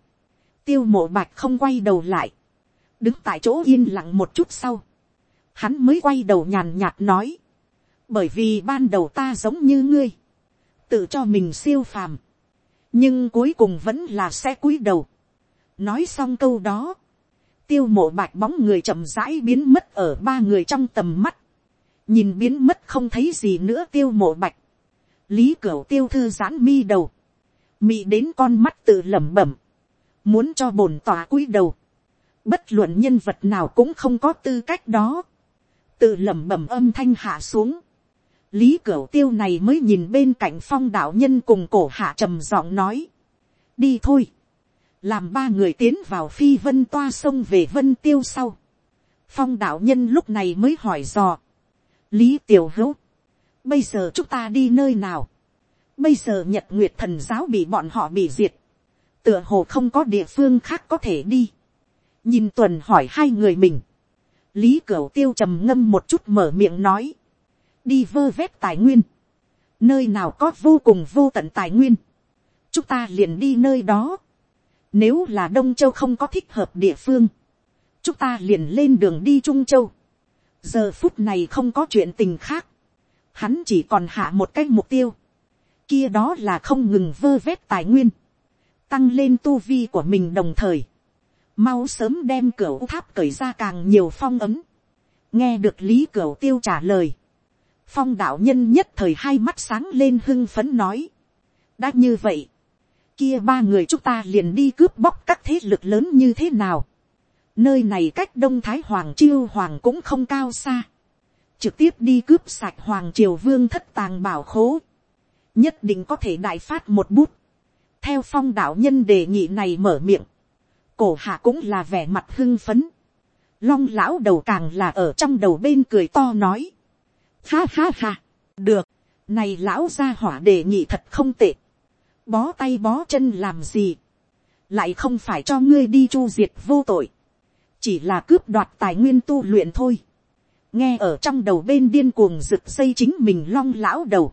tiêu mộ bạch không quay đầu lại, đứng tại chỗ yên lặng một chút sau, hắn mới quay đầu nhàn nhạt nói, bởi vì ban đầu ta giống như ngươi, tự cho mình siêu phàm, nhưng cuối cùng vẫn là sẽ cúi đầu. nói xong câu đó, tiêu mộ bạch bóng người chậm rãi biến mất ở ba người trong tầm mắt, nhìn biến mất không thấy gì nữa tiêu mộ bạch, lý cửu tiêu thư giãn mi đầu, mị đến con mắt tự lẩm bẩm, muốn cho bổn tòa cúi đầu, bất luận nhân vật nào cũng không có tư cách đó, tự lẩm bẩm âm thanh hạ xuống, lý cửu tiêu này mới nhìn bên cạnh phong đạo nhân cùng cổ hạ trầm giọng nói, đi thôi, làm ba người tiến vào phi vân toa sông về vân tiêu sau, phong đạo nhân lúc này mới hỏi dò, lý tiểu hữu, bây giờ chúng ta đi nơi nào, bây giờ nhật nguyệt thần giáo bị bọn họ bị diệt, tựa hồ không có địa phương khác có thể đi, nhìn tuần hỏi hai người mình, lý cửu tiêu trầm ngâm một chút mở miệng nói, đi vơ vét tài nguyên, nơi nào có vô cùng vô tận tài nguyên, chúng ta liền đi nơi đó, nếu là đông châu không có thích hợp địa phương, chúng ta liền lên đường đi trung châu, giờ phút này không có chuyện tình khác, hắn chỉ còn hạ một cái mục tiêu, kia đó là không ngừng vơ vét tài nguyên, tăng lên tu vi của mình đồng thời, mau sớm đem cửa tháp cởi ra càng nhiều phong ấm, nghe được lý cửa tiêu trả lời, phong đạo nhân nhất thời hai mắt sáng lên hưng phấn nói, đã như vậy, kia ba người chúng ta liền đi cướp bóc các thế lực lớn như thế nào, Nơi này cách Đông Thái Hoàng Chiêu Hoàng cũng không cao xa. Trực tiếp đi cướp sạch Hoàng Triều Vương thất tàng bảo khố. Nhất định có thể đại phát một bút. Theo phong đạo nhân đề nghị này mở miệng. Cổ hạ cũng là vẻ mặt hưng phấn. Long lão đầu càng là ở trong đầu bên cười to nói. Ha ha ha. Được. Này lão gia hỏa đề nghị thật không tệ. Bó tay bó chân làm gì. Lại không phải cho ngươi đi chu diệt vô tội chỉ là cướp đoạt tài nguyên tu luyện thôi. nghe ở trong đầu bên điên cuồng rực xây chính mình long lão đầu.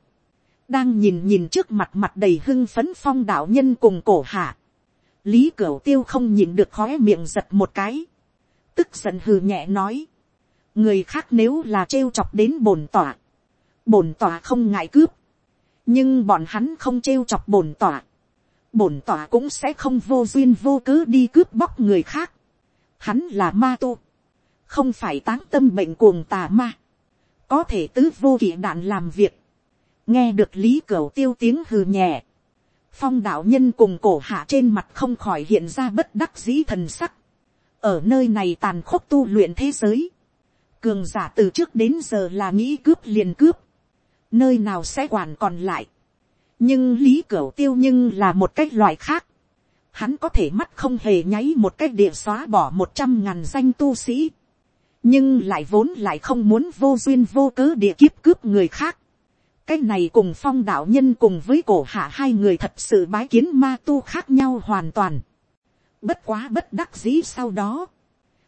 đang nhìn nhìn trước mặt mặt đầy hưng phấn phong đạo nhân cùng cổ hạ lý cửu tiêu không nhìn được khói miệng giật một cái. tức giận hừ nhẹ nói. người khác nếu là trêu chọc đến bổn tỏa. bổn tỏa không ngại cướp. nhưng bọn hắn không trêu chọc bổn tỏa. bổn tỏa cũng sẽ không vô duyên vô cớ đi cướp bóc người khác Hắn là ma tu. Không phải táng tâm bệnh cuồng tà ma. Có thể tứ vô kỵ đạn làm việc. Nghe được lý cửu tiêu tiếng hừ nhẹ. Phong đạo nhân cùng cổ hạ trên mặt không khỏi hiện ra bất đắc dĩ thần sắc. Ở nơi này tàn khốc tu luyện thế giới. Cường giả từ trước đến giờ là nghĩ cướp liền cướp. Nơi nào sẽ quản còn lại. Nhưng lý cửu tiêu nhưng là một cách loại khác hắn có thể mắt không hề nháy một cách địa xóa bỏ một trăm ngàn danh tu sĩ, nhưng lại vốn lại không muốn vô duyên vô cớ địa kiếp cướp người khác, cái này cùng phong đạo nhân cùng với cổ hạ hai người thật sự bái kiến ma tu khác nhau hoàn toàn. bất quá bất đắc dĩ sau đó.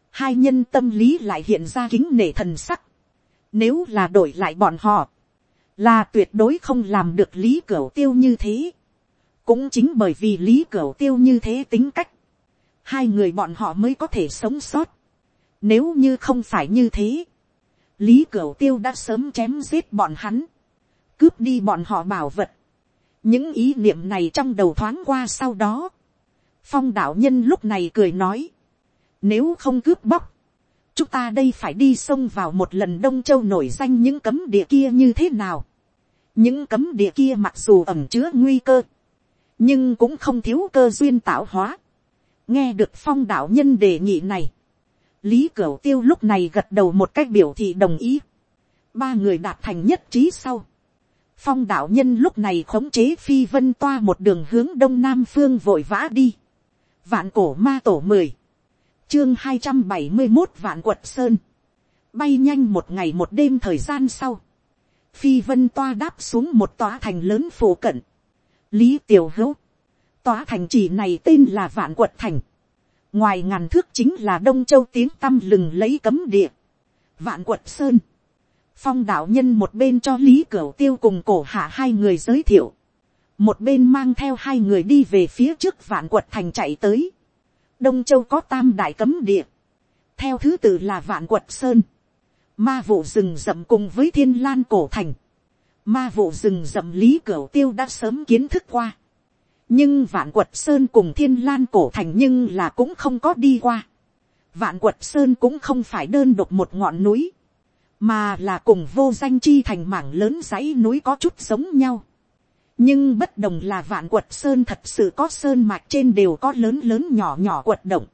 hai nhân tâm lý lại hiện ra kính nể thần sắc. nếu là đổi lại bọn họ, là tuyệt đối không làm được lý cửu tiêu như thế. cũng chính bởi vì lý cửu tiêu như thế tính cách, hai người bọn họ mới có thể sống sót. nếu như không phải như thế, lý cửu tiêu đã sớm chém giết bọn hắn, cướp đi bọn họ bảo vật. những ý niệm này trong đầu thoáng qua sau đó, phong đạo nhân lúc này cười nói, nếu không cướp bóc, chúng ta đây phải đi xông vào một lần đông châu nổi danh những cấm địa kia như thế nào. những cấm địa kia mặc dù ẩm chứa nguy cơ, nhưng cũng không thiếu cơ duyên tạo hóa. nghe được phong đạo nhân đề nghị này, lý cửu tiêu lúc này gật đầu một cách biểu thị đồng ý. ba người đạt thành nhất trí sau phong đạo nhân lúc này khống chế phi vân toa một đường hướng đông nam phương vội vã đi. vạn cổ ma tổ mười, chương hai trăm bảy mươi một vạn quật sơn, bay nhanh một ngày một đêm thời gian sau, phi vân toa đáp xuống một tòa thành lớn phổ cận, lý tiểu hữu, tòa thành chỉ này tên là vạn quật thành, ngoài ngàn thước chính là đông châu tiếng tăm lừng lấy cấm địa, vạn quật sơn, phong đạo nhân một bên cho lý cửu tiêu cùng cổ hạ hai người giới thiệu, một bên mang theo hai người đi về phía trước vạn quật thành chạy tới, đông châu có tam đại cấm địa, theo thứ tự là vạn quật sơn, ma vụ rừng rậm cùng với thiên lan cổ thành, ma vụ rừng rậm lý cửu tiêu đã sớm kiến thức qua, nhưng vạn quật sơn cùng thiên lan cổ thành nhưng là cũng không có đi qua. vạn quật sơn cũng không phải đơn độc một ngọn núi, mà là cùng vô danh chi thành mảng lớn dãy núi có chút giống nhau. nhưng bất đồng là vạn quật sơn thật sự có sơn mạch trên đều có lớn lớn nhỏ nhỏ quật động,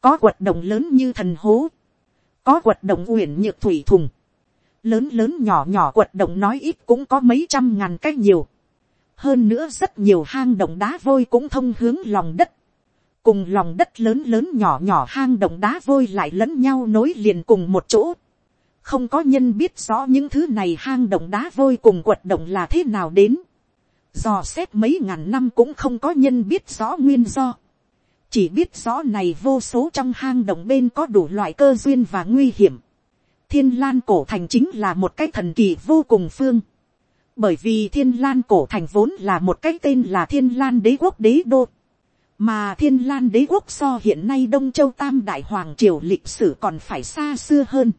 có quật động lớn như thần hố, có quật động uyển nhược thủy thùng, lớn lớn nhỏ nhỏ quật động nói ít cũng có mấy trăm ngàn cách nhiều. hơn nữa rất nhiều hang động đá vôi cũng thông hướng lòng đất, cùng lòng đất lớn lớn nhỏ nhỏ hang động đá vôi lại lẫn nhau nối liền cùng một chỗ, không có nhân biết rõ những thứ này hang động đá vôi cùng quật động là thế nào đến, dò xét mấy ngàn năm cũng không có nhân biết rõ nguyên do, chỉ biết rõ này vô số trong hang động bên có đủ loại cơ duyên và nguy hiểm, thiên lan cổ thành chính là một cái thần kỳ vô cùng phương, bởi vì thiên lan cổ thành vốn là một cái tên là thiên lan đế quốc đế đô, mà thiên lan đế quốc so hiện nay đông châu tam đại hoàng triều lịch sử còn phải xa xưa hơn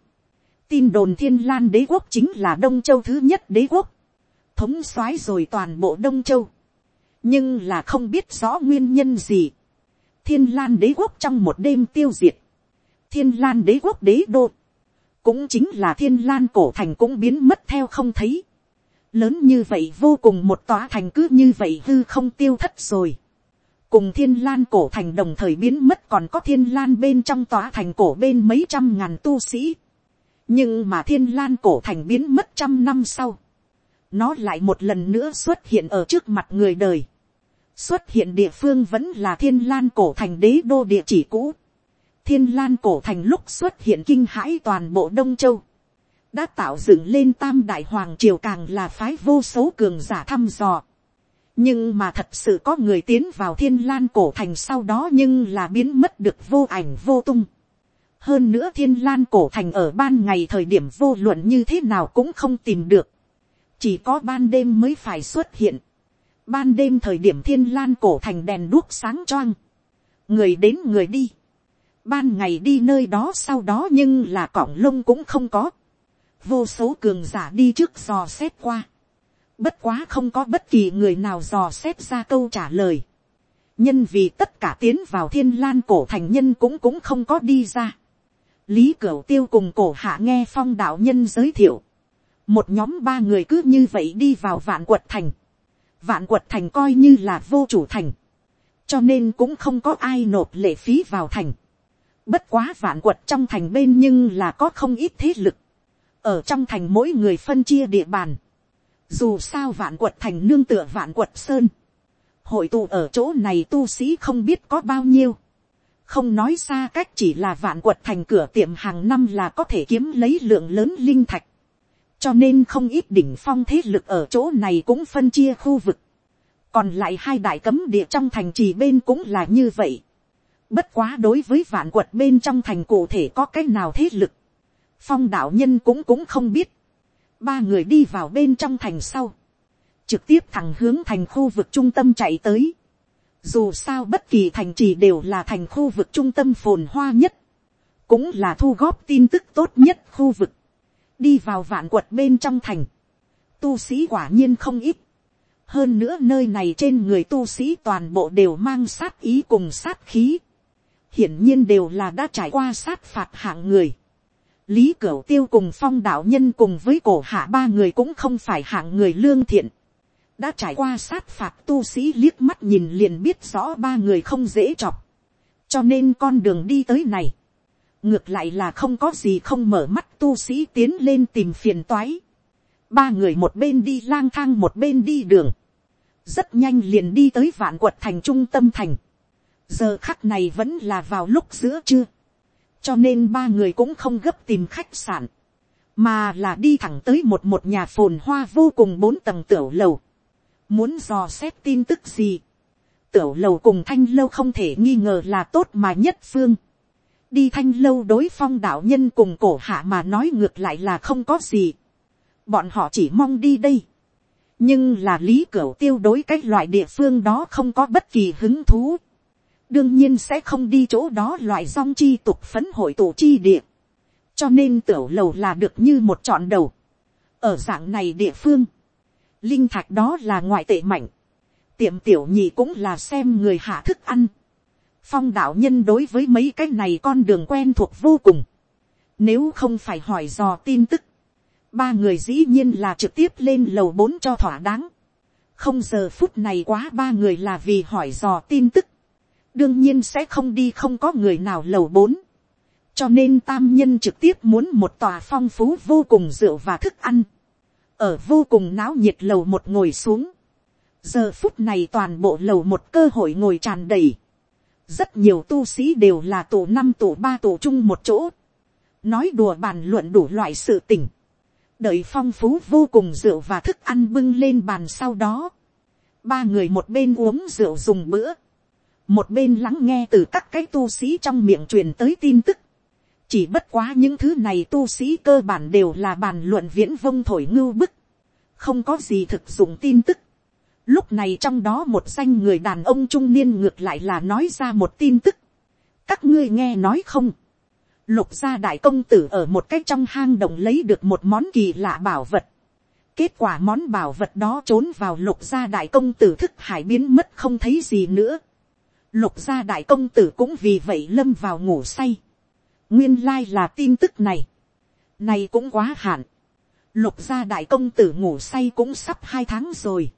tin đồn thiên lan đế quốc chính là đông châu thứ nhất đế quốc, thống soái rồi toàn bộ đông châu, nhưng là không biết rõ nguyên nhân gì. thiên lan đế quốc trong một đêm tiêu diệt, thiên lan đế quốc đế đô, cũng chính là thiên lan cổ thành cũng biến mất theo không thấy lớn như vậy vô cùng một tòa thành cứ như vậy hư không tiêu thất rồi. cùng thiên lan cổ thành đồng thời biến mất còn có thiên lan bên trong tòa thành cổ bên mấy trăm ngàn tu sĩ nhưng mà thiên lan cổ thành biến mất trăm năm sau. nó lại một lần nữa xuất hiện ở trước mặt người đời. xuất hiện địa phương vẫn là thiên lan cổ thành đế đô địa chỉ cũ. thiên lan cổ thành lúc xuất hiện kinh hãi toàn bộ đông châu đã tạo dựng lên tam đại hoàng triều càng là phái vô số cường giả thăm dò. nhưng mà thật sự có người tiến vào thiên lan cổ thành sau đó nhưng là biến mất được vô ảnh vô tung hơn nữa thiên lan cổ thành ở ban ngày thời điểm vô luận như thế nào cũng không tìm được. chỉ có ban đêm mới phải xuất hiện. ban đêm thời điểm thiên lan cổ thành đèn đuốc sáng choang. người đến người đi. ban ngày đi nơi đó sau đó nhưng là cỏng lông cũng không có vô số cường giả đi trước dò xét qua. Bất quá không có bất kỳ người nào dò xét ra câu trả lời. Nhân vì tất cả tiến vào thiên lan cổ thành nhân cũng cũng không có đi ra. Lý Cửu Tiêu cùng cổ hạ nghe phong đạo nhân giới thiệu. Một nhóm ba người cứ như vậy đi vào vạn quật thành. Vạn quật thành coi như là vô chủ thành. Cho nên cũng không có ai nộp lệ phí vào thành. Bất quá vạn quật trong thành bên nhưng là có không ít thế lực ở trong thành mỗi người phân chia địa bàn, dù sao vạn quật thành nương tựa vạn quật sơn, hội tụ ở chỗ này tu sĩ không biết có bao nhiêu, không nói xa cách chỉ là vạn quật thành cửa tiệm hàng năm là có thể kiếm lấy lượng lớn linh thạch, cho nên không ít đỉnh phong thế lực ở chỗ này cũng phân chia khu vực, còn lại hai đại cấm địa trong thành trì bên cũng là như vậy. Bất quá đối với vạn quật bên trong thành cụ thể có cái nào thế lực, phong đạo nhân cũng cũng không biết. Ba người đi vào bên trong thành sau, trực tiếp thẳng hướng thành khu vực trung tâm chạy tới. Dù sao bất kỳ thành trì đều là thành khu vực trung tâm phồn hoa nhất, cũng là thu góp tin tức tốt nhất khu vực. Đi vào vạn quật bên trong thành, tu sĩ quả nhiên không ít. Hơn nữa nơi này trên người tu sĩ toàn bộ đều mang sát ý cùng sát khí. Hiển nhiên đều là đã trải qua sát phạt hạng người. Lý Cửu Tiêu cùng phong đạo nhân cùng với cổ hạ ba người cũng không phải hạng người lương thiện đã trải qua sát phạt tu sĩ liếc mắt nhìn liền biết rõ ba người không dễ chọc. cho nên con đường đi tới này, ngược lại là không có gì không mở mắt tu sĩ tiến lên tìm phiền toái. ba người một bên đi lang thang một bên đi đường, rất nhanh liền đi tới vạn quật thành trung tâm thành. giờ khắc này vẫn là vào lúc giữa trưa, cho nên ba người cũng không gấp tìm khách sạn, mà là đi thẳng tới một một nhà phồn hoa vô cùng bốn tầng tiểu lầu muốn dò xét tin tức gì, tiểu lầu cùng thanh lâu không thể nghi ngờ là tốt mà nhất phương. đi thanh lâu đối phong đạo nhân cùng cổ hạ mà nói ngược lại là không có gì. bọn họ chỉ mong đi đây. nhưng là lý cửu tiêu đối cái loại địa phương đó không có bất kỳ hứng thú. đương nhiên sẽ không đi chỗ đó loại rong chi tục phấn hội tổ chi địa. cho nên tiểu lầu là được như một trọn đầu. ở dạng này địa phương linh thạch đó là ngoại tệ mạnh, tiệm tiểu nhị cũng là xem người hạ thức ăn. phong đạo nhân đối với mấy cái này con đường quen thuộc vô cùng, nếu không phải hỏi dò tin tức, ba người dĩ nhiên là trực tiếp lên lầu bốn cho thỏa đáng. không giờ phút này quá ba người là vì hỏi dò tin tức, đương nhiên sẽ không đi không có người nào lầu bốn. cho nên tam nhân trực tiếp muốn một tòa phong phú vô cùng rượu và thức ăn ở vô cùng náo nhiệt lầu một ngồi xuống. giờ phút này toàn bộ lầu một cơ hội ngồi tràn đầy. rất nhiều tu sĩ đều là tổ năm tổ ba tổ chung một chỗ. nói đùa bàn luận đủ loại sự tình. đợi phong phú vô cùng rượu và thức ăn bưng lên bàn sau đó. ba người một bên uống rượu dùng bữa. một bên lắng nghe từ các cái tu sĩ trong miệng truyền tới tin tức chỉ bất quá những thứ này tu sĩ cơ bản đều là bàn luận viễn vông thổi ngưu bức, không có gì thực dụng tin tức. Lúc này trong đó một danh người đàn ông trung niên ngược lại là nói ra một tin tức. các ngươi nghe nói không. lục gia đại công tử ở một cách trong hang động lấy được một món kỳ lạ bảo vật. kết quả món bảo vật đó trốn vào lục gia đại công tử thức hải biến mất không thấy gì nữa. lục gia đại công tử cũng vì vậy lâm vào ngủ say nguyên lai là tin tức này. này cũng quá hạn. lục gia đại công tử ngủ say cũng sắp hai tháng rồi.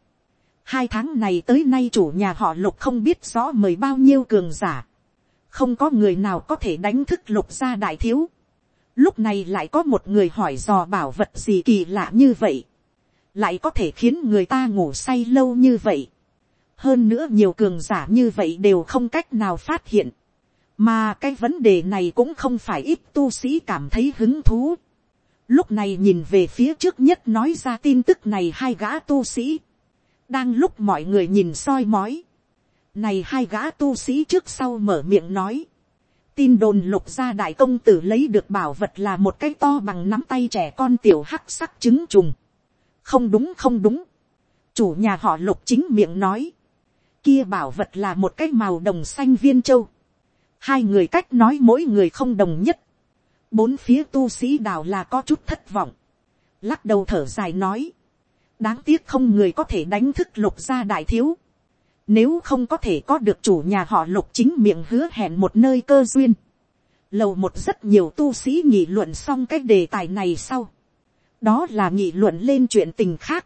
hai tháng này tới nay chủ nhà họ lục không biết rõ mời bao nhiêu cường giả. không có người nào có thể đánh thức lục gia đại thiếu. lúc này lại có một người hỏi dò bảo vật gì kỳ lạ như vậy. lại có thể khiến người ta ngủ say lâu như vậy. hơn nữa nhiều cường giả như vậy đều không cách nào phát hiện mà cái vấn đề này cũng không phải ít tu sĩ cảm thấy hứng thú. Lúc này nhìn về phía trước nhất nói ra tin tức này hai gã tu sĩ. Đang lúc mọi người nhìn soi mói. Này hai gã tu sĩ trước sau mở miệng nói. Tin đồn lục gia đại công tử lấy được bảo vật là một cái to bằng nắm tay trẻ con tiểu hắc sắc trứng trùng. Không đúng không đúng. Chủ nhà họ lục chính miệng nói. Kia bảo vật là một cái màu đồng xanh viên châu hai người cách nói mỗi người không đồng nhất, bốn phía tu sĩ đào là có chút thất vọng, lắc đầu thở dài nói, đáng tiếc không người có thể đánh thức lục gia đại thiếu, nếu không có thể có được chủ nhà họ lục chính miệng hứa hẹn một nơi cơ duyên, lầu một rất nhiều tu sĩ nghị luận xong cái đề tài này sau, đó là nghị luận lên chuyện tình khác,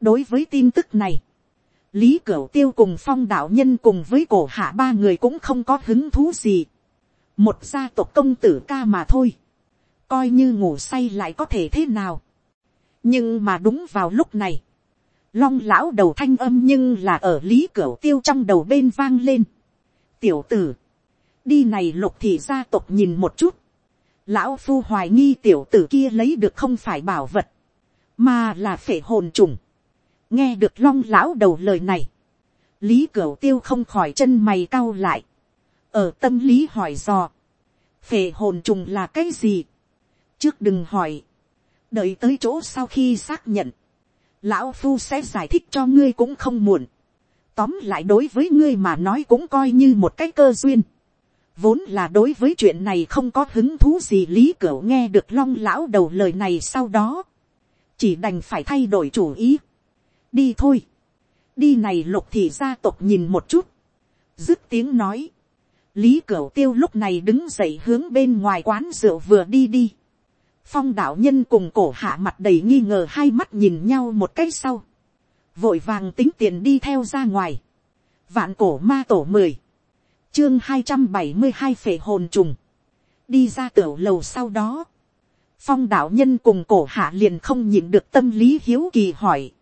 đối với tin tức này, lý cửu tiêu cùng phong đạo nhân cùng với cổ hạ ba người cũng không có hứng thú gì. một gia tộc công tử ca mà thôi. coi như ngủ say lại có thể thế nào. nhưng mà đúng vào lúc này, long lão đầu thanh âm nhưng là ở lý cửu tiêu trong đầu bên vang lên. tiểu tử, đi này lục thị gia tộc nhìn một chút. lão phu hoài nghi tiểu tử kia lấy được không phải bảo vật, mà là phệ hồn trùng nghe được long lão đầu lời này, lý cửu tiêu không khỏi chân mày cau lại, ở tâm lý hỏi dò, phệ hồn trùng là cái gì, trước đừng hỏi, đợi tới chỗ sau khi xác nhận, lão phu sẽ giải thích cho ngươi cũng không muộn, tóm lại đối với ngươi mà nói cũng coi như một cái cơ duyên, vốn là đối với chuyện này không có hứng thú gì lý cửu nghe được long lão đầu lời này sau đó, chỉ đành phải thay đổi chủ ý đi thôi, đi này lục thì gia tộc nhìn một chút, dứt tiếng nói, lý cửu tiêu lúc này đứng dậy hướng bên ngoài quán rượu vừa đi đi, phong đạo nhân cùng cổ hạ mặt đầy nghi ngờ hai mắt nhìn nhau một cái sau, vội vàng tính tiền đi theo ra ngoài, vạn cổ ma tổ mười, chương hai trăm bảy mươi hai phệ hồn trùng, đi ra tiểu lầu sau đó, phong đạo nhân cùng cổ hạ liền không nhìn được tâm lý hiếu kỳ hỏi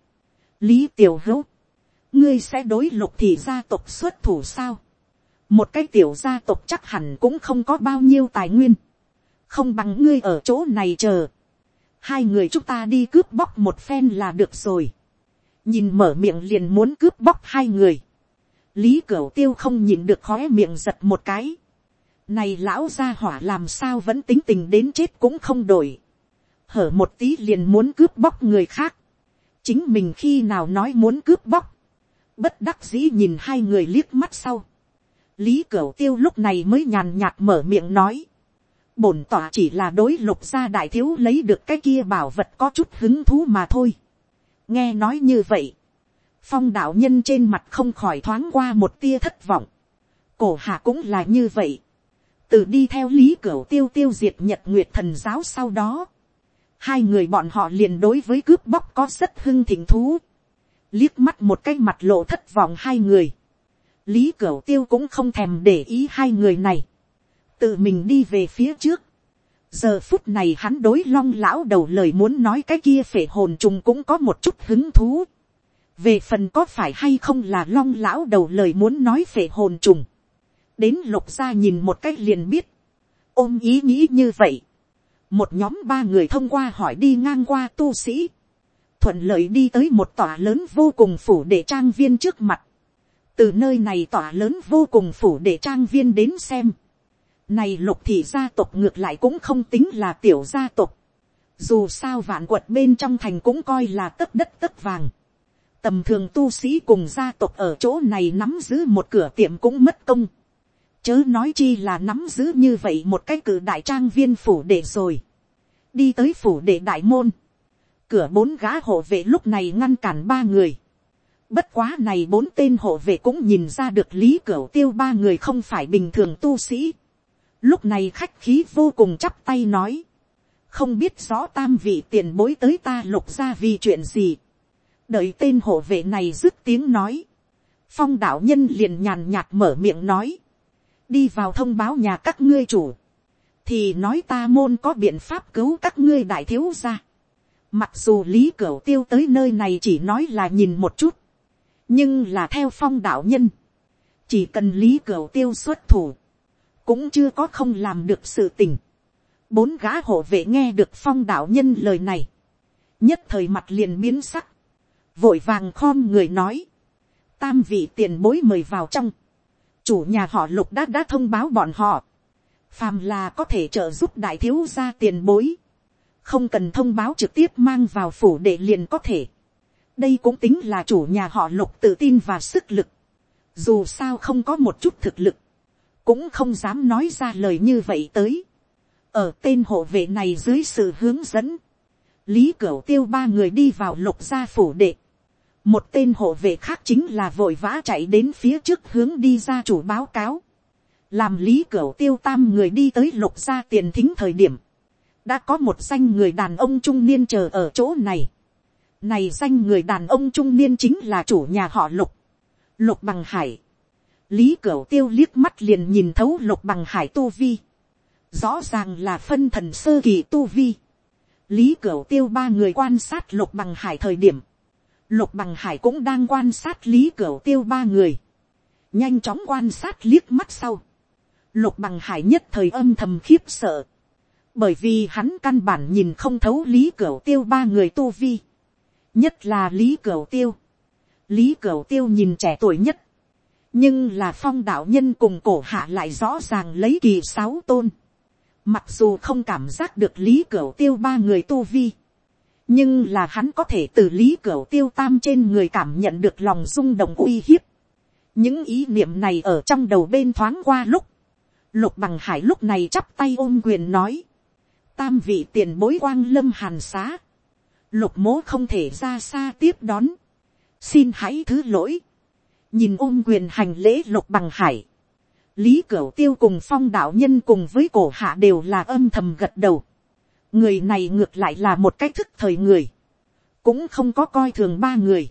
lý tiểu hữu, ngươi sẽ đối lục thì gia tộc xuất thủ sao. một cái tiểu gia tộc chắc hẳn cũng không có bao nhiêu tài nguyên. không bằng ngươi ở chỗ này chờ. hai người chúng ta đi cướp bóc một phen là được rồi. nhìn mở miệng liền muốn cướp bóc hai người. lý cửu tiêu không nhìn được khói miệng giật một cái này lão gia hỏa làm sao vẫn tính tình đến chết cũng không đổi. Hở một tí liền muốn cướp bóc người khác. Chính mình khi nào nói muốn cướp bóc. Bất đắc dĩ nhìn hai người liếc mắt sau. Lý Cửu Tiêu lúc này mới nhàn nhạt mở miệng nói. Bổn tỏa chỉ là đối lục gia đại thiếu lấy được cái kia bảo vật có chút hứng thú mà thôi. Nghe nói như vậy. Phong đạo nhân trên mặt không khỏi thoáng qua một tia thất vọng. Cổ hạ cũng là như vậy từ đi theo lý cửu tiêu tiêu diệt nhật nguyệt thần giáo sau đó, hai người bọn họ liền đối với cướp bóc có rất hưng thỉnh thú, liếc mắt một cái mặt lộ thất vọng hai người, lý cửu tiêu cũng không thèm để ý hai người này, tự mình đi về phía trước, giờ phút này hắn đối long lão đầu lời muốn nói cái kia phể hồn trùng cũng có một chút hứng thú, về phần có phải hay không là long lão đầu lời muốn nói phể hồn trùng, đến lục gia nhìn một cách liền biết, ôm ý nghĩ như vậy, một nhóm ba người thông qua hỏi đi ngang qua tu sĩ, thuận lợi đi tới một tòa lớn vô cùng phủ để trang viên trước mặt, từ nơi này tòa lớn vô cùng phủ để trang viên đến xem, này lục thị gia tộc ngược lại cũng không tính là tiểu gia tộc, dù sao vạn quật bên trong thành cũng coi là tất đất tất vàng, tầm thường tu sĩ cùng gia tộc ở chỗ này nắm giữ một cửa tiệm cũng mất công, chớ nói chi là nắm giữ như vậy một cái cử đại trang viên phủ để rồi. đi tới phủ để đại môn. cửa bốn gã hộ vệ lúc này ngăn cản ba người. bất quá này bốn tên hộ vệ cũng nhìn ra được lý cửa tiêu ba người không phải bình thường tu sĩ. lúc này khách khí vô cùng chắp tay nói. không biết rõ tam vị tiền bối tới ta lục ra vì chuyện gì. đợi tên hộ vệ này dứt tiếng nói. phong đạo nhân liền nhàn nhạt mở miệng nói đi vào thông báo nhà các ngươi chủ, thì nói ta môn có biện pháp cứu các ngươi đại thiếu ra. Mặc dù lý cửu tiêu tới nơi này chỉ nói là nhìn một chút, nhưng là theo phong đạo nhân, chỉ cần lý cửu tiêu xuất thủ, cũng chưa có không làm được sự tình. Bốn gã hộ vệ nghe được phong đạo nhân lời này, nhất thời mặt liền biến sắc, vội vàng khom người nói, tam vị tiền bối mời vào trong, chủ nhà họ lục đã đã thông báo bọn họ, phàm là có thể trợ giúp đại thiếu gia tiền bối, không cần thông báo trực tiếp mang vào phủ để liền có thể. đây cũng tính là chủ nhà họ lục tự tin và sức lực, dù sao không có một chút thực lực, cũng không dám nói ra lời như vậy tới. ở tên hộ vệ này dưới sự hướng dẫn, lý cửu tiêu ba người đi vào lục gia phủ đệ, một tên hộ vệ khác chính là vội vã chạy đến phía trước hướng đi ra chủ báo cáo. làm lý cửa tiêu tam người đi tới lục gia tiền thính thời điểm. đã có một danh người đàn ông trung niên chờ ở chỗ này. này danh người đàn ông trung niên chính là chủ nhà họ lục. lục bằng hải. lý cửa tiêu liếc mắt liền nhìn thấu lục bằng hải tu vi. rõ ràng là phân thần sơ kỳ tu vi. lý cửa tiêu ba người quan sát lục bằng hải thời điểm Lục bằng hải cũng đang quan sát lý cửa tiêu ba người. Nhanh chóng quan sát liếc mắt sau. Lục bằng hải nhất thời âm thầm khiếp sợ. Bởi vì hắn căn bản nhìn không thấu lý cửa tiêu ba người tu vi. nhất là lý cửu tiêu, lý cửu tiêu nhìn trẻ tuổi nhất, nhưng là phong đạo nhân cùng cổ hạ lại rõ ràng lấy kỳ sáu tôn, mặc dù không cảm giác được lý cửu tiêu ba người tu vi, nhưng là hắn có thể từ lý cửa tiêu tam trên người cảm nhận được lòng rung động uy hiếp. những ý niệm này ở trong đầu bên thoáng qua lúc, lục bằng hải lúc này chắp tay ôm quyền nói, tam vị tiền bối quang lâm hàn xá, lục mố không thể ra xa tiếp đón, xin hãy thứ lỗi, nhìn ôm quyền hành lễ lục bằng hải, lý cửa tiêu cùng phong đạo nhân cùng với cổ hạ đều là âm thầm gật đầu, người này ngược lại là một cách thức thời người, cũng không có coi thường ba người,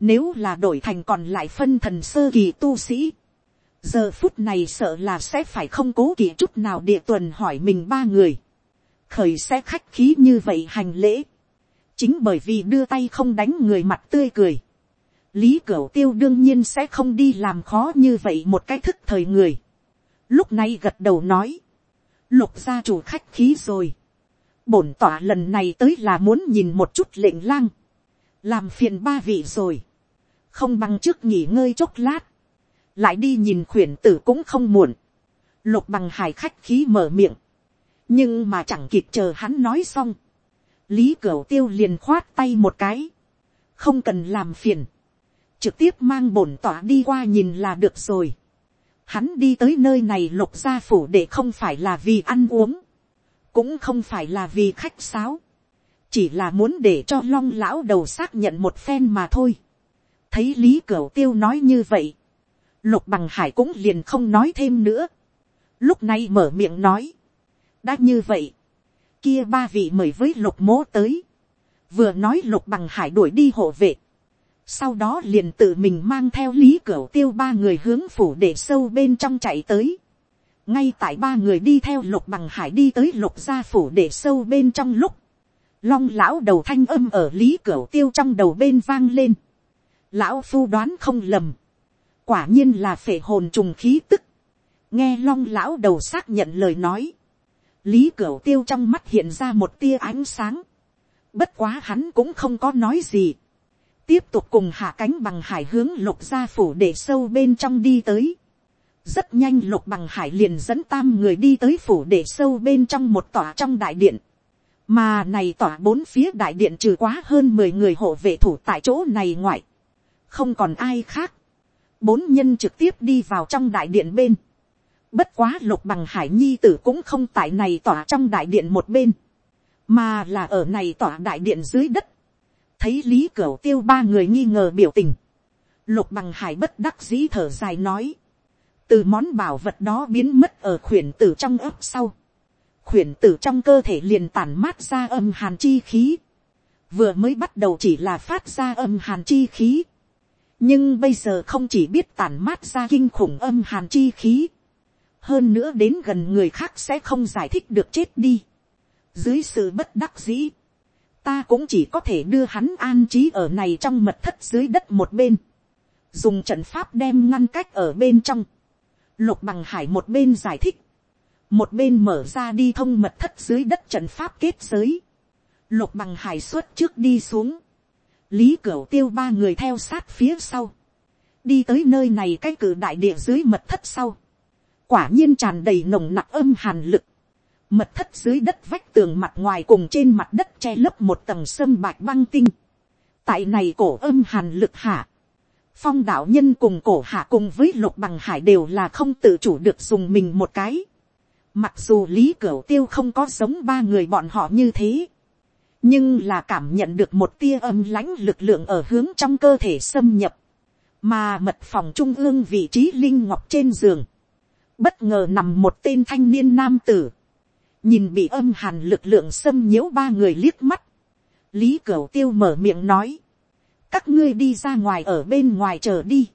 nếu là đổi thành còn lại phân thần sơ kỳ tu sĩ, giờ phút này sợ là sẽ phải không cố kỵ chút nào địa tuần hỏi mình ba người, khởi sẽ khách khí như vậy hành lễ, chính bởi vì đưa tay không đánh người mặt tươi cười, lý cửu tiêu đương nhiên sẽ không đi làm khó như vậy một cái thức thời người, lúc này gật đầu nói, lục gia chủ khách khí rồi, bổn tỏa lần này tới là muốn nhìn một chút lệnh lang, làm phiền ba vị rồi, không bằng trước nghỉ ngơi chốc lát, lại đi nhìn khuyển tử cũng không muộn, lục bằng hải khách khí mở miệng, nhưng mà chẳng kịp chờ hắn nói xong, lý cửu tiêu liền khoát tay một cái, không cần làm phiền, trực tiếp mang bổn tỏa đi qua nhìn là được rồi. Hắn đi tới nơi này lục gia phủ để không phải là vì ăn uống, cũng không phải là vì khách sáo, chỉ là muốn để cho long lão đầu xác nhận một phen mà thôi. thấy lý cửu tiêu nói như vậy, lục bằng hải cũng liền không nói thêm nữa. lúc này mở miệng nói, đã như vậy, kia ba vị mời với lục mố tới, vừa nói lục bằng hải đuổi đi hộ vệ, sau đó liền tự mình mang theo lý cửu tiêu ba người hướng phủ để sâu bên trong chạy tới, ngay tại ba người đi theo lục bằng hải đi tới lục gia phủ để sâu bên trong lúc, long lão đầu thanh âm ở lý cửa tiêu trong đầu bên vang lên, lão phu đoán không lầm, quả nhiên là phệ hồn trùng khí tức, nghe long lão đầu xác nhận lời nói, lý cửa tiêu trong mắt hiện ra một tia ánh sáng, bất quá hắn cũng không có nói gì, tiếp tục cùng hạ cánh bằng hải hướng lục gia phủ để sâu bên trong đi tới, rất nhanh lục bằng hải liền dẫn tam người đi tới phủ để sâu bên trong một tòa trong đại điện. Mà này tòa bốn phía đại điện trừ quá hơn mười người hộ vệ thủ tại chỗ này ngoại. Không còn ai khác. Bốn nhân trực tiếp đi vào trong đại điện bên. Bất quá lục bằng hải nhi tử cũng không tại này tòa trong đại điện một bên. Mà là ở này tòa đại điện dưới đất. Thấy lý cửu tiêu ba người nghi ngờ biểu tình. Lục bằng hải bất đắc dĩ thở dài nói từ món bảo vật đó biến mất ở khuyển tử trong ấp sau, khuyển tử trong cơ thể liền tản mát ra âm hàn chi khí, vừa mới bắt đầu chỉ là phát ra âm hàn chi khí, nhưng bây giờ không chỉ biết tản mát ra kinh khủng âm hàn chi khí, hơn nữa đến gần người khác sẽ không giải thích được chết đi. dưới sự bất đắc dĩ, ta cũng chỉ có thể đưa hắn an trí ở này trong mật thất dưới đất một bên, dùng trận pháp đem ngăn cách ở bên trong, Lục bằng hải một bên giải thích. Một bên mở ra đi thông mật thất dưới đất trận pháp kết giới. Lục bằng hải xuất trước đi xuống. Lý Cửu tiêu ba người theo sát phía sau. Đi tới nơi này cái cử đại địa dưới mật thất sau. Quả nhiên tràn đầy nồng nặc âm hàn lực. Mật thất dưới đất vách tường mặt ngoài cùng trên mặt đất che lấp một tầng sâm bạch băng tinh. Tại này cổ âm hàn lực hạ phong đạo nhân cùng cổ hạ cùng với lục bằng hải đều là không tự chủ được dùng mình một cái. Mặc dù lý cửu tiêu không có giống ba người bọn họ như thế. nhưng là cảm nhận được một tia âm lãnh lực lượng ở hướng trong cơ thể xâm nhập. mà mật phòng trung ương vị trí linh ngọc trên giường. bất ngờ nằm một tên thanh niên nam tử. nhìn bị âm hàn lực lượng xâm nhiễu ba người liếc mắt. lý cửu tiêu mở miệng nói các ngươi đi ra ngoài ở bên ngoài chờ đi,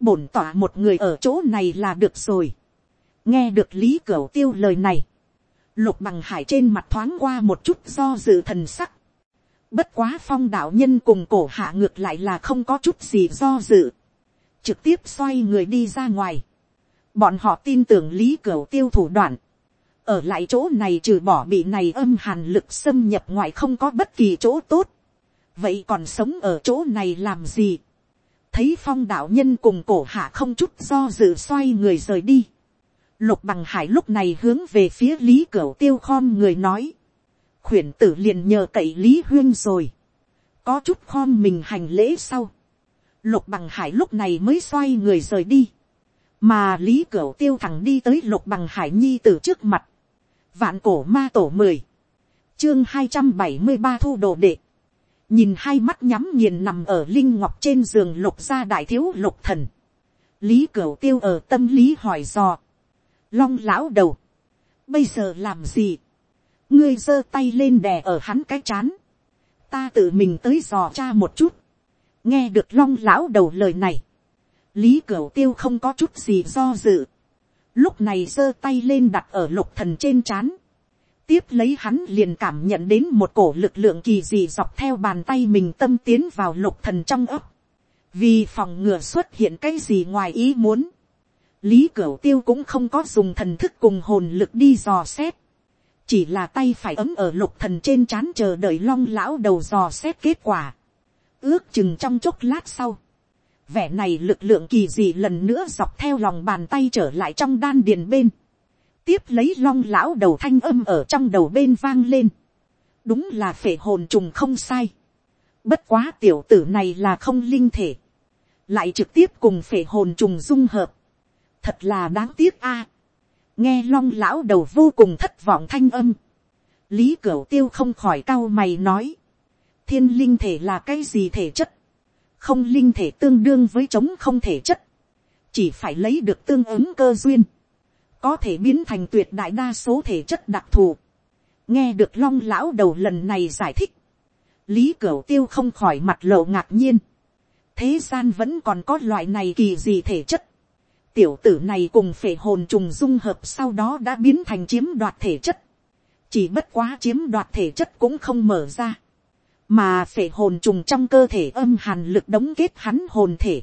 bổn tỏa một người ở chỗ này là được rồi. nghe được lý cửu tiêu lời này, lục bằng hải trên mặt thoáng qua một chút do dự thần sắc. bất quá phong đạo nhân cùng cổ hạ ngược lại là không có chút gì do dự, trực tiếp xoay người đi ra ngoài. bọn họ tin tưởng lý cửu tiêu thủ đoạn, ở lại chỗ này trừ bỏ bị này âm hàn lực xâm nhập ngoài không có bất kỳ chỗ tốt vậy còn sống ở chỗ này làm gì, thấy phong đạo nhân cùng cổ hạ không chút do dự xoay người rời đi, lục bằng hải lúc này hướng về phía lý cửu tiêu khom người nói, khuyển tử liền nhờ cậy lý huyên rồi, có chút khom mình hành lễ sau, lục bằng hải lúc này mới xoay người rời đi, mà lý cửu tiêu thẳng đi tới lục bằng hải nhi từ trước mặt, vạn cổ ma tổ mười, chương hai trăm bảy mươi ba thu đồ đệ, nhìn hai mắt nhắm nghiền nằm ở linh ngọc trên giường lục gia đại thiếu lục thần, lý cửu tiêu ở tâm lý hỏi dò, long lão đầu, bây giờ làm gì, ngươi giơ tay lên đè ở hắn cái chán, ta tự mình tới dò cha một chút, nghe được long lão đầu lời này, lý cửu tiêu không có chút gì do dự, lúc này giơ tay lên đặt ở lục thần trên chán, tiếp lấy hắn liền cảm nhận đến một cổ lực lượng kỳ dị dọc theo bàn tay mình tâm tiến vào lục thần trong ấp, vì phòng ngừa xuất hiện cái gì ngoài ý muốn, lý cửu tiêu cũng không có dùng thần thức cùng hồn lực đi dò xét, chỉ là tay phải ấm ở lục thần trên chán chờ đợi long lão đầu dò xét kết quả, ước chừng trong chốc lát sau, vẻ này lực lượng kỳ dị lần nữa dọc theo lòng bàn tay trở lại trong đan điền bên, tiếp lấy long lão đầu thanh âm ở trong đầu bên vang lên, đúng là phể hồn trùng không sai, bất quá tiểu tử này là không linh thể, lại trực tiếp cùng phể hồn trùng dung hợp, thật là đáng tiếc a, nghe long lão đầu vô cùng thất vọng thanh âm, lý cửu tiêu không khỏi cau mày nói, thiên linh thể là cái gì thể chất, không linh thể tương đương với chống không thể chất, chỉ phải lấy được tương ứng cơ duyên, có thể biến thành tuyệt đại đa số thể chất đặc thù. nghe được long lão đầu lần này giải thích, lý cửu tiêu không khỏi mặt lộ ngạc nhiên. thế gian vẫn còn có loại này kỳ gì thể chất. tiểu tử này cùng phệ hồn trùng dung hợp sau đó đã biến thành chiếm đoạt thể chất. chỉ bất quá chiếm đoạt thể chất cũng không mở ra. mà phệ hồn trùng trong cơ thể âm hàn lực đóng kết hắn hồn thể.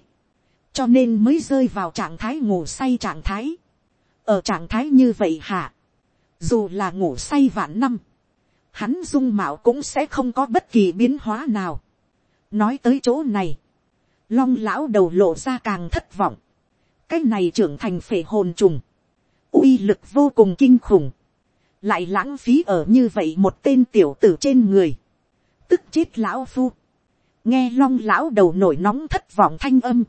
cho nên mới rơi vào trạng thái ngủ say trạng thái ở trạng thái như vậy hả, dù là ngủ say vạn năm, hắn dung mạo cũng sẽ không có bất kỳ biến hóa nào. nói tới chỗ này, long lão đầu lộ ra càng thất vọng, cái này trưởng thành phể hồn trùng, uy lực vô cùng kinh khủng, lại lãng phí ở như vậy một tên tiểu tử trên người, tức chết lão phu, nghe long lão đầu nổi nóng thất vọng thanh âm,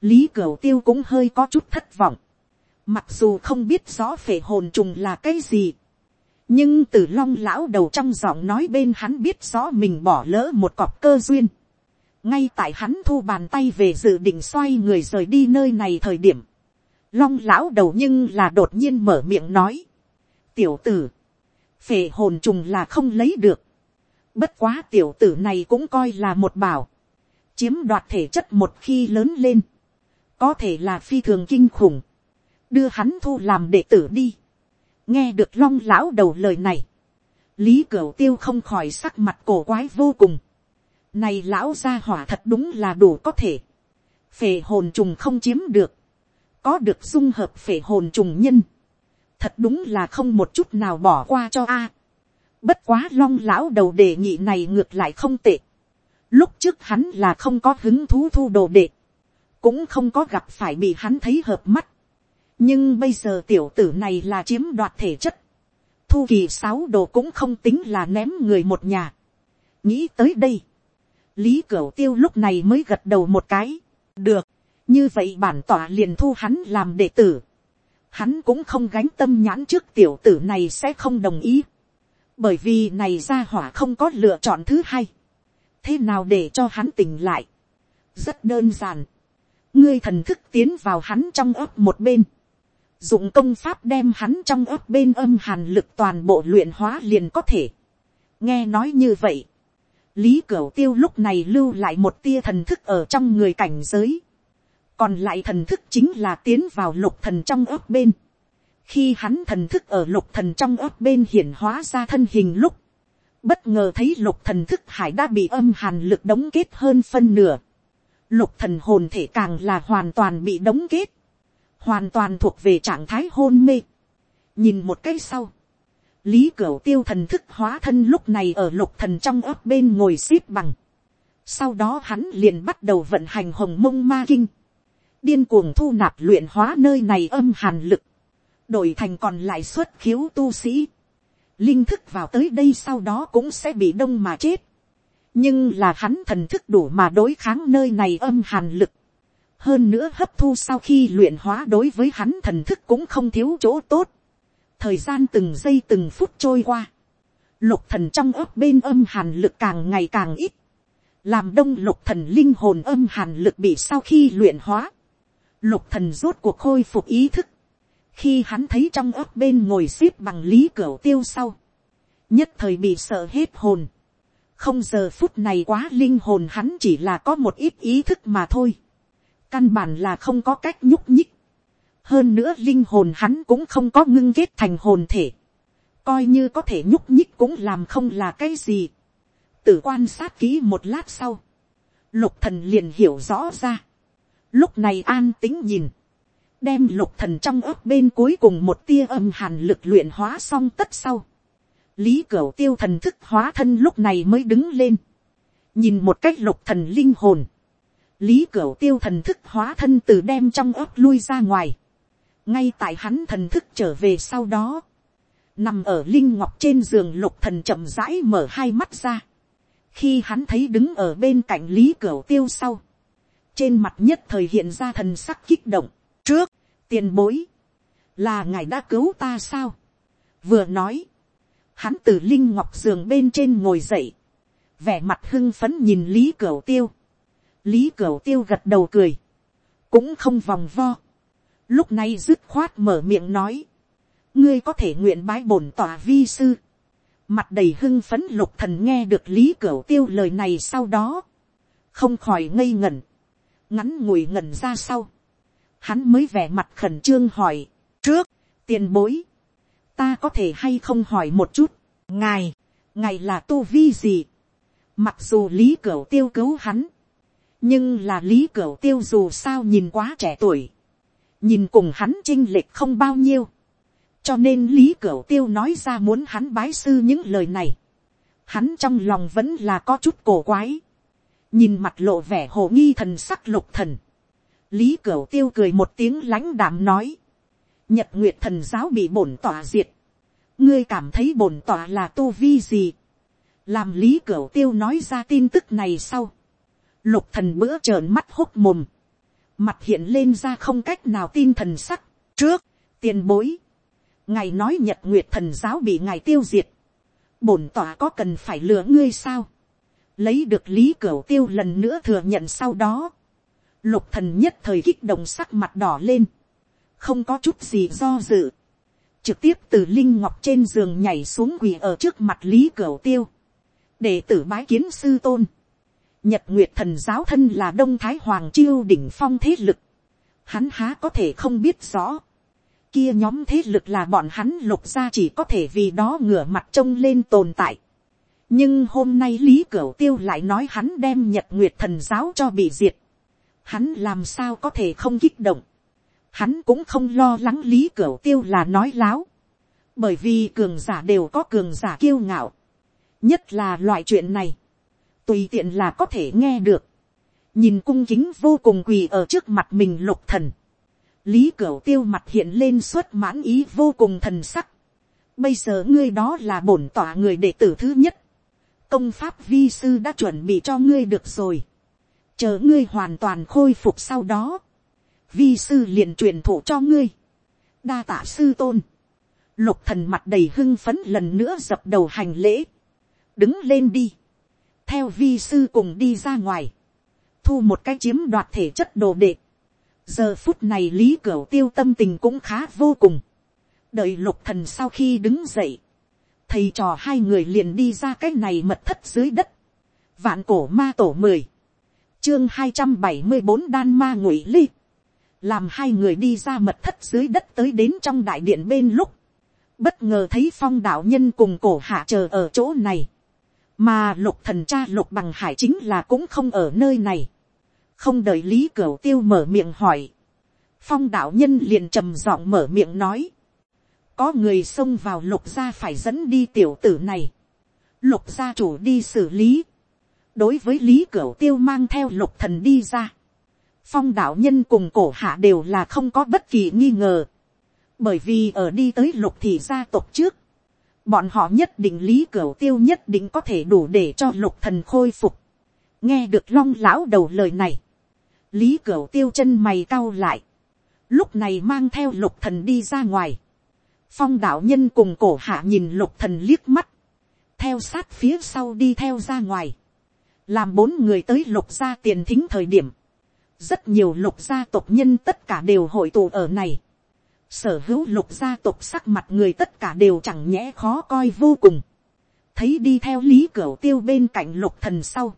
lý cửu tiêu cũng hơi có chút thất vọng, Mặc dù không biết rõ phệ hồn trùng là cái gì. Nhưng từ long lão đầu trong giọng nói bên hắn biết rõ mình bỏ lỡ một cọp cơ duyên. Ngay tại hắn thu bàn tay về dự định xoay người rời đi nơi này thời điểm. Long lão đầu nhưng là đột nhiên mở miệng nói. Tiểu tử. Phệ hồn trùng là không lấy được. Bất quá tiểu tử này cũng coi là một bảo. Chiếm đoạt thể chất một khi lớn lên. Có thể là phi thường kinh khủng đưa hắn thu làm đệ tử đi. nghe được long lão đầu lời này, lý cửu tiêu không khỏi sắc mặt cổ quái vô cùng. này lão gia hỏa thật đúng là đủ có thể. phể hồn trùng không chiếm được, có được dung hợp phể hồn trùng nhân. thật đúng là không một chút nào bỏ qua cho a. bất quá long lão đầu đề nghị này ngược lại không tệ. lúc trước hắn là không có hứng thú thu đồ đệ, cũng không có gặp phải bị hắn thấy hợp mắt nhưng bây giờ tiểu tử này là chiếm đoạt thể chất, thu kỳ sáu đồ cũng không tính là ném người một nhà. nghĩ tới đây, lý cửu tiêu lúc này mới gật đầu một cái, được, như vậy bản tỏa liền thu hắn làm đệ tử. hắn cũng không gánh tâm nhãn trước tiểu tử này sẽ không đồng ý, bởi vì này ra hỏa không có lựa chọn thứ hai. thế nào để cho hắn tỉnh lại, rất đơn giản, ngươi thần thức tiến vào hắn trong ấp một bên, dụng công pháp đem hắn trong ấp bên âm hàn lực toàn bộ luyện hóa liền có thể. nghe nói như vậy, lý cửu tiêu lúc này lưu lại một tia thần thức ở trong người cảnh giới, còn lại thần thức chính là tiến vào lục thần trong ấp bên. khi hắn thần thức ở lục thần trong ấp bên hiển hóa ra thân hình lúc, bất ngờ thấy lục thần thức hải đã bị âm hàn lực đóng kết hơn phân nửa. lục thần hồn thể càng là hoàn toàn bị đóng kết hoàn toàn thuộc về trạng thái hôn mê. nhìn một cái sau, lý cửu tiêu thần thức hóa thân lúc này ở lục thần trong ấp bên ngồi x ế p bằng, Sau đó hắn liền bắt đầu vận hành hồng mông ma kinh. Điên cuồng thu nạp luyện hóa nơi này âm hàn lực. Đổi thành còn lại xuất khiếu tu sĩ. Linh thức vào tới đây sau đó cũng sẽ bị đông mà chết. Nhưng là hắn thần thức đủ mà đối kháng nơi này âm hàn lực. Hơn nữa hấp thu sau khi luyện hóa đối với hắn thần thức cũng không thiếu chỗ tốt. Thời gian từng giây từng phút trôi qua. Lục thần trong ấp bên âm hàn lực càng ngày càng ít. Làm đông lục thần linh hồn âm hàn lực bị sau khi luyện hóa, lục thần rốt cuộc khôi phục ý thức, khi hắn thấy trong ấp bên ngồi xếp bằng lý cửa tiêu sau, nhất thời bị sợ hết hồn, không giờ phút này quá linh hồn hắn chỉ là có một ít ý thức mà thôi, căn bản là không có cách nhúc nhích, hơn nữa linh hồn hắn cũng không có ngưng kết thành hồn thể, coi như có thể nhúc nhích cũng làm không là cái gì, Tử quan sát kỹ một lát sau. Lục thần liền hiểu rõ ra. Lúc này an tính nhìn. Đem lục thần trong ấp bên cuối cùng một tia âm hàn lực luyện hóa xong tất sau. Lý Cửu tiêu thần thức hóa thân lúc này mới đứng lên. Nhìn một cách lục thần linh hồn. Lý Cửu tiêu thần thức hóa thân từ đem trong ấp lui ra ngoài. Ngay tại hắn thần thức trở về sau đó. Nằm ở linh ngọc trên giường lục thần chậm rãi mở hai mắt ra khi hắn thấy đứng ở bên cạnh lý cửu tiêu sau, trên mặt nhất thời hiện ra thần sắc kích động, trước, tiền bối, là ngài đã cứu ta sao, vừa nói, hắn từ linh ngọc giường bên trên ngồi dậy, vẻ mặt hưng phấn nhìn lý cửu tiêu, lý cửu tiêu gật đầu cười, cũng không vòng vo, lúc này dứt khoát mở miệng nói, ngươi có thể nguyện bái bổn tòa vi sư, Mặt đầy hưng phấn lục thần nghe được lý cửu tiêu lời này sau đó. Không khỏi ngây ngẩn. Ngắn ngủi ngẩn ra sau. Hắn mới vẻ mặt khẩn trương hỏi. Trước, tiền bối. Ta có thể hay không hỏi một chút. Ngài, ngài là tu vi gì? Mặc dù lý cửu tiêu cứu hắn. Nhưng là lý cửu tiêu dù sao nhìn quá trẻ tuổi. Nhìn cùng hắn chinh lệch không bao nhiêu cho nên lý cửu tiêu nói ra muốn hắn bái sư những lời này. hắn trong lòng vẫn là có chút cổ quái. nhìn mặt lộ vẻ hồ nghi thần sắc lục thần. lý cửu tiêu cười một tiếng lãnh đạm nói. nhật nguyệt thần giáo bị bổn tỏa diệt. ngươi cảm thấy bổn tỏa là tu vi gì. làm lý cửu tiêu nói ra tin tức này sau lục thần bữa trợn mắt hốc mồm. mặt hiện lên ra không cách nào tin thần sắc. trước, tiền bối. Ngài nói nhật nguyệt thần giáo bị ngài tiêu diệt, bổn tỏa có cần phải lừa ngươi sao, lấy được lý cửu tiêu lần nữa thừa nhận sau đó, lục thần nhất thời kích động sắc mặt đỏ lên, không có chút gì do dự, trực tiếp từ linh ngọc trên giường nhảy xuống quỳ ở trước mặt lý cửu tiêu, để tử bái kiến sư tôn, nhật nguyệt thần giáo thân là đông thái hoàng chiêu đỉnh phong thế lực, hắn há có thể không biết rõ, kia nhóm thế lực là bọn hắn lục ra chỉ có thể vì đó ngửa mặt trông lên tồn tại. nhưng hôm nay lý cửu tiêu lại nói hắn đem nhật nguyệt thần giáo cho bị diệt. hắn làm sao có thể không kích động. hắn cũng không lo lắng lý cửu tiêu là nói láo. bởi vì cường giả đều có cường giả kiêu ngạo. nhất là loại chuyện này tùy tiện là có thể nghe được. nhìn cung kính vô cùng quỳ ở trước mặt mình lục thần lý cửu tiêu mặt hiện lên suốt mãn ý vô cùng thần sắc. bây giờ ngươi đó là bổn tỏa người đệ tử thứ nhất. công pháp vi sư đã chuẩn bị cho ngươi được rồi. chờ ngươi hoàn toàn khôi phục sau đó. vi sư liền truyền thụ cho ngươi. đa tạ sư tôn. lục thần mặt đầy hưng phấn lần nữa dập đầu hành lễ. đứng lên đi theo vi sư cùng đi ra ngoài. thu một cái chiếm đoạt thể chất đồ đệ giờ phút này lý cửu tiêu tâm tình cũng khá vô cùng. đợi lục thần sau khi đứng dậy, thầy trò hai người liền đi ra cái này mật thất dưới đất. vạn cổ ma tổ mười, chương hai trăm bảy mươi bốn đan ma ngụy ly. làm hai người đi ra mật thất dưới đất tới đến trong đại điện bên lúc, bất ngờ thấy phong đạo nhân cùng cổ hạ chờ ở chỗ này, mà lục thần cha lục bằng hải chính là cũng không ở nơi này. Không đợi lý cửu tiêu mở miệng hỏi, phong đạo nhân liền trầm giọng mở miệng nói, có người xông vào lục gia phải dẫn đi tiểu tử này, lục gia chủ đi xử lý, đối với lý cửu tiêu mang theo lục thần đi ra, phong đạo nhân cùng cổ hạ đều là không có bất kỳ nghi ngờ, bởi vì ở đi tới lục thị gia tộc trước, bọn họ nhất định lý cửu tiêu nhất định có thể đủ để cho lục thần khôi phục, nghe được long lão đầu lời này, lý cửu tiêu chân mày cau lại, lúc này mang theo lục thần đi ra ngoài, phong đạo nhân cùng cổ hạ nhìn lục thần liếc mắt, theo sát phía sau đi theo ra ngoài, làm bốn người tới lục gia tiền thính thời điểm, rất nhiều lục gia tộc nhân tất cả đều hội tụ ở này, sở hữu lục gia tộc sắc mặt người tất cả đều chẳng nhẽ khó coi vô cùng, thấy đi theo lý cửa tiêu bên cạnh lục thần sau,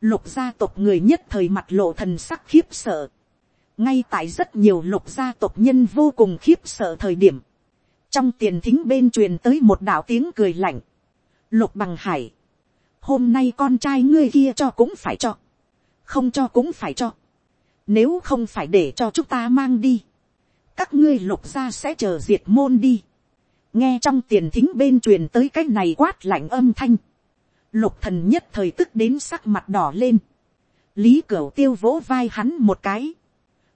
lục gia tộc người nhất thời mặt lộ thần sắc khiếp sợ, ngay tại rất nhiều lục gia tộc nhân vô cùng khiếp sợ thời điểm, trong tiền thính bên truyền tới một đạo tiếng cười lạnh, lục bằng hải, hôm nay con trai ngươi kia cho cũng phải cho, không cho cũng phải cho, nếu không phải để cho chúng ta mang đi, các ngươi lục gia sẽ chờ diệt môn đi, nghe trong tiền thính bên truyền tới cái này quát lạnh âm thanh, lục thần nhất thời tức đến sắc mặt đỏ lên, lý cửu tiêu vỗ vai hắn một cái,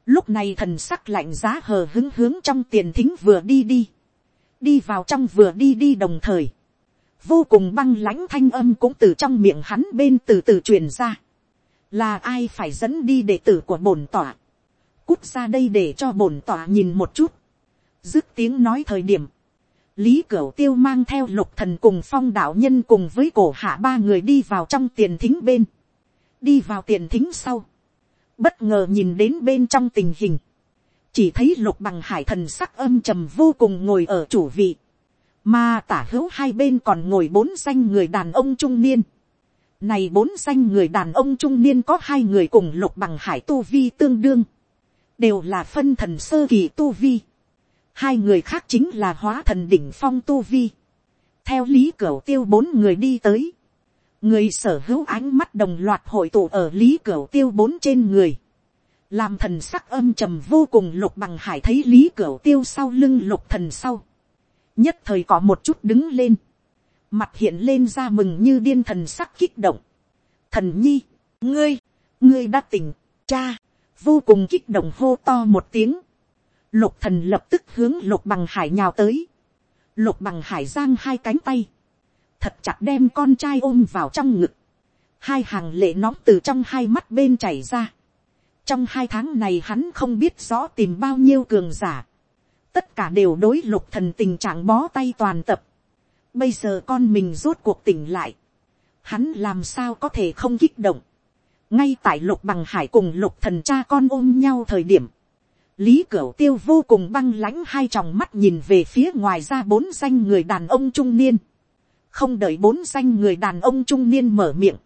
lúc này thần sắc lạnh giá hờ hứng hướng trong tiền thính vừa đi đi, đi vào trong vừa đi đi đồng thời, vô cùng băng lãnh thanh âm cũng từ trong miệng hắn bên từ từ truyền ra, là ai phải dẫn đi đệ tử của bổn tỏa, cút ra đây để cho bổn tỏa nhìn một chút, dứt tiếng nói thời điểm, lý cửu tiêu mang theo lục thần cùng phong đạo nhân cùng với cổ hạ ba người đi vào trong tiền thính bên, đi vào tiền thính sau, bất ngờ nhìn đến bên trong tình hình, chỉ thấy lục bằng hải thần sắc âm trầm vô cùng ngồi ở chủ vị, mà tả hữu hai bên còn ngồi bốn danh người đàn ông trung niên. Này bốn danh người đàn ông trung niên có hai người cùng lục bằng hải tu vi tương đương, đều là phân thần sơ kỳ tu vi. Hai người khác chính là hóa thần đỉnh phong tu vi. Theo lý cửu tiêu bốn người đi tới. Người sở hữu ánh mắt đồng loạt hội tụ ở lý cửu tiêu bốn trên người làm thần sắc âm trầm vô cùng lục bằng hải thấy lý cửu tiêu sau lưng lục thần sau, nhất thời có một chút đứng lên, mặt hiện lên ra mừng như điên thần sắc kích động, thần nhi, ngươi, ngươi đã tỉnh, cha, vô cùng kích động hô to một tiếng, lục thần lập tức hướng lục bằng hải nhào tới, lục bằng hải giang hai cánh tay, thật chặt đem con trai ôm vào trong ngực, hai hàng lệ nóng từ trong hai mắt bên chảy ra, trong hai tháng này hắn không biết rõ tìm bao nhiêu cường giả. tất cả đều đối lục thần tình trạng bó tay toàn tập. bây giờ con mình rốt cuộc tỉnh lại. hắn làm sao có thể không kích động ngay tại lục bằng hải cùng lục thần cha con ôm nhau thời điểm. lý cửu tiêu vô cùng băng lãnh hai tròng mắt nhìn về phía ngoài ra bốn danh người đàn ông trung niên. không đợi bốn danh người đàn ông trung niên mở miệng.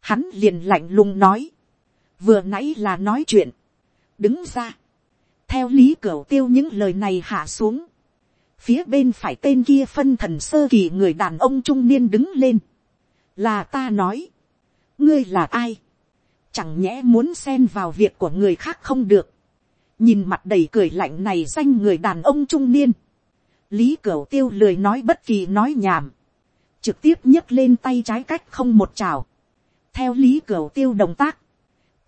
hắn liền lạnh lùng nói vừa nãy là nói chuyện, đứng ra, theo lý cửu tiêu những lời này hạ xuống, phía bên phải tên kia phân thần sơ kỳ người đàn ông trung niên đứng lên, là ta nói, ngươi là ai, chẳng nhẽ muốn xen vào việc của người khác không được, nhìn mặt đầy cười lạnh này danh người đàn ông trung niên, lý cửu tiêu lười nói bất kỳ nói nhảm, trực tiếp nhấc lên tay trái cách không một trào, theo lý cửu tiêu động tác,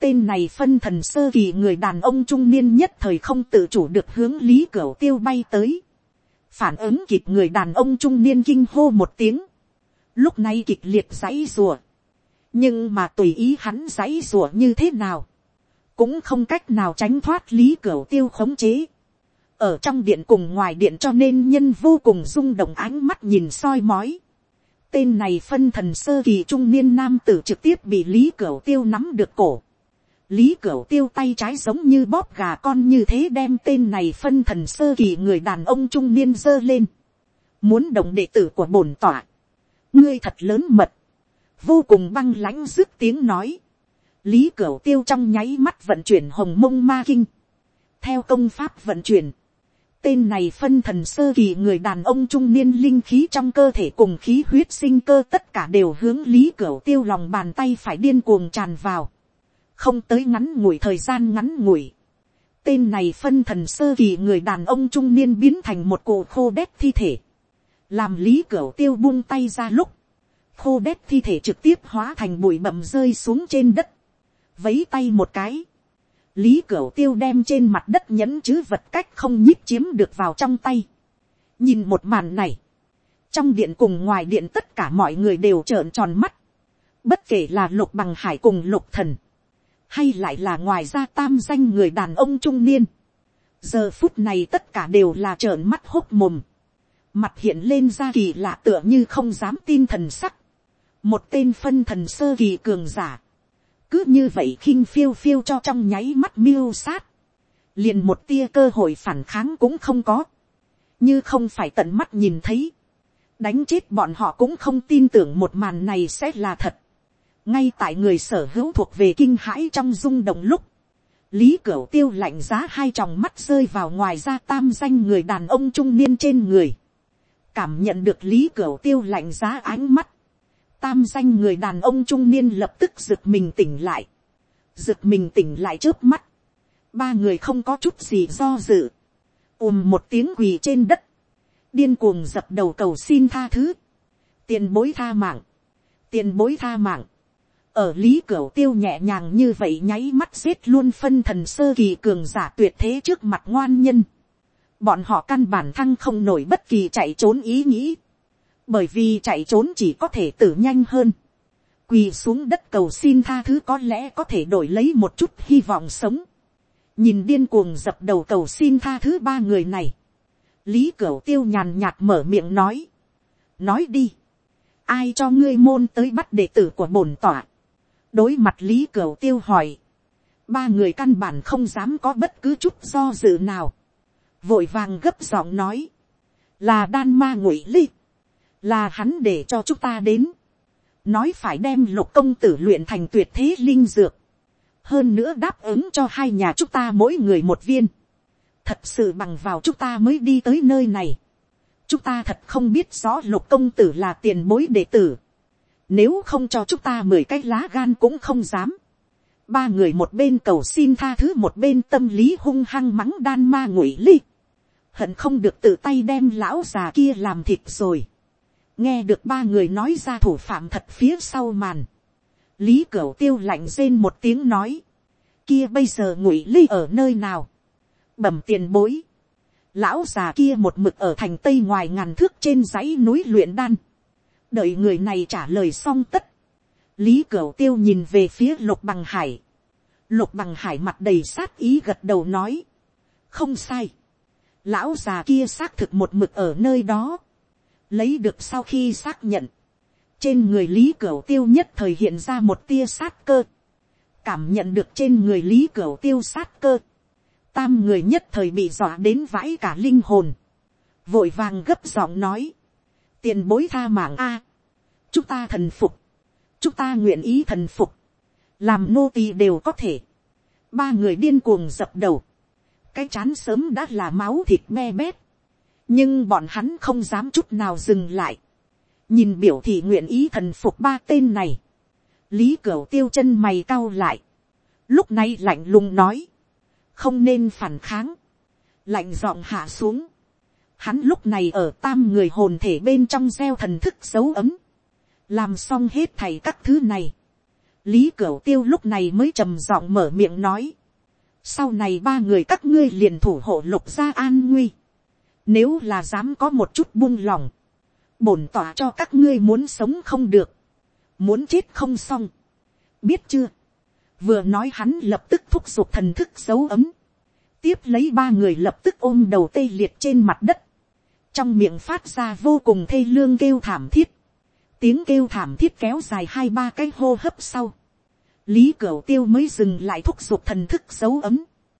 tên này phân thần sơ kỳ người đàn ông trung niên nhất thời không tự chủ được hướng lý cửu tiêu bay tới. phản ứng kịp người đàn ông trung niên kinh hô một tiếng. lúc này kịch liệt giãy rùa nhưng mà tùy ý hắn giãy rủa như thế nào. cũng không cách nào tránh thoát lý cửa tiêu khống chế. ở trong điện cùng ngoài điện cho nên nhân vô cùng rung động ánh mắt nhìn soi mói tên này phân thần sơ kỳ trung niên nam tử trực tiếp bị lý cửa tiêu nắm được cổ lý cửa tiêu tay trái giống như bóp gà con như thế đem tên này phân thần sơ kỳ người đàn ông trung niên dơ lên. muốn động đệ tử của bổn tỏa. ngươi thật lớn mật vô cùng băng lãnh dứt tiếng nói. lý cửu tiêu trong nháy mắt vận chuyển hồng mông ma kinh. theo công pháp vận chuyển. tên này phân thần sơ kỳ người đàn ông trung niên linh khí trong cơ thể cùng khí huyết sinh cơ tất cả đều hướng lý cửu tiêu lòng bàn tay phải điên cuồng tràn vào không tới ngắn ngủi thời gian ngắn ngủi. Tên này phân thần sơ kỳ người đàn ông trung niên biến thành một cổ khô đét thi thể. Làm lý cẩu tiêu buông tay ra lúc khô đét thi thể trực tiếp hóa thành bụi bậm rơi xuống trên đất, vấy tay một cái, lý cửu tiêu đem trên mặt đất nhẫn chứ vật cách không nhíp chiếm được vào trong tay. nhìn một màn này, trong điện cùng ngoài điện tất cả mọi người đều trợn tròn mắt, bất kể là lục bằng hải cùng lục thần, hay lại là ngoài ra tam danh người đàn ông trung niên, giờ phút này tất cả đều là trợn mắt hốt mồm, mặt hiện lên ra kỳ lạ tựa như không dám tin thần sắc, một tên phân thần sơ kỳ cường giả, cứ như vậy khinh phiêu phiêu cho trong nháy mắt miêu sát, liền một tia cơ hội phản kháng cũng không có, như không phải tận mắt nhìn thấy, đánh chết bọn họ cũng không tin tưởng một màn này sẽ là thật, ngay tại người sở hữu thuộc về kinh hãi trong rung động lúc, lý cửu tiêu lạnh giá hai tròng mắt rơi vào ngoài ra tam danh người đàn ông trung niên trên người, cảm nhận được lý cửu tiêu lạnh giá ánh mắt, tam danh người đàn ông trung niên lập tức giựt mình tỉnh lại, giựt mình tỉnh lại trước mắt, ba người không có chút gì do dự, ùm một tiếng quỳ trên đất, điên cuồng dập đầu cầu xin tha thứ, tiền bối tha mạng, tiền bối tha mạng, ở lý cửu tiêu nhẹ nhàng như vậy nháy mắt giết luôn phân thần sơ kỳ cường giả tuyệt thế trước mặt ngoan nhân, bọn họ căn bản thăng không nổi bất kỳ chạy trốn ý nghĩ, bởi vì chạy trốn chỉ có thể tử nhanh hơn, quỳ xuống đất cầu xin tha thứ có lẽ có thể đổi lấy một chút hy vọng sống, nhìn điên cuồng dập đầu cầu xin tha thứ ba người này, lý cửu tiêu nhàn nhạt mở miệng nói, nói đi, ai cho ngươi môn tới bắt đệ tử của bổn tỏa, đối mặt lý cửu tiêu hỏi, ba người căn bản không dám có bất cứ chút do dự nào, vội vàng gấp giọng nói, là đan ma ngụy ly, là hắn để cho chúng ta đến, nói phải đem lục công tử luyện thành tuyệt thế linh dược, hơn nữa đáp ứng cho hai nhà chúng ta mỗi người một viên, thật sự bằng vào chúng ta mới đi tới nơi này, chúng ta thật không biết rõ lục công tử là tiền bối đệ tử, nếu không cho chúng ta mười cái lá gan cũng không dám, ba người một bên cầu xin tha thứ một bên tâm lý hung hăng mắng đan ma ngụy ly, hận không được tự tay đem lão già kia làm thịt rồi nghe được ba người nói ra thủ phạm thật phía sau màn, lý cửu tiêu lạnh rên một tiếng nói, kia bây giờ ngụy ly ở nơi nào, bẩm tiền bối, lão già kia một mực ở thành tây ngoài ngàn thước trên dãy núi luyện đan, đợi người này trả lời xong tất, lý cửu tiêu nhìn về phía lục bằng hải, lục bằng hải mặt đầy sát ý gật đầu nói, không sai, lão già kia xác thực một mực ở nơi đó, lấy được sau khi xác nhận, trên người lý cửu tiêu nhất thời hiện ra một tia sát cơ, cảm nhận được trên người lý cửu tiêu sát cơ, tam người nhất thời bị dọa đến vãi cả linh hồn, vội vàng gấp giọng nói, tiền bối tha mạng a, chúng ta thần phục, chúng ta nguyện ý thần phục, làm nô tỳ đều có thể, ba người điên cuồng dập đầu, cái chán sớm đã là máu thịt me bét, nhưng bọn hắn không dám chút nào dừng lại, nhìn biểu thị nguyện ý thần phục ba tên này, lý cửu tiêu chân mày cau lại, lúc này lạnh lùng nói, không nên phản kháng, lạnh giọng hạ xuống, hắn lúc này ở tam người hồn thể bên trong gieo thần thức dấu ấm, làm xong hết thầy các thứ này, lý cửu tiêu lúc này mới trầm giọng mở miệng nói, sau này ba người các ngươi liền thủ hộ lục gia an nguy, nếu là dám có một chút buông lòng. Bổn tỏa cho các ngươi muốn sống không được. Muốn chết không xong. Biết chưa? Vừa nói hắn lập tức thúc giục thần thức dấu ấm. Tiếp lấy ba người lập tức ôm đầu tê liệt trên mặt đất. Trong miệng phát ra vô cùng thê lương kêu thảm thiết. Tiếng kêu thảm thiết kéo dài hai ba cái hô hấp sau. Lý Cửu Tiêu mới dừng lại thúc giục thần thức dấu ấm